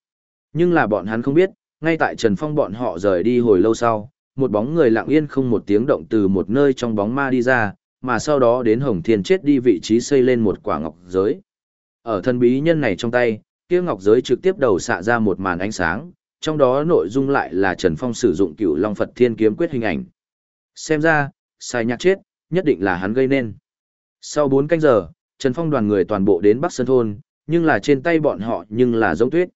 Nhưng là bọn hắn không biết, ngay tại Trần Phong bọn họ rời đi hồi lâu sau, một bóng người lặng yên không một tiếng động từ một nơi trong bóng ma đi ra, mà sau đó đến Hồng Thiên chết đi vị trí xây lên một quả ngọc giới. Ở thân bí nhân này trong tay, kia ngọc giới trực tiếp đầu xạ ra một màn ánh sáng, trong đó nội dung lại là Trần Phong sử dụng cựu Long Phật Thiên Kiếm quyết hình ảnh. Xem ra, sai nhạc chết, nhất định là hắn gây nên. Sau 4 canh giờ, Trần Phong đoàn người toàn bộ đến Bắc Sơn Thôn, nhưng là trên tay bọn họ nhưng là giống tuyết.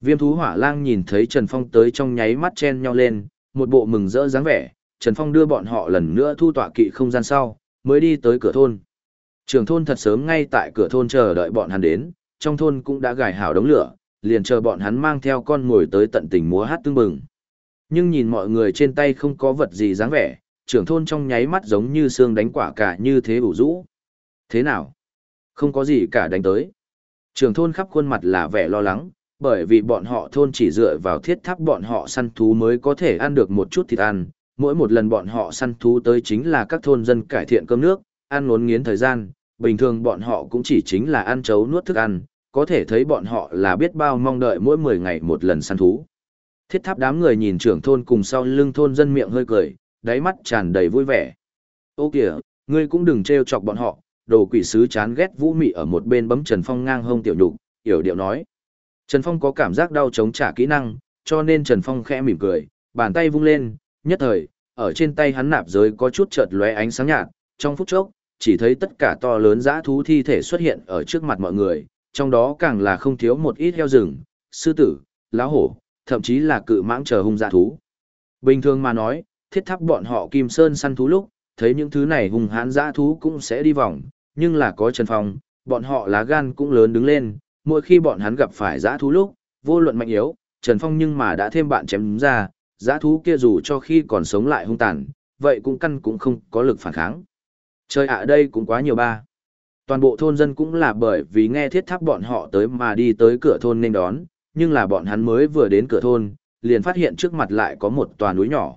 Viêm thú hỏa lang nhìn thấy Trần Phong tới trong nháy mắt chen nhau lên, một bộ mừng rỡ dáng vẻ, Trần Phong đưa bọn họ lần nữa thu tọa kỵ không gian sau, mới đi tới cửa thôn. Trường thôn thật sớm ngay tại cửa thôn chờ đợi bọn hắn đến, trong thôn cũng đã gài hảo đống lửa, liền chờ bọn hắn mang theo con ngồi tới tận tình múa hát tương bừng. Nhưng nhìn mọi người trên tay không có vật gì dáng vẻ, trưởng thôn trong nháy mắt giống như xương đánh quả cả như thế ủ rũ. Thế nào? Không có gì cả đánh tới. Trưởng thôn khắp khuôn mặt là vẻ lo lắng, bởi vì bọn họ thôn chỉ dựa vào thiết tháp bọn họ săn thú mới có thể ăn được một chút thịt ăn. Mỗi một lần bọn họ săn thú tới chính là các thôn dân cải thiện cơm nước, ăn ngốn nghiến thời gian, bình thường bọn họ cũng chỉ chính là ăn chấu nuốt thức ăn, có thể thấy bọn họ là biết bao mong đợi mỗi 10 ngày một lần săn thú. Thiết tháp đám người nhìn trưởng thôn cùng sau lưng thôn dân miệng hơi cười, đáy mắt tràn đầy vui vẻ. Ô kìa, ngươi cũng đừng trêu chọc bọn họ, đồ quỷ sứ chán ghét vũ mị ở một bên bấm Trần Phong ngang hông tiểu nhục, hiểu điệu nói. Trần Phong có cảm giác đau chống trả kỹ năng, cho nên Trần Phong khẽ mỉm cười, bàn tay vung lên, nhất thời, ở trên tay hắn nạp giới có chút chợt lóe ánh sáng nhạt, trong phút chốc, chỉ thấy tất cả to lớn dã thú thi thể xuất hiện ở trước mặt mọi người, trong đó càng là không thiếu một ít heo rừng, sư tử, lão hổ, thậm chí là cự mãng chờ hung dã thú. Bình thường mà nói, thiết tháp bọn họ kim sơn săn thú lúc, thấy những thứ này hung hãn dã thú cũng sẽ đi vòng, nhưng là có Trần Phong, bọn họ lá gan cũng lớn đứng lên, mỗi khi bọn hắn gặp phải dã thú lúc, vô luận mạnh yếu, Trần Phong nhưng mà đã thêm bạn chém ra, dã thú kia dù cho khi còn sống lại hung tàn, vậy cũng căn cũng không có lực phản kháng. Trời ạ à, đây cũng quá nhiều ba. Toàn bộ thôn dân cũng là bởi vì nghe thiết tháp bọn họ tới mà đi tới cửa thôn nên đón, nhưng là bọn hắn mới vừa đến cửa thôn, liền phát hiện trước mặt lại có một tòa núi nhỏ.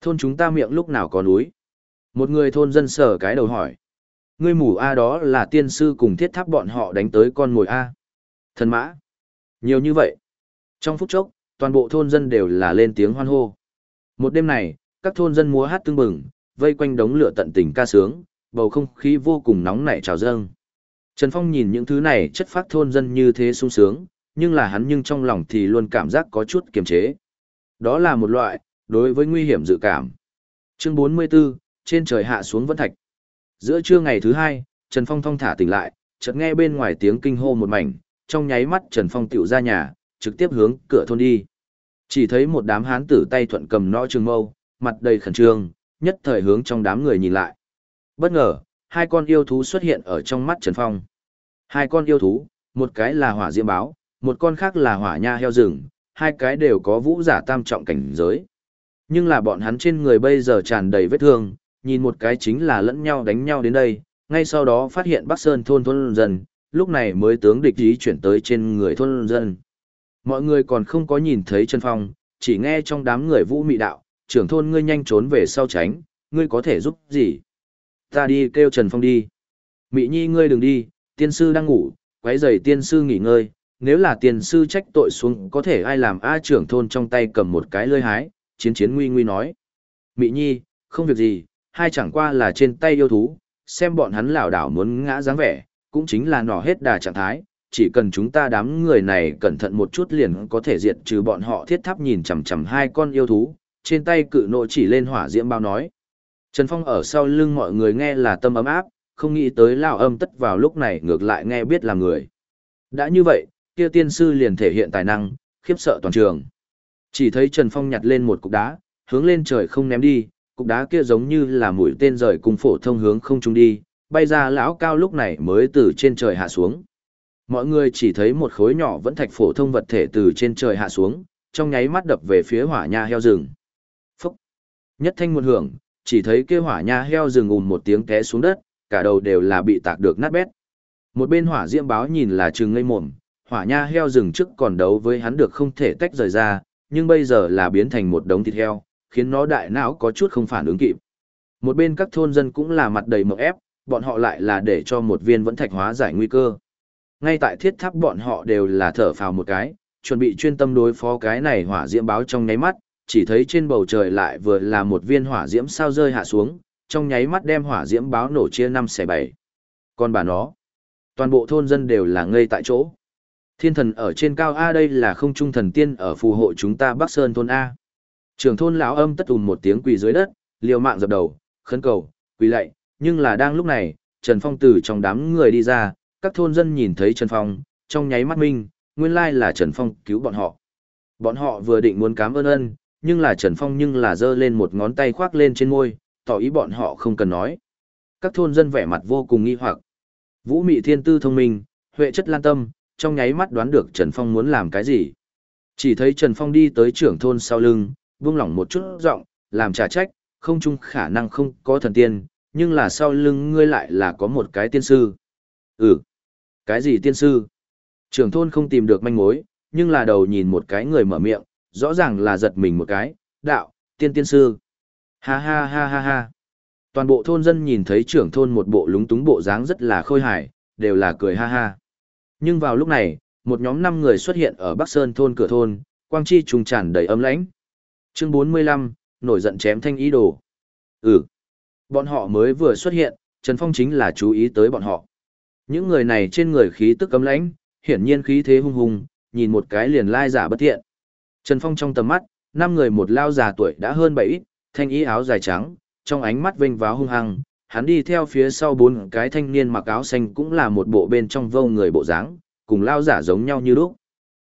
Thôn chúng ta miệng lúc nào có núi. Một người thôn dân sở cái đầu hỏi. Ngươi mù A đó là tiên sư cùng thiết tháp bọn họ đánh tới con mồi A. Thần mã. Nhiều như vậy. Trong phút chốc, toàn bộ thôn dân đều là lên tiếng hoan hô. Một đêm này, các thôn dân múa hát tương bừng, vây quanh đống lửa tận tình ca sướng, bầu không khí vô cùng nóng nảy trào dâng. Trần Phong nhìn những thứ này chất phát thôn dân như thế sung sướng, nhưng là hắn nhưng trong lòng thì luôn cảm giác có chút kiềm chế. Đó là một loại, đối với nguy hiểm dự cảm. Chương 44, trên trời hạ xuống vẫn thạch. Giữa trưa ngày thứ hai, Trần Phong thong thả tỉnh lại, chợt nghe bên ngoài tiếng kinh hô một mảnh, trong nháy mắt Trần Phong tiểu ra nhà, trực tiếp hướng cửa thôn đi. Chỉ thấy một đám hán tử tay thuận cầm nõ trường mâu, mặt đầy khẩn trương, nhất thời hướng trong đám người nhìn lại. Bất ngờ, hai con yêu thú xuất hiện ở trong mắt Trần Phong. Hai con yêu thú, một cái là hỏa diễm báo, một con khác là hỏa nha heo rừng, hai cái đều có vũ giả tam trọng cảnh giới. Nhưng là bọn hắn trên người bây giờ tràn đầy vết thương, nhìn một cái chính là lẫn nhau đánh nhau đến đây, ngay sau đó phát hiện Bắc Sơn thôn thôn dần lúc này mới tướng địch ý chuyển tới trên người thôn dân. Mọi người còn không có nhìn thấy Trần Phong, chỉ nghe trong đám người vũ mị đạo, trưởng thôn ngươi nhanh trốn về sau tránh, ngươi có thể giúp gì? Ta đi kêu Trần Phong đi. Mị nhi ngươi đừng đi, tiên sư đang ngủ, quấy rầy tiên sư nghỉ ngơi, nếu là tiên sư trách tội xuống có thể ai làm A trưởng thôn trong tay cầm một cái lơi hái, chiến chiến nguy nguy nói. Mị nhi, không việc gì, hai chẳng qua là trên tay yêu thú, xem bọn hắn lảo đảo muốn ngã dáng vẻ, cũng chính là nỏ hết đà trạng thái, chỉ cần chúng ta đám người này cẩn thận một chút liền có thể diệt trừ bọn họ thiết tháp nhìn chằm chằm hai con yêu thú, trên tay cự nộ chỉ lên hỏa diễm bao nói. Trần Phong ở sau lưng mọi người nghe là tâm ấm áp, không nghĩ tới lao âm tất vào lúc này ngược lại nghe biết là người. Đã như vậy, kia tiên sư liền thể hiện tài năng, khiếp sợ toàn trường. Chỉ thấy Trần Phong nhặt lên một cục đá, hướng lên trời không ném đi, cục đá kia giống như là mũi tên rời cùng phổ thông hướng không trung đi, bay ra lão cao lúc này mới từ trên trời hạ xuống. Mọi người chỉ thấy một khối nhỏ vẫn thạch phổ thông vật thể từ trên trời hạ xuống, trong nháy mắt đập về phía hỏa nha heo rừng. Phúc! Nhất thanh một hưởng, chỉ thấy kia hỏa nha heo rừng ùn một tiếng té xuống đất, cả đầu đều là bị tạc được nát bét. Một bên hỏa diễm báo nhìn là trừng ngây mồm, hỏa nha heo rừng trước còn đấu với hắn được không thể tách rời ra, nhưng bây giờ là biến thành một đống thịt heo, khiến nó đại não có chút không phản ứng kịp. Một bên các thôn dân cũng là mặt đầy mộng ép, bọn họ lại là để cho một viên vẫn thạch hóa giải nguy cơ. Ngay tại thiết tháp bọn họ đều là thở phào một cái, chuẩn bị chuyên tâm đối phó cái này hỏa diễm báo trong nháy mắt, chỉ thấy trên bầu trời lại vừa là một viên hỏa diễm sao rơi hạ xuống, trong nháy mắt đem hỏa diễm báo nổ chia năm xẻ bảy. Còn bà nó, toàn bộ thôn dân đều là ngây tại chỗ. Thiên thần ở trên cao A đây là không trung thần tiên ở phù hộ chúng ta Bắc Sơn thôn A. Trường thôn lão âm tất ùn một tiếng quỳ dưới đất, liều mạng dập đầu, khấn cầu, quỳ lạy, nhưng là đang lúc này, Trần Phong từ trong đám người đi ra, các thôn dân nhìn thấy Trần Phong, trong nháy mắt minh, nguyên lai là Trần Phong cứu bọn họ. Bọn họ vừa định muốn cảm ơn ân, nhưng là Trần Phong nhưng là giơ lên một ngón tay khoác lên trên môi, tỏ ý bọn họ không cần nói. Các thôn dân vẻ mặt vô cùng nghi hoặc. Vũ Mị Thiên Tư thông minh, huệ chất lan tâm, trong nháy mắt đoán được Trần Phong muốn làm cái gì. Chỉ thấy Trần Phong đi tới trưởng thôn sau lưng, buông lỏng một chút giọng, làm trả trách, không chung khả năng không có thần tiên, nhưng là sau lưng ngươi lại là có một cái tiên sư. Ừ, cái gì tiên sư? Trưởng thôn không tìm được manh mối, nhưng là đầu nhìn một cái người mở miệng, rõ ràng là giật mình một cái, đạo, tiên tiên sư. Ha ha ha ha ha. Toàn bộ thôn dân nhìn thấy trưởng thôn một bộ lúng túng bộ dáng rất là khôi hài, đều là cười ha ha. Nhưng vào lúc này, một nhóm năm người xuất hiện ở Bắc Sơn thôn cửa thôn, quang chi trùng tràn đầy ấm lãnh. Chương 45, nổi giận chém thanh ý đồ. Ừ. Bọn họ mới vừa xuất hiện, Trần Phong chính là chú ý tới bọn họ. Những người này trên người khí tức cấm lãnh, hiển nhiên khí thế hung hùng, nhìn một cái liền lai giả bất thiện. Trần Phong trong tầm mắt, năm người một lao già tuổi đã hơn bảy ít, thanh ý áo dài trắng, trong ánh mắt vinh váo hung hăng, hắn đi theo phía sau bốn cái thanh niên mặc áo xanh cũng là một bộ bên trong vâu người bộ dáng, cùng lao giả giống nhau như lúc.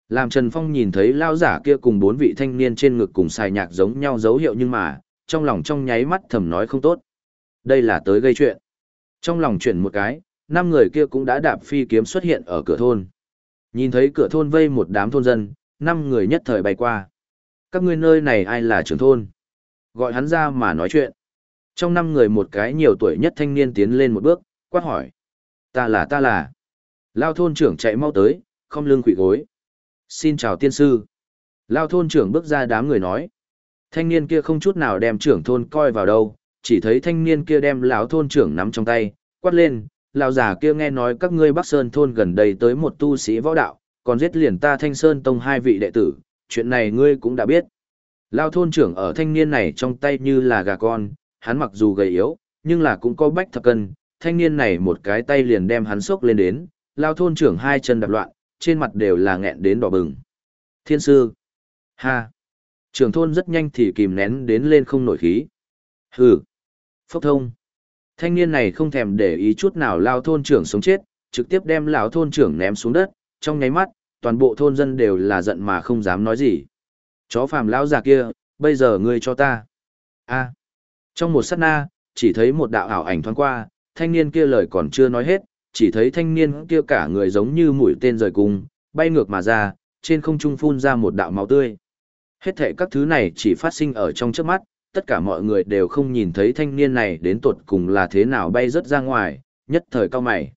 Làm Trần Phong nhìn thấy lao giả kia cùng bốn vị thanh niên trên ngực cùng xài nhạc giống nhau dấu hiệu nhưng mà, trong lòng trong nháy mắt thầm nói không tốt. Đây là tới gây chuyện. Trong lòng chuyển một cái, năm người kia cũng đã đạp phi kiếm xuất hiện ở cửa thôn. Nhìn thấy cửa thôn vây một đám thôn dân, năm người nhất thời bay qua. Các ngươi nơi này ai là trưởng thôn? Gọi hắn ra mà nói chuyện. Trong năm người một cái nhiều tuổi nhất thanh niên tiến lên một bước, quát hỏi. Ta là ta là. Lao thôn trưởng chạy mau tới, không lưng quỷ gối. Xin chào tiên sư. Lao thôn trưởng bước ra đám người nói. Thanh niên kia không chút nào đem trưởng thôn coi vào đâu, chỉ thấy thanh niên kia đem lão thôn trưởng nắm trong tay, quát lên, lão già kia nghe nói các ngươi Bắc Sơn thôn gần đây tới một tu sĩ võ đạo, còn giết liền ta Thanh Sơn tông hai vị đệ tử, chuyện này ngươi cũng đã biết. Lão thôn trưởng ở thanh niên này trong tay như là gà con, hắn mặc dù gầy yếu, nhưng là cũng có bách thập cân, thanh niên này một cái tay liền đem hắn sốc lên đến, lão thôn trưởng hai chân đạp loạn, trên mặt đều là nghẹn đến đỏ bừng. Thiên sư. Ha. trưởng thôn rất nhanh thì kìm nén đến lên không nổi khí. Hừ. Phốc thông. Thanh niên này không thèm để ý chút nào lao thôn trưởng sống chết, trực tiếp đem lão thôn trưởng ném xuống đất, trong nháy mắt, toàn bộ thôn dân đều là giận mà không dám nói gì. Chó phàm lão già kia, bây giờ ngươi cho ta. A. Trong một sát na, chỉ thấy một đạo ảo ảnh thoáng qua, thanh niên kia lời còn chưa nói hết, chỉ thấy thanh niên kia cả người giống như mũi tên rời cung, bay ngược mà ra, trên không trung phun ra một đạo máu tươi. Hết thệ các thứ này chỉ phát sinh ở trong trước mắt, tất cả mọi người đều không nhìn thấy thanh niên này đến tột cùng là thế nào bay rớt ra ngoài, nhất thời cao mày.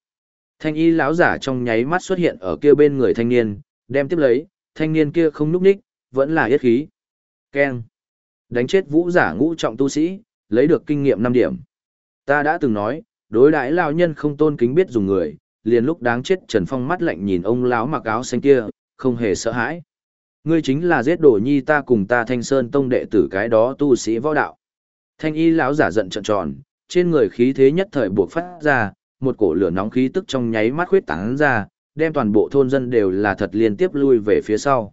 Thanh y lão giả trong nháy mắt xuất hiện ở kia bên người thanh niên, đem tiếp lấy, thanh niên kia không núp ních, vẫn là yết khí. Keng. Đánh chết vũ giả ngũ trọng tu sĩ, lấy được kinh nghiệm 5 điểm. Ta đã từng nói, đối đãi lão nhân không tôn kính biết dùng người, liền lúc đáng chết Trần Phong mắt lạnh nhìn ông lão mặc áo xanh kia, không hề sợ hãi. Ngươi chính là giết đổ nhi ta cùng ta Thanh Sơn tông đệ tử cái đó tu sĩ võ đạo. Thanh y lão giả giận trợn tròn, trên người khí thế nhất thời buộc phát ra, một cổ lửa nóng khí tức trong nháy mắt khuyết tán ra, đem toàn bộ thôn dân đều là thật liên tiếp lui về phía sau.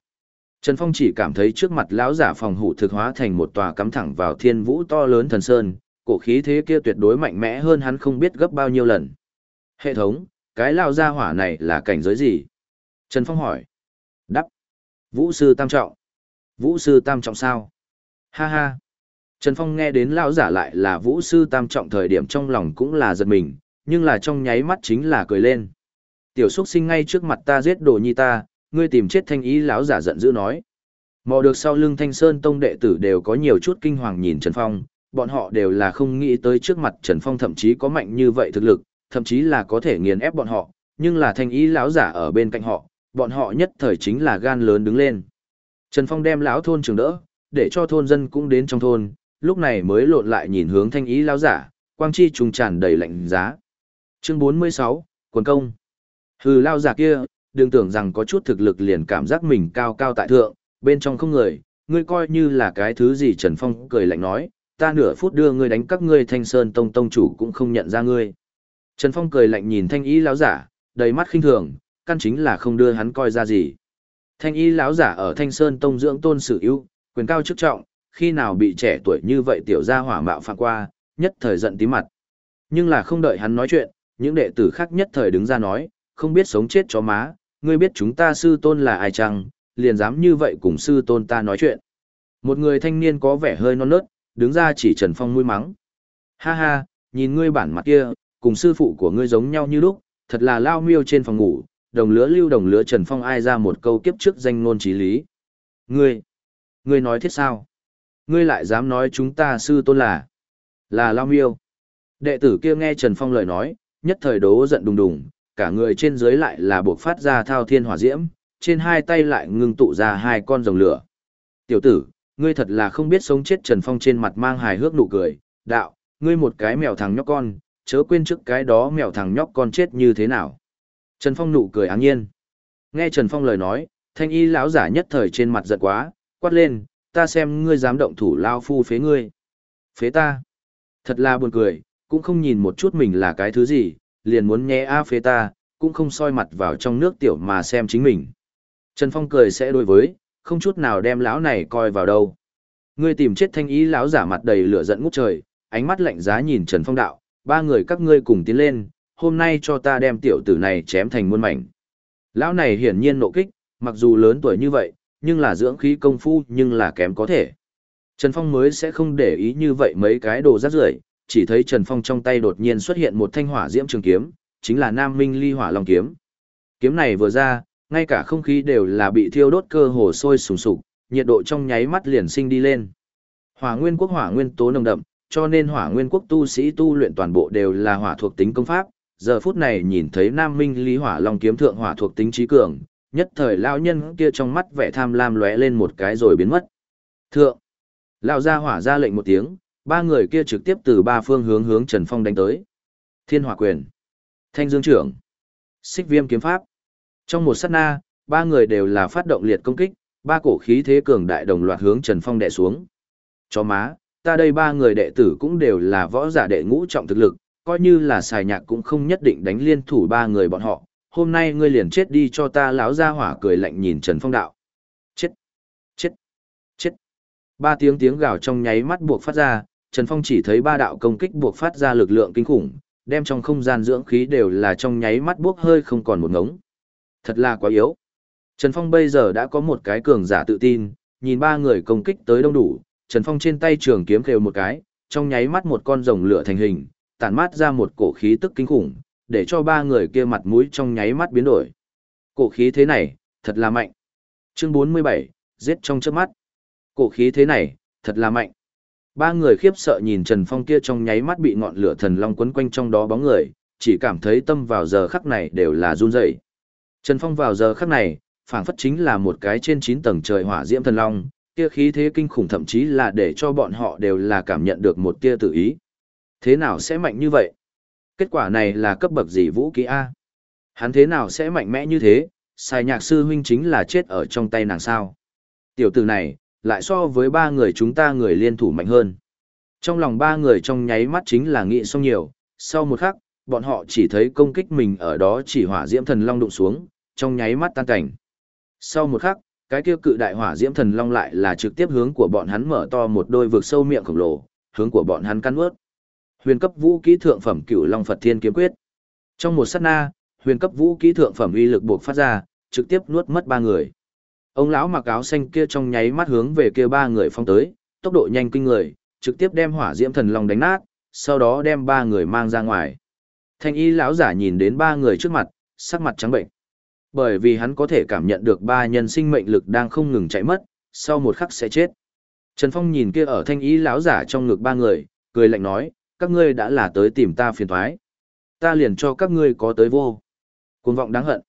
Trần Phong chỉ cảm thấy trước mặt lão giả phòng hủ thực hóa thành một tòa cắm thẳng vào thiên vũ to lớn thần sơn, cổ khí thế kia tuyệt đối mạnh mẽ hơn hắn không biết gấp bao nhiêu lần. Hệ thống, cái lao gia hỏa này là cảnh giới gì? Trần Phong hỏi. Đắp. Vũ sư tam trọng. Vũ sư tam trọng sao? Ha ha. Trần Phong nghe đến lão giả lại là vũ sư tam trọng thời điểm trong lòng cũng là giật mình, nhưng là trong nháy mắt chính là cười lên. Tiểu xuất sinh ngay trước mặt ta giết đồ nhi ta, ngươi tìm chết thanh ý lão giả giận dữ nói. Mò được sau lưng thanh sơn tông đệ tử đều có nhiều chút kinh hoàng nhìn Trần Phong, bọn họ đều là không nghĩ tới trước mặt Trần Phong thậm chí có mạnh như vậy thực lực, thậm chí là có thể nghiền ép bọn họ, nhưng là thanh ý lão giả ở bên cạnh họ, bọn họ nhất thời chính là gan lớn đứng lên. Trần Phong đem lão thôn trường đỡ, để cho thôn dân cũng đến trong thôn, lúc này mới lộn lại nhìn hướng thanh ý lão giả, quang chi trùng tràn đầy lạnh giá. Chương 46, quần công. Hừ lao giả kia, đừng tưởng rằng có chút thực lực liền cảm giác mình cao cao tại thượng, bên trong không người, ngươi coi như là cái thứ gì Trần Phong cười lạnh nói, ta nửa phút đưa ngươi đánh các ngươi thanh sơn tông tông chủ cũng không nhận ra ngươi. Trần Phong cười lạnh nhìn thanh ý lão giả, đầy mắt khinh thường, căn chính là không đưa hắn coi ra gì. Thanh y lão giả ở Thanh Sơn Tông dưỡng tôn sự ưu, quyền cao chức trọng, khi nào bị trẻ tuổi như vậy tiểu gia hỏa mạo phạm qua, nhất thời giận tím mặt. Nhưng là không đợi hắn nói chuyện, những đệ tử khác nhất thời đứng ra nói, không biết sống chết chó má, ngươi biết chúng ta sư tôn là ai chăng, liền dám như vậy cùng sư tôn ta nói chuyện. Một người thanh niên có vẻ hơi non nớt, đứng ra chỉ Trần Phong mũi mắng. Ha ha, nhìn ngươi bản mặt kia, cùng sư phụ của ngươi giống nhau như lúc, thật là lao miêu trên phòng ngủ, đồng lứa lưu đồng lứa Trần Phong ai ra một câu kiếp trước danh ngôn trí lý. Ngươi, ngươi nói thiết sao? Ngươi lại dám nói chúng ta sư tôn là, là lao miêu. Đệ tử kia nghe Trần Phong lời nói, nhất thời đố giận đùng đùng, cả người trên dưới lại là buộc phát ra thao thiên hỏa diễm, trên hai tay lại ngưng tụ ra hai con rồng lửa. Tiểu tử, ngươi thật là không biết sống chết Trần Phong trên mặt mang hài hước nụ cười, đạo, ngươi một cái mèo thằng nhóc con, chớ quên trước cái đó mèo thằng nhóc con chết như thế nào. Trần Phong nụ cười áng nhiên. Nghe Trần Phong lời nói, thanh y lão giả nhất thời trên mặt giận quá, quát lên, ta xem ngươi dám động thủ lao phu phế ngươi. Phế ta. Thật là buồn cười, cũng không nhìn một chút mình là cái thứ gì, liền muốn nhé a phế ta, cũng không soi mặt vào trong nước tiểu mà xem chính mình. Trần Phong cười sẽ đối với, không chút nào đem lão này coi vào đâu. Ngươi tìm chết thanh ý lão giả mặt đầy lửa giận ngút trời, ánh mắt lạnh giá nhìn Trần Phong đạo, ba người các ngươi cùng tiến lên, hôm nay cho ta đem tiểu tử này chém thành muôn mảnh. Lão này hiển nhiên nộ kích, mặc dù lớn tuổi như vậy, nhưng là dưỡng khí công phu nhưng là kém có thể. Trần Phong mới sẽ không để ý như vậy mấy cái đồ rác rưởi, chỉ thấy Trần Phong trong tay đột nhiên xuất hiện một thanh hỏa diễm trường kiếm, chính là Nam Minh Ly Hỏa Long kiếm. Kiếm này vừa ra, ngay cả không khí đều là bị thiêu đốt cơ hồ sôi sùng sục, nhiệt độ trong nháy mắt liền sinh đi lên. Hỏa Nguyên Quốc hỏa nguyên tố nồng đậm, cho nên Hỏa Nguyên Quốc tu sĩ tu luyện toàn bộ đều là hỏa thuộc tính công pháp, giờ phút này nhìn thấy Nam Minh Lý Hỏa Long kiếm thượng hỏa thuộc tính trí cường, nhất thời lão nhân kia trong mắt vẻ tham lam lóe lên một cái rồi biến mất. Thượng, lão gia hỏa ra lệnh một tiếng, ba người kia trực tiếp từ ba phương hướng hướng Trần Phong đánh tới. Thiên Hỏa Quyền, Thanh Dương trưởng, Xích Viêm kiếm pháp. Trong một sát na, ba người đều là phát động liệt công kích, ba cổ khí thế cường đại đồng loạt hướng Trần Phong đè xuống. Chó má, ta đây ba người đệ tử cũng đều là võ giả đệ ngũ trọng thực lực, coi như là xài nhạc cũng không nhất định đánh liên thủ ba người bọn họ, hôm nay ngươi liền chết đi cho ta lão ra hỏa cười lạnh nhìn Trần Phong đạo. Chết! Chết! Chết! Ba tiếng tiếng gào trong nháy mắt buộc phát ra, Trần Phong chỉ thấy ba đạo công kích buộc phát ra lực lượng kinh khủng, đem trong không gian dưỡng khí đều là trong nháy mắt buộc hơi không còn một ngống. Thật là quá yếu. Trần Phong bây giờ đã có một cái cường giả tự tin, nhìn ba người công kích tới đông đủ, Trần Phong trên tay trường kiếm khều một cái, trong nháy mắt một con rồng lửa thành hình, tản mát ra một cổ khí tức kinh khủng, để cho ba người kia mặt mũi trong nháy mắt biến đổi. Cổ khí thế này, thật là mạnh. Chương 47, giết trong chớp mắt. Cổ khí thế này, thật là mạnh. Ba người khiếp sợ nhìn Trần Phong kia trong nháy mắt bị ngọn lửa thần long quấn quanh trong đó bóng người, chỉ cảm thấy tâm vào giờ khắc này đều là run rẩy. Trần Phong vào giờ khắc này, phảng phất chính là một cái trên 9 tầng trời hỏa diễm thần long, kia khí thế kinh khủng thậm chí là để cho bọn họ đều là cảm nhận được một tia tự ý. Thế nào sẽ mạnh như vậy? Kết quả này là cấp bậc gì vũ kỹ A? Hắn thế nào sẽ mạnh mẽ như thế? Sai nhạc sư huynh chính là chết ở trong tay nàng sao? Tiểu tử này, lại so với ba người chúng ta người liên thủ mạnh hơn. Trong lòng ba người trong nháy mắt chính là nghĩ xong nhiều, sau một khắc, bọn họ chỉ thấy công kích mình ở đó chỉ hỏa diễm thần long đụng xuống, trong nháy mắt tan cảnh. Sau một khắc, cái kia cự đại hỏa diễm thần long lại là trực tiếp hướng của bọn hắn mở to một đôi vực sâu miệng khổng lồ, hướng của bọn hắn căn ướt. Huyền cấp vũ kỹ thượng phẩm Cửu Long Phật Thiên kiếm quyết. Trong một sát na, huyền cấp vũ kỹ thượng phẩm uy lực buộc phát ra, trực tiếp nuốt mất ba người. Ông lão mặc áo xanh kia trong nháy mắt hướng về kia ba người phong tới, tốc độ nhanh kinh người, trực tiếp đem hỏa diễm thần long đánh nát, sau đó đem ba người mang ra ngoài. Thanh y lão giả nhìn đến ba người trước mặt, sắc mặt trắng bệnh. Bởi vì hắn có thể cảm nhận được ba nhân sinh mệnh lực đang không ngừng chạy mất, sau một khắc sẽ chết. Trần Phong nhìn kia ở thanh y lão giả trong ngực ba người, cười lạnh nói, các ngươi đã là tới tìm ta phiền thoái. Ta liền cho các ngươi có tới vô. Cuồng vọng đáng hận.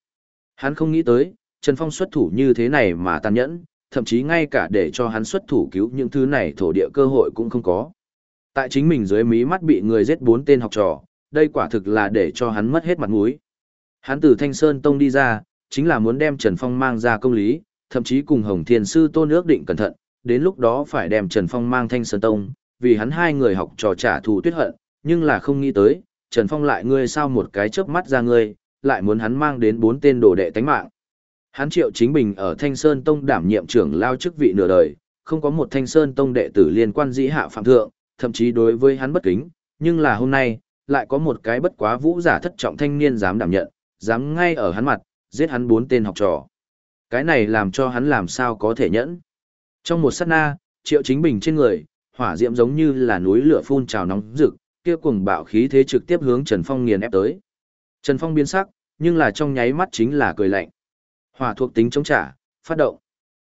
Hắn không nghĩ tới, Trần Phong xuất thủ như thế này mà tàn nhẫn, thậm chí ngay cả để cho hắn xuất thủ cứu những thứ này thổ địa cơ hội cũng không có. Tại chính mình dưới mí mắt bị người giết bốn tên học trò, đây quả thực là để cho hắn mất hết mặt mũi. Hắn từ Thanh Sơn Tông đi ra, chính là muốn đem Trần Phong mang ra công lý, thậm chí cùng Hồng Thiên Sư Tôn ước định cẩn thận, đến lúc đó phải đem Trần Phong mang Thanh Sơn Tông, vì hắn hai người học trò trả thù tuyết hận, nhưng là không nghĩ tới, Trần Phong lại ngươi sao một cái chớp mắt ra ngươi, lại muốn hắn mang đến bốn tên đồ đệ tánh mạng. Hắn Triệu Chính Bình ở Thanh Sơn Tông đảm nhiệm trưởng lao chức vị nửa đời, không có một Thanh Sơn Tông đệ tử liên quan dĩ hạ phạm thượng, thậm chí đối với hắn bất kính, nhưng là hôm nay, lại có một cái bất quá vũ giả thất trọng thanh niên dám đảm nhận, dám ngay ở hắn mặt, giết hắn bốn tên học trò. Cái này làm cho hắn làm sao có thể nhẫn. Trong một sát na, Triệu Chính Bình trên người, hỏa diễm giống như là núi lửa phun trào nóng rực, kia cuồng bạo khí thế trực tiếp hướng Trần Phong nghiền ép tới. Trần Phong biến sắc, nhưng là trong nháy mắt chính là cười lạnh. Hỏa thuộc tính chống trả, phát động.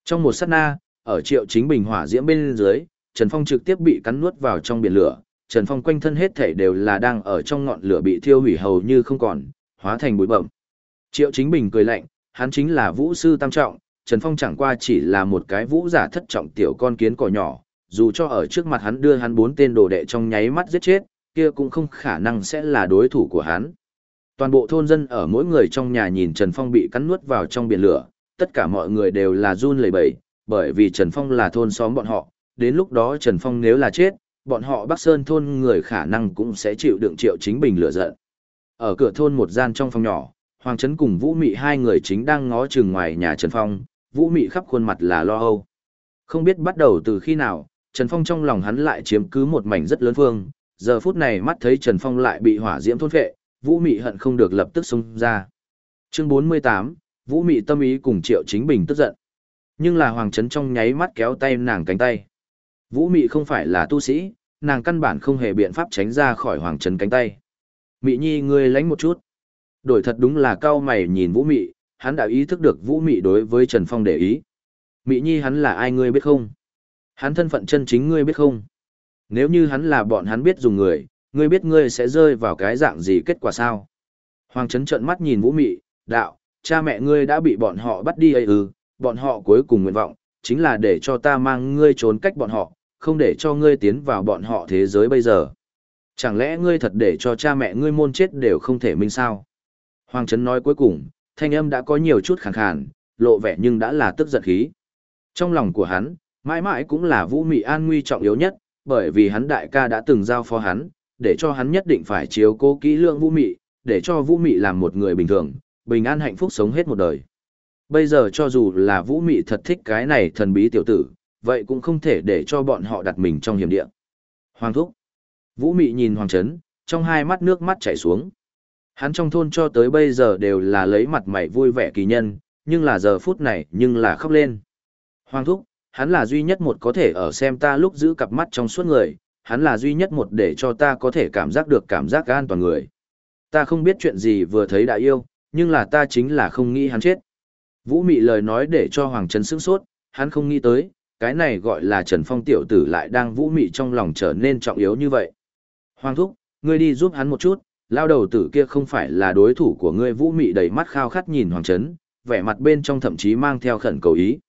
Trong một sát na, ở Triệu Chính Bình hỏa diễm bên dưới, Trần Phong trực tiếp bị cắn nuốt vào trong biển lửa, Trần Phong quanh thân hết thảy đều là đang ở trong ngọn lửa bị thiêu hủy hầu như không còn, hóa thành bụi bặm. Triệu Chính Bình cười lạnh, hắn chính là vũ sư tam trọng, Trần Phong chẳng qua chỉ là một cái vũ giả thất trọng tiểu con kiến cỏ nhỏ, dù cho ở trước mặt hắn đưa hắn bốn tên đồ đệ trong nháy mắt giết chết, kia cũng không khả năng sẽ là đối thủ của hắn. Toàn bộ thôn dân ở mỗi người trong nhà nhìn Trần Phong bị cắn nuốt vào trong biển lửa, tất cả mọi người đều là run lẩy bẩy, bởi vì Trần Phong là thôn xóm bọn họ, đến lúc đó Trần Phong nếu là chết, bọn họ Bắc Sơn thôn người khả năng cũng sẽ chịu đựng triệu chính bình lửa giận. Ở cửa thôn một gian trong phòng nhỏ, Hoàng Trấn cùng Vũ Mị hai người chính đang ngó chừng ngoài nhà Trần Phong, Vũ Mị khắp khuôn mặt là lo âu. Không biết bắt đầu từ khi nào, Trần Phong trong lòng hắn lại chiếm cứ một mảnh rất lớn phương, giờ phút này mắt thấy Trần Phong lại bị hỏa diễm thôn phệ, Vũ Mị hận không được lập tức xông ra. Chương 48, Vũ Mị tâm ý cùng Triệu Chính Bình tức giận. Nhưng là Hoàng Trấn trong nháy mắt kéo tay nàng cánh tay. Vũ Mị không phải là tu sĩ, nàng căn bản không hề biện pháp tránh ra khỏi Hoàng Trấn cánh tay. Mị Nhi ngươi lánh một chút. Đổi thật đúng là cao mày nhìn Vũ Mị, hắn đã ý thức được Vũ Mị đối với Trần Phong để ý. Mị Nhi hắn là ai ngươi biết không? Hắn thân phận chân chính ngươi biết không? Nếu như hắn là bọn hắn biết dùng người, ngươi biết ngươi sẽ rơi vào cái dạng gì kết quả sao? Hoàng Trấn trợn mắt nhìn Vũ Mị, đạo, cha mẹ ngươi đã bị bọn họ bắt đi ấy ư, bọn họ cuối cùng nguyện vọng, chính là để cho ta mang ngươi trốn cách bọn họ, không để cho ngươi tiến vào bọn họ thế giới bây giờ. Chẳng lẽ ngươi thật để cho cha mẹ ngươi môn chết đều không thể minh sao? Hoàng Trấn nói cuối cùng, thanh âm đã có nhiều chút khàn khàn, lộ vẻ nhưng đã là tức giận khí. Trong lòng của hắn, mãi mãi cũng là Vũ Mị an nguy trọng yếu nhất, bởi vì hắn đại ca đã từng giao phó hắn, để cho hắn nhất định phải chiếu cố kỹ lượng Vũ Mị, để cho Vũ Mị làm một người bình thường, bình an hạnh phúc sống hết một đời. Bây giờ cho dù là Vũ Mị thật thích cái này thần bí tiểu tử, vậy cũng không thể để cho bọn họ đặt mình trong hiểm địa. Hoàng thúc. Vũ Mị nhìn Hoàng Trấn, trong hai mắt nước mắt chảy xuống. Hắn trong thôn cho tới bây giờ đều là lấy mặt mày vui vẻ kỳ nhân, nhưng là giờ phút này nhưng là khóc lên. Hoàng thúc, hắn là duy nhất một có thể ở xem ta lúc giữ cặp mắt trong suốt người, hắn là duy nhất một để cho ta có thể cảm giác được cảm giác an toàn người. Ta không biết chuyện gì vừa thấy đã yêu, nhưng là ta chính là không nghĩ hắn chết. Vũ Mị lời nói để cho Hoàng Trấn sững sốt, hắn không nghĩ tới, cái này gọi là Trần Phong tiểu tử lại đang Vũ Mị trong lòng trở nên trọng yếu như vậy. Hoàng thúc, ngươi đi giúp hắn một chút, lao đầu tử kia không phải là đối thủ của ngươi Vũ Mị đầy mắt khao khát nhìn Hoàng Trấn, vẻ mặt bên trong thậm chí mang theo khẩn cầu ý.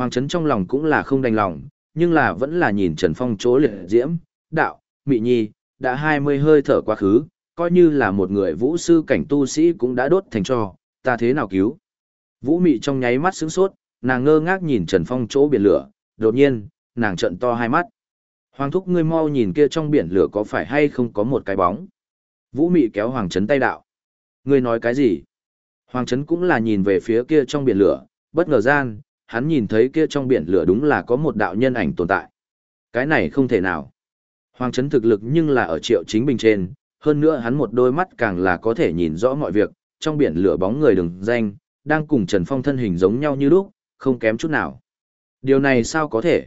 Hoàng Trấn trong lòng cũng là không đành lòng, nhưng là vẫn là nhìn Trần Phong chỗ liệt diễm, đạo, Mị Nhi, đã hai mươi hơi thở quá khứ, coi như là một người vũ sư cảnh tu sĩ cũng đã đốt thành cho, ta thế nào cứu. Vũ Mị trong nháy mắt sững sốt, nàng ngơ ngác nhìn Trần Phong chỗ biển lửa, đột nhiên, nàng trợn to hai mắt. Hoàng thúc ngươi mau nhìn kia trong biển lửa có phải hay không có một cái bóng. Vũ Mị kéo Hoàng Trấn tay đạo. Ngươi nói cái gì? Hoàng Trấn cũng là nhìn về phía kia trong biển lửa, bất ngờ gian, hắn nhìn thấy kia trong biển lửa đúng là có một đạo nhân ảnh tồn tại. Cái này không thể nào. Hoàng Trấn thực lực nhưng là ở triệu chính bình trên, hơn nữa hắn một đôi mắt càng là có thể nhìn rõ mọi việc, trong biển lửa bóng người đừng danh, đang cùng Trần Phong thân hình giống nhau như lúc, không kém chút nào. Điều này sao có thể?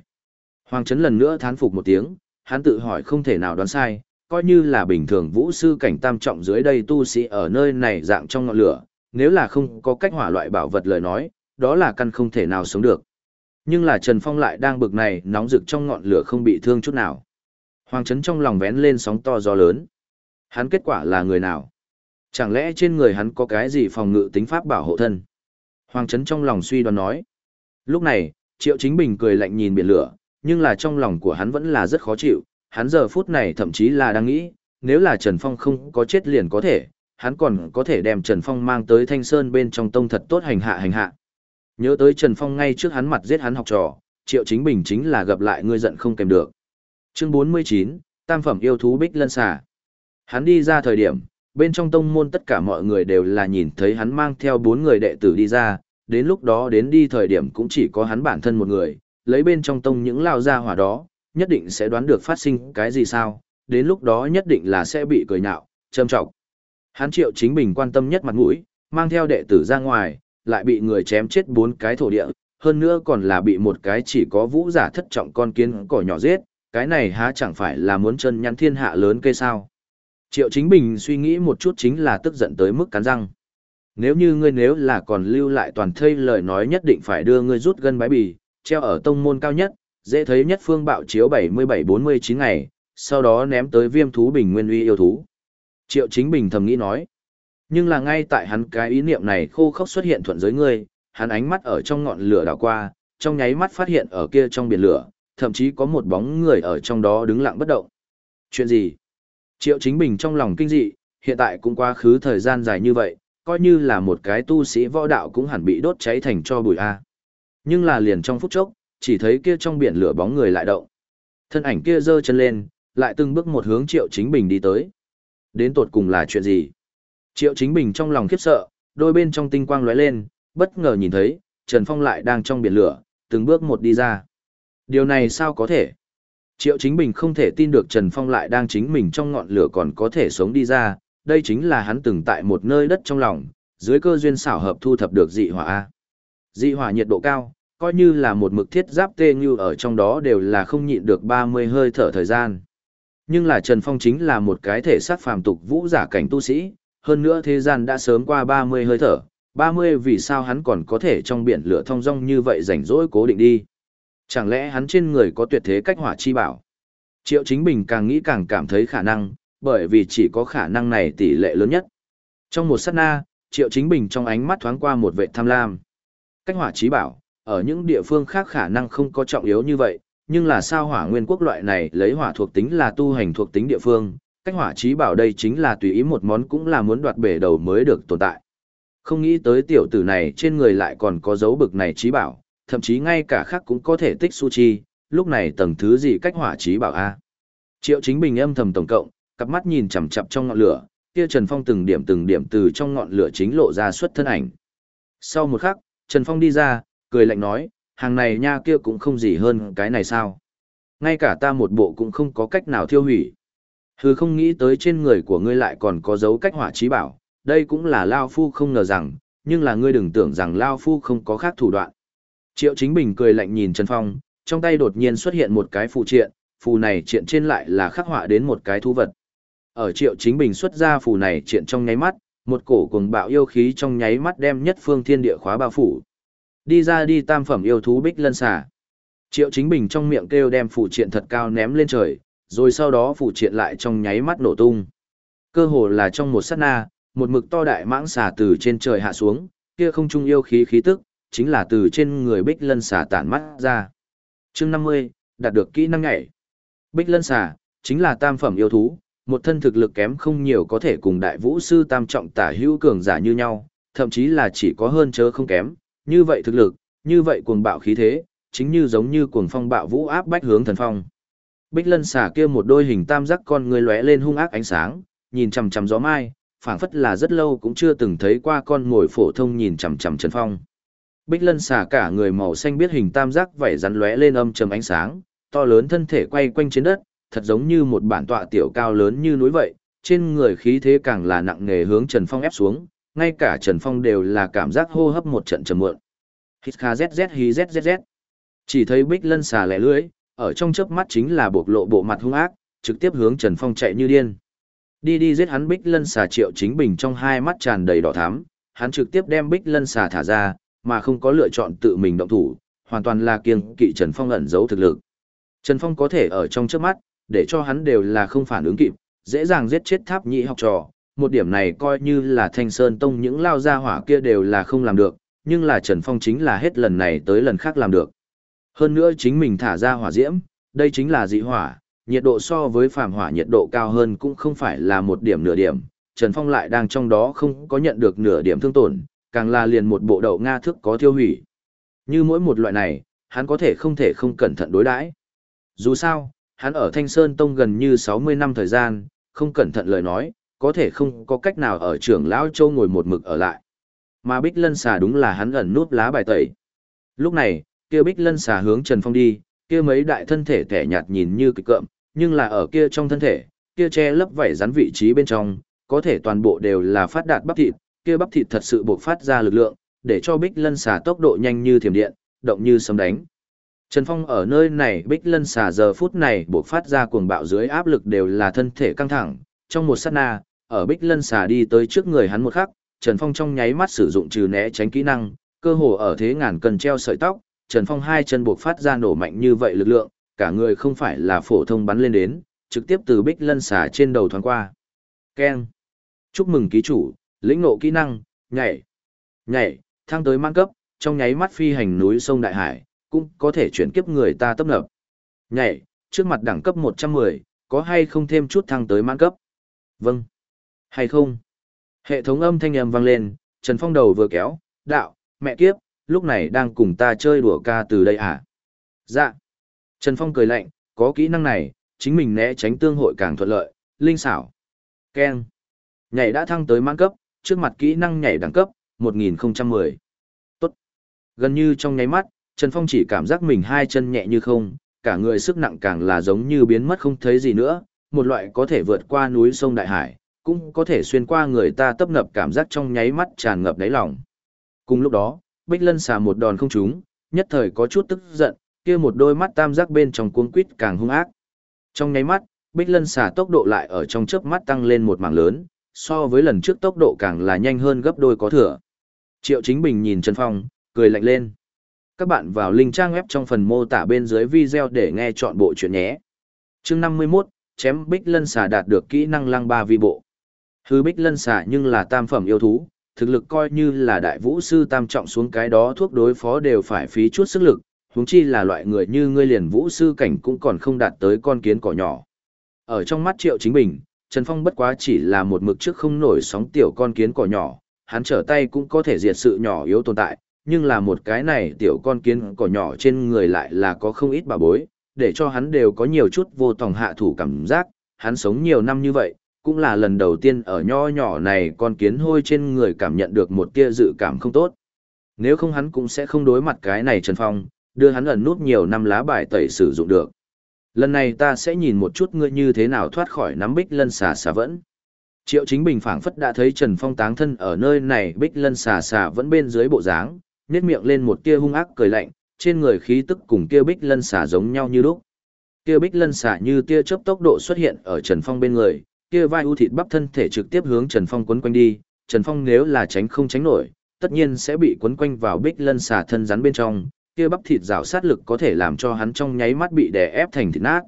Hoàng Trấn lần nữa thán phục một tiếng, hắn tự hỏi không thể nào đoán sai, coi như là bình thường vũ sư cảnh tam trọng dưới đây tu sĩ ở nơi này dạng trong ngọn lửa, nếu là không có cách hỏa loại bảo vật lời nói, đó là căn không thể nào sống được. Nhưng là Trần Phong lại đang bực này nóng rực trong ngọn lửa không bị thương chút nào. Hoàng Trấn trong lòng vén lên sóng to gió lớn. Hắn kết quả là người nào? Chẳng lẽ trên người hắn có cái gì phòng ngự tính pháp bảo hộ thân? Hoàng Trấn trong lòng suy đoán nói. Lúc này, Triệu Chính Bình cười lạnh nhìn biển lửa, nhưng là trong lòng của hắn vẫn là rất khó chịu. Hắn giờ phút này thậm chí là đang nghĩ, nếu là Trần Phong không có chết liền có thể, hắn còn có thể đem Trần Phong mang tới Thanh Sơn bên trong tông thật tốt hành hạ hành hạ. Nhớ tới Trần Phong ngay trước hắn mặt giết hắn học trò, Triệu Chính Bình chính là gặp lại ngươi giận không kèm được. Chương 49, Tam phẩm yêu thú Bích Lân xà. Hắn đi ra thời điểm, bên trong tông môn tất cả mọi người đều là nhìn thấy hắn mang theo bốn người đệ tử đi ra, đến lúc đó đến đi thời điểm cũng chỉ có hắn bản thân một người, lấy bên trong tông những lao ra hỏa đó, nhất định sẽ đoán được phát sinh cái gì sao, đến lúc đó nhất định là sẽ bị cười nhạo, châm trọng. Hắn triệu chính bình quan tâm nhất mặt mũi, mang theo đệ tử ra ngoài, lại bị người chém chết bốn cái thổ địa, hơn nữa còn là bị một cái chỉ có vũ giả thất trọng con kiến cỏ nhỏ giết, cái này há chẳng phải là muốn chân nhắn thiên hạ lớn cây sao. Triệu Chính Bình suy nghĩ một chút chính là tức giận tới mức cắn răng. Nếu như ngươi nếu là còn lưu lại toàn thây lời nói nhất định phải đưa ngươi rút gân bái bì, treo ở tông môn cao nhất, dễ thấy nhất phương bạo chiếu 77-49 ngày, sau đó ném tới viêm thú bình nguyên uy yêu thú. Triệu Chính Bình thầm nghĩ nói. Nhưng là ngay tại hắn cái ý niệm này khô khốc xuất hiện thuận giới ngươi, hắn ánh mắt ở trong ngọn lửa đảo qua, trong nháy mắt phát hiện ở kia trong biển lửa, thậm chí có một bóng người ở trong đó đứng lặng bất động. Chuyện gì? Triệu Chính Bình trong lòng kinh dị, hiện tại cũng quá khứ thời gian dài như vậy, coi như là một cái tu sĩ võ đạo cũng hẳn bị đốt cháy thành cho bụi A. Nhưng là liền trong phút chốc, chỉ thấy kia trong biển lửa bóng người lại động. Thân ảnh kia giơ chân lên, lại từng bước một hướng Triệu Chính Bình đi tới. Đến tột cùng là chuyện gì? Triệu Chính Bình trong lòng khiếp sợ, đôi bên trong tinh quang lóe lên, bất ngờ nhìn thấy, Trần Phong lại đang trong biển lửa, từng bước một đi ra. Điều này sao có thể? Triệu Chính Bình không thể tin được Trần Phong lại đang chính mình trong ngọn lửa còn có thể sống đi ra, đây chính là hắn từng tại một nơi đất trong lòng, dưới cơ duyên xảo hợp thu thập được dị hỏa A. Dị hỏa nhiệt độ cao, coi như là một mực thiết giáp tê như ở trong đó đều là không nhịn được 30 hơi thở thời gian. Nhưng là Trần Phong chính là một cái thể sát phàm tục vũ giả cảnh tu sĩ, hơn nữa thế gian đã sớm qua 30 hơi thở, 30 vì sao hắn còn có thể trong biển lửa thông rong như vậy rảnh rỗi cố định đi. Chẳng lẽ hắn trên người có tuyệt thế cách hỏa chi bảo? Triệu Chính Bình càng nghĩ càng cảm thấy khả năng, bởi vì chỉ có khả năng này tỷ lệ lớn nhất. Trong một sát na, Triệu Chính Bình trong ánh mắt thoáng qua một vệ tham lam. Cách hỏa chí bảo, ở những địa phương khác khả năng không có trọng yếu như vậy, nhưng là sao hỏa nguyên quốc loại này lấy hỏa thuộc tính là tu hành thuộc tính địa phương, cách hỏa trí bảo đây chính là tùy ý một món cũng là muốn đoạt bể đầu mới được tồn tại. Không nghĩ tới tiểu tử này trên người lại còn có dấu bực này trí bảo, thậm chí ngay cả khác cũng có thể tích su chi, lúc này tầng thứ gì cách hỏa trí bảo a. Triệu Chính Bình âm thầm tổng cộng, cặp mắt nhìn chằm chằm trong ngọn lửa, kia Trần Phong từng điểm từng điểm từ trong ngọn lửa chính lộ ra xuất thân ảnh. Sau một khắc, Trần Phong đi ra, cười lạnh nói, hàng này nha kia cũng không gì hơn cái này sao. Ngay cả ta một bộ cũng không có cách nào thiêu hủy. Hừ không nghĩ tới trên người của ngươi lại còn có dấu cách hỏa trí bảo, đây cũng là Lao Phu không ngờ rằng, nhưng là ngươi đừng tưởng rằng Lao Phu không có khác thủ đoạn. Triệu Chính Bình cười lạnh nhìn Trần Phong, trong tay đột nhiên xuất hiện một cái phù triện, phù này triện trên lại là khắc họa đến một cái thú vật. Ở Triệu Chính Bình xuất ra phù này triện trong nháy mắt, một cổ cuồng bạo yêu khí trong nháy mắt đem nhất phương thiên địa khóa bao phủ. Đi ra đi tam phẩm yêu thú bích lân xà. Triệu Chính Bình trong miệng kêu đem phù triện thật cao ném lên trời, rồi sau đó phụ triện lại trong nháy mắt nổ tung. Cơ hồ là trong một sát na, một mực to đại mãng xà từ trên trời hạ xuống, kia không trung yêu khí khí tức, chính là từ trên người bích lân xà tản mắt ra. chương 50, đạt được kỹ năng nhảy. Bích lân xà, chính là tam phẩm yêu thú, một thân thực lực kém không nhiều có thể cùng đại vũ sư tam trọng tả hữu cường giả như nhau, thậm chí là chỉ có hơn chớ không kém, như vậy thực lực, như vậy cuồng bạo khí thế, chính như giống như cuồng phong bạo vũ áp bách hướng thần phong. Bích lân xà kia một đôi hình tam giác con người lóe lên hung ác ánh sáng, nhìn chằm chằm gió mai, phảng phất là rất lâu cũng chưa từng thấy qua con ngồi phổ thông nhìn chằm chằm Trần Phong. Bích lân xà cả người màu xanh biết hình tam giác vảy rắn lóe lên âm trầm ánh sáng, to lớn thân thể quay quanh trên đất, thật giống như một bản tọa tiểu cao lớn như núi vậy, trên người khí thế càng là nặng nề hướng Trần Phong ép xuống, ngay cả Trần Phong đều là cảm giác hô hấp một trận trầm mượn. Hít kha zzz hí zzz. Chỉ thấy Bích Lân xà lẻ lưỡi, ở trong chớp mắt chính là bộc lộ bộ mặt hung ác, trực tiếp hướng Trần Phong chạy như điên. Đi đi giết hắn Bích Lân xà Triệu Chính Bình trong hai mắt tràn đầy đỏ thắm, hắn trực tiếp đem Bích Lân xà thả ra, mà không có lựa chọn tự mình động thủ, hoàn toàn là kiêng kỵ Trần Phong ẩn giấu thực lực. Trần Phong có thể ở trong chớp mắt, để cho hắn đều là không phản ứng kịp, dễ dàng giết chết tháp nhị học trò, một điểm này coi như là thanh sơn tông những lao gia hỏa kia đều là không làm được, nhưng là Trần Phong chính là hết lần này tới lần khác làm được. Hơn nữa chính mình thả ra hỏa diễm, đây chính là dị hỏa, nhiệt độ so với phàm hỏa nhiệt độ cao hơn cũng không phải là một điểm nửa điểm, Trần Phong lại đang trong đó không có nhận được nửa điểm thương tổn, càng là liền một bộ đậu Nga thức có tiêu hủy. Như mỗi một loại này, hắn có thể không thể không cẩn thận đối đãi. Dù sao, hắn ở Thanh Sơn Tông gần như 60 năm thời gian, không cẩn thận lời nói, có thể không có cách nào ở trưởng lão châu ngồi một mực ở lại. Mà Bích Lân xà đúng là hắn ẩn núp lá bài tẩy. Lúc này, kia Bích Lân xà hướng Trần Phong đi, kia mấy đại thân thể tẻ nhạt nhìn như kịch cợm, nhưng là ở kia trong thân thể, kia che lấp vảy rắn vị trí bên trong, có thể toàn bộ đều là phát đạt bắp thịt, kia bắp thịt thật sự buộc phát ra lực lượng, để cho Bích Lân xà tốc độ nhanh như thiểm điện, động như sấm đánh. Trần Phong ở nơi này Bích Lân xà giờ phút này buộc phát ra cuồng bạo dưới áp lực đều là thân thể căng thẳng, trong một sát na, ở Bích Lân xà đi tới trước người hắn một khắc, Trần Phong trong nháy mắt sử dụng trừ né tránh kỹ năng, cơ hồ ở thế ngàn cần treo sợi tóc, Trần Phong hai chân buộc phát ra nổ mạnh như vậy lực lượng, cả người không phải là phổ thông bắn lên đến, trực tiếp từ Bích Lân xà trên đầu thoáng qua. Keng. Chúc mừng ký chủ, lĩnh ngộ kỹ năng, nhảy. Nhảy, thăng tới mang cấp, trong nháy mắt phi hành núi sông đại hải, cũng có thể chuyển kiếp người ta tấp nập. Nhảy, trước mặt đẳng cấp 110, có hay không thêm chút thăng tới mãn cấp? Vâng. Hay không? Hệ thống âm thanh âm vang lên, Trần Phong đầu vừa kéo, đạo, mẹ kiếp, lúc này đang cùng ta chơi đùa ca từ đây à? Dạ. Trần Phong cười lạnh, có kỹ năng này, chính mình né tránh tương hội càng thuận lợi, linh xảo. Ken. Nhảy đã thăng tới mãn cấp, trước mặt kỹ năng nhảy đẳng cấp, 1010. Tốt. Gần như trong nháy mắt, Trần Phong chỉ cảm giác mình hai chân nhẹ như không, cả người sức nặng càng là giống như biến mất không thấy gì nữa, một loại có thể vượt qua núi sông đại hải, cũng có thể xuyên qua người ta tấp nập cảm giác trong nháy mắt tràn ngập đáy lòng. Cùng lúc đó, Bích Lân xà một đòn không trúng, nhất thời có chút tức giận, kia một đôi mắt tam giác bên trong cuống quýt càng hung ác. Trong nháy mắt, Bích Lân xà tốc độ lại ở trong chớp mắt tăng lên một mảng lớn, so với lần trước tốc độ càng là nhanh hơn gấp đôi có thừa. Triệu Chính Bình nhìn Trần Phong, cười lạnh lên. Các bạn vào link trang web trong phần mô tả bên dưới video để nghe chọn bộ chuyện nhé. Chương 51, chém Bích Lân xà đạt được kỹ năng lăng ba vi bộ. Hư Bích Lân xà nhưng là tam phẩm yêu thú, thực lực coi như là đại vũ sư tam trọng xuống cái đó thuốc đối phó đều phải phí chút sức lực, huống chi là loại người như ngươi liền vũ sư cảnh cũng còn không đạt tới con kiến cỏ nhỏ. Ở trong mắt Triệu Chính Bình, Trần Phong bất quá chỉ là một mực trước không nổi sóng tiểu con kiến cỏ nhỏ, hắn trở tay cũng có thể diệt sự nhỏ yếu tồn tại, nhưng là một cái này tiểu con kiến cỏ nhỏ trên người lại là có không ít bà bối, để cho hắn đều có nhiều chút vô tòng hạ thủ cảm giác, hắn sống nhiều năm như vậy, cũng là lần đầu tiên ở nho nhỏ này con kiến hôi trên người cảm nhận được một tia dự cảm không tốt. Nếu không hắn cũng sẽ không đối mặt cái này Trần Phong, đưa hắn ẩn nút nhiều năm lá bài tẩy sử dụng được. Lần này ta sẽ nhìn một chút ngươi như thế nào thoát khỏi nắm bích lân xà xà vẫn. Triệu chính bình phảng phất đã thấy Trần Phong táng thân ở nơi này bích lân xà xà vẫn bên dưới bộ dáng, nét miệng lên một tia hung ác cười lạnh, trên người khí tức cùng kia bích lân xà giống nhau như lúc. Kia bích lân xà như tia chớp tốc độ xuất hiện ở Trần Phong bên người, kia vai u thịt bắp thân thể trực tiếp hướng Trần Phong quấn quanh đi, Trần Phong nếu là tránh không tránh nổi, tất nhiên sẽ bị quấn quanh vào bích lân xà thân rắn bên trong, kia bắp thịt rào sát lực có thể làm cho hắn trong nháy mắt bị đè ép thành thịt nát.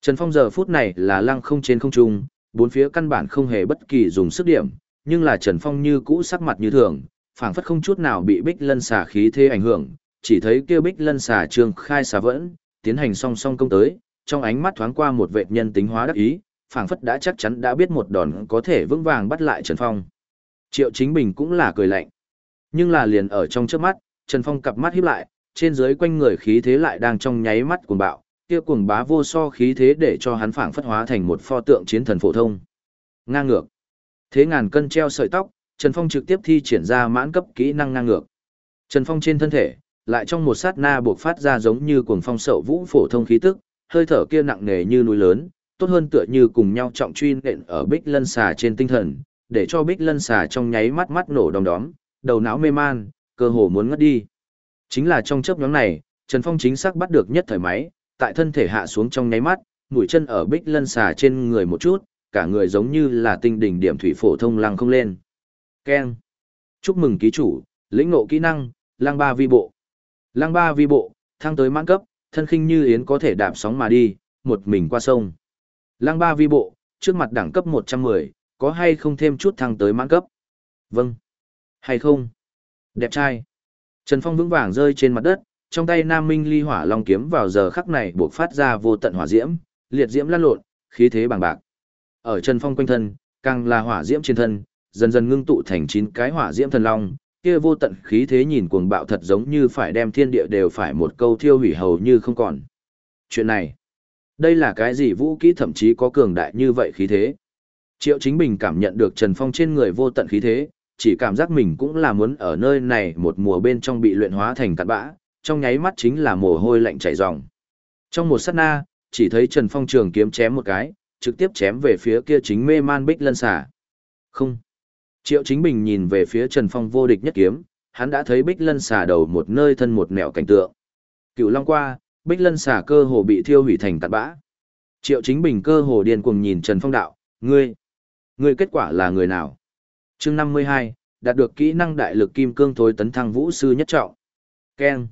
Trần Phong giờ phút này là lăng không trên không trung, bốn phía căn bản không hề bất kỳ dùng sức điểm, nhưng là Trần Phong như cũ sắc mặt như thường, phảng phất không chút nào bị bích lân xà khí thế ảnh hưởng, chỉ thấy kia bích lân xà trương khai xà vẫn, tiến hành song song công tới, trong ánh mắt thoáng qua một vệ nhân tính hóa đắc ý, phảng phất đã chắc chắn đã biết một đòn có thể vững vàng bắt lại Trần Phong. Triệu Chính Bình cũng là cười lạnh. Nhưng là liền ở trong trước mắt, Trần Phong cặp mắt híp lại, trên dưới quanh người khí thế lại đang trong nháy mắt cuồng bạo, kia cuồng bá vô so khí thế để cho hắn phảng phất hóa thành một pho tượng chiến thần phổ thông. Ngang ngược. Thế ngàn cân treo sợi tóc, Trần Phong trực tiếp thi triển ra mãn cấp kỹ năng ngang ngược. Trần Phong trên thân thể, lại trong một sát na buộc phát ra giống như cuồng phong sậu vũ phổ thông khí tức, hơi thở kia nặng nề như núi lớn, tốt hơn tựa như cùng nhau trọng truy nện ở bích lân xà trên tinh thần, để cho bích lân xà trong nháy mắt mắt nổ đom đóm, đầu não mê man, cơ hồ muốn ngất đi. Chính là trong chớp nhóm này, Trần Phong chính xác bắt được nhất thời máy, tại thân thể hạ xuống trong nháy mắt, mũi chân ở bích lân xà trên người một chút, cả người giống như là tinh đỉnh điểm thủy phổ thông lăng không lên. Keng. Chúc mừng ký chủ, lĩnh ngộ kỹ năng, lăng ba vi bộ. Lăng ba vi bộ, thăng tới mãn cấp, thân khinh như yến có thể đạp sóng mà đi, một mình qua sông. Lăng ba vi bộ, trước mặt đẳng cấp 110, có hay không thêm chút thăng tới mãn cấp? Vâng. Hay không? Đẹp trai. Trần Phong vững vàng rơi trên mặt đất, trong tay Nam Minh Ly Hỏa Long kiếm vào giờ khắc này buộc phát ra vô tận hỏa diễm, liệt diễm lan lộn, khí thế bằng bạc. Ở Trần Phong quanh thân, càng là hỏa diễm trên thân, dần dần ngưng tụ thành chín cái hỏa diễm thần long, kia vô tận khí thế nhìn cuồng bạo thật giống như phải đem thiên địa đều phải một câu thiêu hủy hầu như không còn. Chuyện này, đây là cái gì vũ kỹ thậm chí có cường đại như vậy khí thế? Triệu Chính Bình cảm nhận được Trần Phong trên người vô tận khí thế, chỉ cảm giác mình cũng là muốn ở nơi này một mùa bên trong bị luyện hóa thành cặn bã, trong nháy mắt chính là mồ hôi lạnh chảy ròng. Trong một sát na, chỉ thấy Trần Phong trường kiếm chém một cái, trực tiếp chém về phía kia chính mê man bích lân xả. Không. Triệu Chính Bình nhìn về phía Trần Phong vô địch nhất kiếm, hắn đã thấy bích lân xả đầu một nơi thân một nẻo cảnh tượng. Cựu long qua, bích lân xả cơ hồ bị thiêu hủy thành tạt bã. Triệu Chính Bình cơ hồ điên cuồng nhìn Trần Phong đạo, ngươi, ngươi kết quả là người nào? chương 52, đạt được kỹ năng đại lực kim cương thối tấn thăng vũ sư nhất trọng. Keng.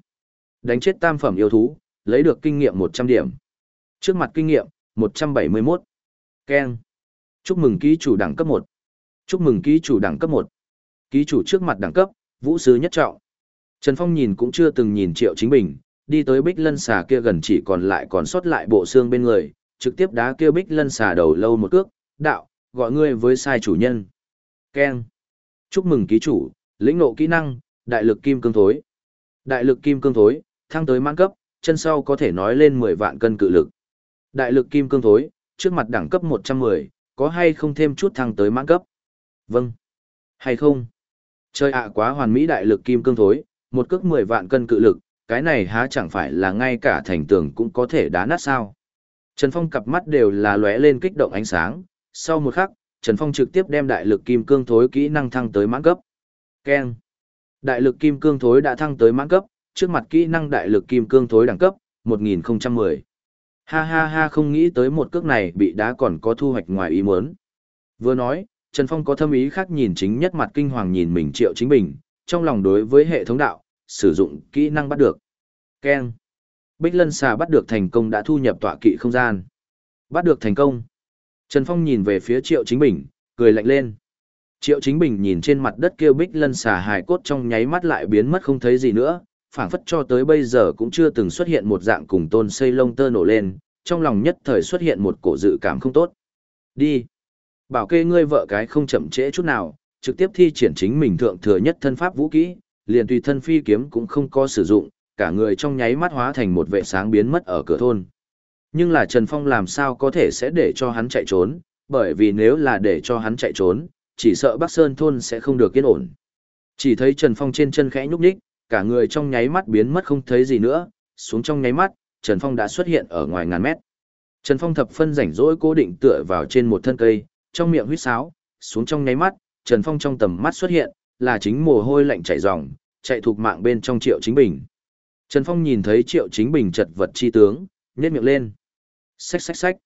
Đánh chết tam phẩm yêu thú, lấy được kinh nghiệm 100 điểm. Trước mặt kinh nghiệm, một trăm bảy mươi 171. Keng. Chúc mừng ký chủ đẳng cấp một. Chúc mừng ký chủ đẳng cấp một. Ký chủ trước mặt đẳng cấp, vũ sư nhất trọng. Trần Phong nhìn cũng chưa từng nhìn Triệu Chính Bình, đi tới bích lân xà kia gần chỉ còn lại còn sót lại bộ xương bên người, trực tiếp đá kia bích lân xà đầu lâu một cước, đạo, gọi ngươi với sai chủ nhân. Ken. Chúc mừng ký chủ, lĩnh ngộ kỹ năng, đại lực kim cương thối. Đại lực kim cương thối, thăng tới mãn cấp, chân sau có thể nói lên 10 vạn cân cự lực. Đại lực kim cương thối, trước mặt đẳng cấp 110, có hay không thêm chút thăng tới mãn cấp? Vâng. Hay không? Chơi ạ quá hoàn mỹ đại lực kim cương thối, một cước 10 vạn cân cự lực, cái này há chẳng phải là ngay cả thành tường cũng có thể đá nát sao? Trần Phong cặp mắt đều là lóe lên kích động ánh sáng, sau một khắc, Trần Phong trực tiếp đem đại lực kim cương thối kỹ năng thăng tới mãn cấp. Keng. Đại lực kim cương thối đã thăng tới mãn cấp, trước mặt kỹ năng đại lực kim cương thối đẳng cấp, 1010. Ha ha ha không nghĩ tới một cước này bị đá còn có thu hoạch ngoài ý muốn. Vừa nói, Trần Phong có thâm ý khác nhìn chính nhất mặt kinh hoàng nhìn mình triệu chính bình, trong lòng đối với hệ thống đạo, sử dụng kỹ năng bắt được. Keng. Bích lân xà bắt được thành công đã thu nhập tọa kỵ không gian. Bắt được thành công. Trần Phong nhìn về phía Triệu Chính Bình, cười lạnh lên. Triệu Chính Bình nhìn trên mặt đất kêu bích lân xà hài cốt trong nháy mắt lại biến mất không thấy gì nữa, phảng phất cho tới bây giờ cũng chưa từng xuất hiện một dạng cùng tôn xây lông tơ nổ lên, trong lòng nhất thời xuất hiện một cổ dự cảm không tốt. Đi. Bảo kê ngươi vợ cái không chậm trễ chút nào, trực tiếp thi triển chính mình thượng thừa nhất thân pháp vũ kỹ, liền tùy thân phi kiếm cũng không có sử dụng, cả người trong nháy mắt hóa thành một vệ sáng biến mất ở cửa thôn. Nhưng là Trần Phong làm sao có thể sẽ để cho hắn chạy trốn, bởi vì nếu là để cho hắn chạy trốn, chỉ sợ Bắc Sơn thôn sẽ không được yên ổn. Chỉ thấy Trần Phong trên chân khẽ nhúc nhích, cả người trong nháy mắt biến mất không thấy gì nữa, xuống trong nháy mắt, Trần Phong đã xuất hiện ở ngoài ngàn mét. Trần Phong thập phân rảnh rỗi cố định tựa vào trên một thân cây, trong miệng huýt sáo, xuống trong nháy mắt, Trần Phong trong tầm mắt xuất hiện, là chính mồ hôi lạnh chảy ròng, chạy thuộc mạng bên trong Triệu Chính Bình. Trần Phong nhìn thấy Triệu Chính Bình chật vật chi tướng, nhếch miệng lên. Xách xách xách.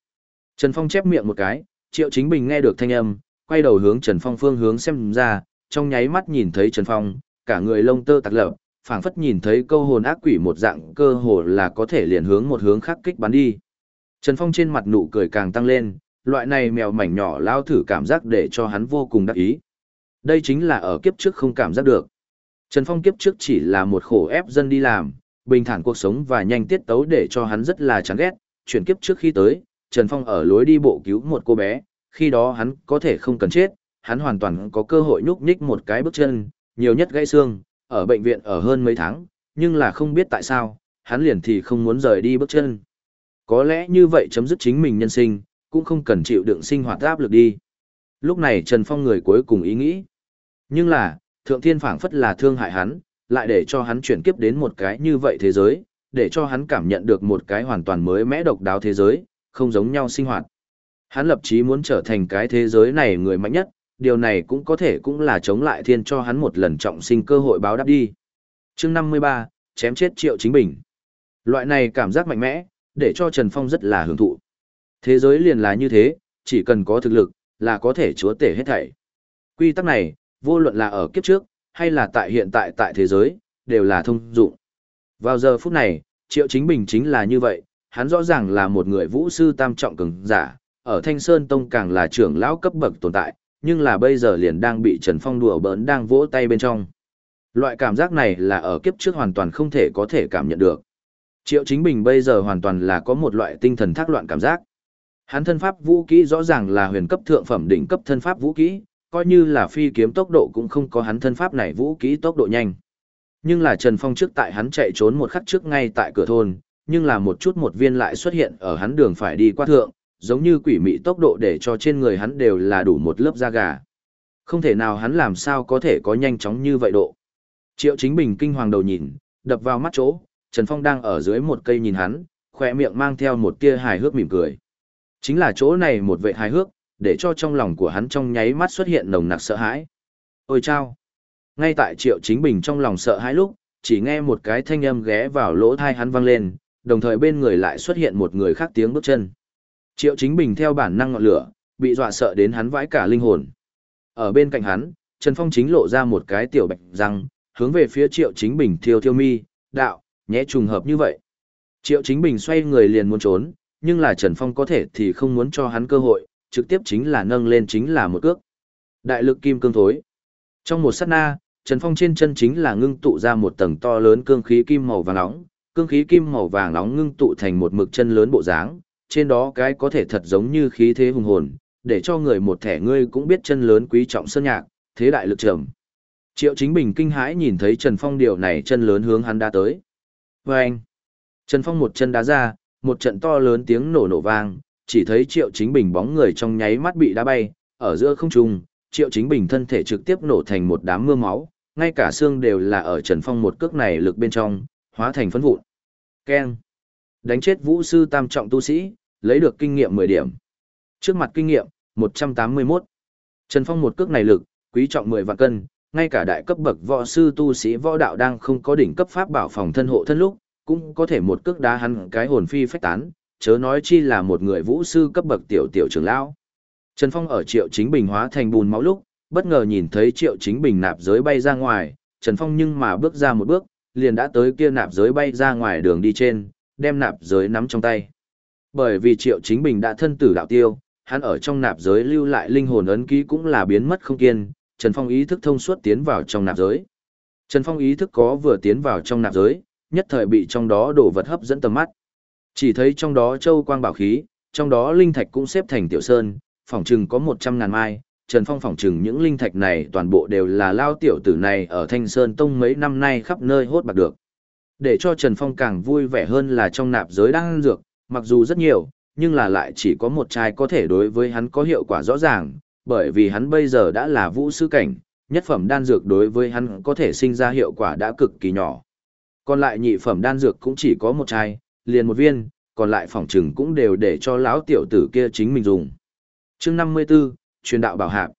Trần Phong chép miệng một cái, Triệu Chính Bình nghe được thanh âm, quay đầu hướng Trần Phong phương hướng xem ra, trong nháy mắt nhìn thấy Trần Phong, cả người lông tơ tạc lập, phảng phất nhìn thấy câu hồn ác quỷ một dạng cơ hồ là có thể liền hướng một hướng khác kích bắn đi. Trần Phong trên mặt nụ cười càng tăng lên, loại này mèo mảnh nhỏ lao thử cảm giác để cho hắn vô cùng đắc ý. Đây chính là ở kiếp trước không cảm giác được. Trần Phong kiếp trước chỉ là một khổ ép dân đi làm, bình thản cuộc sống và nhanh tiết tấu để cho hắn rất là chán ghét. Chuyển kiếp trước khi tới, Trần Phong ở lối đi bộ cứu một cô bé, khi đó hắn có thể không cần chết, hắn hoàn toàn có cơ hội nhúc nhích một cái bước chân, nhiều nhất gãy xương, ở bệnh viện ở hơn mấy tháng, nhưng là không biết tại sao, hắn liền thì không muốn rời đi bước chân. Có lẽ như vậy chấm dứt chính mình nhân sinh, cũng không cần chịu đựng sinh hoạt áp lực đi. Lúc này Trần Phong người cuối cùng ý nghĩ. Nhưng là, Thượng Thiên phảng phất là thương hại hắn, lại để cho hắn chuyển kiếp đến một cái như vậy thế giới, để cho hắn cảm nhận được một cái hoàn toàn mới mẽ độc đáo thế giới, không giống nhau sinh hoạt. Hắn lập chí muốn trở thành cái thế giới này người mạnh nhất, điều này cũng có thể cũng là chống lại thiên cho hắn một lần trọng sinh cơ hội báo đáp đi. chương 53, chém chết triệu chính bình. Loại này cảm giác mạnh mẽ, để cho Trần Phong rất là hưởng thụ. Thế giới liền là như thế, chỉ cần có thực lực, là có thể chúa tể hết thảy. Quy tắc này, vô luận là ở kiếp trước, hay là tại hiện tại tại thế giới, đều là thông dụng. Vào giờ phút này, Triệu Chính Bình chính là như vậy, hắn rõ ràng là một người vũ sư tam trọng cường giả, ở Thanh Sơn Tông càng là trưởng lão cấp bậc tồn tại, nhưng là bây giờ liền đang bị Trần Phong đùa bỡn đang vỗ tay bên trong. Loại cảm giác này là ở kiếp trước hoàn toàn không thể có thể cảm nhận được. Triệu Chính Bình bây giờ hoàn toàn là có một loại tinh thần thác loạn cảm giác. Hắn thân pháp vũ kỹ rõ ràng là huyền cấp thượng phẩm đỉnh cấp thân pháp vũ kỹ, coi như là phi kiếm tốc độ cũng không có hắn thân pháp này vũ kỹ tốc độ nhanh. Nhưng là Trần Phong trước tại hắn chạy trốn một khắc trước ngay tại cửa thôn, nhưng là một chút một viên lại xuất hiện ở hắn đường phải đi qua thượng, giống như quỷ mị tốc độ để cho trên người hắn đều là đủ một lớp da gà. Không thể nào hắn làm sao có thể có nhanh chóng như vậy độ. Triệu Chính Bình kinh hoàng đầu nhìn, đập vào mắt chỗ, Trần Phong đang ở dưới một cây nhìn hắn, khỏe miệng mang theo một tia hài hước mỉm cười. Chính là chỗ này một vệ hài hước, để cho trong lòng của hắn trong nháy mắt xuất hiện nồng nặc sợ hãi. Ôi chao! Ngay tại Triệu Chính Bình trong lòng sợ hãi lúc, chỉ nghe một cái thanh âm ghé vào lỗ thai hắn vang lên, đồng thời bên người lại xuất hiện một người khác tiếng bước chân. Triệu Chính Bình theo bản năng ngọn lửa, bị dọa sợ đến hắn vãi cả linh hồn. Ở bên cạnh hắn, Trần Phong chính lộ ra một cái tiểu bạch răng, hướng về phía Triệu Chính Bình thiêu thiêu mi, đạo, nhé trùng hợp như vậy. Triệu Chính Bình xoay người liền muốn trốn, nhưng là Trần Phong có thể thì không muốn cho hắn cơ hội, trực tiếp chính là nâng lên chính là một cước. Đại lực kim cương thối. Trong một sát na, Trần Phong trên chân chính là ngưng tụ ra một tầng to lớn cương khí kim màu vàng nóng, cương khí kim màu vàng nóng ngưng tụ thành một mực chân lớn bộ dáng, trên đó cái có thể thật giống như khí thế hùng hồn, để cho người một thẻ ngươi cũng biết chân lớn quý trọng sơn nhạc, thế đại lực trầm. Triệu Chính Bình kinh hãi nhìn thấy Trần Phong điều này chân lớn hướng hắn đã tới. Và anh, Trần Phong một chân đá ra, một trận to lớn tiếng nổ nổ vang, chỉ thấy Triệu Chính Bình bóng người trong nháy mắt bị đá bay, ở giữa không trung, Triệu Chính Bình thân thể trực tiếp nổ thành một đám mưa máu, ngay cả xương đều là ở Trần Phong một cước này lực bên trong, hóa thành phấn vụn. Keng. Đánh chết vũ sư tam trọng tu sĩ, lấy được kinh nghiệm 10 điểm. Trước mặt kinh nghiệm, 181. Trần Phong một cước này lực, quý trọng 10 vạn cân, ngay cả đại cấp bậc võ sư tu sĩ võ đạo đang không có đỉnh cấp pháp bảo phòng thân hộ thân lúc, cũng có thể một cước đá hắn cái hồn phi phách tán, chớ nói chi là một người vũ sư cấp bậc tiểu tiểu trưởng lão. Trần Phong ở Triệu Chính Bình hóa thành bùn máu lúc, bất ngờ nhìn thấy Triệu Chính Bình nạp giới bay ra ngoài, Trần Phong nhưng mà bước ra một bước, liền đã tới kia nạp giới bay ra ngoài đường đi trên, đem nạp giới nắm trong tay. Bởi vì Triệu Chính Bình đã thân tử đạo tiêu, hắn ở trong nạp giới lưu lại linh hồn ấn ký cũng là biến mất không kiên, Trần Phong ý thức thông suốt tiến vào trong nạp giới. Trần Phong ý thức có vừa tiến vào trong nạp giới, nhất thời bị trong đó đổ vật hấp dẫn tầm mắt. Chỉ thấy trong đó châu quang bảo khí, trong đó linh thạch cũng xếp thành tiểu sơn, phòng trừng có 100 ngàn mai, Trần Phong phòng trừng những linh thạch này toàn bộ đều là lao tiểu tử này ở Thanh Sơn Tông mấy năm nay khắp nơi hốt bạc được. Để cho Trần Phong càng vui vẻ hơn là trong nạp giới đang dược, mặc dù rất nhiều, nhưng là lại chỉ có một chai có thể đối với hắn có hiệu quả rõ ràng, bởi vì hắn bây giờ đã là vũ sư cảnh, nhất phẩm đan dược đối với hắn có thể sinh ra hiệu quả đã cực kỳ nhỏ. Còn lại nhị phẩm đan dược cũng chỉ có một chai, liền một viên, còn lại phòng trừng cũng đều để cho lão tiểu tử kia chính mình dùng. Chương 54, truyền đạo bảo hạp.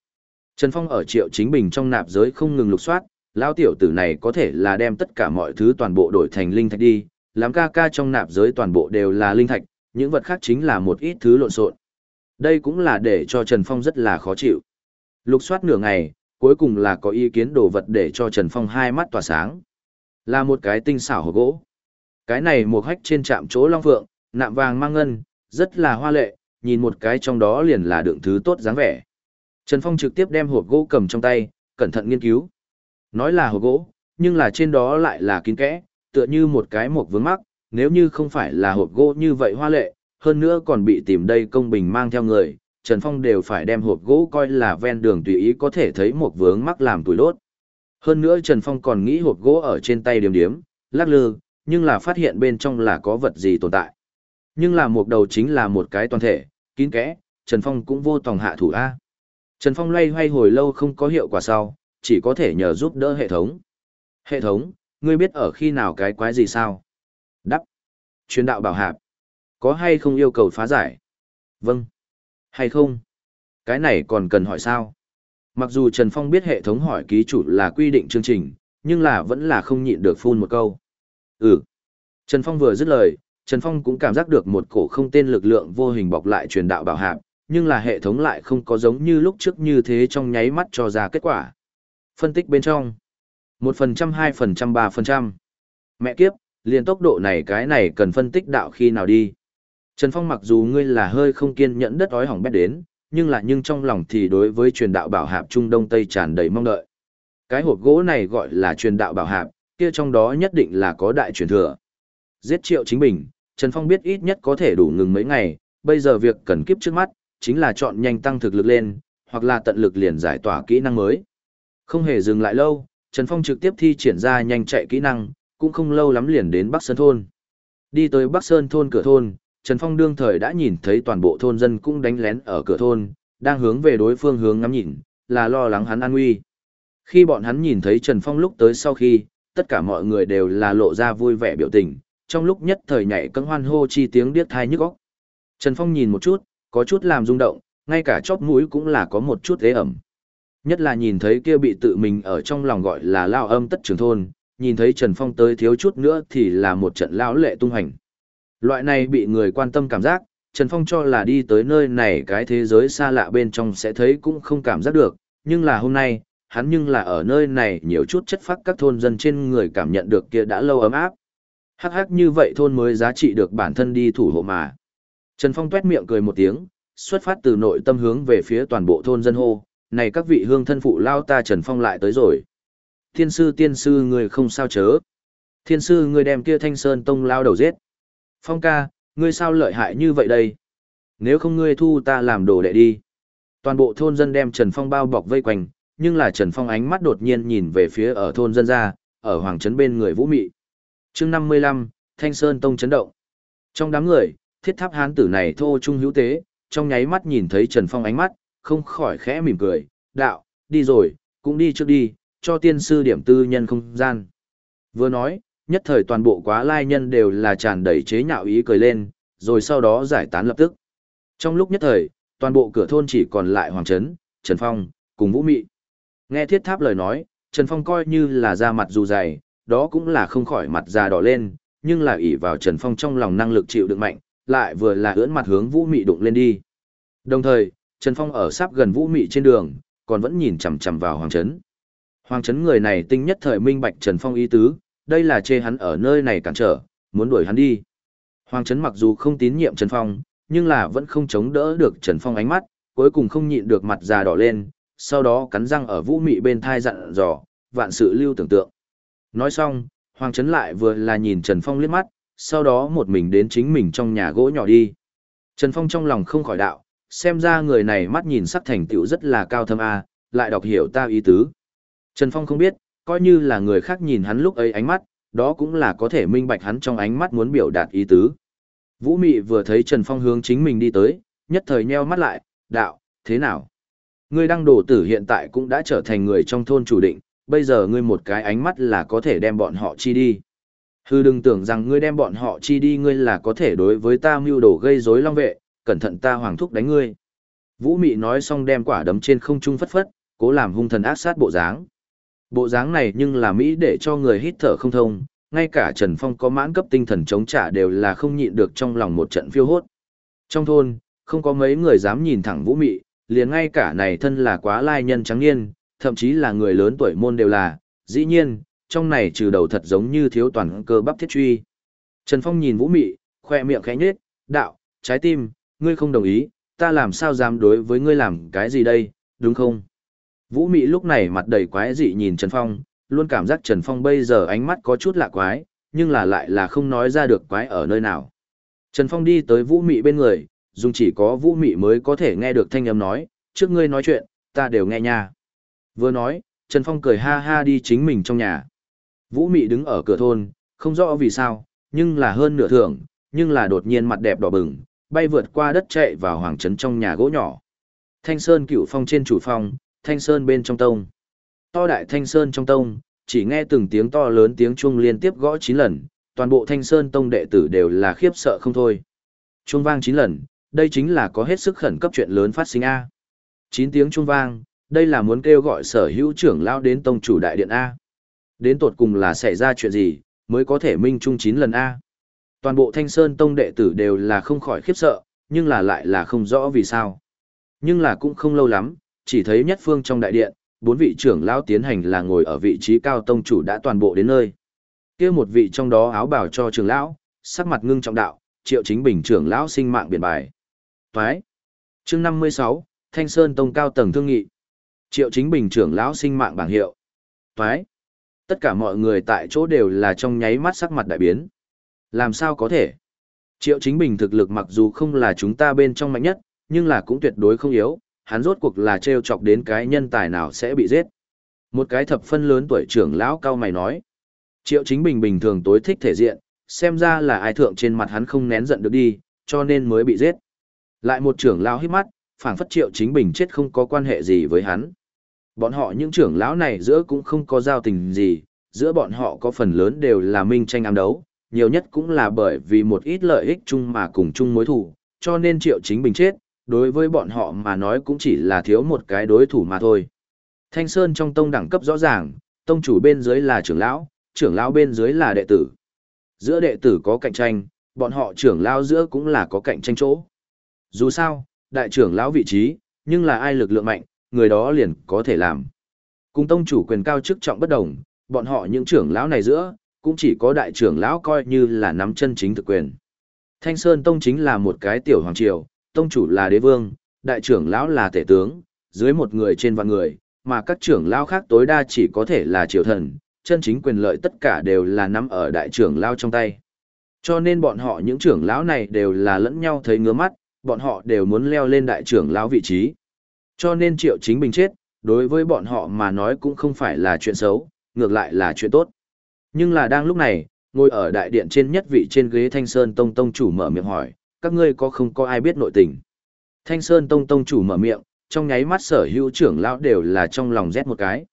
Trần Phong ở Triệu Chính Bình trong nạp giới không ngừng lục soát, lão tiểu tử này có thể là đem tất cả mọi thứ toàn bộ đổi thành linh thạch đi, làm ca ca trong nạp giới toàn bộ đều là linh thạch, những vật khác chính là một ít thứ lộn xộn. Đây cũng là để cho Trần Phong rất là khó chịu. Lục soát nửa ngày, cuối cùng là có ý kiến đồ vật để cho Trần Phong hai mắt tỏa sáng. Là một cái tinh xảo hộp gỗ. Cái này một hách trên trạm chỗ long phượng, nạm vàng mang ngân, rất là hoa lệ, nhìn một cái trong đó liền là đựng thứ tốt dáng vẻ. Trần Phong trực tiếp đem hộp gỗ cầm trong tay, cẩn thận nghiên cứu. Nói là hộp gỗ, nhưng là trên đó lại là kín kẽ, tựa như một cái mộc vướng mắc, nếu như không phải là hộp gỗ như vậy hoa lệ, hơn nữa còn bị tìm đây công bình mang theo người, Trần Phong đều phải đem hộp gỗ coi là ven đường tùy ý có thể thấy một vướng mắc làm tuổi đốt. Hơn nữa Trần Phong còn nghĩ hộp gỗ ở trên tay điểm điểm, lắc lư, nhưng là phát hiện bên trong là có vật gì tồn tại. Nhưng là một đầu chính là một cái toàn thể, kín kẽ, Trần Phong cũng vô tòng hạ thủ A. Trần Phong loay hoay hồi lâu không có hiệu quả sau, chỉ có thể nhờ giúp đỡ hệ thống. Hệ thống, ngươi biết ở khi nào cái quái gì sao? Đắp. Chuyên đạo bảo hạp. Có hay không yêu cầu phá giải? Vâng. Hay không? Cái này còn cần hỏi sao? Mặc dù Trần Phong biết hệ thống hỏi ký chủ là quy định chương trình, nhưng là vẫn là không nhịn được phun một câu. Ừ. Trần Phong vừa dứt lời, Trần Phong cũng cảm giác được một cổ không tên lực lượng vô hình bọc lại truyền đạo bảo hạp, nhưng là hệ thống lại không có giống như lúc trước như thế trong nháy mắt cho ra kết quả. Phân tích bên trong. 1%, 2%, 3%. Mẹ kiếp, liền tốc độ này cái này cần phân tích đạo khi nào đi. Trần Phong mặc dù ngươi là hơi không kiên nhẫn đất ói hỏng bét đến, nhưng là nhưng trong lòng thì đối với truyền đạo bảo hạp Trung Đông Tây tràn đầy mong đợi. Cái hộp gỗ này gọi là truyền đạo bảo hạp, kia trong đó nhất định là có đại truyền thừa. Giết triệu chính mình, Trần Phong biết ít nhất có thể đủ ngừng mấy ngày, bây giờ việc cần kiếp trước mắt, chính là chọn nhanh tăng thực lực lên, hoặc là tận lực liền giải tỏa kỹ năng mới. Không hề dừng lại lâu, Trần Phong trực tiếp thi triển ra nhanh chạy kỹ năng, cũng không lâu lắm liền đến Bắc Sơn Thôn. Đi tới Bắc Sơn Thôn cửa thôn, Trần Phong đương thời đã nhìn thấy toàn bộ thôn dân cũng đánh lén ở cửa thôn, đang hướng về đối phương hướng ngắm nhìn, là lo lắng hắn an nguy. Khi bọn hắn nhìn thấy Trần Phong lúc tới sau khi, tất cả mọi người đều là lộ ra vui vẻ biểu tình, trong lúc nhất thời nhảy cẫng hoan hô chi tiếng điếc thai nhức óc. Trần Phong nhìn một chút, có chút làm rung động, ngay cả chóp mũi cũng là có một chút ế ẩm. Nhất là nhìn thấy kia bị tự mình ở trong lòng gọi là lao âm tất trường thôn, nhìn thấy Trần Phong tới thiếu chút nữa thì là một trận lão lệ tung hành. Loại này bị người quan tâm cảm giác, Trần Phong cho là đi tới nơi này cái thế giới xa lạ bên trong sẽ thấy cũng không cảm giác được, nhưng là hôm nay, hắn nhưng là ở nơi này nhiều chút chất phát các thôn dân trên người cảm nhận được kia đã lâu ấm áp. Hắc hắc như vậy thôn mới giá trị được bản thân đi thủ hộ mà. Trần Phong tuét miệng cười một tiếng, xuất phát từ nội tâm hướng về phía toàn bộ thôn dân hô, này các vị hương thân phụ lao ta Trần Phong lại tới rồi. Thiên sư tiên sư người không sao chớ. Thiên sư người đem kia thanh sơn tông lao đầu giết. Phong ca, ngươi sao lợi hại như vậy đây? Nếu không ngươi thu ta làm đồ đệ đi. Toàn bộ thôn dân đem Trần Phong bao bọc vây quanh, nhưng là Trần Phong ánh mắt đột nhiên nhìn về phía ở thôn dân gia ở hoàng trấn bên người vũ mị. chương 55, Thanh Sơn Tông chấn động. Trong đám người, thiết tháp hán tử này thô trung hữu tế, trong nháy mắt nhìn thấy Trần Phong ánh mắt, không khỏi khẽ mỉm cười, đạo, đi rồi, cũng đi trước đi, cho tiên sư điểm tư nhân không gian. Vừa nói, nhất thời toàn bộ quá lai nhân đều là tràn đầy chế nhạo ý cười lên, rồi sau đó giải tán lập tức. Trong lúc nhất thời, toàn bộ cửa thôn chỉ còn lại Hoàng Trấn, Trần Phong, cùng Vũ Mị. Nghe thiết tháp lời nói, Trần Phong coi như là da mặt dù dày, đó cũng là không khỏi mặt già đỏ lên, nhưng là ỷ vào Trần Phong trong lòng năng lực chịu đựng mạnh, lại vừa là ưỡn mặt hướng Vũ Mị đụng lên đi. Đồng thời, Trần Phong ở sắp gần Vũ Mị trên đường, còn vẫn nhìn chằm chằm vào Hoàng Trấn. Hoàng Trấn người này tinh nhất thời minh bạch Trần Phong ý tứ, đây là chê hắn ở nơi này cản trở, muốn đuổi hắn đi. Hoàng Trấn mặc dù không tín nhiệm Trần Phong, nhưng là vẫn không chống đỡ được Trần Phong ánh mắt, cuối cùng không nhịn được mặt già đỏ lên, sau đó cắn răng ở vũ mị bên thai dặn dò, vạn sự lưu tưởng tượng. Nói xong, Hoàng Trấn lại vừa là nhìn Trần Phong liếc mắt, sau đó một mình đến chính mình trong nhà gỗ nhỏ đi. Trần Phong trong lòng không khỏi đạo, xem ra người này mắt nhìn sắc thành tựu rất là cao thâm a, lại đọc hiểu ta ý tứ. Trần Phong không biết, coi như là người khác nhìn hắn lúc ấy ánh mắt, đó cũng là có thể minh bạch hắn trong ánh mắt muốn biểu đạt ý tứ. Vũ Mị vừa thấy Trần Phong hướng chính mình đi tới, nhất thời nheo mắt lại, đạo, thế nào? Ngươi đăng đổ tử hiện tại cũng đã trở thành người trong thôn chủ định, bây giờ ngươi một cái ánh mắt là có thể đem bọn họ chi đi. Hư đừng tưởng rằng ngươi đem bọn họ chi đi ngươi là có thể đối với ta mưu đồ gây rối long vệ, cẩn thận ta hoàng thúc đánh ngươi. Vũ Mị nói xong đem quả đấm trên không trung phất phất, cố làm hung thần ác sát bộ dáng. Bộ dáng này nhưng là Mỹ để cho người hít thở không thông, ngay cả Trần Phong có mãn cấp tinh thần chống trả đều là không nhịn được trong lòng một trận phiêu hốt. Trong thôn, không có mấy người dám nhìn thẳng Vũ Mị, liền ngay cả này thân là quá lai nhân trắng niên, thậm chí là người lớn tuổi môn đều là, dĩ nhiên, trong này trừ đầu thật giống như thiếu toàn cơ bắp thiết truy. Trần Phong nhìn Vũ Mị, khoe miệng khẽ nhếch, đạo, trái tim, ngươi không đồng ý, ta làm sao dám đối với ngươi làm cái gì đây, đúng không? Vũ Mị lúc này mặt đầy quái dị nhìn Trần Phong, luôn cảm giác Trần Phong bây giờ ánh mắt có chút lạ quái, nhưng là lại là không nói ra được quái ở nơi nào. Trần Phong đi tới Vũ Mị bên người, dùng chỉ có Vũ Mị mới có thể nghe được thanh âm nói, trước ngươi nói chuyện, ta đều nghe nha. Vừa nói, Trần Phong cười ha ha đi chính mình trong nhà. Vũ Mị đứng ở cửa thôn, không rõ vì sao, nhưng là hơn nửa thưởng, nhưng là đột nhiên mặt đẹp đỏ bừng, bay vượt qua đất chạy vào hoàng trấn trong nhà gỗ nhỏ. Thanh Sơn cựu phong trên chủ phong, Thanh Sơn bên trong tông. To đại Thanh Sơn trong tông, chỉ nghe từng tiếng to lớn tiếng chuông liên tiếp gõ 9 lần, toàn bộ Thanh Sơn tông đệ tử đều là khiếp sợ không thôi. Chuông vang 9 lần, đây chính là có hết sức khẩn cấp chuyện lớn phát sinh A. 9 tiếng trung vang, đây là muốn kêu gọi sở hữu trưởng lao đến tông chủ đại điện A. Đến tột cùng là xảy ra chuyện gì, mới có thể minh trung 9 lần A. Toàn bộ Thanh Sơn tông đệ tử đều là không khỏi khiếp sợ, nhưng là lại là không rõ vì sao. Nhưng là cũng không lâu lắm, chỉ thấy nhất phương trong đại điện, bốn vị trưởng lão tiến hành là ngồi ở vị trí cao tông chủ đã toàn bộ đến nơi. Kia một vị trong đó áo bảo cho trưởng lão, sắc mặt ngưng trọng đạo, Triệu Chính Bình trưởng lão sinh mạng biển bài. Toái. Chương 56, Thanh Sơn tông cao tầng thương nghị. Triệu Chính Bình trưởng lão sinh mạng bảng hiệu. Toái. Tất cả mọi người tại chỗ đều là trong nháy mắt sắc mặt đại biến. Làm sao có thể? Triệu Chính Bình thực lực mặc dù không là chúng ta bên trong mạnh nhất, nhưng là cũng tuyệt đối không yếu, hắn rốt cuộc là trêu chọc đến cái nhân tài nào sẽ bị giết. Một cái thập phân lớn tuổi trưởng lão cao mày nói. Triệu chính bình bình thường tối thích thể diện, xem ra là ai thượng trên mặt hắn không nén giận được đi, cho nên mới bị giết. Lại một trưởng lão hít mắt, phảng phất triệu chính bình chết không có quan hệ gì với hắn. Bọn họ những trưởng lão này giữa cũng không có giao tình gì, giữa bọn họ có phần lớn đều là minh tranh ám đấu, nhiều nhất cũng là bởi vì một ít lợi ích chung mà cùng chung mối thủ, cho nên triệu chính bình chết, đối với bọn họ mà nói cũng chỉ là thiếu một cái đối thủ mà thôi. Thanh Sơn trong tông đẳng cấp rõ ràng, tông chủ bên dưới là trưởng lão, trưởng lão bên dưới là đệ tử. Giữa đệ tử có cạnh tranh, bọn họ trưởng lão giữa cũng là có cạnh tranh chỗ. Dù sao, đại trưởng lão vị trí, nhưng là ai lực lượng mạnh, người đó liền có thể làm. Cùng tông chủ quyền cao chức trọng bất đồng, bọn họ những trưởng lão này giữa, cũng chỉ có đại trưởng lão coi như là nắm chân chính thực quyền. Thanh Sơn Tông chính là một cái tiểu hoàng triều, tông chủ là đế vương, đại trưởng lão là tể tướng, dưới một người trên vạn người, mà các trưởng lão khác tối đa chỉ có thể là triều thần, chân chính quyền lợi tất cả đều là nắm ở đại trưởng lão trong tay. Cho nên bọn họ những trưởng lão này đều là lẫn nhau thấy ngứa mắt, bọn họ đều muốn leo lên đại trưởng lão vị trí. Cho nên triệu chính bình chết, đối với bọn họ mà nói cũng không phải là chuyện xấu, ngược lại là chuyện tốt. Nhưng là đang lúc này, ngồi ở đại điện trên nhất vị trên ghế thanh sơn tông tông chủ mở miệng hỏi, các ngươi có không có ai biết nội tình. Thanh Sơn Tông Tông chủ mở miệng, trong nháy mắt sở hữu trưởng lão đều là trong lòng rét một cái.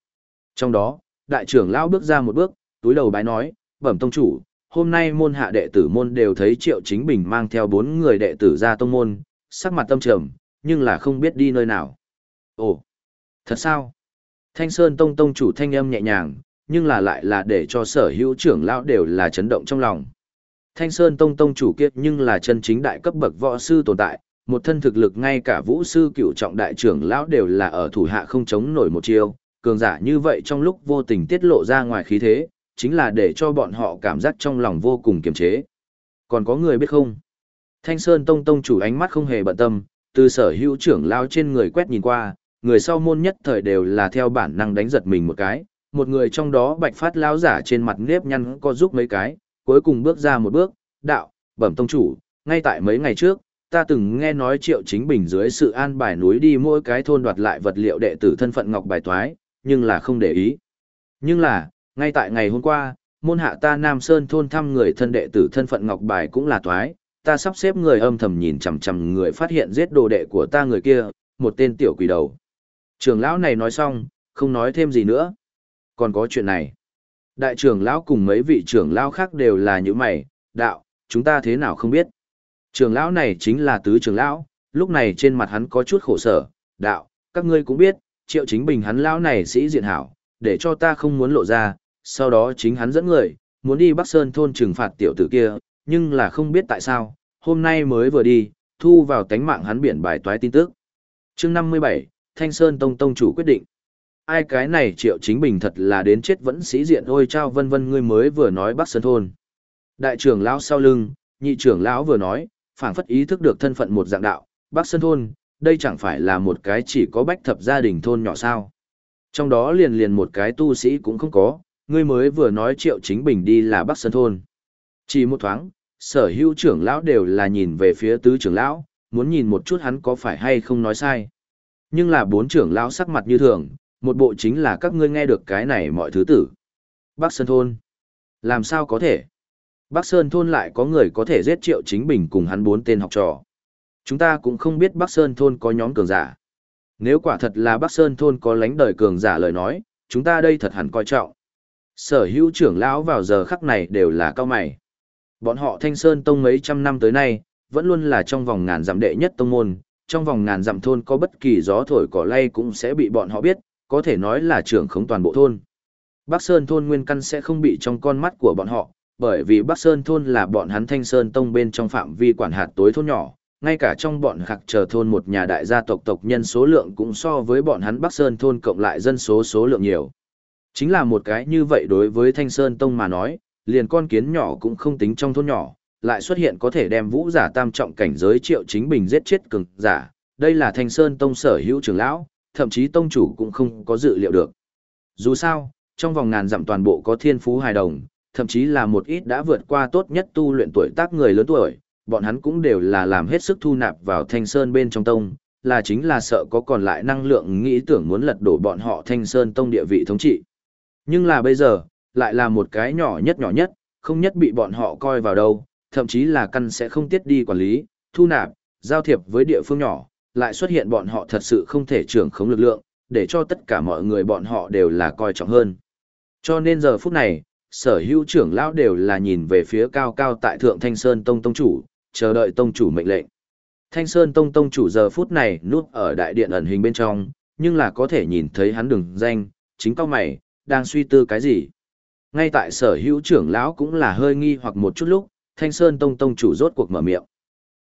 Trong đó, đại trưởng lão bước ra một bước, túi đầu bái nói, bẩm tông chủ, hôm nay môn hạ đệ tử môn đều thấy Triệu Chính Bình mang theo bốn người đệ tử ra tông môn, sắc mặt tâm trầm, nhưng là không biết đi nơi nào. Ồ, thật sao? Thanh Sơn Tông Tông chủ thanh âm nhẹ nhàng, nhưng là lại là để cho sở hữu trưởng lão đều là chấn động trong lòng. Thanh Sơn Tông Tông chủ kiếp nhưng là chân chính đại cấp bậc võ sư tồn tại, một thân thực lực ngay cả vũ sư cựu trọng đại trưởng lão đều là ở thủ hạ không chống nổi một chiêu, cường giả như vậy trong lúc vô tình tiết lộ ra ngoài khí thế, chính là để cho bọn họ cảm giác trong lòng vô cùng kiềm chế. Còn có người biết không? Thanh Sơn Tông Tông chủ ánh mắt không hề bận tâm, từ sở hữu trưởng lão trên người quét nhìn qua, người sau môn nhất thời đều là theo bản năng đánh giật mình một cái, một người trong đó bạch phát lão giả trên mặt nếp nhăn có giúp mấy cái, cuối cùng bước ra một bước, đạo, bẩm tông chủ, ngay tại mấy ngày trước, ta từng nghe nói triệu chính bình dưới sự an bài núi đi mỗi cái thôn đoạt lại vật liệu đệ tử thân phận ngọc bài toái, nhưng là không để ý. Nhưng là, ngay tại ngày hôm qua, môn hạ ta Nam Sơn thôn thăm người thân đệ tử thân phận ngọc bài cũng là toái, ta sắp xếp người âm thầm nhìn chằm chằm người phát hiện giết đồ đệ của ta người kia, một tên tiểu quỷ đầu. Trưởng lão này nói xong, không nói thêm gì nữa. Còn có chuyện này. Đại trưởng lão cùng mấy vị trưởng lão khác đều là những mày, đạo, chúng ta thế nào không biết. Trưởng lão này chính là tứ trưởng lão, lúc này trên mặt hắn có chút khổ sở, đạo, các ngươi cũng biết, triệu chính bình hắn lão này sĩ diện hảo, để cho ta không muốn lộ ra, sau đó chính hắn dẫn người, muốn đi Bắc Sơn thôn trừng phạt tiểu tử kia, nhưng là không biết tại sao, hôm nay mới vừa đi, thu vào tánh mạng hắn biển bài toái tin tức. chương 57, Thanh Sơn Tông Tông chủ quyết định. Ai cái này triệu chính bình thật là đến chết vẫn sĩ diện ôi trao vân vân ngươi mới vừa nói Bắc Sơn thôn. Đại trưởng lão sau lưng, nhị trưởng lão vừa nói, phảng phất ý thức được thân phận một dạng đạo, Bắc Sơn thôn, đây chẳng phải là một cái chỉ có bách thập gia đình thôn nhỏ sao. Trong đó liền liền một cái tu sĩ cũng không có, ngươi mới vừa nói triệu chính bình đi là Bắc Sơn thôn. Chỉ một thoáng, sở hữu trưởng lão đều là nhìn về phía tứ trưởng lão, muốn nhìn một chút hắn có phải hay không nói sai. Nhưng là bốn trưởng lão sắc mặt như thường, một bộ chính là các ngươi nghe được cái này mọi thứ tử. Bắc Sơn thôn. Làm sao có thể? Bắc Sơn thôn lại có người có thể giết triệu chính bình cùng hắn bốn tên học trò. Chúng ta cũng không biết Bắc Sơn thôn có nhóm cường giả. Nếu quả thật là Bắc Sơn thôn có lánh đời cường giả lời nói, chúng ta đây thật hẳn coi trọng. Sở hữu trưởng lão vào giờ khắc này đều là cao mày. Bọn họ Thanh Sơn Tông mấy trăm năm tới nay, vẫn luôn là trong vòng ngàn dặm đệ nhất tông môn, trong vòng ngàn dặm thôn có bất kỳ gió thổi cỏ lay cũng sẽ bị bọn họ biết, có thể nói là trưởng khống toàn bộ thôn. Bắc Sơn thôn nguyên căn sẽ không bị trong con mắt của bọn họ, bởi vì Bắc Sơn thôn là bọn hắn Thanh Sơn Tông bên trong phạm vi quản hạt tối thôn nhỏ, ngay cả trong bọn khạc chờ thôn một nhà đại gia tộc tộc nhân số lượng cũng so với bọn hắn Bắc Sơn thôn cộng lại dân số số lượng nhiều. Chính là một cái như vậy đối với Thanh Sơn Tông mà nói, liền con kiến nhỏ cũng không tính trong thôn nhỏ, lại xuất hiện có thể đem vũ giả tam trọng cảnh giới triệu chính bình giết chết cường giả. Đây là Thanh Sơn Tông sở hữu trưởng lão, thậm chí tông chủ cũng không có dự liệu được. Dù sao, trong vòng ngàn dặm toàn bộ có thiên phú hài đồng, thậm chí là một ít đã vượt qua tốt nhất tu luyện tuổi tác người lớn tuổi, bọn hắn cũng đều là làm hết sức thu nạp vào Thanh Sơn bên trong tông, là chính là sợ có còn lại năng lượng nghĩ tưởng muốn lật đổ bọn họ Thanh Sơn tông địa vị thống trị. Nhưng là bây giờ, lại là một cái nhỏ nhất nhỏ nhất, không nhất bị bọn họ coi vào đâu, thậm chí là căn sẽ không tiết đi quản lý, thu nạp, giao thiệp với địa phương nhỏ, lại xuất hiện bọn họ thật sự không thể trưởng khống lực lượng, để cho tất cả mọi người bọn họ đều là coi trọng hơn. Cho nên giờ phút này, sở hữu trưởng lão đều là nhìn về phía cao cao tại thượng Thanh Sơn Tông Tông Chủ, chờ đợi Tông Chủ mệnh lệnh. Thanh Sơn Tông Tông Chủ giờ phút này núp ở đại điện ẩn hình bên trong, nhưng là có thể nhìn thấy hắn đường danh, chính cao mày, đang suy tư cái gì. Ngay tại sở hữu trưởng lão cũng là hơi nghi hoặc một chút lúc, Thanh Sơn Tông Tông chủ rốt cuộc mở miệng.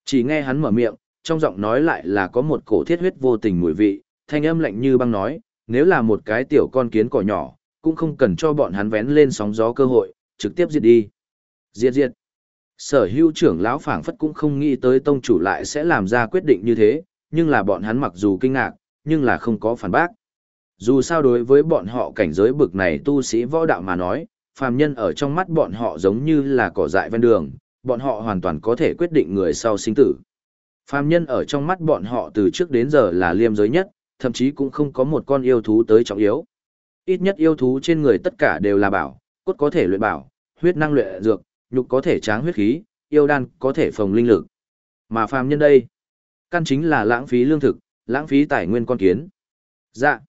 Chỉ nghe hắn mở miệng, trong giọng nói lại là có một cổ thiết huyết vô tình mùi vị, thanh âm lạnh như băng nói, nếu là một cái tiểu con kiến cỏ nhỏ, cũng không cần cho bọn hắn vén lên sóng gió cơ hội, trực tiếp diệt đi. Diệt diệt. Sở hữu trưởng lão phảng phất cũng không nghĩ tới tông chủ lại sẽ làm ra quyết định như thế, nhưng là bọn hắn mặc dù kinh ngạc, nhưng là không có phản bác. Dù sao đối với bọn họ cảnh giới bực này tu sĩ võ đạo mà nói, phàm nhân ở trong mắt bọn họ giống như là cỏ dại ven đường, bọn họ hoàn toàn có thể quyết định người sau sinh tử. Phàm nhân ở trong mắt bọn họ từ trước đến giờ là liêm giới nhất, thậm chí cũng không có một con yêu thú tới trọng yếu. Ít nhất yêu thú trên người tất cả đều là bảo, cốt có thể luyện bảo, huyết năng luyện dược, nhục có thể tráng huyết khí, yêu đan có thể phòng linh lực. Mà phàm nhân đây, căn chính là lãng phí lương thực, lãng phí tài nguyên con kiến. Dạ.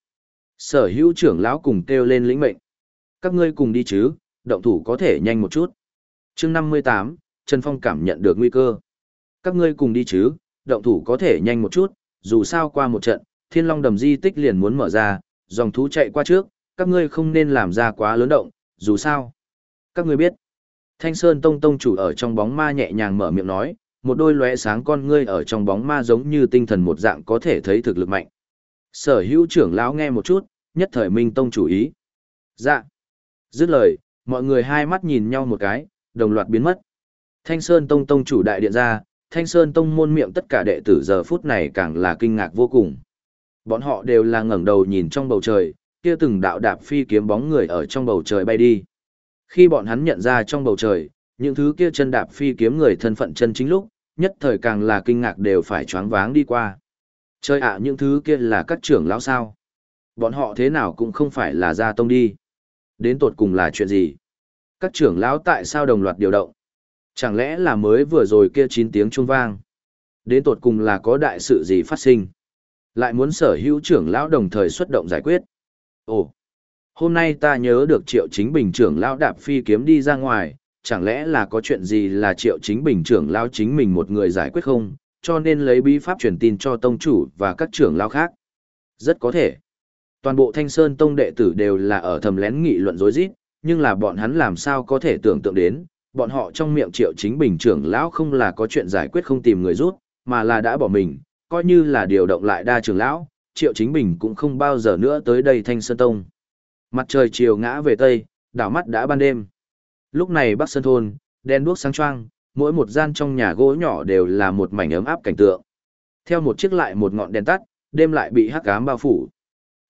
Sở hữu trưởng lão cùng kêu lên lĩnh mệnh. Các ngươi cùng đi chứ, động thủ có thể nhanh một chút. chương 58, Trần Phong cảm nhận được nguy cơ. Các ngươi cùng đi chứ, động thủ có thể nhanh một chút, dù sao qua một trận, thiên long đầm di tích liền muốn mở ra, dòng thú chạy qua trước, các ngươi không nên làm ra quá lớn động, dù sao. Các ngươi biết, Thanh Sơn Tông Tông chủ ở trong bóng ma nhẹ nhàng mở miệng nói, một đôi lóe sáng con ngươi ở trong bóng ma giống như tinh thần một dạng có thể thấy thực lực mạnh. Sở hữu trưởng lão nghe một chút, nhất thời Minh Tông chủ ý. Dạ. Dứt lời, mọi người hai mắt nhìn nhau một cái, đồng loạt biến mất. Thanh Sơn Tông Tông chủ đại điện ra, Thanh Sơn Tông môn miệng tất cả đệ tử giờ phút này càng là kinh ngạc vô cùng. Bọn họ đều là ngẩng đầu nhìn trong bầu trời, kia từng đạo đạp phi kiếm bóng người ở trong bầu trời bay đi. Khi bọn hắn nhận ra trong bầu trời, những thứ kia chân đạp phi kiếm người thân phận chân chính lúc, nhất thời càng là kinh ngạc đều phải choáng váng đi qua. Chơi ạ những thứ kia là các trưởng lão sao? Bọn họ thế nào cũng không phải là gia tông đi. Đến tột cùng là chuyện gì? Các trưởng lão tại sao đồng loạt điều động? Chẳng lẽ là mới vừa rồi kia 9 tiếng trung vang? Đến tột cùng là có đại sự gì phát sinh? Lại muốn sở hữu trưởng lão đồng thời xuất động giải quyết. Ồ, hôm nay ta nhớ được triệu chính bình trưởng lão đạp phi kiếm đi ra ngoài, chẳng lẽ là có chuyện gì là triệu chính bình trưởng lão chính mình một người giải quyết không, cho nên lấy bí pháp truyền tin cho tông chủ và các trưởng lão khác. Rất có thể. Toàn bộ thanh sơn tông đệ tử đều là ở thầm lén nghị luận rối rít, nhưng là bọn hắn làm sao có thể tưởng tượng đến, bọn họ trong miệng triệu chính bình trưởng lão không là có chuyện giải quyết không tìm người rút, mà là đã bỏ mình, coi như là điều động lại đa trưởng lão, triệu chính bình cũng không bao giờ nữa tới đây thanh sơn tông. Mặt trời chiều ngã về tây, đảo mắt đã ban đêm. Lúc này Bắc Sơn Thôn, đen đuốc sáng choang, mỗi một gian trong nhà gỗ nhỏ đều là một mảnh ấm áp cảnh tượng. Theo một chiếc lại một ngọn đèn tắt, đêm lại bị hắc ám bao phủ.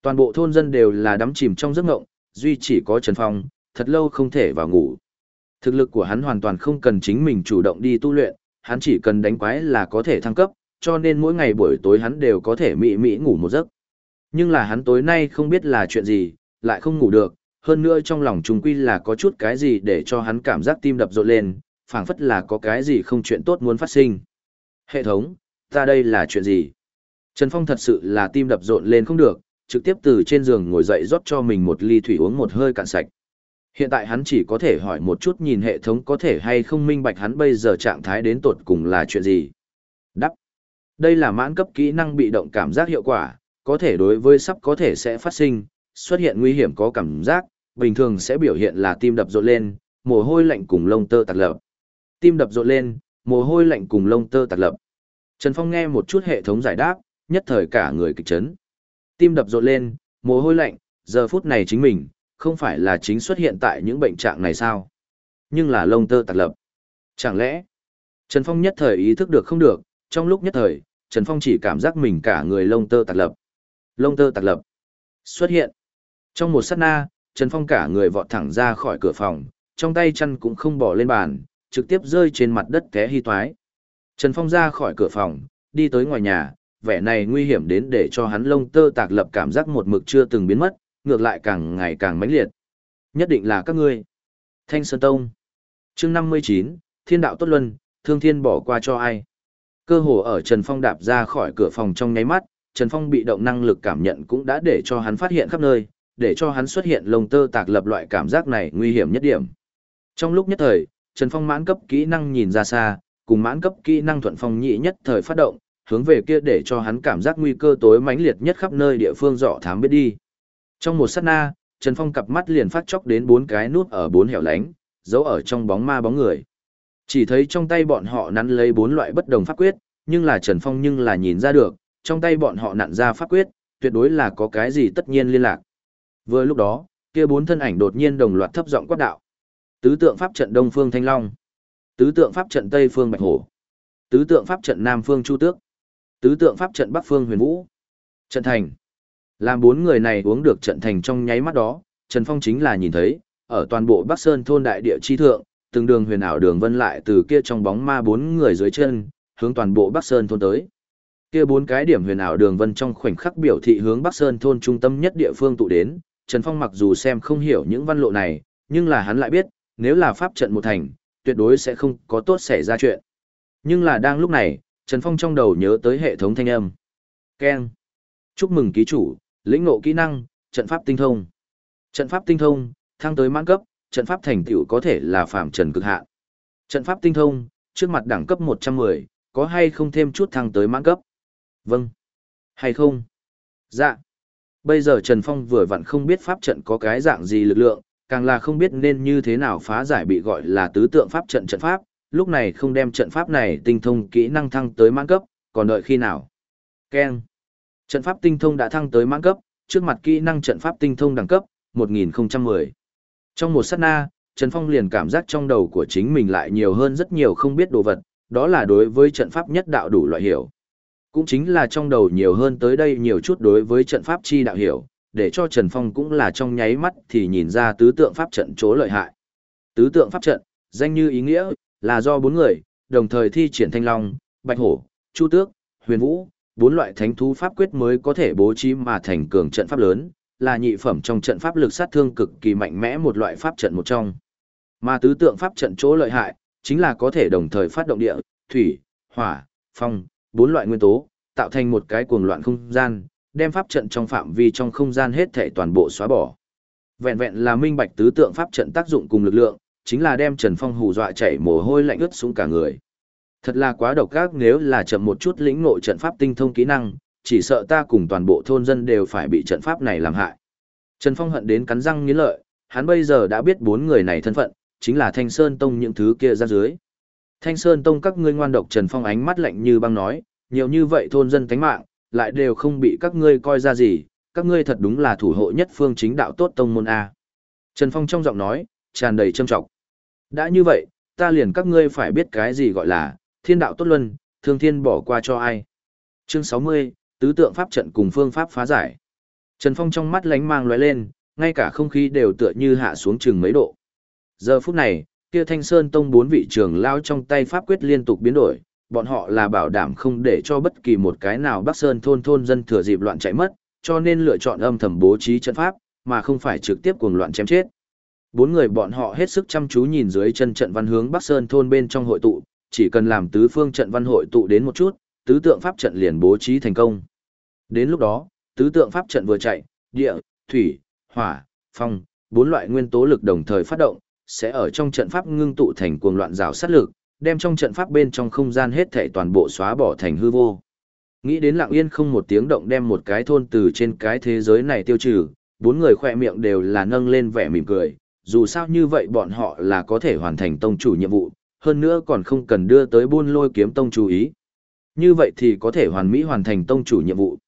Toàn bộ thôn dân đều là đắm chìm trong giấc ngộng, duy chỉ có Trần Phong, thật lâu không thể vào ngủ. Thực lực của hắn hoàn toàn không cần chính mình chủ động đi tu luyện, hắn chỉ cần đánh quái là có thể thăng cấp, cho nên mỗi ngày buổi tối hắn đều có thể mị mị ngủ một giấc. Nhưng là hắn tối nay không biết là chuyện gì, lại không ngủ được, hơn nữa trong lòng trùng quy là có chút cái gì để cho hắn cảm giác tim đập rộn lên, phảng phất là có cái gì không chuyện tốt muốn phát sinh. Hệ thống, ta đây là chuyện gì? Trần Phong thật sự là tim đập rộn lên không được, trực tiếp từ trên giường ngồi dậy rót cho mình một ly thủy uống một hơi cạn sạch. Hiện tại hắn chỉ có thể hỏi một chút nhìn hệ thống có thể hay không minh bạch hắn bây giờ trạng thái đến tột cùng là chuyện gì. Đắp. Đây là mãn cấp kỹ năng bị động cảm giác hiệu quả, có thể đối với sắp có thể sẽ phát sinh, xuất hiện nguy hiểm có cảm giác, bình thường sẽ biểu hiện là tim đập rộn lên, mồ hôi lạnh cùng lông tơ tạc lợp Tim đập rộn lên, mồ hôi lạnh cùng lông tơ tạc lập. Trần Phong nghe một chút hệ thống giải đáp, nhất thời cả người kịch chấn. Tim đập rộn lên, mồ hôi lạnh, giờ phút này chính mình, không phải là chính xuất hiện tại những bệnh trạng này sao? Nhưng là lông tơ tạc lập. Chẳng lẽ, Trần Phong nhất thời ý thức được không được, trong lúc nhất thời, Trần Phong chỉ cảm giác mình cả người lông tơ tạc lập. Lông tơ tạc lập. Xuất hiện. Trong một sát na, Trần Phong cả người vọt thẳng ra khỏi cửa phòng, trong tay chân cũng không bỏ lên bàn, trực tiếp rơi trên mặt đất té hy toái. Trần Phong ra khỏi cửa phòng, đi tới ngoài nhà, vẻ này nguy hiểm đến để cho hắn lông tơ tạc lập cảm giác một mực chưa từng biến mất, ngược lại càng ngày càng mãnh liệt. Nhất định là các ngươi. Thanh Sơn Tông. chương 59, Thiên đạo tốt luân, thương thiên bỏ qua cho ai. Cơ hồ ở Trần Phong đạp ra khỏi cửa phòng trong nháy mắt, Trần Phong bị động năng lực cảm nhận cũng đã để cho hắn phát hiện khắp nơi, để cho hắn xuất hiện lông tơ tạc lập loại cảm giác này nguy hiểm nhất điểm. Trong lúc nhất thời, Trần Phong mãn cấp kỹ năng nhìn ra xa, cùng mãn cấp kỹ năng thuận phong nhị nhất thời phát động, hướng về kia để cho hắn cảm giác nguy cơ tối mãnh liệt nhất khắp nơi địa phương dọ thám biết đi. Trong một sát na, Trần Phong cặp mắt liền phát chóc đến bốn cái nút ở bốn hẻo lánh, giấu ở trong bóng ma bóng người. Chỉ thấy trong tay bọn họ nắn lấy bốn loại bất đồng pháp quyết, nhưng là Trần Phong nhưng là nhìn ra được, trong tay bọn họ nặn ra pháp quyết, tuyệt đối là có cái gì tất nhiên liên lạc. Vừa lúc đó, kia bốn thân ảnh đột nhiên đồng loạt thấp giọng quát đạo. Tứ tượng pháp trận Đông Phương Thanh Long, tứ tượng pháp trận Tây Phương Bạch Hổ, tứ tượng pháp trận Nam Phương Chu Tước, tứ tượng pháp trận Bắc Phương Huyền Vũ. Trận thành. Làm bốn người này uống được trận thành trong nháy mắt đó, Trần Phong chính là nhìn thấy, ở toàn bộ Bắc Sơn thôn đại địa chi thượng, từng đường huyền ảo đường vân lại từ kia trong bóng ma bốn người dưới chân, hướng toàn bộ Bắc Sơn thôn tới. Kia bốn cái điểm huyền ảo đường vân trong khoảnh khắc biểu thị hướng Bắc Sơn thôn trung tâm nhất địa phương tụ đến, Trần Phong mặc dù xem không hiểu những văn lộ này, nhưng là hắn lại biết, nếu là pháp trận một thành, tuyệt đối sẽ không có tốt xảy ra chuyện. Nhưng là đang lúc này, Trần Phong trong đầu nhớ tới hệ thống thanh âm. Ken. Chúc mừng ký chủ, lĩnh ngộ kỹ năng, trận pháp tinh thông. Trận pháp tinh thông, thăng tới mãn cấp, trận pháp thành tựu có thể là phạm trần cực hạn. Trận pháp tinh thông, trước mặt đẳng cấp 110, có hay không thêm chút thăng tới mãn cấp? Vâng. Hay không? Dạ. Bây giờ Trần Phong vừa vặn không biết pháp trận có cái dạng gì lực lượng, càng là không biết nên như thế nào phá giải bị gọi là tứ tượng pháp trận trận pháp, lúc này không đem trận pháp này tinh thông kỹ năng thăng tới mãn cấp, còn đợi khi nào? Ken. Trận pháp tinh thông đã thăng tới mãn cấp, trước mặt kỹ năng trận pháp tinh thông đẳng cấp 1010. Trong một sát na, Trần Phong liền cảm giác trong đầu của chính mình lại nhiều hơn rất nhiều không biết đồ vật, đó là đối với trận pháp nhất đạo đủ loại hiểu. Cũng chính là trong đầu nhiều hơn tới đây nhiều chút đối với trận pháp chi đạo hiểu, để cho Trần Phong cũng là trong nháy mắt thì nhìn ra tứ tượng pháp trận chỗ lợi hại. Tứ tượng pháp trận, danh như ý nghĩa, là do bốn người, đồng thời thi triển thanh long, bạch hổ, chu tước, huyền vũ, bốn loại thánh thú pháp quyết mới có thể bố trí mà thành cường trận pháp lớn, là nhị phẩm trong trận pháp lực sát thương cực kỳ mạnh mẽ một loại pháp trận một trong. Mà tứ tượng pháp trận chỗ lợi hại, chính là có thể đồng thời phát động địa, thủy, hỏa, phong, bốn loại nguyên tố, tạo thành một cái cuồng loạn không gian, đem pháp trận trong phạm vi trong không gian hết thể toàn bộ xóa bỏ. Vẹn vẹn là minh bạch tứ tượng pháp trận tác dụng cùng lực lượng, chính là đem Trần Phong hù dọa chảy mồ hôi lạnh ướt xuống cả người. Thật là quá độc ác nếu là chậm một chút lĩnh ngộ trận pháp tinh thông kỹ năng, chỉ sợ ta cùng toàn bộ thôn dân đều phải bị trận pháp này làm hại. Trần Phong hận đến cắn răng nghiến lợi, hắn bây giờ đã biết bốn người này thân phận, chính là Thanh Sơn Tông những thứ kia ra dưới. Thanh Sơn Tông các ngươi ngoan độc Trần Phong ánh mắt lạnh như băng nói, nhiều như vậy thôn dân tánh mạng, lại đều không bị các ngươi coi ra gì, các ngươi thật đúng là thủ hộ nhất phương chính đạo tốt tông môn A. Trần Phong trong giọng nói, tràn đầy trâm trọng. Đã như vậy, ta liền các ngươi phải biết cái gì gọi là, thiên đạo tốt luân, thương thiên bỏ qua cho ai. Chương 60, tứ tượng pháp trận cùng phương pháp phá giải. Trần Phong trong mắt lánh mang lóe lên, ngay cả không khí đều tựa như hạ xuống chừng mấy độ. Giờ phút này, kia Thanh Sơn Tông bốn vị trưởng lao trong tay pháp quyết liên tục biến đổi, bọn họ là bảo đảm không để cho bất kỳ một cái nào Bắc Sơn thôn thôn dân thừa dịp loạn chạy mất, cho nên lựa chọn âm thầm bố trí trận pháp, mà không phải trực tiếp cuồng loạn chém chết. Bốn người bọn họ hết sức chăm chú nhìn dưới chân trận văn hướng Bắc Sơn thôn bên trong hội tụ, chỉ cần làm tứ phương trận văn hội tụ đến một chút, tứ tượng pháp trận liền bố trí thành công. Đến lúc đó, tứ tượng pháp trận vừa chạy, địa, thủy, hỏa, phong, bốn loại nguyên tố lực đồng thời phát động, sẽ ở trong trận pháp ngưng tụ thành cuồng loạn rào sát lực, đem trong trận pháp bên trong không gian hết thảy toàn bộ xóa bỏ thành hư vô. Nghĩ đến lặng yên không một tiếng động đem một cái thôn từ trên cái thế giới này tiêu trừ, bốn người khỏe miệng đều là nâng lên vẻ mỉm cười, dù sao như vậy bọn họ là có thể hoàn thành tông chủ nhiệm vụ, hơn nữa còn không cần đưa tới buôn lôi kiếm tông chú ý. Như vậy thì có thể hoàn mỹ hoàn thành tông chủ nhiệm vụ.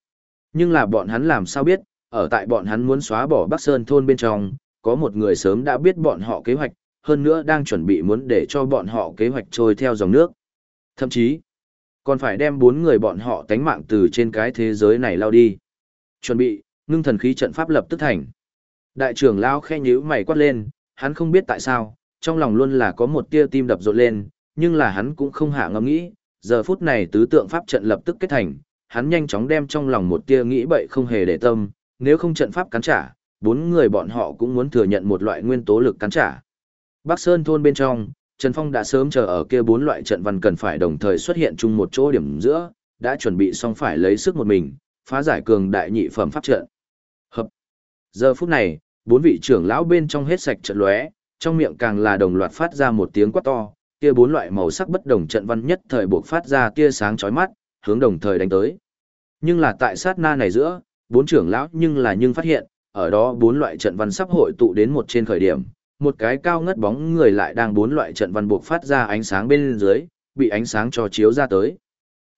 Nhưng là bọn hắn làm sao biết, ở tại bọn hắn muốn xóa bỏ Bắc Sơn thôn bên trong, có một người sớm đã biết bọn họ kế hoạch, hơn nữa đang chuẩn bị muốn để cho bọn họ kế hoạch trôi theo dòng nước. Thậm chí, còn phải đem bốn người bọn họ tánh mạng từ trên cái thế giới này lao đi. Chuẩn bị, ngưng thần khí trận pháp lập tức thành. Đại trưởng lao khe nhíu mày quát lên, hắn không biết tại sao, trong lòng luôn là có một tia tim đập rộn lên, nhưng là hắn cũng không hạ ngẫm nghĩ, giờ phút này tứ tượng pháp trận lập tức kết thành, hắn nhanh chóng đem trong lòng một tia nghĩ bậy không hề để tâm, nếu không trận pháp cắn trả, bốn người bọn họ cũng muốn thừa nhận một loại nguyên tố lực cắn trả. Bắc Sơn thôn bên trong, Trần Phong đã sớm chờ ở kia bốn loại trận văn cần phải đồng thời xuất hiện chung một chỗ điểm giữa, đã chuẩn bị xong phải lấy sức một mình, phá giải cường đại nhị phẩm pháp trận. Hợp. Giờ phút này, bốn vị trưởng lão bên trong hết sạch trận lóe, trong miệng càng là đồng loạt phát ra một tiếng quát to, kia bốn loại màu sắc bất đồng trận văn nhất thời buộc phát ra tia sáng chói mắt, hướng đồng thời đánh tới. Nhưng là tại sát na này giữa, bốn trưởng lão nhưng là nhưng phát hiện, ở đó bốn loại trận văn sắp hội tụ đến một trên khởi điểm, một cái cao ngất bóng người lại đang bốn loại trận văn buộc phát ra ánh sáng bên dưới, bị ánh sáng cho chiếu ra tới.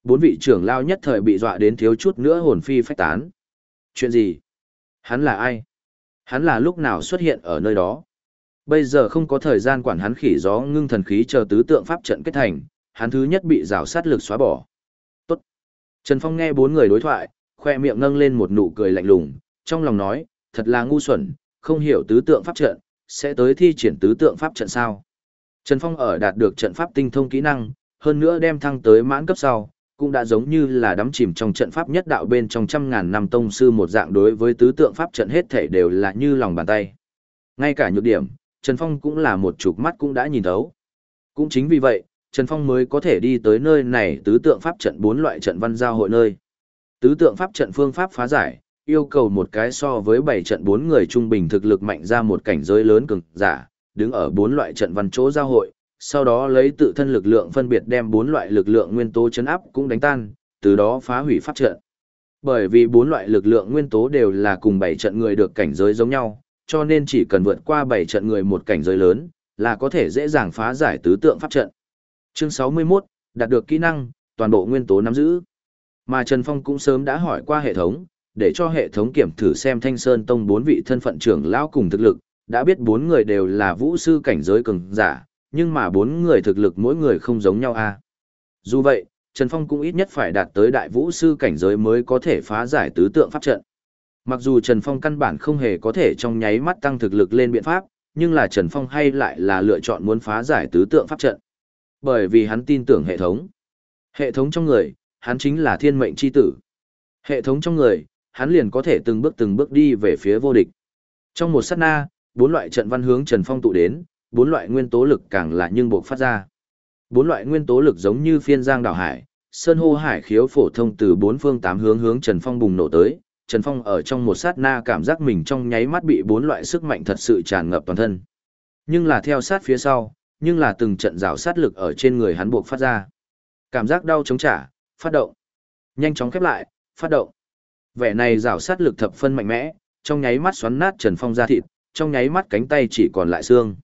Bốn vị trưởng lao nhất thời bị dọa đến thiếu chút nữa hồn phi phách tán. Chuyện gì? Hắn là ai? Hắn là lúc nào xuất hiện ở nơi đó? Bây giờ không có thời gian quản hắn khỉ gió ngưng thần khí chờ tứ tượng pháp trận kết thành, hắn thứ nhất bị rào sát lực xóa bỏ. Tốt. Trần Phong nghe bốn người đối thoại, khoe miệng nâng lên một nụ cười lạnh lùng, trong lòng nói, thật là ngu xuẩn, không hiểu tứ tượng pháp trận, sẽ tới thi triển tứ tượng pháp trận sao. Trần Phong ở đạt được trận pháp tinh thông kỹ năng, hơn nữa đem thăng tới mãn cấp sau, cũng đã giống như là đắm chìm trong trận pháp nhất đạo bên trong trăm ngàn năm tông sư một dạng đối với tứ tượng pháp trận hết thể đều là như lòng bàn tay. Ngay cả nhược điểm, Trần Phong cũng là một chục mắt cũng đã nhìn thấu. Cũng chính vì vậy, Trần Phong mới có thể đi tới nơi này tứ tượng pháp trận bốn loại trận văn giao hội nơi. Tứ tượng pháp trận phương pháp phá giải, yêu cầu một cái so với bảy trận bốn người trung bình thực lực mạnh ra một cảnh giới lớn cường giả, đứng ở bốn loại trận văn chỗ giao hội, sau đó lấy tự thân lực lượng phân biệt đem bốn loại lực lượng nguyên tố chấn áp cũng đánh tan, từ đó phá hủy pháp trận. Bởi vì bốn loại lực lượng nguyên tố đều là cùng bảy trận người được cảnh giới giống nhau, cho nên chỉ cần vượt qua bảy trận người một cảnh giới lớn, là có thể dễ dàng phá giải tứ tượng pháp trận. Chương 61, đạt được kỹ năng, toàn bộ nguyên tố nắm giữ. Mà Trần Phong cũng sớm đã hỏi qua hệ thống, để cho hệ thống kiểm thử xem Thanh Sơn Tông bốn vị thân phận trưởng lão cùng thực lực, đã biết bốn người đều là vũ sư cảnh giới cường giả, nhưng mà bốn người thực lực mỗi người không giống nhau a. À. Dù vậy, Trần Phong cũng ít nhất phải đạt tới đại vũ sư cảnh giới mới có thể phá giải tứ tượng pháp trận. Mặc dù Trần Phong căn bản không hề có thể trong nháy mắt tăng thực lực lên biện pháp, nhưng là Trần Phong hay lại là lựa chọn muốn phá giải tứ tượng pháp trận. Bởi vì hắn tin tưởng hệ thống. Hệ thống trong người, hắn chính là thiên mệnh chi tử. Hệ thống trong người, hắn liền có thể từng bước từng bước đi về phía vô địch. Trong một sát na, bốn loại trận văn hướng Trần Phong tụ đến, bốn loại nguyên tố lực càng là nhưng buộc phát ra. Bốn loại nguyên tố lực giống như phiên giang đảo hải, sơn hô hải khiếu phổ thông từ bốn phương tám hướng hướng Trần Phong bùng nổ tới. Trần Phong ở trong một sát na cảm giác mình trong nháy mắt bị bốn loại sức mạnh thật sự tràn ngập toàn thân. Nhưng là theo sát phía sau, nhưng là từng trận rào sát lực ở trên người hắn buộc phát ra. Cảm giác đau chống trả, phát động. Nhanh chóng khép lại, phát động. Vẻ này rào sát lực thập phân mạnh mẽ, trong nháy mắt xoắn nát Trần Phong ra thịt, trong nháy mắt cánh tay chỉ còn lại xương.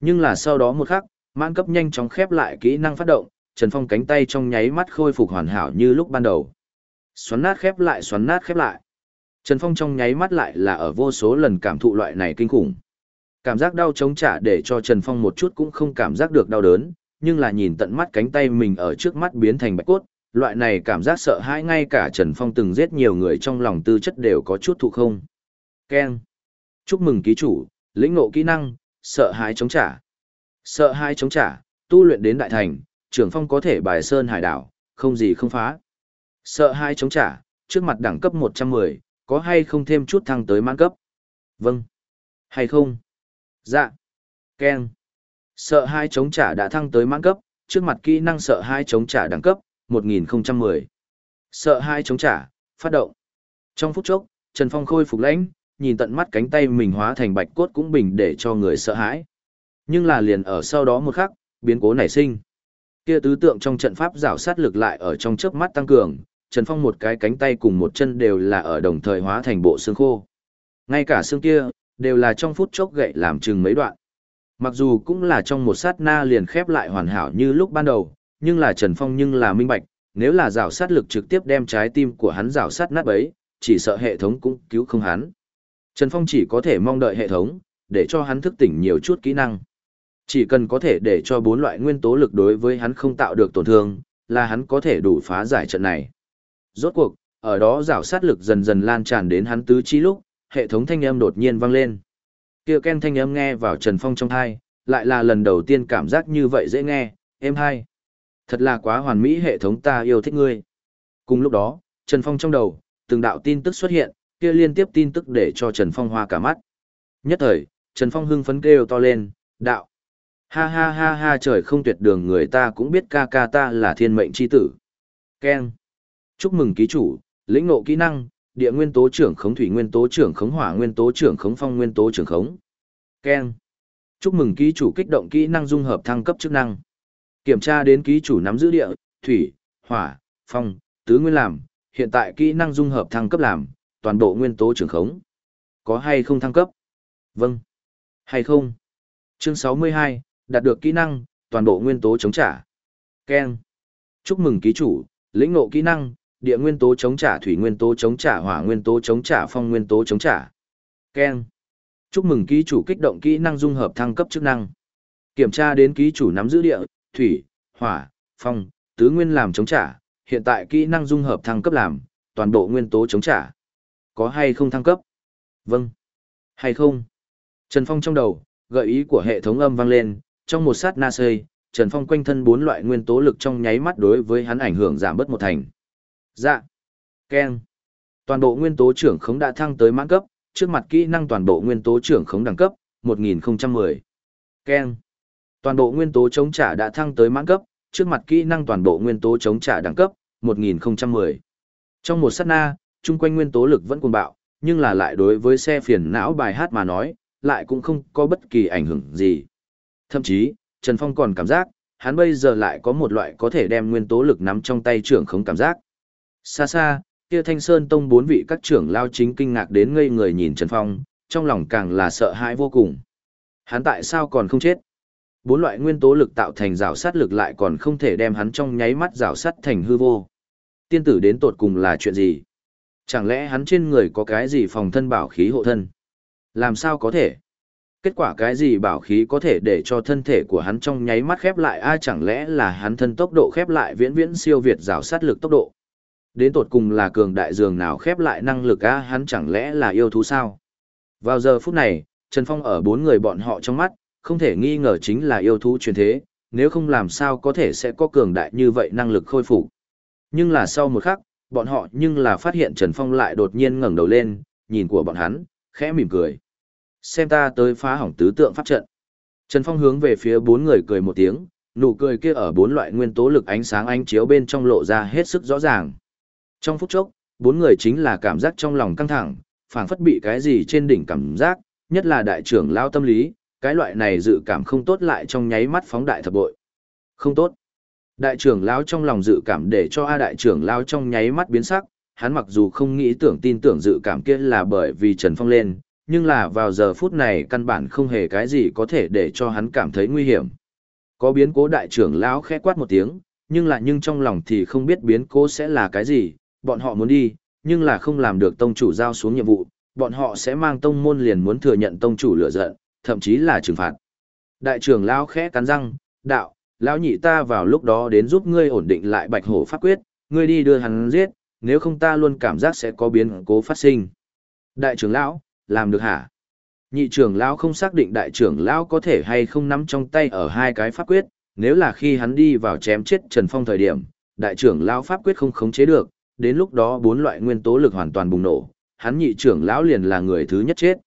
Nhưng là sau đó một khắc, mãn cấp nhanh chóng khép lại kỹ năng phát động, Trần Phong cánh tay trong nháy mắt khôi phục hoàn hảo như lúc ban đầu. Xoắn nát khép lại xoắn nát khép lại. Trần Phong trong nháy mắt lại là ở vô số lần cảm thụ loại này kinh khủng. Cảm giác đau chống trả để cho Trần Phong một chút cũng không cảm giác được đau đớn, nhưng là nhìn tận mắt cánh tay mình ở trước mắt biến thành bạch cốt, loại này cảm giác sợ hãi ngay cả Trần Phong từng giết nhiều người trong lòng tư chất đều có chút thụ không. Ken. Chúc mừng ký chủ, lĩnh ngộ kỹ năng, sợ hãi chống trả. Sợ hãi chống trả, tu luyện đến đại thành, trưởng phong có thể bài sơn hải đảo, không gì không phá. Sợ hãi chống trả, trước mặt đẳng cấp 110, có hay không thêm chút thăng tới mãn cấp? Vâng. Hay không? Dạ. Ken. Sợ hãi chống trả đã thăng tới mãn cấp, trước mặt kỹ năng sợ hãi chống trả đẳng cấp, 1010. Sợ hai chống trả, phát động. Trong phút chốc, Trần Phong khôi phục lãnh, nhìn tận mắt cánh tay mình hóa thành bạch cốt cũng bình để cho người sợ hãi. Nhưng là liền ở sau đó một khắc, biến cố nảy sinh. Kia tứ tượng trong trận pháp rảo sát lực lại ở trong chớp mắt tăng cường, Trần Phong một cái cánh tay cùng một chân đều là ở đồng thời hóa thành bộ xương khô. Ngay cả xương kia, đều là trong phút chốc gậy làm chừng mấy đoạn. Mặc dù cũng là trong một sát na liền khép lại hoàn hảo như lúc ban đầu, nhưng là Trần Phong nhưng là minh bạch, nếu là rào sát lực trực tiếp đem trái tim của hắn rào sát nát bấy, chỉ sợ hệ thống cũng cứu không hắn. Trần Phong chỉ có thể mong đợi hệ thống, để cho hắn thức tỉnh nhiều chút kỹ năng. Chỉ cần có thể để cho bốn loại nguyên tố lực đối với hắn không tạo được tổn thương, là hắn có thể đủ phá giải trận này. Rốt cuộc, ở đó rào sát lực dần dần lan tràn đến hắn tứ chi lúc, hệ thống thanh âm đột nhiên vang lên. Kia ken thanh âm nghe vào Trần Phong trong thai, lại là lần đầu tiên cảm giác như vậy dễ nghe, êm hay. Thật là quá hoàn mỹ hệ thống ta yêu thích ngươi. Cùng lúc đó, Trần Phong trong đầu, từng đạo tin tức xuất hiện, kia liên tiếp tin tức để cho Trần Phong hoa cả mắt. Nhất thời, Trần Phong hưng phấn kêu to lên, đạo. Ha ha ha ha trời không tuyệt đường người ta cũng biết ca ca ta là thiên mệnh chi tử. Ken. Chúc mừng ký chủ, lĩnh ngộ kỹ năng, địa nguyên tố trưởng khống thủy nguyên tố trưởng khống hỏa nguyên tố trưởng khống phong nguyên tố trưởng khống. Ken. Chúc mừng ký chủ kích động kỹ năng dung hợp thăng cấp chức năng. Kiểm tra đến ký chủ nắm giữ địa, thủy, hỏa, phong, tứ nguyên làm, hiện tại kỹ năng dung hợp thăng cấp làm, toàn bộ nguyên tố trưởng khống. Có hay không thăng cấp? Vâng. Hay không? Chương 62, đạt được kỹ năng, toàn bộ nguyên tố chống trả. Ken. Chúc mừng ký chủ, lĩnh ngộ kỹ năng, địa nguyên tố chống trả thủy nguyên tố chống trả hỏa nguyên tố chống trả phong nguyên tố chống trả. Ken. Chúc mừng ký chủ kích động kỹ năng dung hợp thăng cấp chức năng. Kiểm tra đến ký chủ nắm giữ địa, thủy, hỏa, phong, tứ nguyên làm chống trả, hiện tại kỹ năng dung hợp thăng cấp làm, toàn bộ nguyên tố chống trả. Có hay không thăng cấp? Vâng. Hay không? Trần Phong trong đầu, gợi ý của hệ thống âm vang lên, trong một sát na sơi, Trần Phong quanh thân bốn loại nguyên tố lực trong nháy mắt đối với hắn ảnh hưởng giảm bớt một thành. Dạ. Ken. Toàn bộ nguyên tố trưởng khống đã thăng tới mãn cấp, trước mặt kỹ năng toàn bộ nguyên tố trưởng khống đẳng cấp, 1010. Ken. Toàn bộ nguyên tố chống trả đã thăng tới mãn cấp, trước mặt kỹ năng toàn bộ nguyên tố chống trả đẳng cấp, 1010. Trong một sát na, chung quanh nguyên tố lực vẫn cuồng bạo, nhưng là lại đối với xe phiền não bài hát mà nói, lại cũng không có bất kỳ ảnh hưởng gì. Thậm chí, Trần Phong còn cảm giác, hắn bây giờ lại có một loại có thể đem nguyên tố lực nắm trong tay trưởng không cảm giác. Xa xa, kia Thanh Sơn Tông bốn vị các trưởng lao chính kinh ngạc đến ngây người nhìn Trần Phong, trong lòng càng là sợ hãi vô cùng. Hắn tại sao còn không chết? Bốn loại nguyên tố lực tạo thành rào sát lực lại còn không thể đem hắn trong nháy mắt rào sát thành hư vô. Tiên tử đến tột cùng là chuyện gì? Chẳng lẽ hắn trên người có cái gì phòng thân bảo khí hộ thân? Làm sao có thể? Kết quả cái gì bảo khí có thể để cho thân thể của hắn trong nháy mắt khép lại ai chẳng lẽ là hắn thân tốc độ khép lại viễn viễn siêu việt rào sát lực tốc độ? Đến tột cùng là cường đại dường nào khép lại năng lực a hắn chẳng lẽ là yêu thú sao? Vào giờ phút này, Trần Phong ở bốn người bọn họ trong mắt, không thể nghi ngờ chính là yêu thú truyền thế, nếu không làm sao có thể sẽ có cường đại như vậy năng lực khôi phục. Nhưng là sau một khắc, bọn họ nhưng là phát hiện Trần Phong lại đột nhiên ngẩng đầu lên, nhìn của bọn hắn, khẽ mỉm cười. Xem ta tới phá hỏng tứ tượng pháp trận. Trần Phong hướng về phía bốn người cười một tiếng, nụ cười kia ở bốn loại nguyên tố lực ánh sáng ánh chiếu bên trong lộ ra hết sức rõ ràng. Trong phút chốc, bốn người chính là cảm giác trong lòng căng thẳng, phảng phất bị cái gì trên đỉnh cảm giác, nhất là đại trưởng lao tâm lý, cái loại này dự cảm không tốt lại trong nháy mắt phóng đại thập bội. Không tốt. Đại trưởng lão trong lòng dự cảm để cho A đại trưởng lão trong nháy mắt biến sắc, hắn mặc dù không nghĩ tưởng tin tưởng dự cảm kia là bởi vì Trần Phong lên, nhưng là vào giờ phút này căn bản không hề cái gì có thể để cho hắn cảm thấy nguy hiểm. Có biến cố đại trưởng lão khẽ quát một tiếng, nhưng là nhưng trong lòng thì không biết biến cố sẽ là cái gì, bọn họ muốn đi, nhưng là không làm được tông chủ giao xuống nhiệm vụ, bọn họ sẽ mang tông môn liền muốn thừa nhận tông chủ lửa giận, thậm chí là trừng phạt. Đại trưởng lão khẽ cắn răng, đạo, lão nhị ta vào lúc đó đến giúp ngươi ổn định lại bạch hổ pháp quyết, ngươi đi đưa hắn giết, nếu không ta luôn cảm giác sẽ có biến cố phát sinh. Đại trưởng lão, làm được hả? Nhị trưởng lão không xác định đại trưởng lão có thể hay không nắm trong tay ở hai cái pháp quyết, nếu là khi hắn đi vào chém chết Trần Phong thời điểm, đại trưởng lão pháp quyết không khống chế được, đến lúc đó bốn loại nguyên tố lực hoàn toàn bùng nổ, hắn nhị trưởng lão liền là người thứ nhất chết.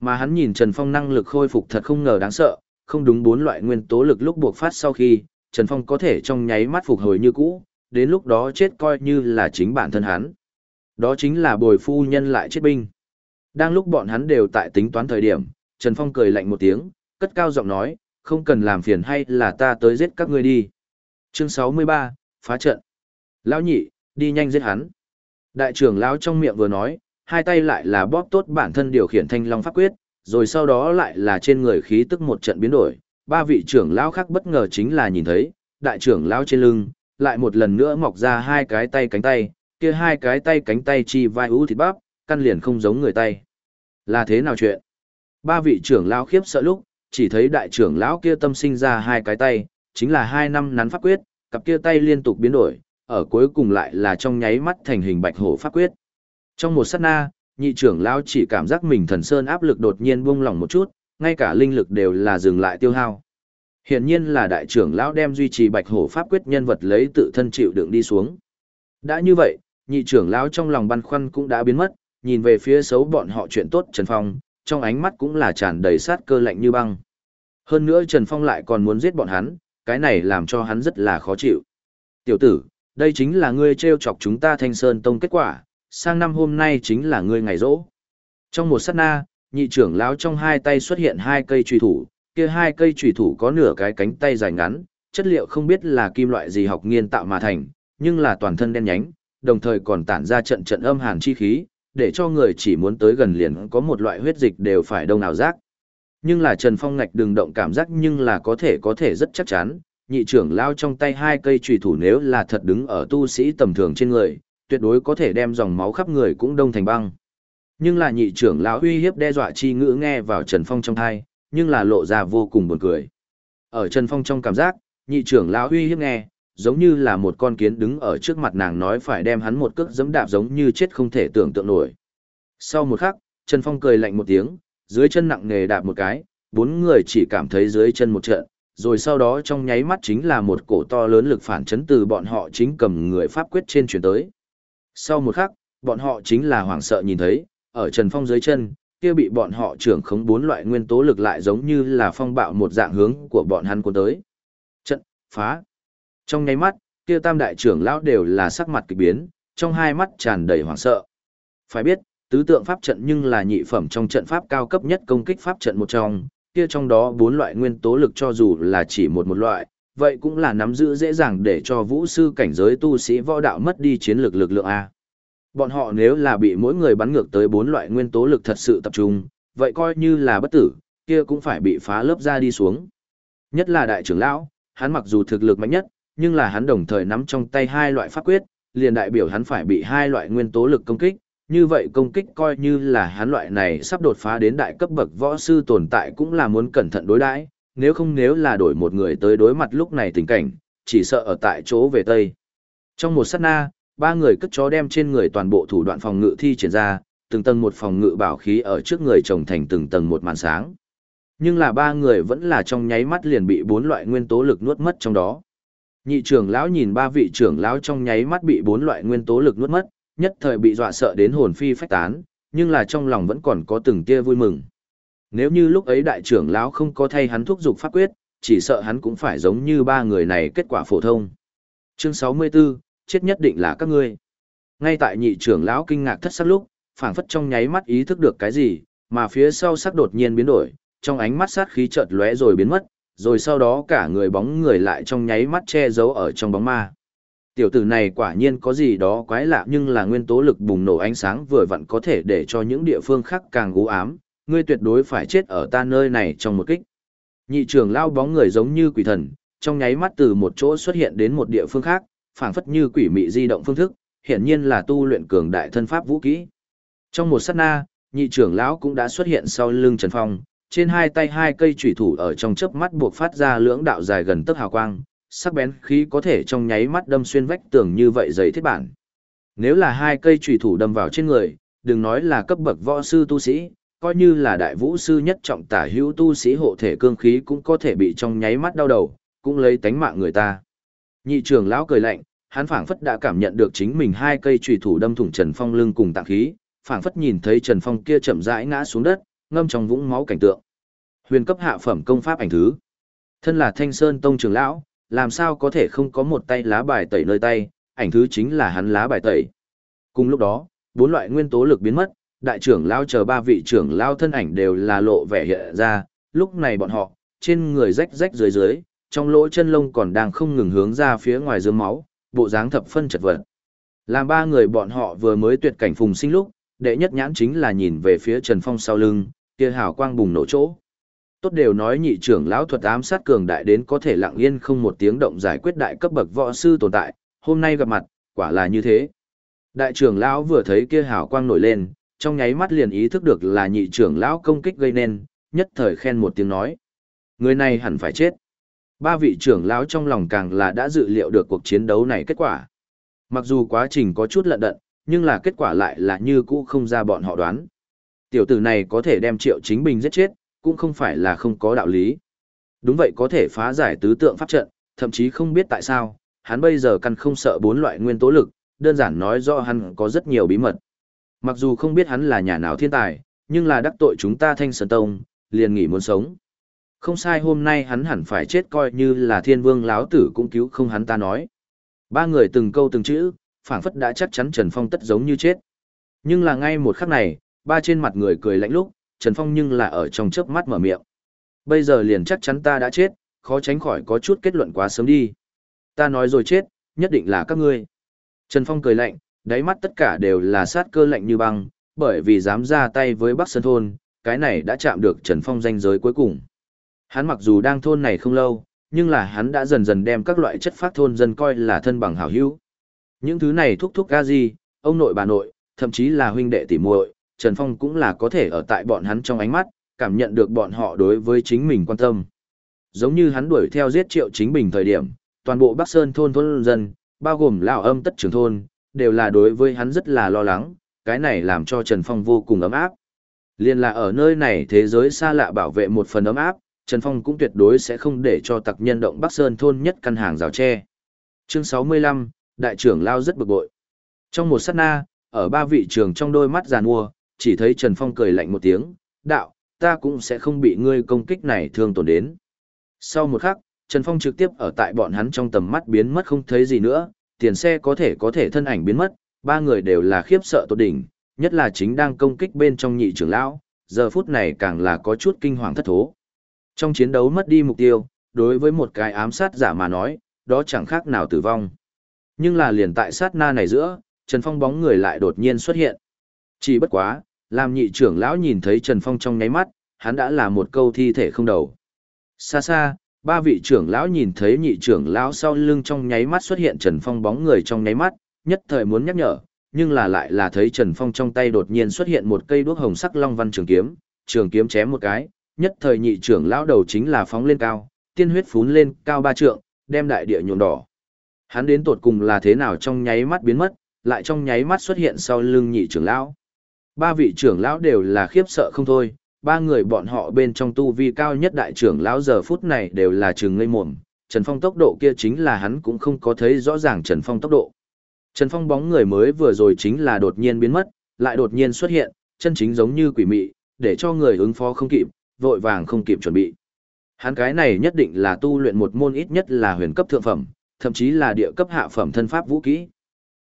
Mà hắn nhìn Trần Phong năng lực khôi phục thật không ngờ đáng sợ, không đúng bốn loại nguyên tố lực lúc buộc phát sau khi, Trần Phong có thể trong nháy mắt phục hồi như cũ, đến lúc đó chết coi như là chính bản thân hắn. Đó chính là bồi phu nhân lại chết binh. Đang lúc bọn hắn đều tại tính toán thời điểm, Trần Phong cười lạnh một tiếng, cất cao giọng nói, không cần làm phiền hay là ta tới giết các ngươi đi. Chương 63, phá trận. Lão nhị, đi nhanh giết hắn. Đại trưởng lão trong miệng vừa nói, hai tay lại là bóp tốt bản thân điều khiển thanh long pháp quyết, rồi sau đó lại là trên người khí tức một trận biến đổi. Ba vị trưởng lão khác bất ngờ chính là nhìn thấy, đại trưởng lão trên lưng, lại một lần nữa mọc ra hai cái tay cánh tay, kia hai cái tay cánh tay chi vai ú thịt bắp, căn liền không giống người tay. Là thế nào chuyện? Ba vị trưởng lão khiếp sợ lúc, chỉ thấy đại trưởng lão kia tâm sinh ra hai cái tay, chính là hai năm nắn pháp quyết, cặp kia tay liên tục biến đổi, ở cuối cùng lại là trong nháy mắt thành hình bạch hổ pháp quyết. Trong một sát na, nhị trưởng lão chỉ cảm giác mình thần sơn áp lực đột nhiên buông lỏng một chút, ngay cả linh lực đều là dừng lại tiêu hao. Hiển nhiên là đại trưởng lão đem duy trì bạch hổ pháp quyết nhân vật lấy tự thân chịu đựng đi xuống. Đã như vậy, nhị trưởng lão trong lòng băn khoăn cũng đã biến mất, nhìn về phía xấu bọn họ chuyện tốt Trần Phong, trong ánh mắt cũng là tràn đầy sát cơ lạnh như băng. Hơn nữa Trần Phong lại còn muốn giết bọn hắn, cái này làm cho hắn rất là khó chịu. Tiểu tử, đây chính là ngươi trêu chọc chúng ta thanh sơn tông kết quả, sang năm hôm nay chính là ngươi ngày rỗ. Trong một sát na, nhị trưởng lão trong hai tay xuất hiện hai cây trùy thủ, kia hai cây trùy thủ có nửa cái cánh tay dài ngắn, chất liệu không biết là kim loại gì học nghiên tạo mà thành, nhưng là toàn thân đen nhánh, đồng thời còn tản ra trận trận âm hàn chi khí, để cho người chỉ muốn tới gần liền có một loại huyết dịch đều phải đông nào giác. Nhưng là Trần Phong ngạch đừng động cảm giác nhưng là có thể có thể rất chắc chắn, nhị trưởng lao trong tay hai cây trùy thủ nếu là thật đứng ở tu sĩ tầm thường trên người, tuyệt đối có thể đem dòng máu khắp người cũng đông thành băng. Nhưng là nhị trưởng lão uy hiếp đe dọa chi ngữ nghe vào Trần Phong trong thai, nhưng là lộ ra vô cùng buồn cười. Ở Trần Phong trong cảm giác, nhị trưởng lão uy hiếp nghe, giống như là một con kiến đứng ở trước mặt nàng nói phải đem hắn một cước giẫm đạp giống như chết không thể tưởng tượng nổi. Sau một khắc, Trần Phong cười lạnh một tiếng, dưới chân nặng nề đạp một cái, bốn người chỉ cảm thấy dưới chân một trận, rồi sau đó trong nháy mắt chính là một cổ to lớn lực phản chấn từ bọn họ chính cầm người pháp quyết trên chuyển tới. Sau một khắc, bọn họ chính là hoảng sợ nhìn thấy, ở Trần Phong dưới chân, kia bị bọn họ trưởng khống bốn loại nguyên tố lực lại giống như là phong bạo một dạng hướng của bọn hắn cuốn tới. Trận, phá. Trong nháy mắt, kia tam đại trưởng lão đều là sắc mặt kỳ biến, trong hai mắt tràn đầy hoảng sợ. Phải biết, tứ tượng pháp trận nhưng là nhị phẩm trong trận pháp cao cấp nhất công kích pháp trận một trong, kia trong đó bốn loại nguyên tố lực cho dù là chỉ một một loại, vậy cũng là nắm giữ dễ dàng để cho vũ sư cảnh giới tu sĩ võ đạo mất đi chiến lược lực lượng A. Bọn họ nếu là bị mỗi người bắn ngược tới bốn loại nguyên tố lực thật sự tập trung, vậy coi như là bất tử, kia cũng phải bị phá lớp ra đi xuống. Nhất là đại trưởng lão, hắn mặc dù thực lực mạnh nhất, nhưng là hắn đồng thời nắm trong tay hai loại pháp quyết, liền đại biểu hắn phải bị hai loại nguyên tố lực công kích, như vậy công kích coi như là hắn loại này sắp đột phá đến đại cấp bậc võ sư tồn tại cũng là muốn cẩn thận đối đãi, nếu không nếu là đổi một người tới đối mặt lúc này tình cảnh, chỉ sợ ở tại chỗ về Tây. Trong một sát na, ba người cất chó đem trên người toàn bộ thủ đoạn phòng ngự thi triển ra, từng tầng một phòng ngự bảo khí ở trước người trồng thành từng tầng một màn sáng. Nhưng là ba người vẫn là trong nháy mắt liền bị bốn loại nguyên tố lực nuốt mất trong đó. Nhị trưởng lão nhìn ba vị trưởng lão trong nháy mắt bị bốn loại nguyên tố lực nuốt mất, nhất thời bị dọa sợ đến hồn phi phách tán, nhưng là trong lòng vẫn còn có từng tia vui mừng. Nếu như lúc ấy đại trưởng lão không có thay hắn thúc dục pháp quyết, chỉ sợ hắn cũng phải giống như ba người này kết quả phổ thông. Chương 64, chết nhất định là các ngươi. Ngay tại nhị trưởng lão kinh ngạc thất sắc lúc, phảng phất trong nháy mắt ý thức được cái gì, mà phía sau sắc đột nhiên biến đổi, trong ánh mắt sát khí chợt lóe rồi biến mất, rồi sau đó cả người bóng người lại trong nháy mắt che giấu ở trong bóng ma. Tiểu tử này quả nhiên có gì đó quái lạ nhưng là nguyên tố lực bùng nổ ánh sáng vừa vặn có thể để cho những địa phương khác càng u ám, ngươi tuyệt đối phải chết ở ta nơi này trong một kích. Nhị trưởng lao bóng người giống như quỷ thần, trong nháy mắt từ một chỗ xuất hiện đến một địa phương khác, phảng phất như quỷ mị di động phương thức, hiển nhiên là tu luyện cường đại thân pháp vũ kỹ. Trong một sát na, nhị trưởng lão cũng đã xuất hiện sau lưng Trần Phong, trên hai tay hai cây chủy thủ ở trong chớp mắt buộc phát ra lưỡng đạo dài gần tấc hào quang, sắc bén khí có thể trong nháy mắt đâm xuyên vách tường như vậy giấy thiết bản. Nếu là hai cây chủy thủ đâm vào trên người, đừng nói là cấp bậc võ sư tu sĩ, coi như là đại vũ sư nhất trọng tả hữu tu sĩ hộ thể cương khí cũng có thể bị trong nháy mắt đau đầu, cũng lấy tánh mạng người ta. Nhị trưởng lão cười lạnh, hắn phảng phất đã cảm nhận được chính mình hai cây chùy thủ đâm thủng Trần Phong lưng cùng tạng khí, phảng phất nhìn thấy Trần Phong kia chậm rãi ngã xuống đất, ngâm trong vũng máu cảnh tượng. Huyền cấp hạ phẩm công pháp ảnh thứ. Thân là Thanh Sơn tông trưởng lão, làm sao có thể không có một tay lá bài tẩy nơi tay, ảnh thứ chính là hắn lá bài tẩy. Cùng lúc đó, bốn loại nguyên tố lực biến mất, đại trưởng lao chờ ba vị trưởng lao thân ảnh đều là lộ vẻ hiện ra, lúc này bọn họ, trên người rách rách dưới dưới, trong lỗ chân lông còn đang không ngừng hướng ra phía ngoài dưới máu, bộ dáng thập phân chật vật. Làm ba người bọn họ vừa mới tuyệt cảnh phùng sinh lúc, đệ nhất nhãn chính là nhìn về phía Trần Phong sau lưng, kia hào quang bùng nổ chỗ. Tốt đều nói nhị trưởng lão thuật ám sát cường đại đến có thể lặng yên không một tiếng động giải quyết đại cấp bậc võ sư tồn tại, hôm nay gặp mặt, quả là như thế. Đại trưởng lão vừa thấy kia hào quang nổi lên, trong nháy mắt liền ý thức được là nhị trưởng lão công kích gây nên, nhất thời khen một tiếng nói. Người này hẳn phải chết. Ba vị trưởng lão trong lòng càng là đã dự liệu được cuộc chiến đấu này kết quả. Mặc dù quá trình có chút lận đận, nhưng là kết quả lại là như cũ không ra bọn họ đoán. Tiểu tử này có thể đem triệu chính bình giết chết, cũng không phải là không có đạo lý. Đúng vậy có thể phá giải tứ tượng pháp trận, thậm chí không biết tại sao, hắn bây giờ căn không sợ bốn loại nguyên tố lực, đơn giản nói do hắn có rất nhiều bí mật. Mặc dù không biết hắn là nhà nào thiên tài, nhưng là đắc tội chúng ta thanh sơn tông, liền nghỉ muốn sống. Không sai hôm nay hắn hẳn phải chết coi như là thiên vương láo tử cũng cứu không hắn ta nói. Ba người từng câu từng chữ, phảng phất đã chắc chắn Trần Phong tất giống như chết. Nhưng là ngay một khắc này, ba trên mặt người cười lạnh lúc, Trần Phong nhưng là ở trong chớp mắt mở miệng. Bây giờ liền chắc chắn ta đã chết, khó tránh khỏi có chút kết luận quá sớm đi. Ta nói rồi chết, nhất định là các ngươi. Trần Phong cười lạnh, đáy mắt tất cả đều là sát cơ lạnh như băng, bởi vì dám ra tay với Bắc Sơn Thôn, cái này đã chạm được Trần Phong danh giới cuối cùng. Hắn mặc dù đang thôn này không lâu, nhưng là hắn đã dần dần đem các loại chất phát thôn dân coi là thân bằng hảo hữu. Những thứ này thúc thúc ga gì, ông nội bà nội, thậm chí là huynh đệ tỉ muội, Trần Phong cũng là có thể ở tại bọn hắn trong ánh mắt, cảm nhận được bọn họ đối với chính mình quan tâm. Giống như hắn đuổi theo giết triệu chính bình thời điểm, toàn bộ Bắc Sơn thôn thôn dân, bao gồm lão âm tất trưởng thôn, đều là đối với hắn rất là lo lắng, cái này làm cho Trần Phong vô cùng ấm áp. Liên là ở nơi này thế giới xa lạ bảo vệ một phần ấm áp, Trần Phong cũng tuyệt đối sẽ không để cho tặc nhân động Bắc Sơn thôn nhất căn hàng rào tre. Chương 65, đại trưởng lao rất bực bội. Trong một sát na, ở ba vị trưởng trong đôi mắt giàn mua, chỉ thấy Trần Phong cười lạnh một tiếng, đạo, ta cũng sẽ không bị ngươi công kích này thương tổn đến. Sau một khắc, Trần Phong trực tiếp ở tại bọn hắn trong tầm mắt biến mất không thấy gì nữa, tiền xe có thể có thể thân ảnh biến mất, ba người đều là khiếp sợ tột đỉnh, nhất là chính đang công kích bên trong nhị trưởng lão, giờ phút này càng là có chút kinh hoàng thất thố. Trong chiến đấu mất đi mục tiêu, đối với một cái ám sát giả mà nói, đó chẳng khác nào tử vong. Nhưng là liền tại sát na này giữa, Trần Phong bóng người lại đột nhiên xuất hiện. Chỉ bất quá, làm nhị trưởng lão nhìn thấy Trần Phong trong nháy mắt, hắn đã là một câu thi thể không đầu. Xa xa, ba vị trưởng lão nhìn thấy nhị trưởng lão sau lưng trong nháy mắt xuất hiện Trần Phong bóng người trong nháy mắt, nhất thời muốn nhắc nhở, nhưng là lại là thấy Trần Phong trong tay đột nhiên xuất hiện một cây đuốc hồng sắc long văn trường kiếm, trường kiếm chém một cái, nhất thời nhị trưởng lão đầu chính là phóng lên cao, tiên huyết phún lên cao ba trượng, đem đại địa nhuộm đỏ. Hắn đến tột cùng là thế nào trong nháy mắt biến mất, lại trong nháy mắt xuất hiện sau lưng nhị trưởng lão. Ba vị trưởng lão đều là khiếp sợ không thôi, ba người bọn họ bên trong tu vi cao nhất đại trưởng lão giờ phút này đều là trường ngây mồm, Trần Phong tốc độ kia chính là hắn cũng không có thấy rõ ràng Trần Phong tốc độ. Trần Phong bóng người mới vừa rồi chính là đột nhiên biến mất, lại đột nhiên xuất hiện, chân chính giống như quỷ mị, để cho người ứng phó không kịp, vội vàng không kịp chuẩn bị. Hắn cái này nhất định là tu luyện một môn ít nhất là huyền cấp thượng phẩm, thậm chí là địa cấp hạ phẩm thân pháp vũ kỹ.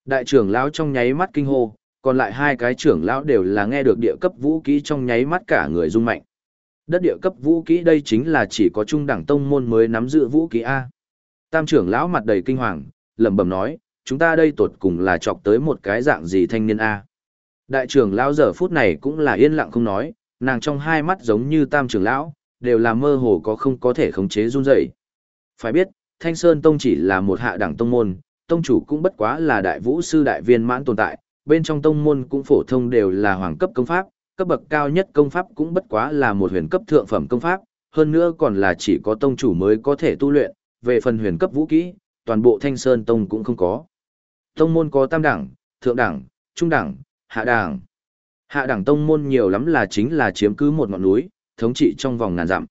Đại trưởng lão trong nháy mắt kinh hô, còn lại hai cái trưởng lão đều là nghe được địa cấp vũ kỹ trong nháy mắt cả người rung mạnh. Đất địa cấp vũ kỹ đây chính là chỉ có trung đẳng tông môn mới nắm giữ vũ kỹ A. Tam trưởng lão mặt đầy kinh hoàng, lẩm bẩm nói, chúng ta đây tột cùng là chọc tới một cái dạng gì thanh niên A. Đại trưởng lão giờ phút này cũng là yên lặng không nói, nàng trong hai mắt giống như tam trưởng lão, đều là mơ hồ có không có thể khống chế run rẩy. Phải biết, Thanh Sơn Tông chỉ là một hạ đẳng tông môn, tông chủ cũng bất quá là đại vũ sư đại viên mãn tồn tại, bên trong tông môn cũng phổ thông đều là hoàng cấp công pháp, cấp bậc cao nhất công pháp cũng bất quá là một huyền cấp thượng phẩm công pháp, hơn nữa còn là chỉ có tông chủ mới có thể tu luyện, về phần huyền cấp vũ kỹ, toàn bộ Thanh Sơn Tông cũng không có. Tông môn có tam đẳng, thượng đẳng, trung đẳng, hạ đẳng. Hạ đẳng tông môn nhiều lắm là chính là chiếm cứ một ngọn núi, thống trị trong vòng ngàn dặm.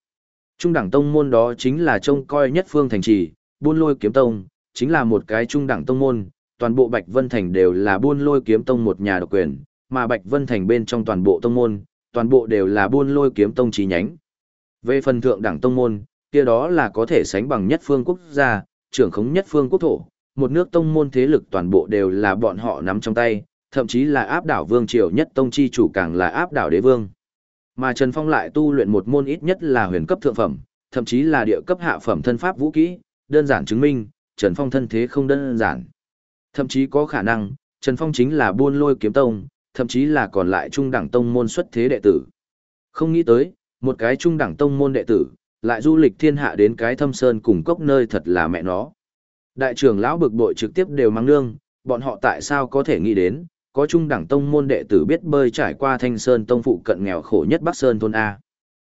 Trung đẳng tông môn đó chính là trông coi nhất phương thành trì, buôn lôi kiếm tông, chính là một cái trung đẳng tông môn, toàn bộ Bạch Vân Thành đều là buôn lôi kiếm tông một nhà độc quyền, mà Bạch Vân Thành bên trong toàn bộ tông môn, toàn bộ đều là buôn lôi kiếm tông chi nhánh. Về phần thượng đẳng tông môn, kia đó là có thể sánh bằng nhất phương quốc gia, trưởng khống nhất phương quốc thổ, một nước tông môn thế lực toàn bộ đều là bọn họ nắm trong tay, thậm chí là áp đảo vương triều nhất tông chi chủ càng là áp đảo đế vương. Mà Trần Phong lại tu luyện một môn ít nhất là huyền cấp thượng phẩm, thậm chí là địa cấp hạ phẩm thân pháp vũ kỹ, đơn giản chứng minh, Trần Phong thân thế không đơn giản. Thậm chí có khả năng, Trần Phong chính là buôn lôi kiếm tông, thậm chí là còn lại trung đẳng tông môn xuất thế đệ tử. Không nghĩ tới, một cái trung đẳng tông môn đệ tử, lại du lịch thiên hạ đến cái thâm sơn cùng cốc nơi thật là mẹ nó. Đại trưởng lão bực bội trực tiếp đều mang nương, bọn họ tại sao có thể nghĩ đến, có trung đẳng tông môn đệ tử biết bơi trải qua thanh sơn tông phụ cận nghèo khổ nhất Bắc Sơn thôn A.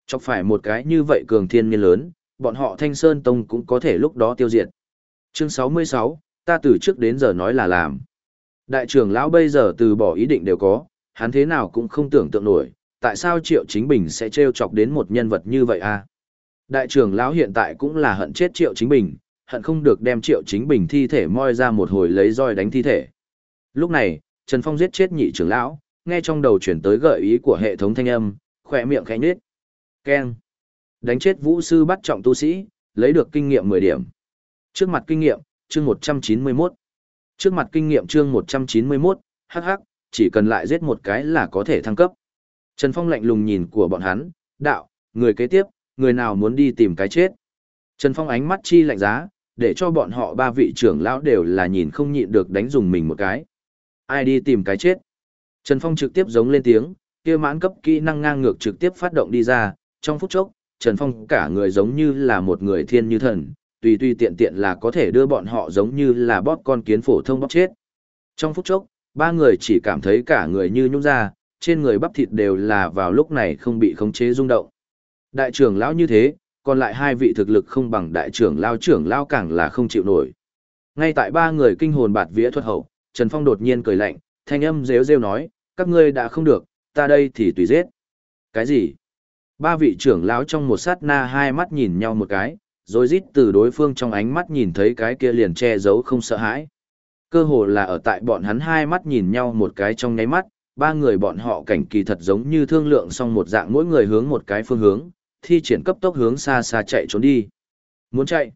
Chọc phải một cái như vậy cường thiên niên lớn, bọn họ thanh sơn tông cũng có thể lúc đó tiêu diệt. Chương 66, ta từ trước đến giờ nói là làm. Đại trưởng lão bây giờ từ bỏ ý định đều có, hắn thế nào cũng không tưởng tượng nổi, tại sao Triệu Chính Bình sẽ trêu chọc đến một nhân vật như vậy a? Đại trưởng lão hiện tại cũng là hận chết Triệu Chính Bình, hận không được đem Triệu Chính Bình thi thể moi ra một hồi lấy roi đánh thi thể. Lúc này, Trần Phong giết chết nhị trưởng lão, nghe trong đầu chuyển tới gợi ý của hệ thống thanh âm, khỏe miệng khẽ nhếch. Keng. Đánh chết vũ sư bắt trọng tu sĩ, lấy được kinh nghiệm 10 điểm. Trước mặt kinh nghiệm, chương 191. Trước mặt kinh nghiệm chương 191, hắc hắc, chỉ cần lại giết một cái là có thể thăng cấp. Trần Phong lạnh lùng nhìn của bọn hắn, đạo, người kế tiếp, người nào muốn đi tìm cái chết. Trần Phong ánh mắt chi lạnh giá, để cho bọn họ ba vị trưởng lão đều là nhìn không nhịn được đánh dùng mình một cái. Ai đi tìm cái chết? Trần Phong trực tiếp giống lên tiếng, kia mãn cấp kỹ năng ngang ngược trực tiếp phát động đi ra, trong phút chốc, Trần Phong cả người giống như là một người thiên như thần, tùy tùy tiện tiện là có thể đưa bọn họ giống như là bóp con kiến phổ thông bóp chết. Trong phút chốc, ba người chỉ cảm thấy cả người như nhung ra, trên người bắp thịt đều là vào lúc này không bị khống chế rung động. Đại trưởng lão như thế, còn lại hai vị thực lực không bằng đại trưởng lão trưởng lão càng là không chịu nổi. Ngay tại ba người kinh hồn bạt vía thuật hậu, Trần Phong đột nhiên cười lạnh, thanh âm rêu rêu nói, các ngươi đã không được, ta đây thì tùy giết. Cái gì? Ba vị trưởng lão trong một sát na hai mắt nhìn nhau một cái, rồi rít từ đối phương trong ánh mắt nhìn thấy cái kia liền che giấu không sợ hãi. Cơ hồ là ở tại bọn hắn hai mắt nhìn nhau một cái trong nháy mắt, ba người bọn họ cảnh kỳ thật giống như thương lượng xong một dạng mỗi người hướng một cái phương hướng, thi triển cấp tốc hướng xa xa chạy trốn đi. Muốn chạy?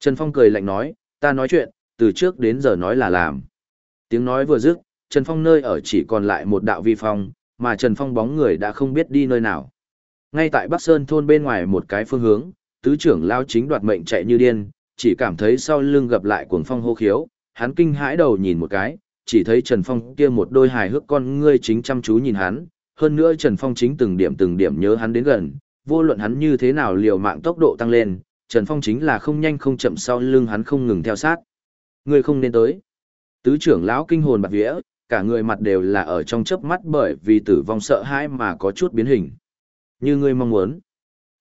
Trần Phong cười lạnh nói, ta nói chuyện, từ trước đến giờ nói là làm. Tiếng nói vừa dứt, Trần Phong nơi ở chỉ còn lại một đạo vi phong, mà Trần Phong bóng người đã không biết đi nơi nào. Ngay tại Bắc Sơn thôn bên ngoài một cái phương hướng, tứ trưởng lao chính đoạt mệnh chạy như điên, chỉ cảm thấy sau lưng gặp lại cuồng phong hô khiếu, hắn kinh hãi đầu nhìn một cái, chỉ thấy Trần Phong kia một đôi hài hước con ngươi chính chăm chú nhìn hắn, hơn nữa Trần Phong chính từng điểm từng điểm nhớ hắn đến gần, vô luận hắn như thế nào liều mạng tốc độ tăng lên, Trần Phong chính là không nhanh không chậm sau lưng hắn không ngừng theo sát. Ngươi không nên tới. Tứ trưởng lão kinh hồn bạt vía, cả người mặt đều là ở trong chớp mắt bởi vì tử vong sợ hãi mà có chút biến hình. Như ngươi mong muốn.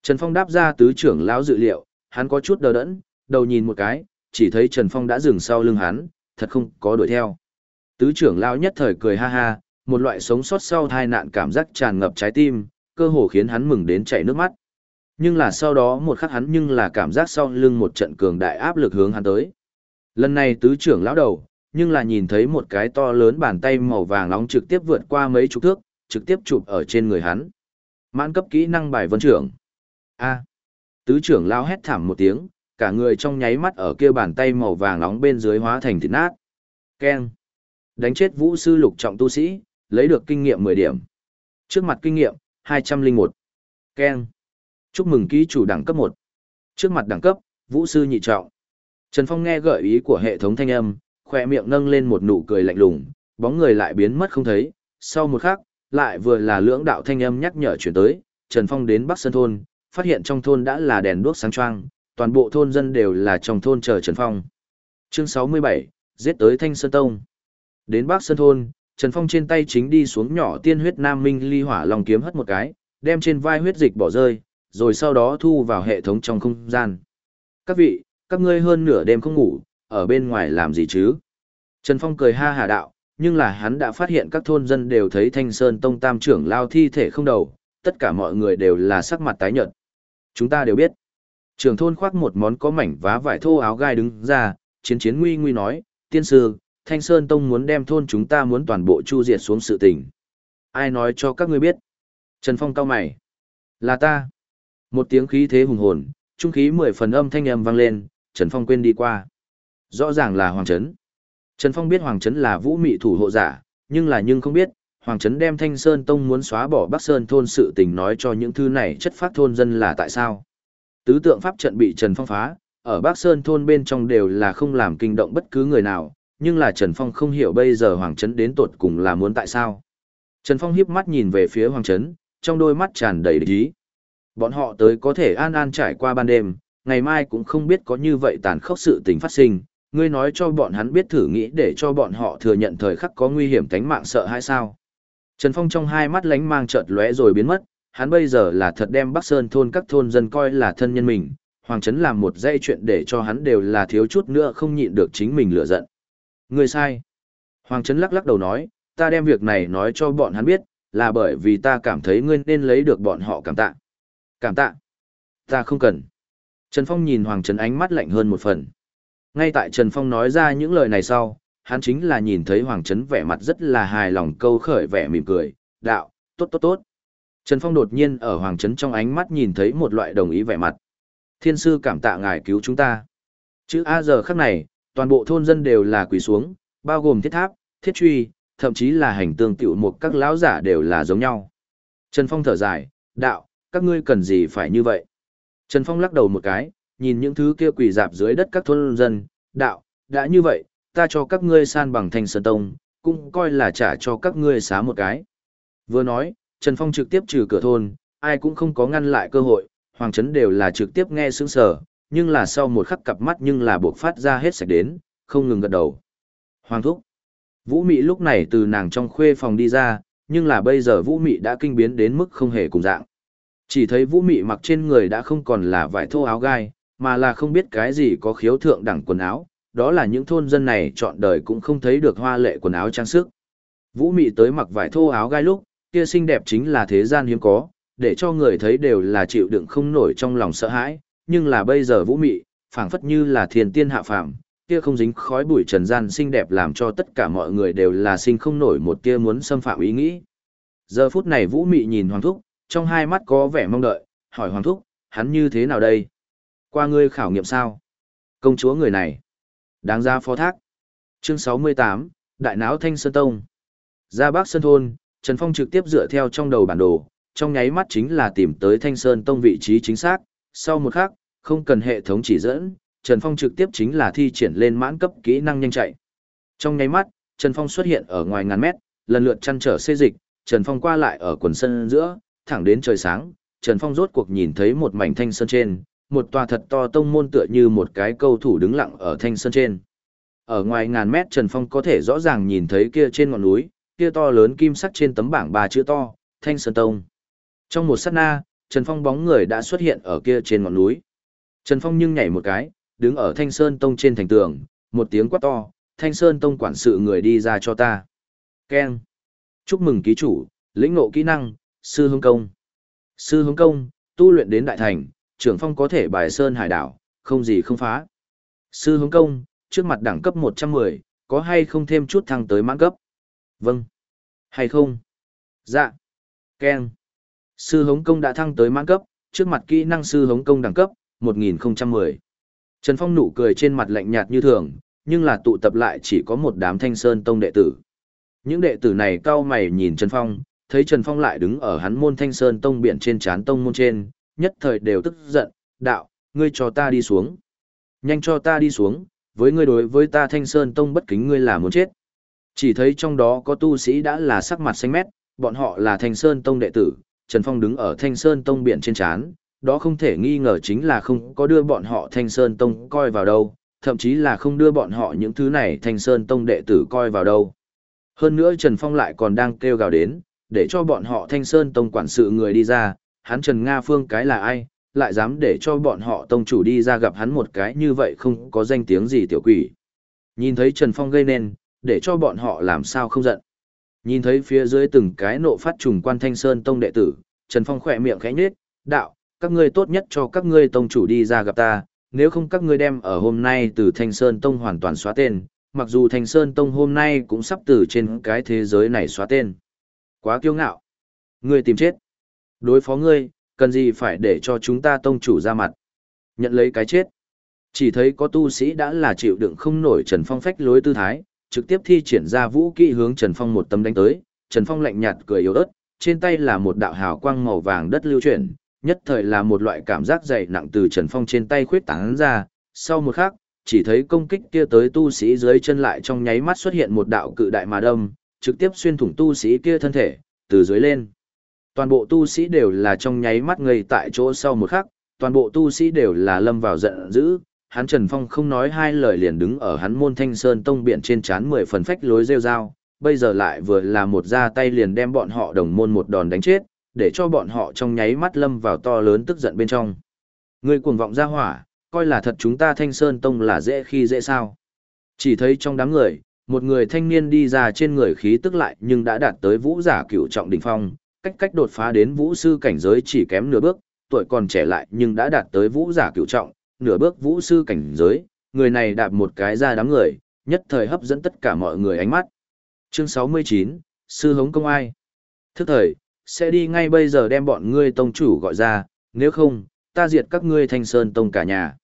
Trần Phong đáp ra tứ trưởng lão dự liệu, hắn có chút đờ đẫn, đầu nhìn một cái, chỉ thấy Trần Phong đã dừng sau lưng hắn, thật không có đuổi theo. Tứ trưởng lão nhất thời cười ha ha, một loại sống sót sau tai nạn cảm giác tràn ngập trái tim, cơ hồ khiến hắn mừng đến chảy nước mắt. Nhưng là sau đó một khắc hắn nhưng là cảm giác sau lưng một trận cường đại áp lực hướng hắn tới. Lần này tứ trưởng lão đầu, nhưng là nhìn thấy một cái to lớn bàn tay màu vàng nóng trực tiếp vượt qua mấy chục thước, trực tiếp chụp ở trên người hắn. Mãn cấp kỹ năng bài vân trưởng. A. Tứ trưởng lao hét thảm một tiếng, cả người trong nháy mắt ở kia bàn tay màu vàng nóng bên dưới hóa thành thịt nát. Keng. Đánh chết vũ sư lục trọng tu sĩ, lấy được kinh nghiệm 10 điểm. Trước mặt kinh nghiệm, 201. Keng. Chúc mừng ký chủ đẳng cấp một. Trước mặt đẳng cấp, vũ sư nhị trọng. Trần Phong nghe gợi ý của hệ thống thanh âm, khoe miệng nâng lên một nụ cười lạnh lùng, bóng người lại biến mất không thấy. Sau một khắc, lại vừa là lưỡng đạo thanh âm nhắc nhở chuyển tới, Trần Phong đến Bắc Sơn Thôn, phát hiện trong thôn đã là đèn đuốc sáng choang, toàn bộ thôn dân đều là trong thôn chờ Trần Phong. Chương 67, giết tới Thanh Sơn Tông. Đến Bắc Sơn Thôn, Trần Phong trên tay chính đi xuống nhỏ tiên huyết nam minh ly hỏa lòng kiếm hất một cái, đem trên vai huyết dịch bỏ rơi, rồi sau đó thu vào hệ thống trong không gian. Các vị, các ngươi hơn nửa đêm không ngủ, ở bên ngoài làm gì chứ? Trần Phong cười ha hà đạo, nhưng là hắn đã phát hiện các thôn dân đều thấy Thanh Sơn Tông Tam trưởng lao thi thể không đầu, tất cả mọi người đều là sắc mặt tái nhợt. Chúng ta đều biết. Trưởng thôn khoác một món có mảnh vá vải thô áo gai đứng ra, chiến chiến nguy nguy nói, tiên sư, Thanh Sơn Tông muốn đem thôn chúng ta muốn toàn bộ chu diệt xuống sự tình. Ai nói cho các ngươi biết? Trần Phong cao mày. Là ta. Một tiếng khí thế hùng hồn, trung khí mười phần âm thanh âm vang lên, Trần Phong quên đi qua. Rõ ràng là Hoàng Trấn. Trần Phong biết Hoàng Trấn là vũ mị thủ hộ giả, nhưng là nhưng không biết, Hoàng Trấn đem Thanh Sơn Tông muốn xóa bỏ Bắc Sơn thôn sự tình nói cho những thứ này chất phát thôn dân là tại sao. Tứ tượng pháp trận bị Trần Phong phá, ở Bắc Sơn thôn bên trong đều là không làm kinh động bất cứ người nào, nhưng là Trần Phong không hiểu bây giờ Hoàng Trấn đến tột cùng là muốn tại sao. Trần Phong hiếp mắt nhìn về phía Hoàng Trấn, trong đôi mắt tràn đầy ý. Bọn họ tới có thể an an trải qua ban đêm, ngày mai cũng không biết có như vậy tàn khốc sự tình phát sinh, ngươi nói cho bọn hắn biết thử nghĩ để cho bọn họ thừa nhận thời khắc có nguy hiểm tánh mạng sợ hay sao. Trần Phong trong hai mắt lánh mang chợt lóe rồi biến mất, hắn bây giờ là thật đem Bắc Sơn thôn các thôn dân coi là thân nhân mình, Hoàng Trấn làm một dây chuyện để cho hắn đều là thiếu chút nữa không nhịn được chính mình lửa giận. Người sai. Hoàng Trấn lắc lắc đầu nói, ta đem việc này nói cho bọn hắn biết, là bởi vì ta cảm thấy ngươi nên lấy được bọn họ cảm tạ. Cảm tạ. Ta không cần. Trần Phong nhìn Hoàng Trấn ánh mắt lạnh hơn một phần. Ngay tại Trần Phong nói ra những lời này sau, hắn chính là nhìn thấy Hoàng Trấn vẻ mặt rất là hài lòng câu khởi vẻ mỉm cười, đạo, tốt tốt tốt. Trần Phong đột nhiên ở Hoàng Trấn trong ánh mắt nhìn thấy một loại đồng ý vẻ mặt. Thiên sư cảm tạ ngài cứu chúng ta. Chữ A giờ khắc này, toàn bộ thôn dân đều là quỳ xuống, bao gồm thiết tháp, thiết truy, thậm chí là hành tương tiểu một các lão giả đều là giống nhau. Trần Phong thở dài, đạo, các ngươi cần gì phải như vậy? Trần Phong lắc đầu một cái, nhìn những thứ kia quỳ dạp dưới đất các thôn dân, đạo, đã như vậy, ta cho các ngươi san bằng thành sơn tông, cũng coi là trả cho các ngươi xá một cái. Vừa nói, Trần Phong trực tiếp trừ cửa thôn, ai cũng không có ngăn lại cơ hội, Hoàng Trấn đều là trực tiếp nghe sướng sở, nhưng là sau một khắc cặp mắt nhưng là buộc phát ra hết sạch đến, không ngừng gật đầu. Hoàng Thúc. Vũ Mị lúc này từ nàng trong khuê phòng đi ra, nhưng là bây giờ Vũ Mị đã kinh biến đến mức không hề cùng dạng. Chỉ thấy Vũ Mị mặc trên người đã không còn là vải thô áo gai, mà là không biết cái gì có khiếu thượng đẳng quần áo, đó là những thôn dân này chọn đời cũng không thấy được hoa lệ quần áo trang sức. Vũ Mị tới mặc vải thô áo gai lúc, kia xinh đẹp chính là thế gian hiếm có, để cho người thấy đều là chịu đựng không nổi trong lòng sợ hãi, nhưng là bây giờ Vũ Mị, phảng phất như là thiên tiên hạ phàm, kia không dính khói bụi trần gian xinh đẹp làm cho tất cả mọi người đều là sinh không nổi một tia muốn xâm phạm ý nghĩ. Giờ phút này Vũ Mị nhìn Hoàng Thúc, trong hai mắt có vẻ mong đợi, hỏi Hoàng Thúc, hắn như thế nào đây? Qua ngươi khảo nghiệm sao? Công chúa người này. Đáng ra phó thác. Chương 68, Đại Náo Thanh Sơn Tông. Ra Bắc Sơn Thôn, Trần Phong trực tiếp dựa theo trong đầu bản đồ, trong nháy mắt chính là tìm tới Thanh Sơn Tông vị trí chính xác. Sau một khắc, không cần hệ thống chỉ dẫn, Trần Phong trực tiếp chính là thi triển lên mãn cấp kỹ năng nhanh chạy. Trong nháy mắt, Trần Phong xuất hiện ở ngoài ngàn mét, lần lượt chăn trở xê dịch, Trần Phong qua lại ở quần sân giữa, thẳng đến trời sáng, Trần Phong rốt cuộc nhìn thấy một mảnh thanh sơn trên, một tòa thật to tông môn tựa như một cái câu thủ đứng lặng ở thanh sơn trên. Ở ngoài ngàn mét Trần Phong có thể rõ ràng nhìn thấy kia trên ngọn núi, kia to lớn kim sắc trên tấm bảng ba chữ to, Thanh Sơn Tông. Trong một sát na, Trần Phong bóng người đã xuất hiện ở kia trên ngọn núi. Trần Phong nhưng nhảy một cái, đứng ở Thanh Sơn Tông trên thành tường, một tiếng quát to, Thanh Sơn Tông quản sự người đi ra cho ta. Ken. Chúc mừng ký chủ, lĩnh ngộ kỹ năng, sư hướng công. Sư hướng công, tu luyện đến đại thành, trưởng phong có thể bài sơn hải đảo, không gì không phá. Sư hướng công, trước mặt đẳng cấp 110, có hay không thêm chút thăng tới mãn cấp? Vâng. Hay không? Dạ. Ken. Sư hống công đã thăng tới mãn cấp, trước mặt kỹ năng sư hống công đẳng cấp, 1010. Trần Phong nụ cười trên mặt lạnh nhạt như thường, nhưng là tụ tập lại chỉ có một đám thanh sơn tông đệ tử. Những đệ tử này cao mày nhìn Trần Phong, thấy Trần Phong lại đứng ở hắn môn thanh sơn tông biển trên chán tông môn trên, nhất thời đều tức giận, đạo, ngươi cho ta đi xuống. Nhanh cho ta đi xuống, với ngươi đối với ta thanh sơn tông bất kính ngươi là muốn chết. Chỉ thấy trong đó có tu sĩ đã là sắc mặt xanh mét, bọn họ là thanh sơn tông đệ tử, Trần Phong đứng ở thanh sơn tông biển trên chán, đó không thể nghi ngờ chính là không có đưa bọn họ thanh sơn tông coi vào đâu, thậm chí là không đưa bọn họ những thứ này thanh sơn tông đệ tử coi vào đâu. Hơn nữa Trần Phong lại còn đang kêu gào đến, để cho bọn họ thanh sơn tông quản sự người đi ra, hắn Trần Nga Phương cái là ai, lại dám để cho bọn họ tông chủ đi ra gặp hắn một cái như vậy không có danh tiếng gì tiểu quỷ. Nhìn thấy Trần Phong gây nên, để cho bọn họ làm sao không giận. Nhìn thấy phía dưới từng cái nộ phát trùng quan thanh sơn tông đệ tử, Trần Phong khỏe miệng khẽ nhếch, đạo, các ngươi tốt nhất cho các ngươi tông chủ đi ra gặp ta, nếu không các ngươi đem ở hôm nay từ Thanh Sơn Tông hoàn toàn xóa tên, mặc dù Thanh Sơn Tông hôm nay cũng sắp từ trên cái thế giới này xóa tên. Quá kiêu ngạo. Ngươi tìm chết. Đối phó ngươi, cần gì phải để cho chúng ta tông chủ ra mặt. Nhận lấy cái chết. Chỉ thấy có tu sĩ đã là chịu đựng không nổi Trần Phong phách lối tư thái, trực tiếp thi triển ra vũ kỹ hướng Trần Phong một tấm đánh tới. Trần Phong lạnh nhạt cười yếu ớt, trên tay là một đạo hào quang màu vàng đất lưu chuyển, nhất thời là một loại cảm giác dày nặng từ Trần Phong trên tay khuyết tán ra, sau một khắc, chỉ thấy công kích kia tới tu sĩ dưới chân lại trong nháy mắt xuất hiện một đạo cự đại mà đâm, trực tiếp xuyên thủng tu sĩ kia thân thể, từ dưới lên. Toàn bộ tu sĩ đều là trong nháy mắt ngây tại chỗ sau một khắc, toàn bộ tu sĩ đều là lâm vào giận dữ, hắn Trần Phong không nói hai lời liền đứng ở hắn môn thanh sơn tông biển trên chán mười phần phách lối rêu rao, bây giờ lại vừa là một ra tay liền đem bọn họ đồng môn một đòn đánh chết, để cho bọn họ trong nháy mắt lâm vào to lớn tức giận bên trong. Người cuồng vọng ra hỏa, coi là thật chúng ta thanh sơn tông là dễ khi dễ sao. Chỉ thấy trong đám người, một người thanh niên đi ra trên người khí tức lại nhưng đã đạt tới vũ giả cửu trọng đỉnh phong, cách cách đột phá đến vũ sư cảnh giới chỉ kém nửa bước, tuổi còn trẻ lại nhưng đã đạt tới vũ giả cửu trọng, nửa bước vũ sư cảnh giới, người này đạp một cái ra đám người, nhất thời hấp dẫn tất cả mọi người ánh mắt. Chương 69, Sư Hống Công Ai Thức thời, sẽ đi ngay bây giờ đem bọn ngươi tông chủ gọi ra, nếu không, ta diệt các ngươi thanh sơn tông cả nhà.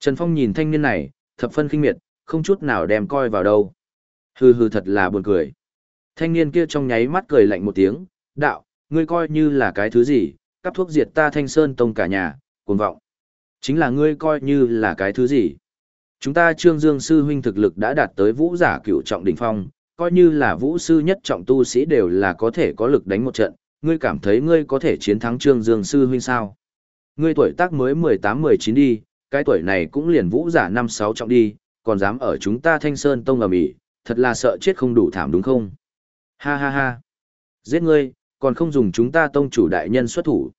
Trần Phong nhìn thanh niên này, thập phân kinh miệt, không chút nào đem coi vào đâu. Hừ hừ thật là buồn cười. Thanh niên kia trong nháy mắt cười lạnh một tiếng, đạo, ngươi coi như là cái thứ gì, cắp thuốc diệt ta thanh sơn tông cả nhà, cuồng vọng. Chính là ngươi coi như là cái thứ gì. Chúng ta trương dương sư huynh thực lực đã đạt tới vũ giả cửu trọng đỉnh phong, coi như là vũ sư nhất trọng tu sĩ đều là có thể có lực đánh một trận, ngươi cảm thấy ngươi có thể chiến thắng Trương Dương sư huynh sao? Ngươi tuổi tác mới 18-19 đi, cái tuổi này cũng liền vũ giả 5-6 trọng đi, còn dám ở chúng ta Thanh Sơn Tông ở mỹ thật là sợ chết không đủ thảm đúng không? Ha ha ha. Giết ngươi, còn không dùng chúng ta tông chủ đại nhân xuất thủ.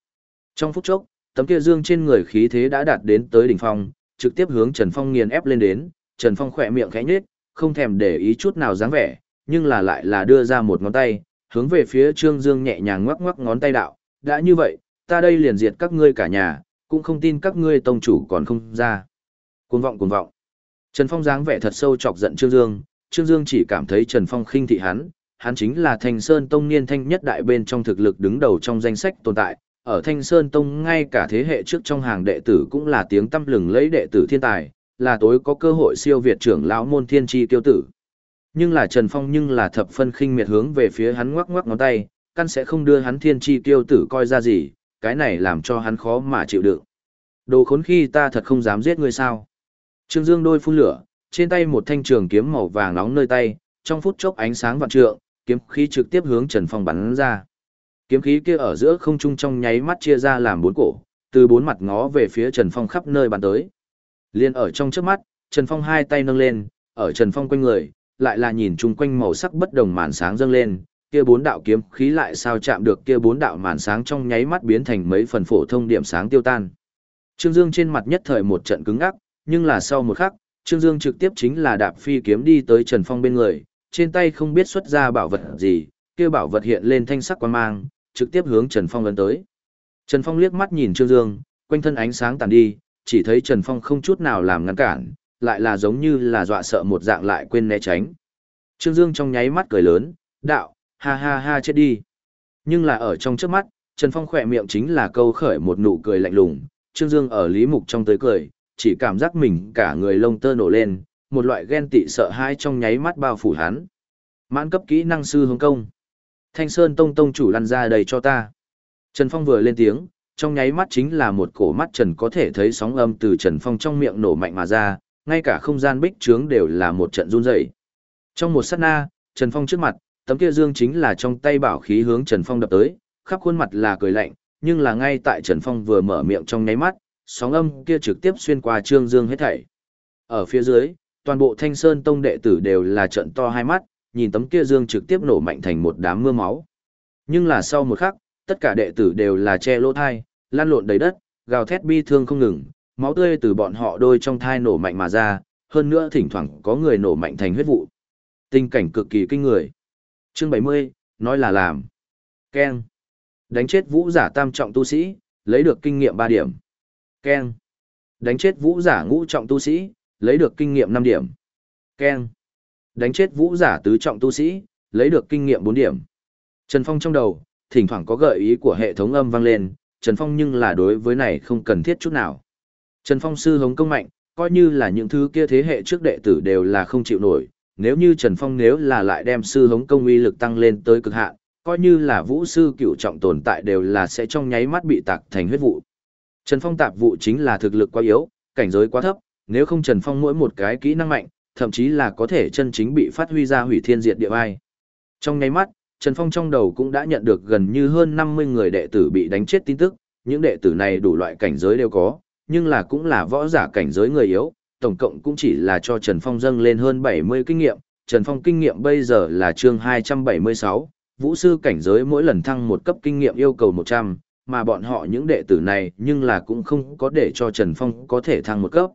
Trong phút chốc, tấm kia dương trên người khí thế đã đạt đến tới đỉnh phong, trực tiếp hướng Trần Phong nghiền ép lên đến, Trần Phong khỏe miệng khẽ nhếch, không thèm để ý chút nào dáng vẻ, nhưng là lại là đưa ra một ngón tay, hướng về phía Trương Dương nhẹ nhàng ngoắc ngoắc ngón tay đạo, đã như vậy, ta đây liền diệt các ngươi cả nhà, cũng không tin các ngươi tông chủ còn không ra. Cuồng vọng cuồng vọng. Trần Phong dáng vẻ thật sâu chọc giận Trương Dương, Trương Dương chỉ cảm thấy Trần Phong khinh thị hắn, hắn chính là Thanh Sơn Tông niên thanh nhất đại bên trong thực lực đứng đầu trong danh sách tồn tại, ở Thanh Sơn Tông ngay cả thế hệ trước trong hàng đệ tử cũng là tiếng tăm lừng lấy đệ tử thiên tài, là tối có cơ hội siêu việt trưởng lão môn thiên tri tiêu tử. Nhưng là Trần Phong nhưng là thập phân khinh miệt hướng về phía hắn ngoắc ngoắc ngón tay, căn sẽ không đưa hắn thiên chi tiêu tử coi ra gì, cái này làm cho hắn khó mà chịu đựng. Đồ khốn khi ta thật không dám giết ngươi sao. Trương Dương đôi phun lửa, trên tay một thanh trường kiếm màu vàng nóng nơi tay, trong phút chốc ánh sáng vạn trượng, kiếm khí trực tiếp hướng Trần Phong bắn ra. Kiếm khí kia ở giữa không trung trong nháy mắt chia ra làm bốn cổ, từ bốn mặt ngó về phía Trần Phong khắp nơi bắn tới. Liên ở trong trước mắt, Trần Phong hai tay nâng lên, ở Trần Phong quanh người, lại là nhìn chung quanh màu sắc bất đồng màn sáng dâng lên, kia bốn đạo kiếm khí lại sao chạm được kia bốn đạo màn sáng trong nháy mắt biến thành mấy phần phổ thông điểm sáng tiêu tan. Trương Dương trên mặt nhất thời một trận cứng ngắc, nhưng là sau một khắc, Trương Dương trực tiếp chính là đạp phi kiếm đi tới Trần Phong bên người, trên tay không biết xuất ra bảo vật gì, kia bảo vật hiện lên thanh sắc quan mang, trực tiếp hướng Trần Phong lấn tới. Trần Phong liếc mắt nhìn Trương Dương, quanh thân ánh sáng tàn đi, chỉ thấy Trần Phong không chút nào làm ngăn cản, lại là giống như là dọa sợ một dạng lại quên né tránh. Trương Dương trong nháy mắt cười lớn, đạo, ha ha ha chết đi. Nhưng là ở trong trước mắt, Trần Phong khỏe miệng chính là câu khởi một nụ cười lạnh lùng, Trương Dương ở Lý Mục trong tới cười, chỉ cảm giác mình cả người lông tơ nổ lên, một loại ghen tị sợ hãi trong nháy mắt bao phủ hắn. Mãn cấp kỹ năng sư hướng công. Thanh Sơn Tông Tông chủ lăn ra đầy cho ta. Trần Phong vừa lên tiếng, trong nháy mắt chính là một cổ mắt Trần có thể thấy sóng âm từ Trần Phong trong miệng nổ mạnh mà ra, ngay cả không gian bích trướng đều là một trận run rẩy. Trong một sát na, Trần Phong trước mặt, tấm kia dương chính là trong tay bảo khí hướng Trần Phong đập tới, khắp khuôn mặt là cười lạnh, nhưng là ngay tại Trần Phong vừa mở miệng trong nháy mắt, sóng âm kia trực tiếp xuyên qua trương dương hết thảy. Ở phía dưới, toàn bộ Thanh Sơn Tông đệ tử đều là trận to hai mắt, nhìn tấm kia dương trực tiếp nổ mạnh thành một đám mưa máu. Nhưng là sau một khắc, tất cả đệ tử đều là che lỗ thai, lan lộn đầy đất, gào thét bi thương không ngừng, máu tươi từ bọn họ đôi trong thai nổ mạnh mà ra, hơn nữa thỉnh thoảng có người nổ mạnh thành huyết vụ. Tình cảnh cực kỳ kinh người. Chương 70, nói là làm. Ken. Đánh chết vũ giả tam trọng tu sĩ, lấy được kinh nghiệm 3 điểm. Ken. Đánh chết vũ giả ngũ trọng tu sĩ, lấy được kinh nghiệm 5 điểm. keng, Đánh chết vũ giả tứ trọng tu sĩ, lấy được kinh nghiệm 4 điểm. Trần Phong trong đầu, thỉnh thoảng có gợi ý của hệ thống âm vang lên, Trần Phong nhưng là đối với này không cần thiết chút nào. Trần Phong sư hống công mạnh, coi như là những thứ kia thế hệ trước đệ tử đều là không chịu nổi, nếu như Trần Phong nếu là lại đem sư hống công uy lực tăng lên tới cực hạn, coi như là vũ sư cựu trọng tồn tại đều là sẽ trong nháy mắt bị tạc thành huyết vụ. Trần Phong tạp vụ chính là thực lực quá yếu, cảnh giới quá thấp, nếu không Trần Phong mỗi một cái kỹ năng mạnh, thậm chí là có thể chân chính bị phát huy ra hủy thiên diệt địa ai. Trong nháy mắt, Trần Phong trong đầu cũng đã nhận được gần như hơn 50 người đệ tử bị đánh chết tin tức, những đệ tử này đủ loại cảnh giới đều có, nhưng là cũng là võ giả cảnh giới người yếu, tổng cộng cũng chỉ là cho Trần Phong dâng lên hơn 70 kinh nghiệm, Trần Phong kinh nghiệm bây giờ là chương 276, vũ sư cảnh giới mỗi lần thăng một cấp kinh nghiệm yêu cầu 100, mà bọn họ những đệ tử này nhưng là cũng không có để cho Trần Phong có thể thăng một cấp.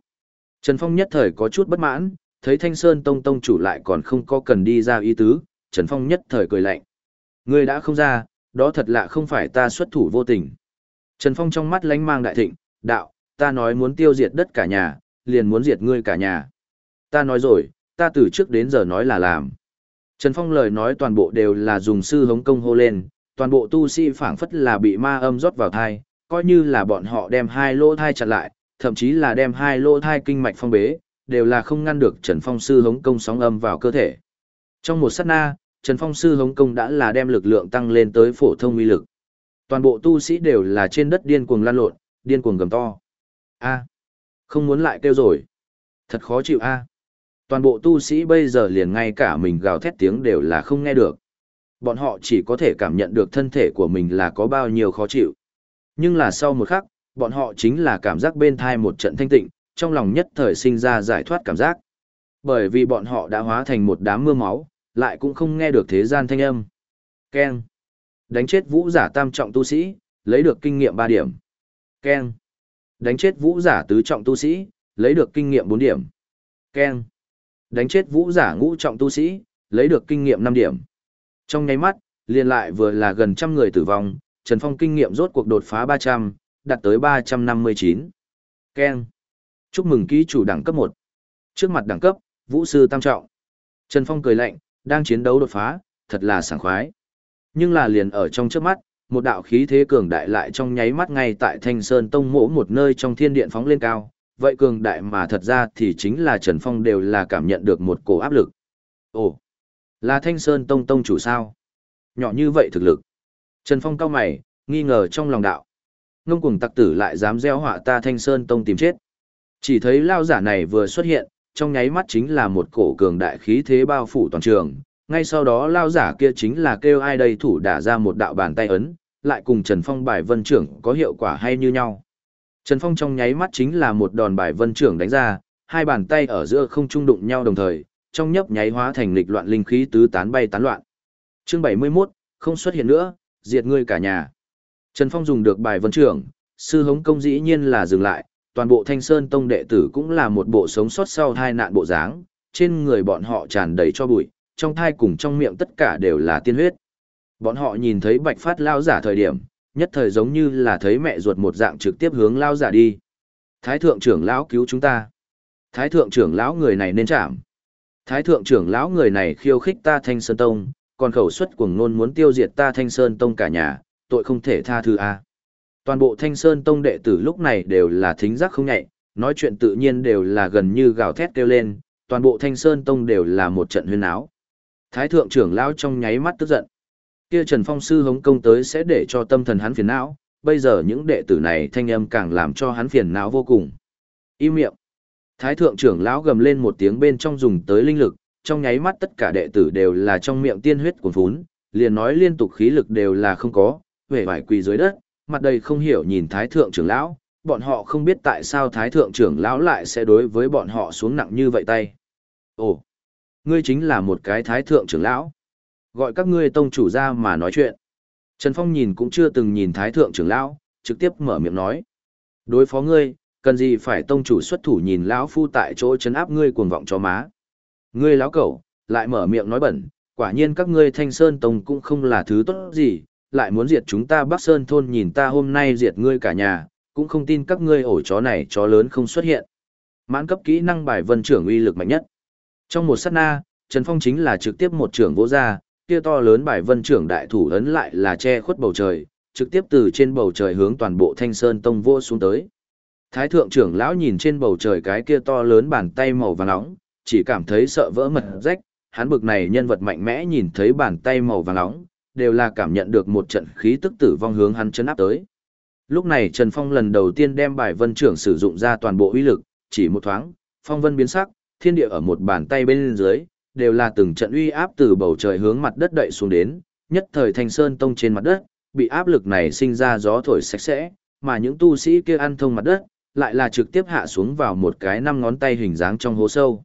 Trần Phong nhất thời có chút bất mãn, thấy Thanh Sơn Tông Tông chủ lại còn không có cần đi ra ý tứ, Trần Phong nhất thời cười lạnh. Ngươi đã không ra, đó thật lạ không phải ta xuất thủ vô tình. Trần Phong trong mắt lánh mang đại thịnh, đạo, ta nói muốn tiêu diệt đất cả nhà, liền muốn diệt ngươi cả nhà. Ta nói rồi, ta từ trước đến giờ nói là làm. Trần Phong lời nói toàn bộ đều là dùng sư hống công hô lên, toàn bộ tu sĩ phảng phất là bị ma âm rót vào thai, coi như là bọn họ đem hai lỗ thai chặt lại, thậm chí là đem hai lỗ thai kinh mạch phong bế, đều là không ngăn được Trần Phong sư hống công sóng âm vào cơ thể. Trong một sát na, Trần Phong sư hống công đã là đem lực lượng tăng lên tới phổ thông uy lực. Toàn bộ tu sĩ đều là trên đất điên cuồng lan lộn, điên cuồng gầm to. A, không muốn lại kêu rồi. Thật khó chịu a. Toàn bộ tu sĩ bây giờ liền ngay cả mình gào thét tiếng đều là không nghe được. Bọn họ chỉ có thể cảm nhận được thân thể của mình là có bao nhiêu khó chịu. Nhưng là sau một khắc, bọn họ chính là cảm giác bên thai một trận thanh tịnh, trong lòng nhất thời sinh ra giải thoát cảm giác. Bởi vì bọn họ đã hóa thành một đám mưa máu, lại cũng không nghe được thế gian thanh âm. Ken. Đánh chết vũ giả tam trọng tu sĩ, lấy được kinh nghiệm 3 điểm. Ken. Đánh chết vũ giả tứ trọng tu sĩ, lấy được kinh nghiệm 4 điểm. Ken. Đánh chết vũ giả ngũ trọng tu sĩ, lấy được kinh nghiệm 5 điểm. Trong nháy mắt, liền lại vừa là gần trăm người tử vong, Trần Phong kinh nghiệm rốt cuộc đột phá 300, đạt tới 359. Ken. Chúc mừng ký chủ đẳng cấp 1. Trước mặt đẳng cấp, vũ sư tam trọng. Trần Phong cười lạnh, đang chiến đấu đột phá, thật là sảng khoái. Nhưng là liền ở trong trước mắt, một đạo khí thế cường đại lại trong nháy mắt ngay tại Thanh Sơn Tông mỗ một nơi trong thiên điện phóng lên cao. Vậy cường đại mà thật ra thì chính là Trần Phong đều là cảm nhận được một cổ áp lực. Ồ, là Thanh Sơn Tông Tông chủ sao? Nhỏ như vậy thực lực. Trần Phong cao mày, nghi ngờ trong lòng đạo. Ngông cuồng tặc tử lại dám gieo họa ta Thanh Sơn Tông tìm chết. Chỉ thấy lao giả này vừa xuất hiện, trong nháy mắt chính là một cổ cường đại khí thế bao phủ toàn trường. Ngay sau đó lao giả kia chính là kêu ai đây thủ đả ra một đạo bàn tay ấn, lại cùng Trần Phong bài vân trưởng có hiệu quả hay như nhau. Trần Phong trong nháy mắt chính là một đòn bài vân trưởng đánh ra, hai bàn tay ở giữa không trung đụng nhau đồng thời, trong nhấp nháy hóa thành lịch loạn linh khí tứ tán bay tán loạn. Chương 71, không xuất hiện nữa, diệt ngươi cả nhà. Trần Phong dùng được bài vân trưởng, sư hống công dĩ nhiên là dừng lại, toàn bộ Thanh Sơn Tông đệ tử cũng là một bộ sống sót sau hai nạn bộ dáng, trên người bọn họ tràn đầy cho bụi, trong thai cùng trong miệng tất cả đều là tiên huyết. Bọn họ nhìn thấy Bạch Phát lao giả thời điểm, nhất thời giống như là thấy mẹ ruột một dạng trực tiếp hướng lao giả đi. Thái thượng trưởng lão cứu chúng ta. Thái thượng trưởng lão người này nên chạm. Thái thượng trưởng lão người này khiêu khích ta Thanh Sơn Tông, còn khẩu suất cuồng nôn muốn tiêu diệt ta Thanh Sơn Tông cả nhà, tội không thể tha thứ a. Toàn bộ Thanh Sơn Tông đệ tử lúc này đều là thính giác không nhạy, nói chuyện tự nhiên đều là gần như gào thét kêu lên, toàn bộ Thanh Sơn Tông đều là một trận huyên áo. Thái thượng trưởng lão trong nháy mắt tức giận. Kia Trần Phong sư hống công tới sẽ để cho tâm thần hắn phiền não, bây giờ những đệ tử này thanh âm càng làm cho hắn phiền não vô cùng. Im miệng. Thái thượng trưởng lão gầm lên một tiếng bên trong dùng tới linh lực, trong nháy mắt tất cả đệ tử đều là trong miệng tiên huyết cuồn phún, liền nói liên tục khí lực đều là không có, vẻ vải quỳ dưới đất, mặt đầy không hiểu nhìn thái thượng trưởng lão, bọn họ không biết tại sao thái thượng trưởng lão lại sẽ đối với bọn họ xuống nặng như vậy tay. Ồ, ngươi chính là một cái thái thượng trưởng lão. Gọi các ngươi tông chủ ra mà nói chuyện. Trần Phong nhìn cũng chưa từng nhìn thái thượng trưởng lão, trực tiếp mở miệng nói. Đối phó ngươi, cần gì phải tông chủ xuất thủ nhìn lão phu tại chỗ chấn áp ngươi cuồng vọng cho má. Ngươi lão cẩu, lại mở miệng nói bẩn, quả nhiên các ngươi thanh sơn tông cũng không là thứ tốt gì, lại muốn diệt chúng ta Bắc Sơn thôn nhìn ta hôm nay diệt ngươi cả nhà, cũng không tin các ngươi ổ chó này chó lớn không xuất hiện. Mãn cấp kỹ năng bài vân trưởng uy lực mạnh nhất. Trong một sát na, Trần Phong chính là trực tiếp một trưởng vỗ ra, kia to lớn bài vân trưởng đại thủ ấn lại là che khuất bầu trời, trực tiếp từ trên bầu trời hướng toàn bộ Thanh Sơn Tông vô xuống tới. Thái thượng trưởng lão nhìn trên bầu trời cái kia to lớn bàn tay màu vàng nóng, chỉ cảm thấy sợ vỡ mật rách, hắn bực này nhân vật mạnh mẽ nhìn thấy bàn tay màu vàng nóng, đều là cảm nhận được một trận khí tức tử vong hướng hắn chấn áp tới. Lúc này Trần Phong lần đầu tiên đem bài vân trưởng sử dụng ra toàn bộ uy lực, chỉ một thoáng, phong vân biến sắc, thiên địa ở một bàn tay bên dưới, đều là từng trận uy áp từ bầu trời hướng mặt đất đậy xuống đến, nhất thời thành sơn tông trên mặt đất, bị áp lực này sinh ra gió thổi sạch sẽ, mà những tu sĩ kia ăn thông mặt đất, lại là trực tiếp hạ xuống vào một cái năm ngón tay hình dáng trong hố sâu.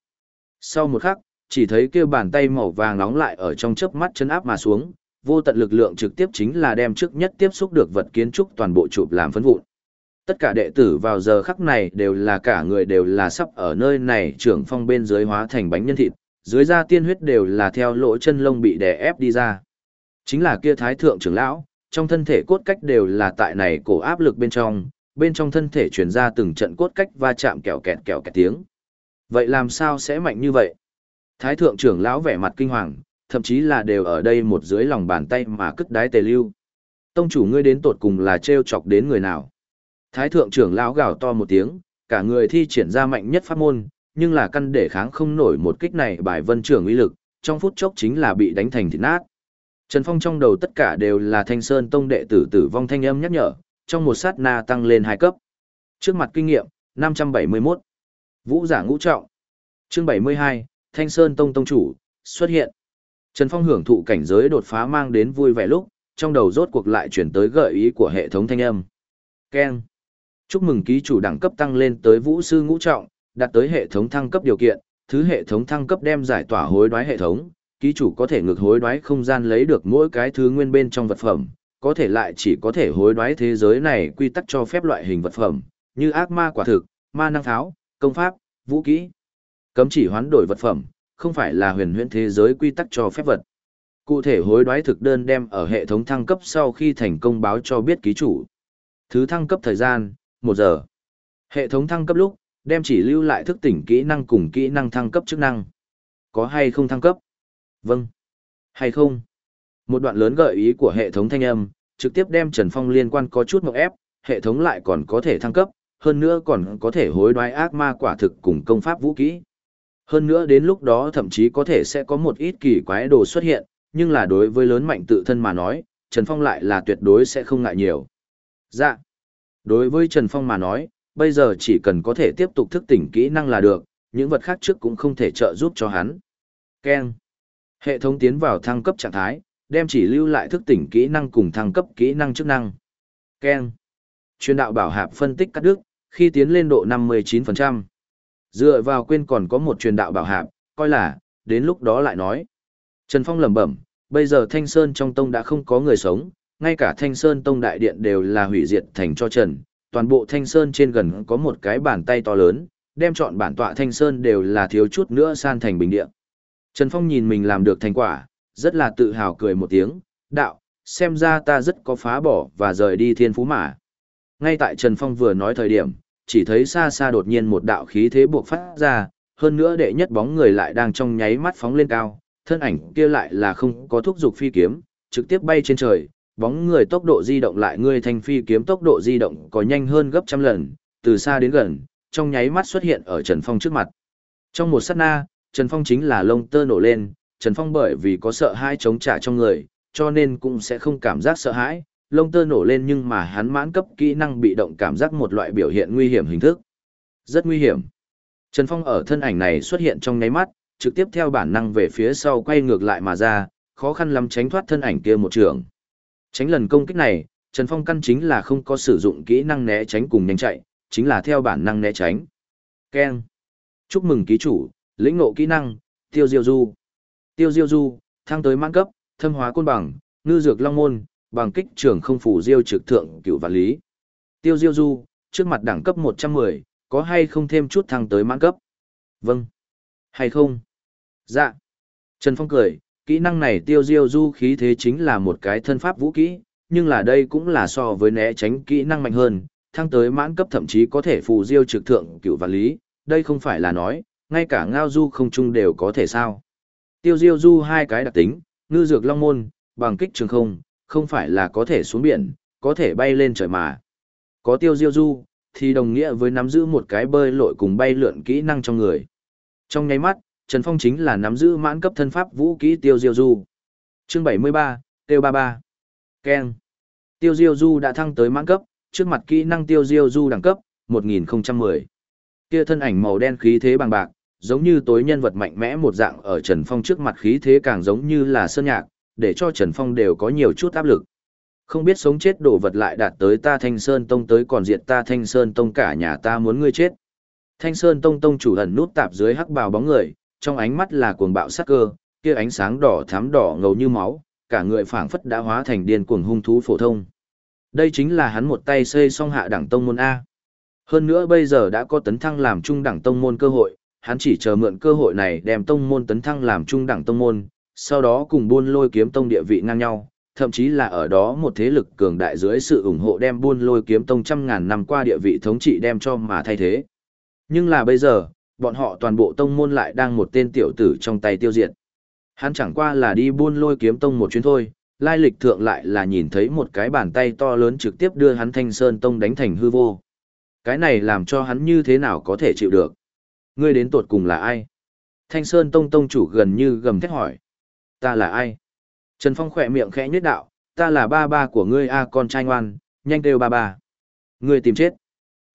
Sau một khắc, chỉ thấy kia bàn tay màu vàng nóng lại ở trong chớp mắt chân áp mà xuống, vô tận lực lượng trực tiếp chính là đem trước nhất tiếp xúc được vật kiến trúc toàn bộ chụp làm phấn vụn. Tất cả đệ tử vào giờ khắc này đều là cả người đều là sắp ở nơi này trưởng phong bên dưới hóa thành bánh nhân thịt, dưới da tiên huyết đều là theo lỗ chân lông bị đè ép đi ra. Chính là kia thái thượng trưởng lão, trong thân thể cốt cách đều là tại này cổ áp lực bên trong, bên trong thân thể truyền ra từng trận cốt cách va chạm kẹo kẹt kẹo kẹt tiếng. Vậy làm sao sẽ mạnh như vậy? Thái thượng trưởng lão vẻ mặt kinh hoàng, thậm chí là đều ở đây một dưới lòng bàn tay mà cất đái tề lưu. Tông chủ ngươi đến tột cùng là treo chọc đến người nào? Thái thượng trưởng lão gào to một tiếng, cả người thi triển ra mạnh nhất pháp môn, nhưng là căn để kháng không nổi một kích này bài vân trưởng uy lực, trong phút chốc chính là bị đánh thành thịt nát. Trần Phong trong đầu tất cả đều là Thanh Sơn Tông đệ tử tử vong thanh âm nhắc nhở, trong một sát na tăng lên hai cấp. Trước mặt kinh nghiệm, 571. Vũ giả ngũ trọng. Chương 72, Thanh Sơn Tông Tông Chủ, xuất hiện. Trần Phong hưởng thụ cảnh giới đột phá mang đến vui vẻ lúc, trong đầu rốt cuộc lại chuyển tới gợi ý của hệ thống thanh âm. Ken. Chúc mừng ký chủ đẳng cấp tăng lên tới vũ sư ngũ trọng, đạt tới hệ thống thăng cấp điều kiện, thứ hệ thống thăng cấp đem giải tỏa hối đoái hệ thống, ký chủ có thể ngược hối đoái không gian lấy được mỗi cái thứ nguyên bên trong vật phẩm, có thể lại chỉ có thể hối đoái thế giới này quy tắc cho phép loại hình vật phẩm, như ác ma quả thực, ma năng tháo, công pháp, vũ kỹ. Cấm chỉ hoán đổi vật phẩm, không phải là huyền huyễn thế giới quy tắc cho phép vật. Cụ thể hối đoái thực đơn đem ở hệ thống thăng cấp sau khi thành công báo cho biết ký chủ. Thứ thăng cấp thời gian, 1 giờ. Hệ thống thăng cấp lúc, đem chỉ lưu lại thức tỉnh kỹ năng cùng kỹ năng thăng cấp chức năng. Có hay không thăng cấp? Vâng. Hay không? Một đoạn lớn gợi ý của hệ thống thanh âm, trực tiếp đem Trần Phong liên quan có chút mộng ép, hệ thống lại còn có thể thăng cấp, hơn nữa còn có thể hối đoái ác ma quả thực cùng công pháp vũ kỹ. Hơn nữa đến lúc đó thậm chí có thể sẽ có một ít kỳ quái đồ xuất hiện, nhưng là đối với lớn mạnh tự thân mà nói, Trần Phong lại là tuyệt đối sẽ không ngại nhiều. Dạ. Đối với Trần Phong mà nói, bây giờ chỉ cần có thể tiếp tục thức tỉnh kỹ năng là được, những vật khác trước cũng không thể trợ giúp cho hắn. Ken. Hệ thống tiến vào thăng cấp trạng thái, đem chỉ lưu lại thức tỉnh kỹ năng cùng thăng cấp kỹ năng chức năng. Ken. Truyền đạo bảo hạp phân tích cắt đứt, khi tiến lên độ 59%. Dựa vào quên còn có một truyền đạo bảo hạp, coi là, đến lúc đó lại nói. Trần Phong lẩm bẩm, bây giờ Thanh Sơn trong tông đã không có người sống, ngay cả Thanh Sơn tông đại điện đều là hủy diệt thành cho Trần, toàn bộ Thanh Sơn trên gần có một cái bàn tay to lớn, đem chọn bản tọa Thanh Sơn đều là thiếu chút nữa san thành bình địa. Trần Phong nhìn mình làm được thành quả, rất là tự hào cười một tiếng, đạo, xem ra ta rất có phá bỏ và rời đi thiên phú mà. Ngay tại Trần Phong vừa nói thời điểm, chỉ thấy xa xa đột nhiên một đạo khí thế buộc phát ra, hơn nữa đệ nhất bóng người lại đang trong nháy mắt phóng lên cao, thân ảnh kia lại là không có thúc dục phi kiếm, trực tiếp bay trên trời, bóng người tốc độ di động lại ngươi thành phi kiếm tốc độ di động có nhanh hơn gấp trăm lần, từ xa đến gần, trong nháy mắt xuất hiện ở Trần Phong trước mặt. Trong một sát na, Trần Phong chính là lông tơ nổ lên, Trần Phong bởi vì có sợ hãi chống trả trong người, cho nên cũng sẽ không cảm giác sợ hãi, lông tơ nổ lên nhưng mà hắn mãn cấp kỹ năng bị động cảm giác một loại biểu hiện nguy hiểm hình thức. Rất nguy hiểm. Trần Phong ở thân ảnh này xuất hiện trong nháy mắt, trực tiếp theo bản năng về phía sau quay ngược lại mà ra, khó khăn lắm tránh thoát thân ảnh kia một trường. Tránh lần công kích này, Trần Phong căn chính là không có sử dụng kỹ năng né tránh cùng nhanh chạy, chính là theo bản năng né tránh. Ken. Chúc mừng ký chủ, lĩnh ngộ kỹ năng, tiêu diêu du. Tiêu diêu du, thăng tới mãn cấp, thâm hóa côn bằng, ngư dược long môn, bằng kích trường không phủ diêu trực thượng cửu vạn lý. Tiêu diêu du, trước mặt đẳng cấp 110, có hay không thêm chút thăng tới mãn cấp? Vâng. Hay không? Dạ. Trần Phong cười, kỹ năng này tiêu diêu du khí thế chính là một cái thân pháp vũ kỹ, nhưng là đây cũng là so với né tránh kỹ năng mạnh hơn, thăng tới mãn cấp thậm chí có thể phù diêu trực thượng cửu vạn lý, đây không phải là nói, ngay cả ngao du không chung đều có thể sao. Tiêu diêu du hai cái đặc tính, ngư dược long môn, bằng kích trường không, không phải là có thể xuống biển, có thể bay lên trời mà. Có tiêu diêu du, thì đồng nghĩa với nắm giữ một cái bơi lội cùng bay lượn kỹ năng trong người. Trong nháy mắt, Trần Phong chính là nắm giữ mãn cấp thân pháp vũ kỹ tiêu diêu du. Chương 73, tiêu 33. Ken. Tiêu diêu du đã thăng tới mãn cấp, trước mặt kỹ năng tiêu diêu du đẳng cấp, 1010. Kia thân ảnh màu đen khí thế bằng bạc, giống như tối nhân vật mạnh mẽ một dạng ở Trần Phong trước mặt khí thế càng giống như là sơn nhạc, để cho Trần Phong đều có nhiều chút áp lực. Không biết sống chết đổ vật lại đạt tới ta Thanh Sơn Tông tới còn diện ta Thanh Sơn Tông cả nhà ta muốn ngươi chết. Thanh Sơn Tông Tông chủ ẩn nút tạp dưới hắc bào bóng người, trong ánh mắt là cuồng bạo sắc cơ, kia ánh sáng đỏ thắm đỏ ngầu như máu, cả người phảng phất đã hóa thành điên cuồng hung thú phổ thông. Đây chính là hắn một tay xây xong hạ đẳng tông môn A. Hơn nữa bây giờ đã có tấn thăng làm trung đẳng tông môn cơ hội, hắn chỉ chờ mượn cơ hội này đem tông môn tấn thăng làm trung đẳng tông môn, sau đó cùng buôn lôi kiếm tông địa vị ngang nhau, thậm chí là ở đó một thế lực cường đại dưới sự ủng hộ đem buôn lôi kiếm tông trăm ngàn năm qua địa vị thống trị đem cho mà thay thế. Nhưng là bây giờ, bọn họ toàn bộ tông môn lại đang một tên tiểu tử trong tay tiêu diệt. Hắn chẳng qua là đi buôn lôi kiếm tông một chuyến thôi, lai lịch thượng lại là nhìn thấy một cái bàn tay to lớn trực tiếp đưa hắn thanh sơn tông đánh thành hư vô. Cái này làm cho hắn như thế nào có thể chịu được. Ngươi đến tột cùng là ai? Thanh sơn tông tông chủ gần như gầm thét hỏi. Ta là ai? Trần Phong khỏe miệng khẽ nhất đạo, ta là ba ba của ngươi a con trai ngoan, nhanh kêu ba ba. Ngươi tìm chết.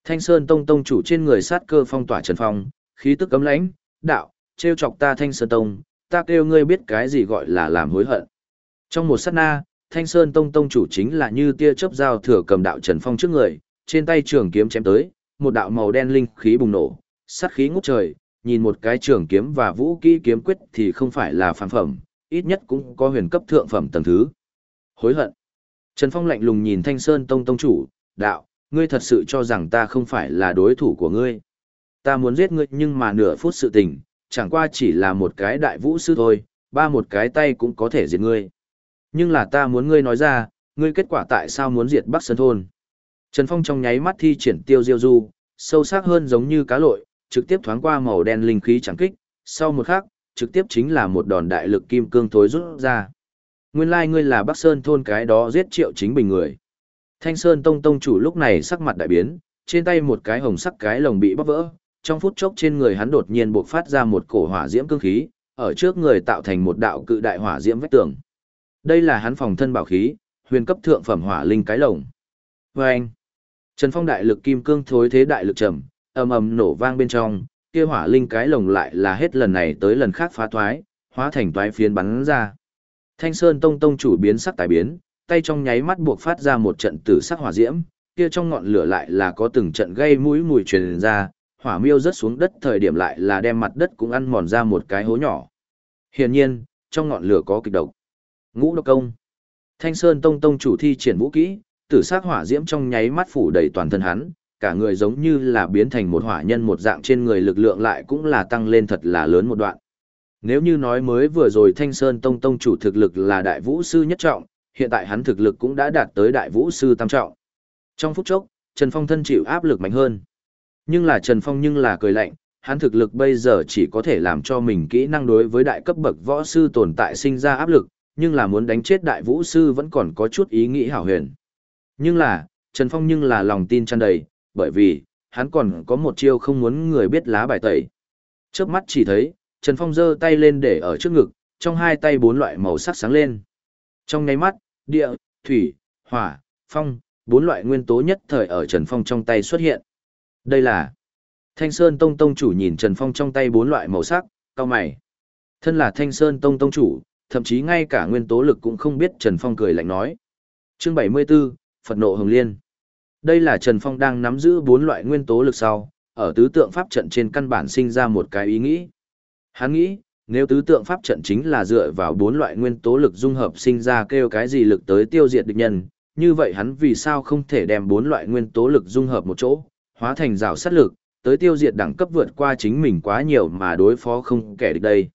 Thanh Sơn Tông Tông chủ trên người sát cơ phong tỏa Trần Phong, khí tức cấm lãnh, đạo, trêu chọc ta Thanh Sơn Tông, ta kêu ngươi biết cái gì gọi là làm hối hận. Trong một sát na, Thanh Sơn Tông Tông chủ chính là như tia chớp dao thừa cầm đạo Trần Phong trước người, trên tay trường kiếm chém tới, một đạo màu đen linh khí bùng nổ, sát khí ngút trời, nhìn một cái trường kiếm và vũ kỹ kiếm quyết thì không phải là phàm phẩm, ít nhất cũng có huyền cấp thượng phẩm tầng thứ. Hối hận. Trần Phong lạnh lùng nhìn Thanh Sơn Tông Tông chủ, đạo, ngươi thật sự cho rằng ta không phải là đối thủ của ngươi. Ta muốn giết ngươi nhưng mà nửa phút sự tình, chẳng qua chỉ là một cái đại vũ sư thôi, ba một cái tay cũng có thể diệt ngươi. Nhưng là ta muốn ngươi nói ra, ngươi kết quả tại sao muốn diệt Bắc Sơn Thôn. Trần Phong trong nháy mắt thi triển tiêu diêu du, sâu sắc hơn giống như cá lội, trực tiếp thoáng qua màu đen linh khí chẳng kích, sau một khắc, trực tiếp chính là một đòn đại lực kim cương thối rút ra. Nguyên lai like ngươi là Bắc Sơn thôn cái đó giết triệu chính bình người. Thanh Sơn Tông Tông chủ lúc này sắc mặt đại biến, trên tay một cái hồng sắc cái lồng bị bóc vỡ, trong phút chốc trên người hắn đột nhiên bộc phát ra một cổ hỏa diễm cương khí, ở trước người tạo thành một đạo cự đại hỏa diễm vách tường. Đây là hắn phòng thân bảo khí, huyền cấp thượng phẩm hỏa linh cái lồng. Vâng! Trần Phong đại lực kim cương thối thế đại lực trầm, ầm ầm nổ vang bên trong, kia hỏa linh cái lồng lại là hết lần này tới lần khác phá thoái, hóa thành toái phiến bắn ra. Thanh Sơn Tông Tông chủ biến sắc tài biến, tay trong nháy mắt buộc phát ra một trận tử sắc hỏa diễm, kia trong ngọn lửa lại là có từng trận gây mũi mùi truyền ra, hỏa miêu rớt xuống đất thời điểm lại là đem mặt đất cũng ăn mòn ra một cái hố nhỏ. Hiển nhiên, trong ngọn lửa có kịch độc. Ngũ độc công. Thanh Sơn Tông Tông chủ thi triển vũ kỹ, tử sắc hỏa diễm trong nháy mắt phủ đầy toàn thân hắn, cả người giống như là biến thành một hỏa nhân một dạng trên người lực lượng lại cũng là tăng lên thật là lớn một đoạn. Nếu như nói mới vừa rồi Thanh Sơn Tông Tông chủ thực lực là đại vũ sư nhất trọng, hiện tại hắn thực lực cũng đã đạt tới đại vũ sư tam trọng. Trong phút chốc, Trần Phong thân chịu áp lực mạnh hơn. Nhưng là Trần Phong nhưng là cười lạnh, hắn thực lực bây giờ chỉ có thể làm cho mình kỹ năng đối với đại cấp bậc võ sư tồn tại sinh ra áp lực, nhưng là muốn đánh chết đại vũ sư vẫn còn có chút ý nghĩ hảo huyền. Nhưng là, Trần Phong nhưng là lòng tin tràn đầy, bởi vì, hắn còn có một chiêu không muốn người biết lá bài tẩy. Chớp mắt chỉ thấy, Trần Phong giơ tay lên để ở trước ngực, trong hai tay bốn loại màu sắc sáng lên. Trong nháy mắt, địa, thủy, hỏa, phong, bốn loại nguyên tố nhất thời ở Trần Phong trong tay xuất hiện. Đây là Thanh Sơn Tông Tông chủ nhìn Trần Phong trong tay bốn loại màu sắc, cao mày. Thân là Thanh Sơn Tông Tông chủ, thậm chí ngay cả nguyên tố lực cũng không biết Trần Phong cười lạnh nói. Chương 74, Phật nộ hồng liên. Đây là Trần Phong đang nắm giữ bốn loại nguyên tố lực sau, ở tứ tượng pháp trận trên căn bản sinh ra một cái ý nghĩ. Hắn nghĩ, nếu tứ tượng pháp trận chính là dựa vào bốn loại nguyên tố lực dung hợp sinh ra kêu cái gì lực tới tiêu diệt địch nhân, như vậy hắn vì sao không thể đem bốn loại nguyên tố lực dung hợp một chỗ, hóa thành rào sát lực, tới tiêu diệt đẳng cấp vượt qua chính mình quá nhiều mà đối phó không kẻ địch đây.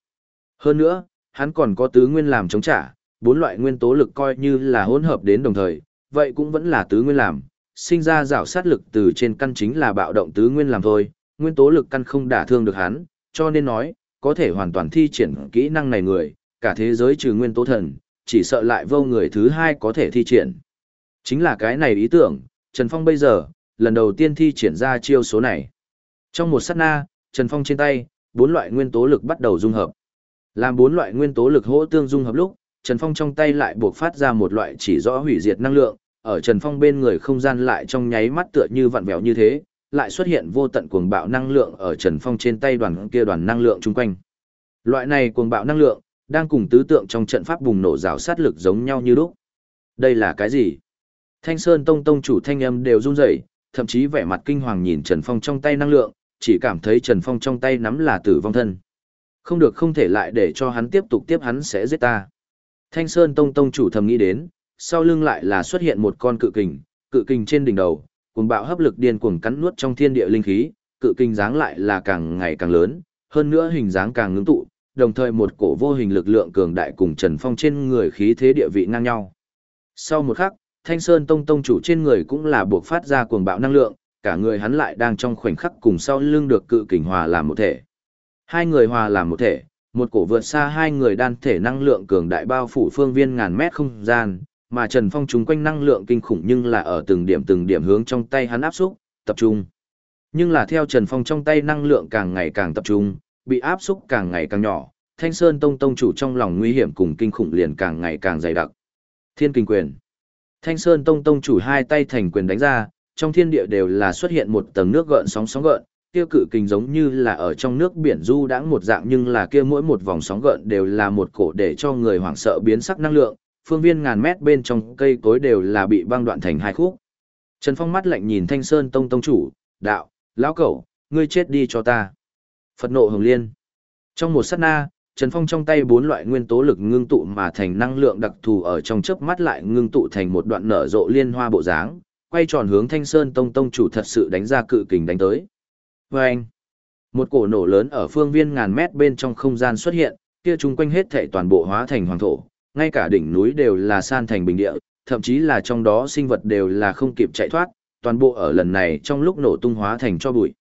Hơn nữa, hắn còn có tứ nguyên làm chống trả, bốn loại nguyên tố lực coi như là hỗn hợp đến đồng thời, vậy cũng vẫn là tứ nguyên làm, sinh ra rào sát lực từ trên căn chính là bạo động tứ nguyên làm thôi, nguyên tố lực căn không đả thương được hắn, cho nên nói, có thể hoàn toàn thi triển kỹ năng này người, cả thế giới trừ nguyên tố thần, chỉ sợ lại vô người thứ hai có thể thi triển. Chính là cái này ý tưởng, Trần Phong bây giờ, lần đầu tiên thi triển ra chiêu số này. Trong một sát na, Trần Phong trên tay, bốn loại nguyên tố lực bắt đầu dung hợp. Làm bốn loại nguyên tố lực hỗ tương dung hợp lúc, Trần Phong trong tay lại buộc phát ra một loại chỉ rõ hủy diệt năng lượng, ở Trần Phong bên người không gian lại trong nháy mắt tựa như vặn vẹo như thế, lại xuất hiện vô tận cuồng bạo năng lượng ở Trần Phong trên tay đoàn kia đoàn năng lượng chung quanh. Loại này cuồng bạo năng lượng, đang cùng tứ tượng trong trận pháp bùng nổ rào sát lực giống nhau như lúc. Đây là cái gì? Thanh Sơn Tông Tông chủ thanh âm đều run rẩy, thậm chí vẻ mặt kinh hoàng nhìn Trần Phong trong tay năng lượng, chỉ cảm thấy Trần Phong trong tay nắm là tử vong thân. Không được không thể lại để cho hắn tiếp tục tiếp hắn sẽ giết ta. Thanh Sơn Tông Tông chủ thầm nghĩ đến, sau lưng lại là xuất hiện một con cự kình, cự kình trên đỉnh đầu, cuồng bạo hấp lực điên cuồng cắn nuốt trong thiên địa linh khí, cự kình dáng lại là càng ngày càng lớn, hơn nữa hình dáng càng ngưng tụ, đồng thời một cổ vô hình lực lượng cường đại cùng Trần Phong trên người khí thế địa vị ngang nhau. Sau một khắc, Thanh Sơn Tông Tông chủ trên người cũng là buộc phát ra cuồng bạo năng lượng, cả người hắn lại đang trong khoảnh khắc cùng sau lưng được cự kình hòa làm một thể. Hai người hòa làm một thể, một cổ vượt xa hai người đan thể năng lượng cường đại bao phủ phương viên ngàn mét không gian, mà Trần Phong chúng quanh năng lượng kinh khủng nhưng là ở từng điểm từng điểm hướng trong tay hắn áp xúc, tập trung. Nhưng là theo Trần Phong trong tay năng lượng càng ngày càng tập trung, bị áp xúc càng ngày càng nhỏ, Thanh Sơn Tông Tông chủ trong lòng nguy hiểm cùng kinh khủng liền càng ngày càng dày đặc. Thiên Kinh Quyền Thanh Sơn Tông Tông chủ hai tay thành quyền đánh ra, trong thiên địa đều là xuất hiện một tầng nước gợn sóng sóng gợn, kia cự kình giống như là ở trong nước biển du đãng một dạng nhưng là kia mỗi một vòng sóng gợn đều là một cổ để cho người hoảng sợ biến sắc năng lượng, phương viên ngàn mét bên trong cây cối đều là bị băng đoạn thành hai khúc. Trần Phong mắt lạnh nhìn Thanh Sơn Tông Tông chủ, đạo, lão cẩu, ngươi chết đi cho ta. Phật nộ hồng liên. Trong một sát na, Trần Phong trong tay bốn loại nguyên tố lực ngưng tụ mà thành năng lượng đặc thù ở trong chớp mắt lại ngưng tụ thành một đoạn nở rộ liên hoa bộ dáng, quay tròn hướng Thanh Sơn Tông Tông chủ thật sự đánh ra cự kình đánh tới. Vâng! Một cổ nổ lớn ở phương viên ngàn mét bên trong không gian xuất hiện, kia chung quanh hết thảy toàn bộ hóa thành hoàng thổ, ngay cả đỉnh núi đều là san thành bình địa, thậm chí là trong đó sinh vật đều là không kịp chạy thoát, toàn bộ ở lần này trong lúc nổ tung hóa thành cho bụi.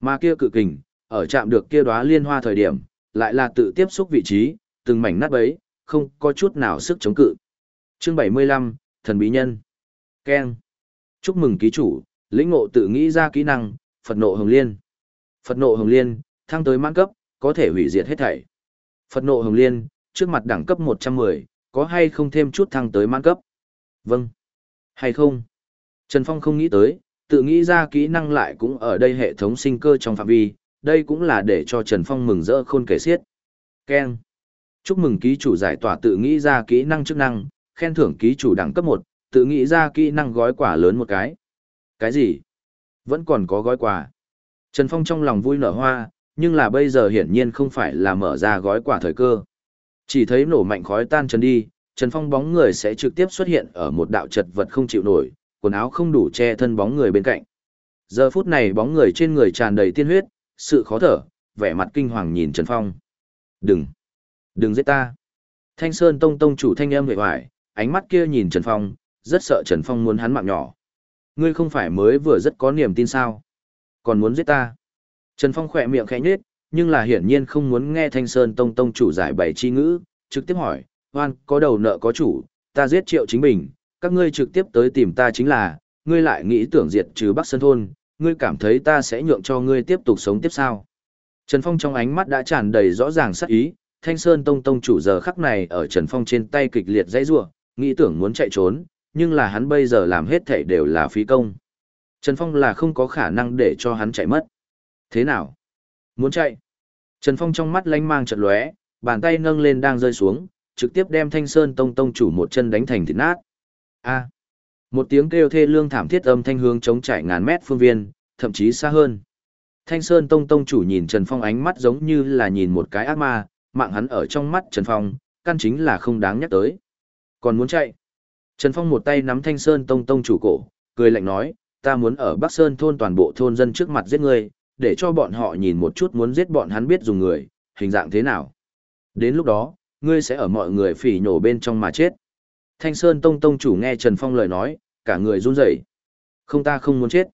Mà kia cự kình, ở chạm được kia đóa liên hoa thời điểm, lại là tự tiếp xúc vị trí, từng mảnh nát bấy, không có chút nào sức chống cự. Chương 75, Thần Bí Nhân Ken Chúc mừng ký chủ, lĩnh ngộ tự nghĩ ra kỹ năng, Phật nộ hồng liên. Phật nộ hồng liên, thăng tới mãn cấp, có thể hủy diệt hết thảy. Phật nộ hồng liên, trước mặt đẳng cấp 110, có hay không thêm chút thăng tới mãn cấp? Vâng. Hay không? Trần Phong không nghĩ tới, tự nghĩ ra kỹ năng lại cũng ở đây hệ thống sinh cơ trong phạm vi, đây cũng là để cho Trần Phong mừng rỡ khôn kể xiết. Ken. Chúc mừng ký chủ giải tỏa tự nghĩ ra kỹ năng chức năng, khen thưởng ký chủ đẳng cấp 1, tự nghĩ ra kỹ năng gói quả lớn một cái. Cái gì? Vẫn còn có gói quà. Trần Phong trong lòng vui nở hoa, nhưng là bây giờ hiển nhiên không phải là mở ra gói quả thời cơ. Chỉ thấy nổ mạnh khói tan trần đi, Trần Phong bóng người sẽ trực tiếp xuất hiện ở một đạo chật vật không chịu nổi, quần áo không đủ che thân bóng người bên cạnh. Giờ phút này bóng người trên người tràn đầy tiên huyết, sự khó thở, vẻ mặt kinh hoàng nhìn Trần Phong. Đừng! Đừng giết ta! Thanh Sơn Tông Tông chủ thanh âm vệ hoài, ánh mắt kia nhìn Trần Phong, rất sợ Trần Phong muốn hắn mạng nhỏ. Ngươi không phải mới vừa rất có niềm tin sao? Còn muốn giết ta? Trần Phong khỏe miệng khẽ nhếch, nhưng là hiển nhiên không muốn nghe Thanh Sơn Tông Tông chủ giải bày chi ngữ, trực tiếp hỏi, hoan có đầu nợ có chủ, ta giết triệu chính bình, các ngươi trực tiếp tới tìm ta chính là, ngươi lại nghĩ tưởng diệt trừ Bắc Sơn Thôn, ngươi cảm thấy ta sẽ nhượng cho ngươi tiếp tục sống tiếp sao. Trần Phong trong ánh mắt đã tràn đầy rõ ràng sắc ý, Thanh Sơn Tông Tông chủ giờ khắc này ở Trần Phong trên tay kịch liệt dãy rủa, nghĩ tưởng muốn chạy trốn, nhưng là hắn bây giờ làm hết thảy đều là phí công. Trần Phong là không có khả năng để cho hắn chạy mất. Thế nào? Muốn chạy? Trần Phong trong mắt lanh mang chợt lóe, bàn tay nâng lên đang rơi xuống, trực tiếp đem Thanh Sơn Tông Tông chủ một chân đánh thành thịt nát. A. Một tiếng kêu thê lương thảm thiết âm thanh hướng chống trải ngàn mét phương viên, thậm chí xa hơn. Thanh Sơn Tông Tông chủ nhìn Trần Phong ánh mắt giống như là nhìn một cái ác ma, mạng hắn ở trong mắt Trần Phong, căn chính là không đáng nhắc tới. Còn muốn chạy? Trần Phong một tay nắm Thanh Sơn Tông Tông chủ cổ, cười lạnh nói, ta muốn ở Bắc Sơn thôn toàn bộ thôn dân trước mặt giết ngươi, để cho bọn họ nhìn một chút muốn giết bọn hắn biết dùng người, hình dạng thế nào. Đến lúc đó, ngươi sẽ ở mọi người phỉ nhổ bên trong mà chết. Thanh Sơn Tông Tông chủ nghe Trần Phong lời nói, cả người run rẩy. Không ta không muốn chết.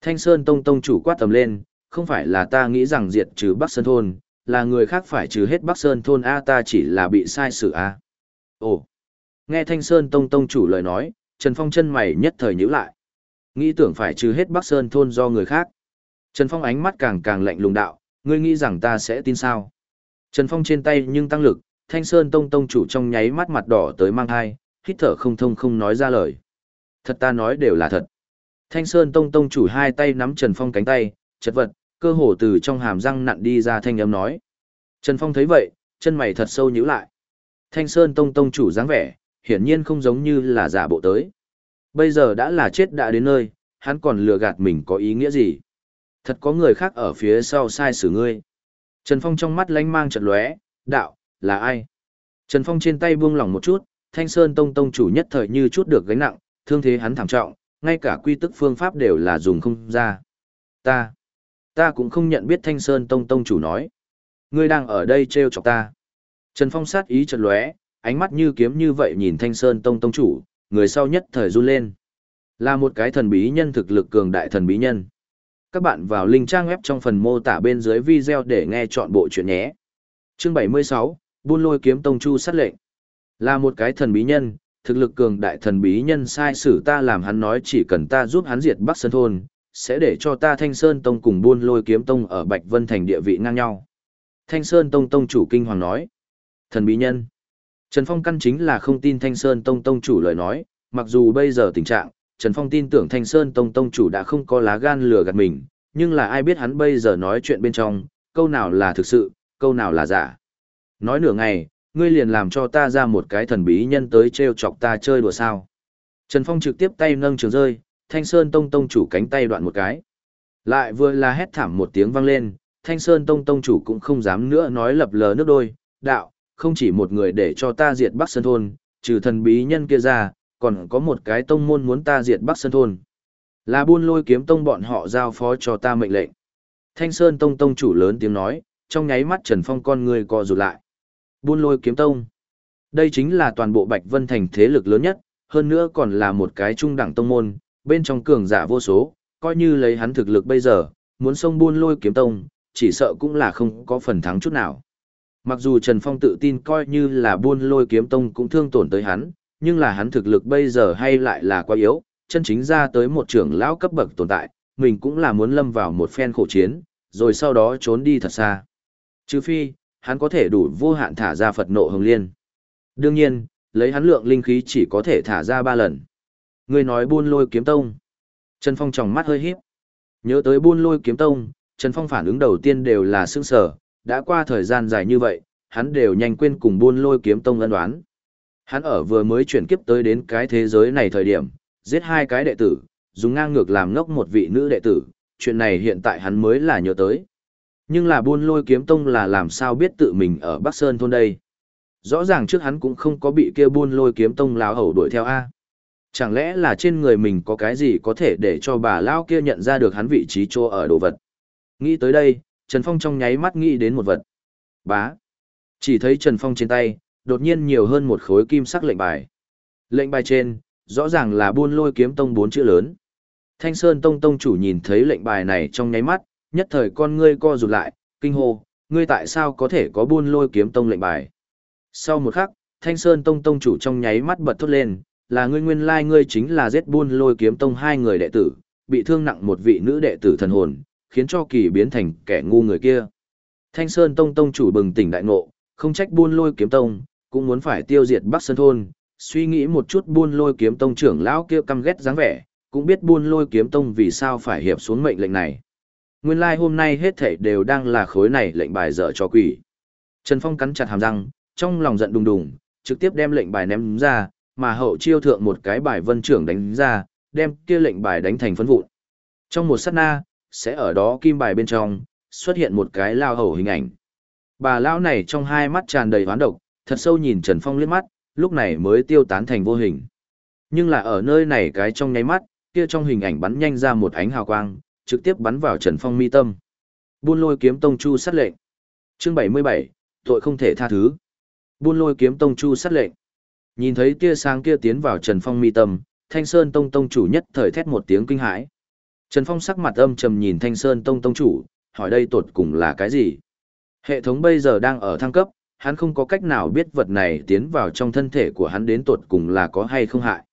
Thanh Sơn Tông Tông chủ quát tầm lên, không phải là ta nghĩ rằng diệt trừ Bắc Sơn thôn, là người khác phải trừ hết Bắc Sơn thôn A ta chỉ là bị sai sự A. Ồ! Nghe Thanh Sơn Tông Tông chủ lời nói, Trần Phong chân mày nhất thời nhíu lại. Nghĩ tưởng phải trừ hết Bắc Sơn thôn do người khác. Trần Phong ánh mắt càng càng lạnh lùng đạo, ngươi nghĩ rằng ta sẽ tin sao? Trần Phong trên tay nhưng tăng lực, Thanh Sơn Tông Tông chủ trong nháy mắt mặt đỏ tới mang hai, hít thở không thông không nói ra lời. Thật ta nói đều là thật. Thanh Sơn Tông Tông chủ hai tay nắm Trần Phong cánh tay, chật vật, cơ hồ từ trong hàm răng nặn đi ra thanh âm nói. Trần Phong thấy vậy, chân mày thật sâu nhíu lại. Thanh Sơn Tông Tông chủ dáng vẻ, hiển nhiên không giống như là giả bộ tới. Bây giờ đã là chết đã đến nơi, hắn còn lừa gạt mình có ý nghĩa gì? Thật có người khác ở phía sau sai xử ngươi. Trần Phong trong mắt lánh mang chật lóe, đạo, là ai? Trần Phong trên tay buông lỏng một chút, Thanh Sơn Tông Tông chủ nhất thời như chút được gánh nặng, thương thế hắn thảm trọng, ngay cả quy tức phương pháp đều là dùng không ra. Ta, ta cũng không nhận biết Thanh Sơn Tông Tông chủ nói. Ngươi đang ở đây trêu chọc ta. Trần Phong sát ý chật lóe, ánh mắt như kiếm như vậy nhìn Thanh Sơn Tông Tông chủ, người sau nhất thời run lên. Là một cái thần bí nhân thực lực cường đại thần bí nhân. Các bạn vào link trang web trong phần mô tả bên dưới video để nghe chọn bộ chuyện nhé. Chương 76, Buôn lôi kiếm tông chu sát lệnh. Là một cái thần bí nhân, thực lực cường đại thần bí nhân sai sử ta làm hắn nói chỉ cần ta giúp hắn diệt Bắc Sơn Thôn, sẽ để cho ta Thanh Sơn Tông cùng buôn lôi kiếm tông ở Bạch Vân Thành địa vị ngang nhau. Thanh Sơn Tông Tông chủ kinh hoàng nói. Thần bí nhân. Trần Phong căn chính là không tin Thanh Sơn Tông Tông chủ lời nói, mặc dù bây giờ tình trạng, Trần Phong tin tưởng Thanh Sơn Tông Tông chủ đã không có lá gan lừa gạt mình, nhưng là ai biết hắn bây giờ nói chuyện bên trong, câu nào là thực sự, câu nào là giả. Nói nửa ngày, ngươi liền làm cho ta ra một cái thần bí nhân tới treo chọc ta chơi đùa sao. Trần Phong trực tiếp tay nâng trường rơi, Thanh Sơn Tông Tông chủ cánh tay đoạn một cái. Lại vừa là hét thảm một tiếng vang lên, Thanh Sơn Tông Tông chủ cũng không dám nữa nói lập lờ nước đôi, đạo, không chỉ một người để cho ta diệt Bắc Sơn Thôn, trừ thần bí nhân kia ra, còn có một cái tông môn muốn ta diệt Bắc Sơn Thôn. Là buôn lôi kiếm tông bọn họ giao phó cho ta mệnh lệnh. Thanh Sơn Tông Tông chủ lớn tiếng nói, trong nháy mắt Trần Phong con người co rụt lại. Buôn lôi kiếm tông. Đây chính là toàn bộ Bạch Vân Thành thế lực lớn nhất, hơn nữa còn là một cái trung đẳng tông môn, bên trong cường giả vô số, coi như lấy hắn thực lực bây giờ, muốn xông buôn lôi kiếm tông, chỉ sợ cũng là không có phần thắng chút nào. Mặc dù Trần Phong tự tin coi như là buôn lôi kiếm tông cũng thương tổn tới hắn, nhưng là hắn thực lực bây giờ hay lại là quá yếu, chân chính ra tới một trưởng lão cấp bậc tồn tại, mình cũng là muốn lâm vào một phen khổ chiến, rồi sau đó trốn đi thật xa. Trừ phi, hắn có thể đủ vô hạn thả ra Phật nộ hồng liên. Đương nhiên, lấy hắn lượng linh khí chỉ có thể thả ra ba lần. Người nói buôn lôi kiếm tông. Trần Phong tròng mắt hơi híp. Nhớ tới buôn lôi kiếm tông, Trần Phong phản ứng đầu tiên đều là sương sở, đã qua thời gian dài như vậy, hắn đều nhanh quên cùng buôn lôi kiếm tông ân đoán. Hắn ở vừa mới chuyển kiếp tới đến cái thế giới này thời điểm, giết hai cái đệ tử, dùng ngang ngược làm ngốc một vị nữ đệ tử, chuyện này hiện tại hắn mới là nhớ tới. Nhưng là buôn lôi kiếm tông là làm sao biết tự mình ở Bắc Sơn thôn đây. Rõ ràng trước hắn cũng không có bị kia buôn lôi kiếm tông láo hầu đuổi theo A. Chẳng lẽ là trên người mình có cái gì có thể để cho bà lao kia nhận ra được hắn vị trí chỗ ở đồ vật. Nghĩ tới đây, Trần Phong trong nháy mắt nghĩ đến một vật. Bá. Chỉ thấy Trần Phong trên tay, đột nhiên nhiều hơn một khối kim sắc lệnh bài. Lệnh bài trên, rõ ràng là buôn lôi kiếm tông bốn chữ lớn. Thanh Sơn Tông Tông chủ nhìn thấy lệnh bài này trong nháy mắt, nhất thời con ngươi co rụt lại, kinh hô, ngươi tại sao có thể có buôn lôi kiếm tông lệnh bài. Sau một khắc, Thanh Sơn Tông Tông chủ trong nháy mắt bật thốt lên, là ngươi nguyên lai ngươi chính là giết buôn lôi kiếm tông hai người đệ tử, bị thương nặng một vị nữ đệ tử thần hồn, khiến cho kỳ biến thành kẻ ngu người kia. Thanh Sơn Tông Tông chủ bừng tỉnh đại ngộ, không trách buôn lôi kiếm tông, cũng muốn phải tiêu diệt Bắc Sơn Thôn, suy nghĩ một chút buôn lôi kiếm tông trưởng lão kia căm ghét dáng vẻ, cũng biết buôn lôi kiếm tông vì sao phải hiệp xuống mệnh lệnh này. Nguyên lai like hôm nay hết thảy đều đang là khối này lệnh bài dở cho quỷ. Trần Phong cắn chặt hàm răng, trong lòng giận đùng đùng, trực tiếp đem lệnh bài ném ra, mà hậu chiêu thượng một cái bài vân trưởng đánh ra, đem kia lệnh bài đánh thành phấn vụn. Trong một sát na, sẽ ở đó kim bài bên trong, xuất hiện một cái lao hầu hình ảnh. Bà lão này trong hai mắt tràn đầy hoán độc, thật sâu nhìn Trần Phong liếc mắt, lúc này mới tiêu tán thành vô hình. Nhưng là ở nơi này cái trong nháy mắt, kia trong hình ảnh bắn nhanh ra một ánh hào quang, trực tiếp bắn vào Trần Phong mi tâm. Buôn lôi kiếm tông chu sát lệnh. Chương 77, tội không thể tha thứ. Buôn lôi kiếm tông chu sát lệnh. Nhìn thấy tia sáng kia tiến vào Trần Phong mi tâm, Thanh Sơn Tông Tông chủ nhất thời thét một tiếng kinh hãi. Trần Phong sắc mặt âm trầm nhìn Thanh Sơn Tông Tông chủ, hỏi đây tột cùng là cái gì? Hệ thống bây giờ đang ở thăng cấp, hắn không có cách nào biết vật này tiến vào trong thân thể của hắn đến tột cùng là có hay không hại.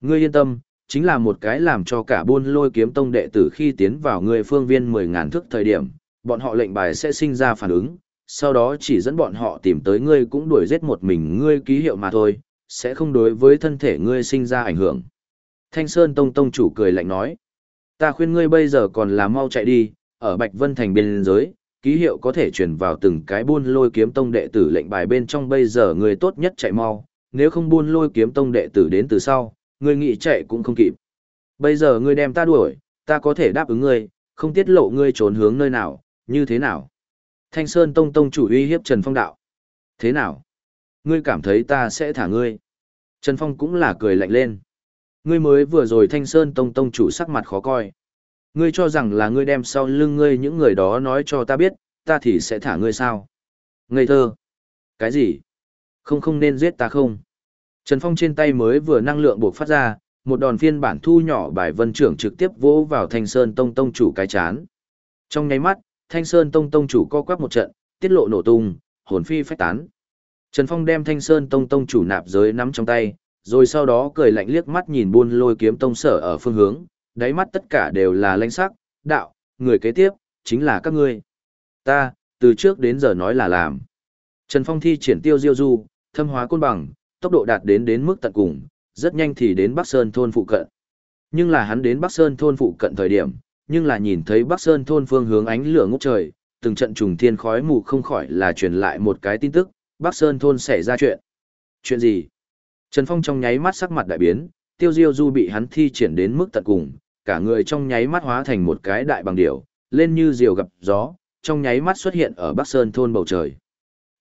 Ngươi yên tâm, chính là một cái làm cho cả buôn lôi kiếm tông đệ tử khi tiến vào ngươi phương viên 10.000 thước thời điểm, bọn họ lệnh bài sẽ sinh ra phản ứng, sau đó chỉ dẫn bọn họ tìm tới ngươi cũng đuổi giết một mình ngươi ký hiệu mà thôi, sẽ không đối với thân thể ngươi sinh ra ảnh hưởng. Thanh Sơn Tông Tông chủ cười lạnh nói, ta khuyên ngươi bây giờ còn là mau chạy đi, ở Bạch Vân Thành biên giới, ký hiệu có thể truyền vào từng cái buôn lôi kiếm tông đệ tử lệnh bài bên trong bây giờ người tốt nhất chạy mau, nếu không buôn lôi kiếm tông đệ tử đến từ sau, người nghĩ chạy cũng không kịp. Bây giờ ngươi đem ta đuổi, ta có thể đáp ứng ngươi, không tiết lộ ngươi trốn hướng nơi nào, như thế nào? Thanh Sơn Tông Tông chủ uy hiếp Trần Phong đạo. Thế nào? Ngươi cảm thấy ta sẽ thả ngươi? Trần Phong cũng là cười lạnh lên. Ngươi mới vừa rồi Thanh Sơn Tông Tông chủ sắc mặt khó coi. Ngươi cho rằng là ngươi đem sau lưng ngươi những người đó nói cho ta biết, ta thì sẽ thả ngươi sao? Ngây thơ. Cái gì? Không không nên giết ta không? Trần Phong trên tay mới vừa năng lượng buộc phát ra, một đòn phiên bản thu nhỏ bài vân trưởng trực tiếp vỗ vào Thanh Sơn Tông Tông chủ cái chán. Trong nháy mắt, Thanh Sơn Tông Tông chủ co quắp một trận, tiết lộ nổ tung, hồn phi phách tán. Trần Phong đem Thanh Sơn Tông Tông chủ nạp giới nắm trong tay, rồi sau đó cười lạnh liếc mắt nhìn buôn lôi kiếm tông sở ở phương hướng, đáy mắt tất cả đều là lãnh sắc, đạo, người kế tiếp, chính là các ngươi. Ta, từ trước đến giờ nói là làm. Trần Phong thi triển tiêu diêu du, thâm hóa côn bằng, tốc độ đạt đến đến mức tận cùng, rất nhanh thì đến Bắc Sơn thôn phụ cận. Nhưng là hắn đến Bắc Sơn thôn phụ cận thời điểm, nhưng là nhìn thấy Bắc Sơn thôn phương hướng ánh lửa ngút trời, từng trận trùng thiên khói mù không khỏi là truyền lại một cái tin tức, Bắc Sơn thôn xảy ra chuyện. Chuyện gì? Trần Phong trong nháy mắt sắc mặt đại biến, Tiêu Diêu Du bị hắn thi triển đến mức tận cùng, cả người trong nháy mắt hóa thành một cái đại bằng điểu, lên như diều gặp gió, trong nháy mắt xuất hiện ở Bắc Sơn thôn bầu trời.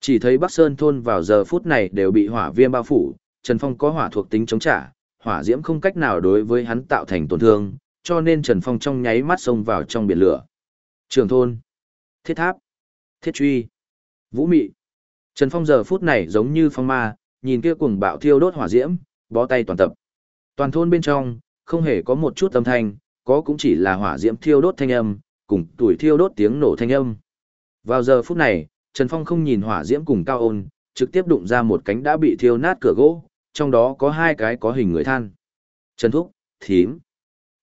Chỉ thấy Bắc Sơn thôn vào giờ phút này đều bị hỏa viêm bao phủ, Trần Phong có hỏa thuộc tính chống trả, hỏa diễm không cách nào đối với hắn tạo thành tổn thương, cho nên Trần Phong trong nháy mắt xông vào trong biển lửa. Trường thôn, thiết tháp, thiết truy, vũ mị. Trần Phong giờ phút này giống như phong ma, nhìn kia cuồng bạo thiêu đốt hỏa diễm, bó tay toàn tập. Toàn thôn bên trong, không hề có một chút âm thanh, có cũng chỉ là hỏa diễm thiêu đốt thanh âm, cùng tuổi thiêu đốt tiếng nổ thanh âm. Vào giờ phút này, Trần Phong không nhìn hỏa diễm cùng cao ôn, trực tiếp đụng ra một cánh đã bị thiêu nát cửa gỗ, trong đó có hai cái có hình người than. Trần Thúc, thím.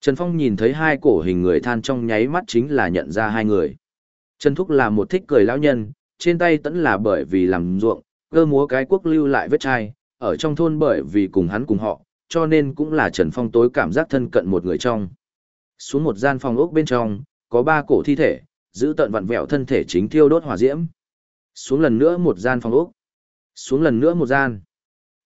Trần Phong nhìn thấy hai cổ hình người than trong nháy mắt chính là nhận ra hai người. Trần Thúc là một thích cười lão nhân, trên tay tẫn là bởi vì làm ruộng, cơ múa cái quốc lưu lại vết chai, ở trong thôn bởi vì cùng hắn cùng họ, cho nên cũng là Trần Phong tối cảm giác thân cận một người trong. Xuống một gian phòng ốc bên trong, có ba cổ thi thể, giữ tận vặn vẹo thân thể chính thiêu đốt hỏa diễm. Xuống lần nữa một gian phòng ốc. Xuống lần nữa một gian.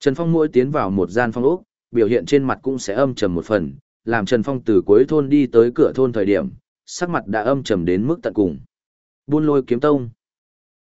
Trần Phong mỗi tiến vào một gian phòng ốc, biểu hiện trên mặt cũng sẽ âm trầm một phần, làm Trần Phong từ cuối thôn đi tới cửa thôn thời điểm, sắc mặt đã âm trầm đến mức tận cùng. Buôn lôi kiếm tông.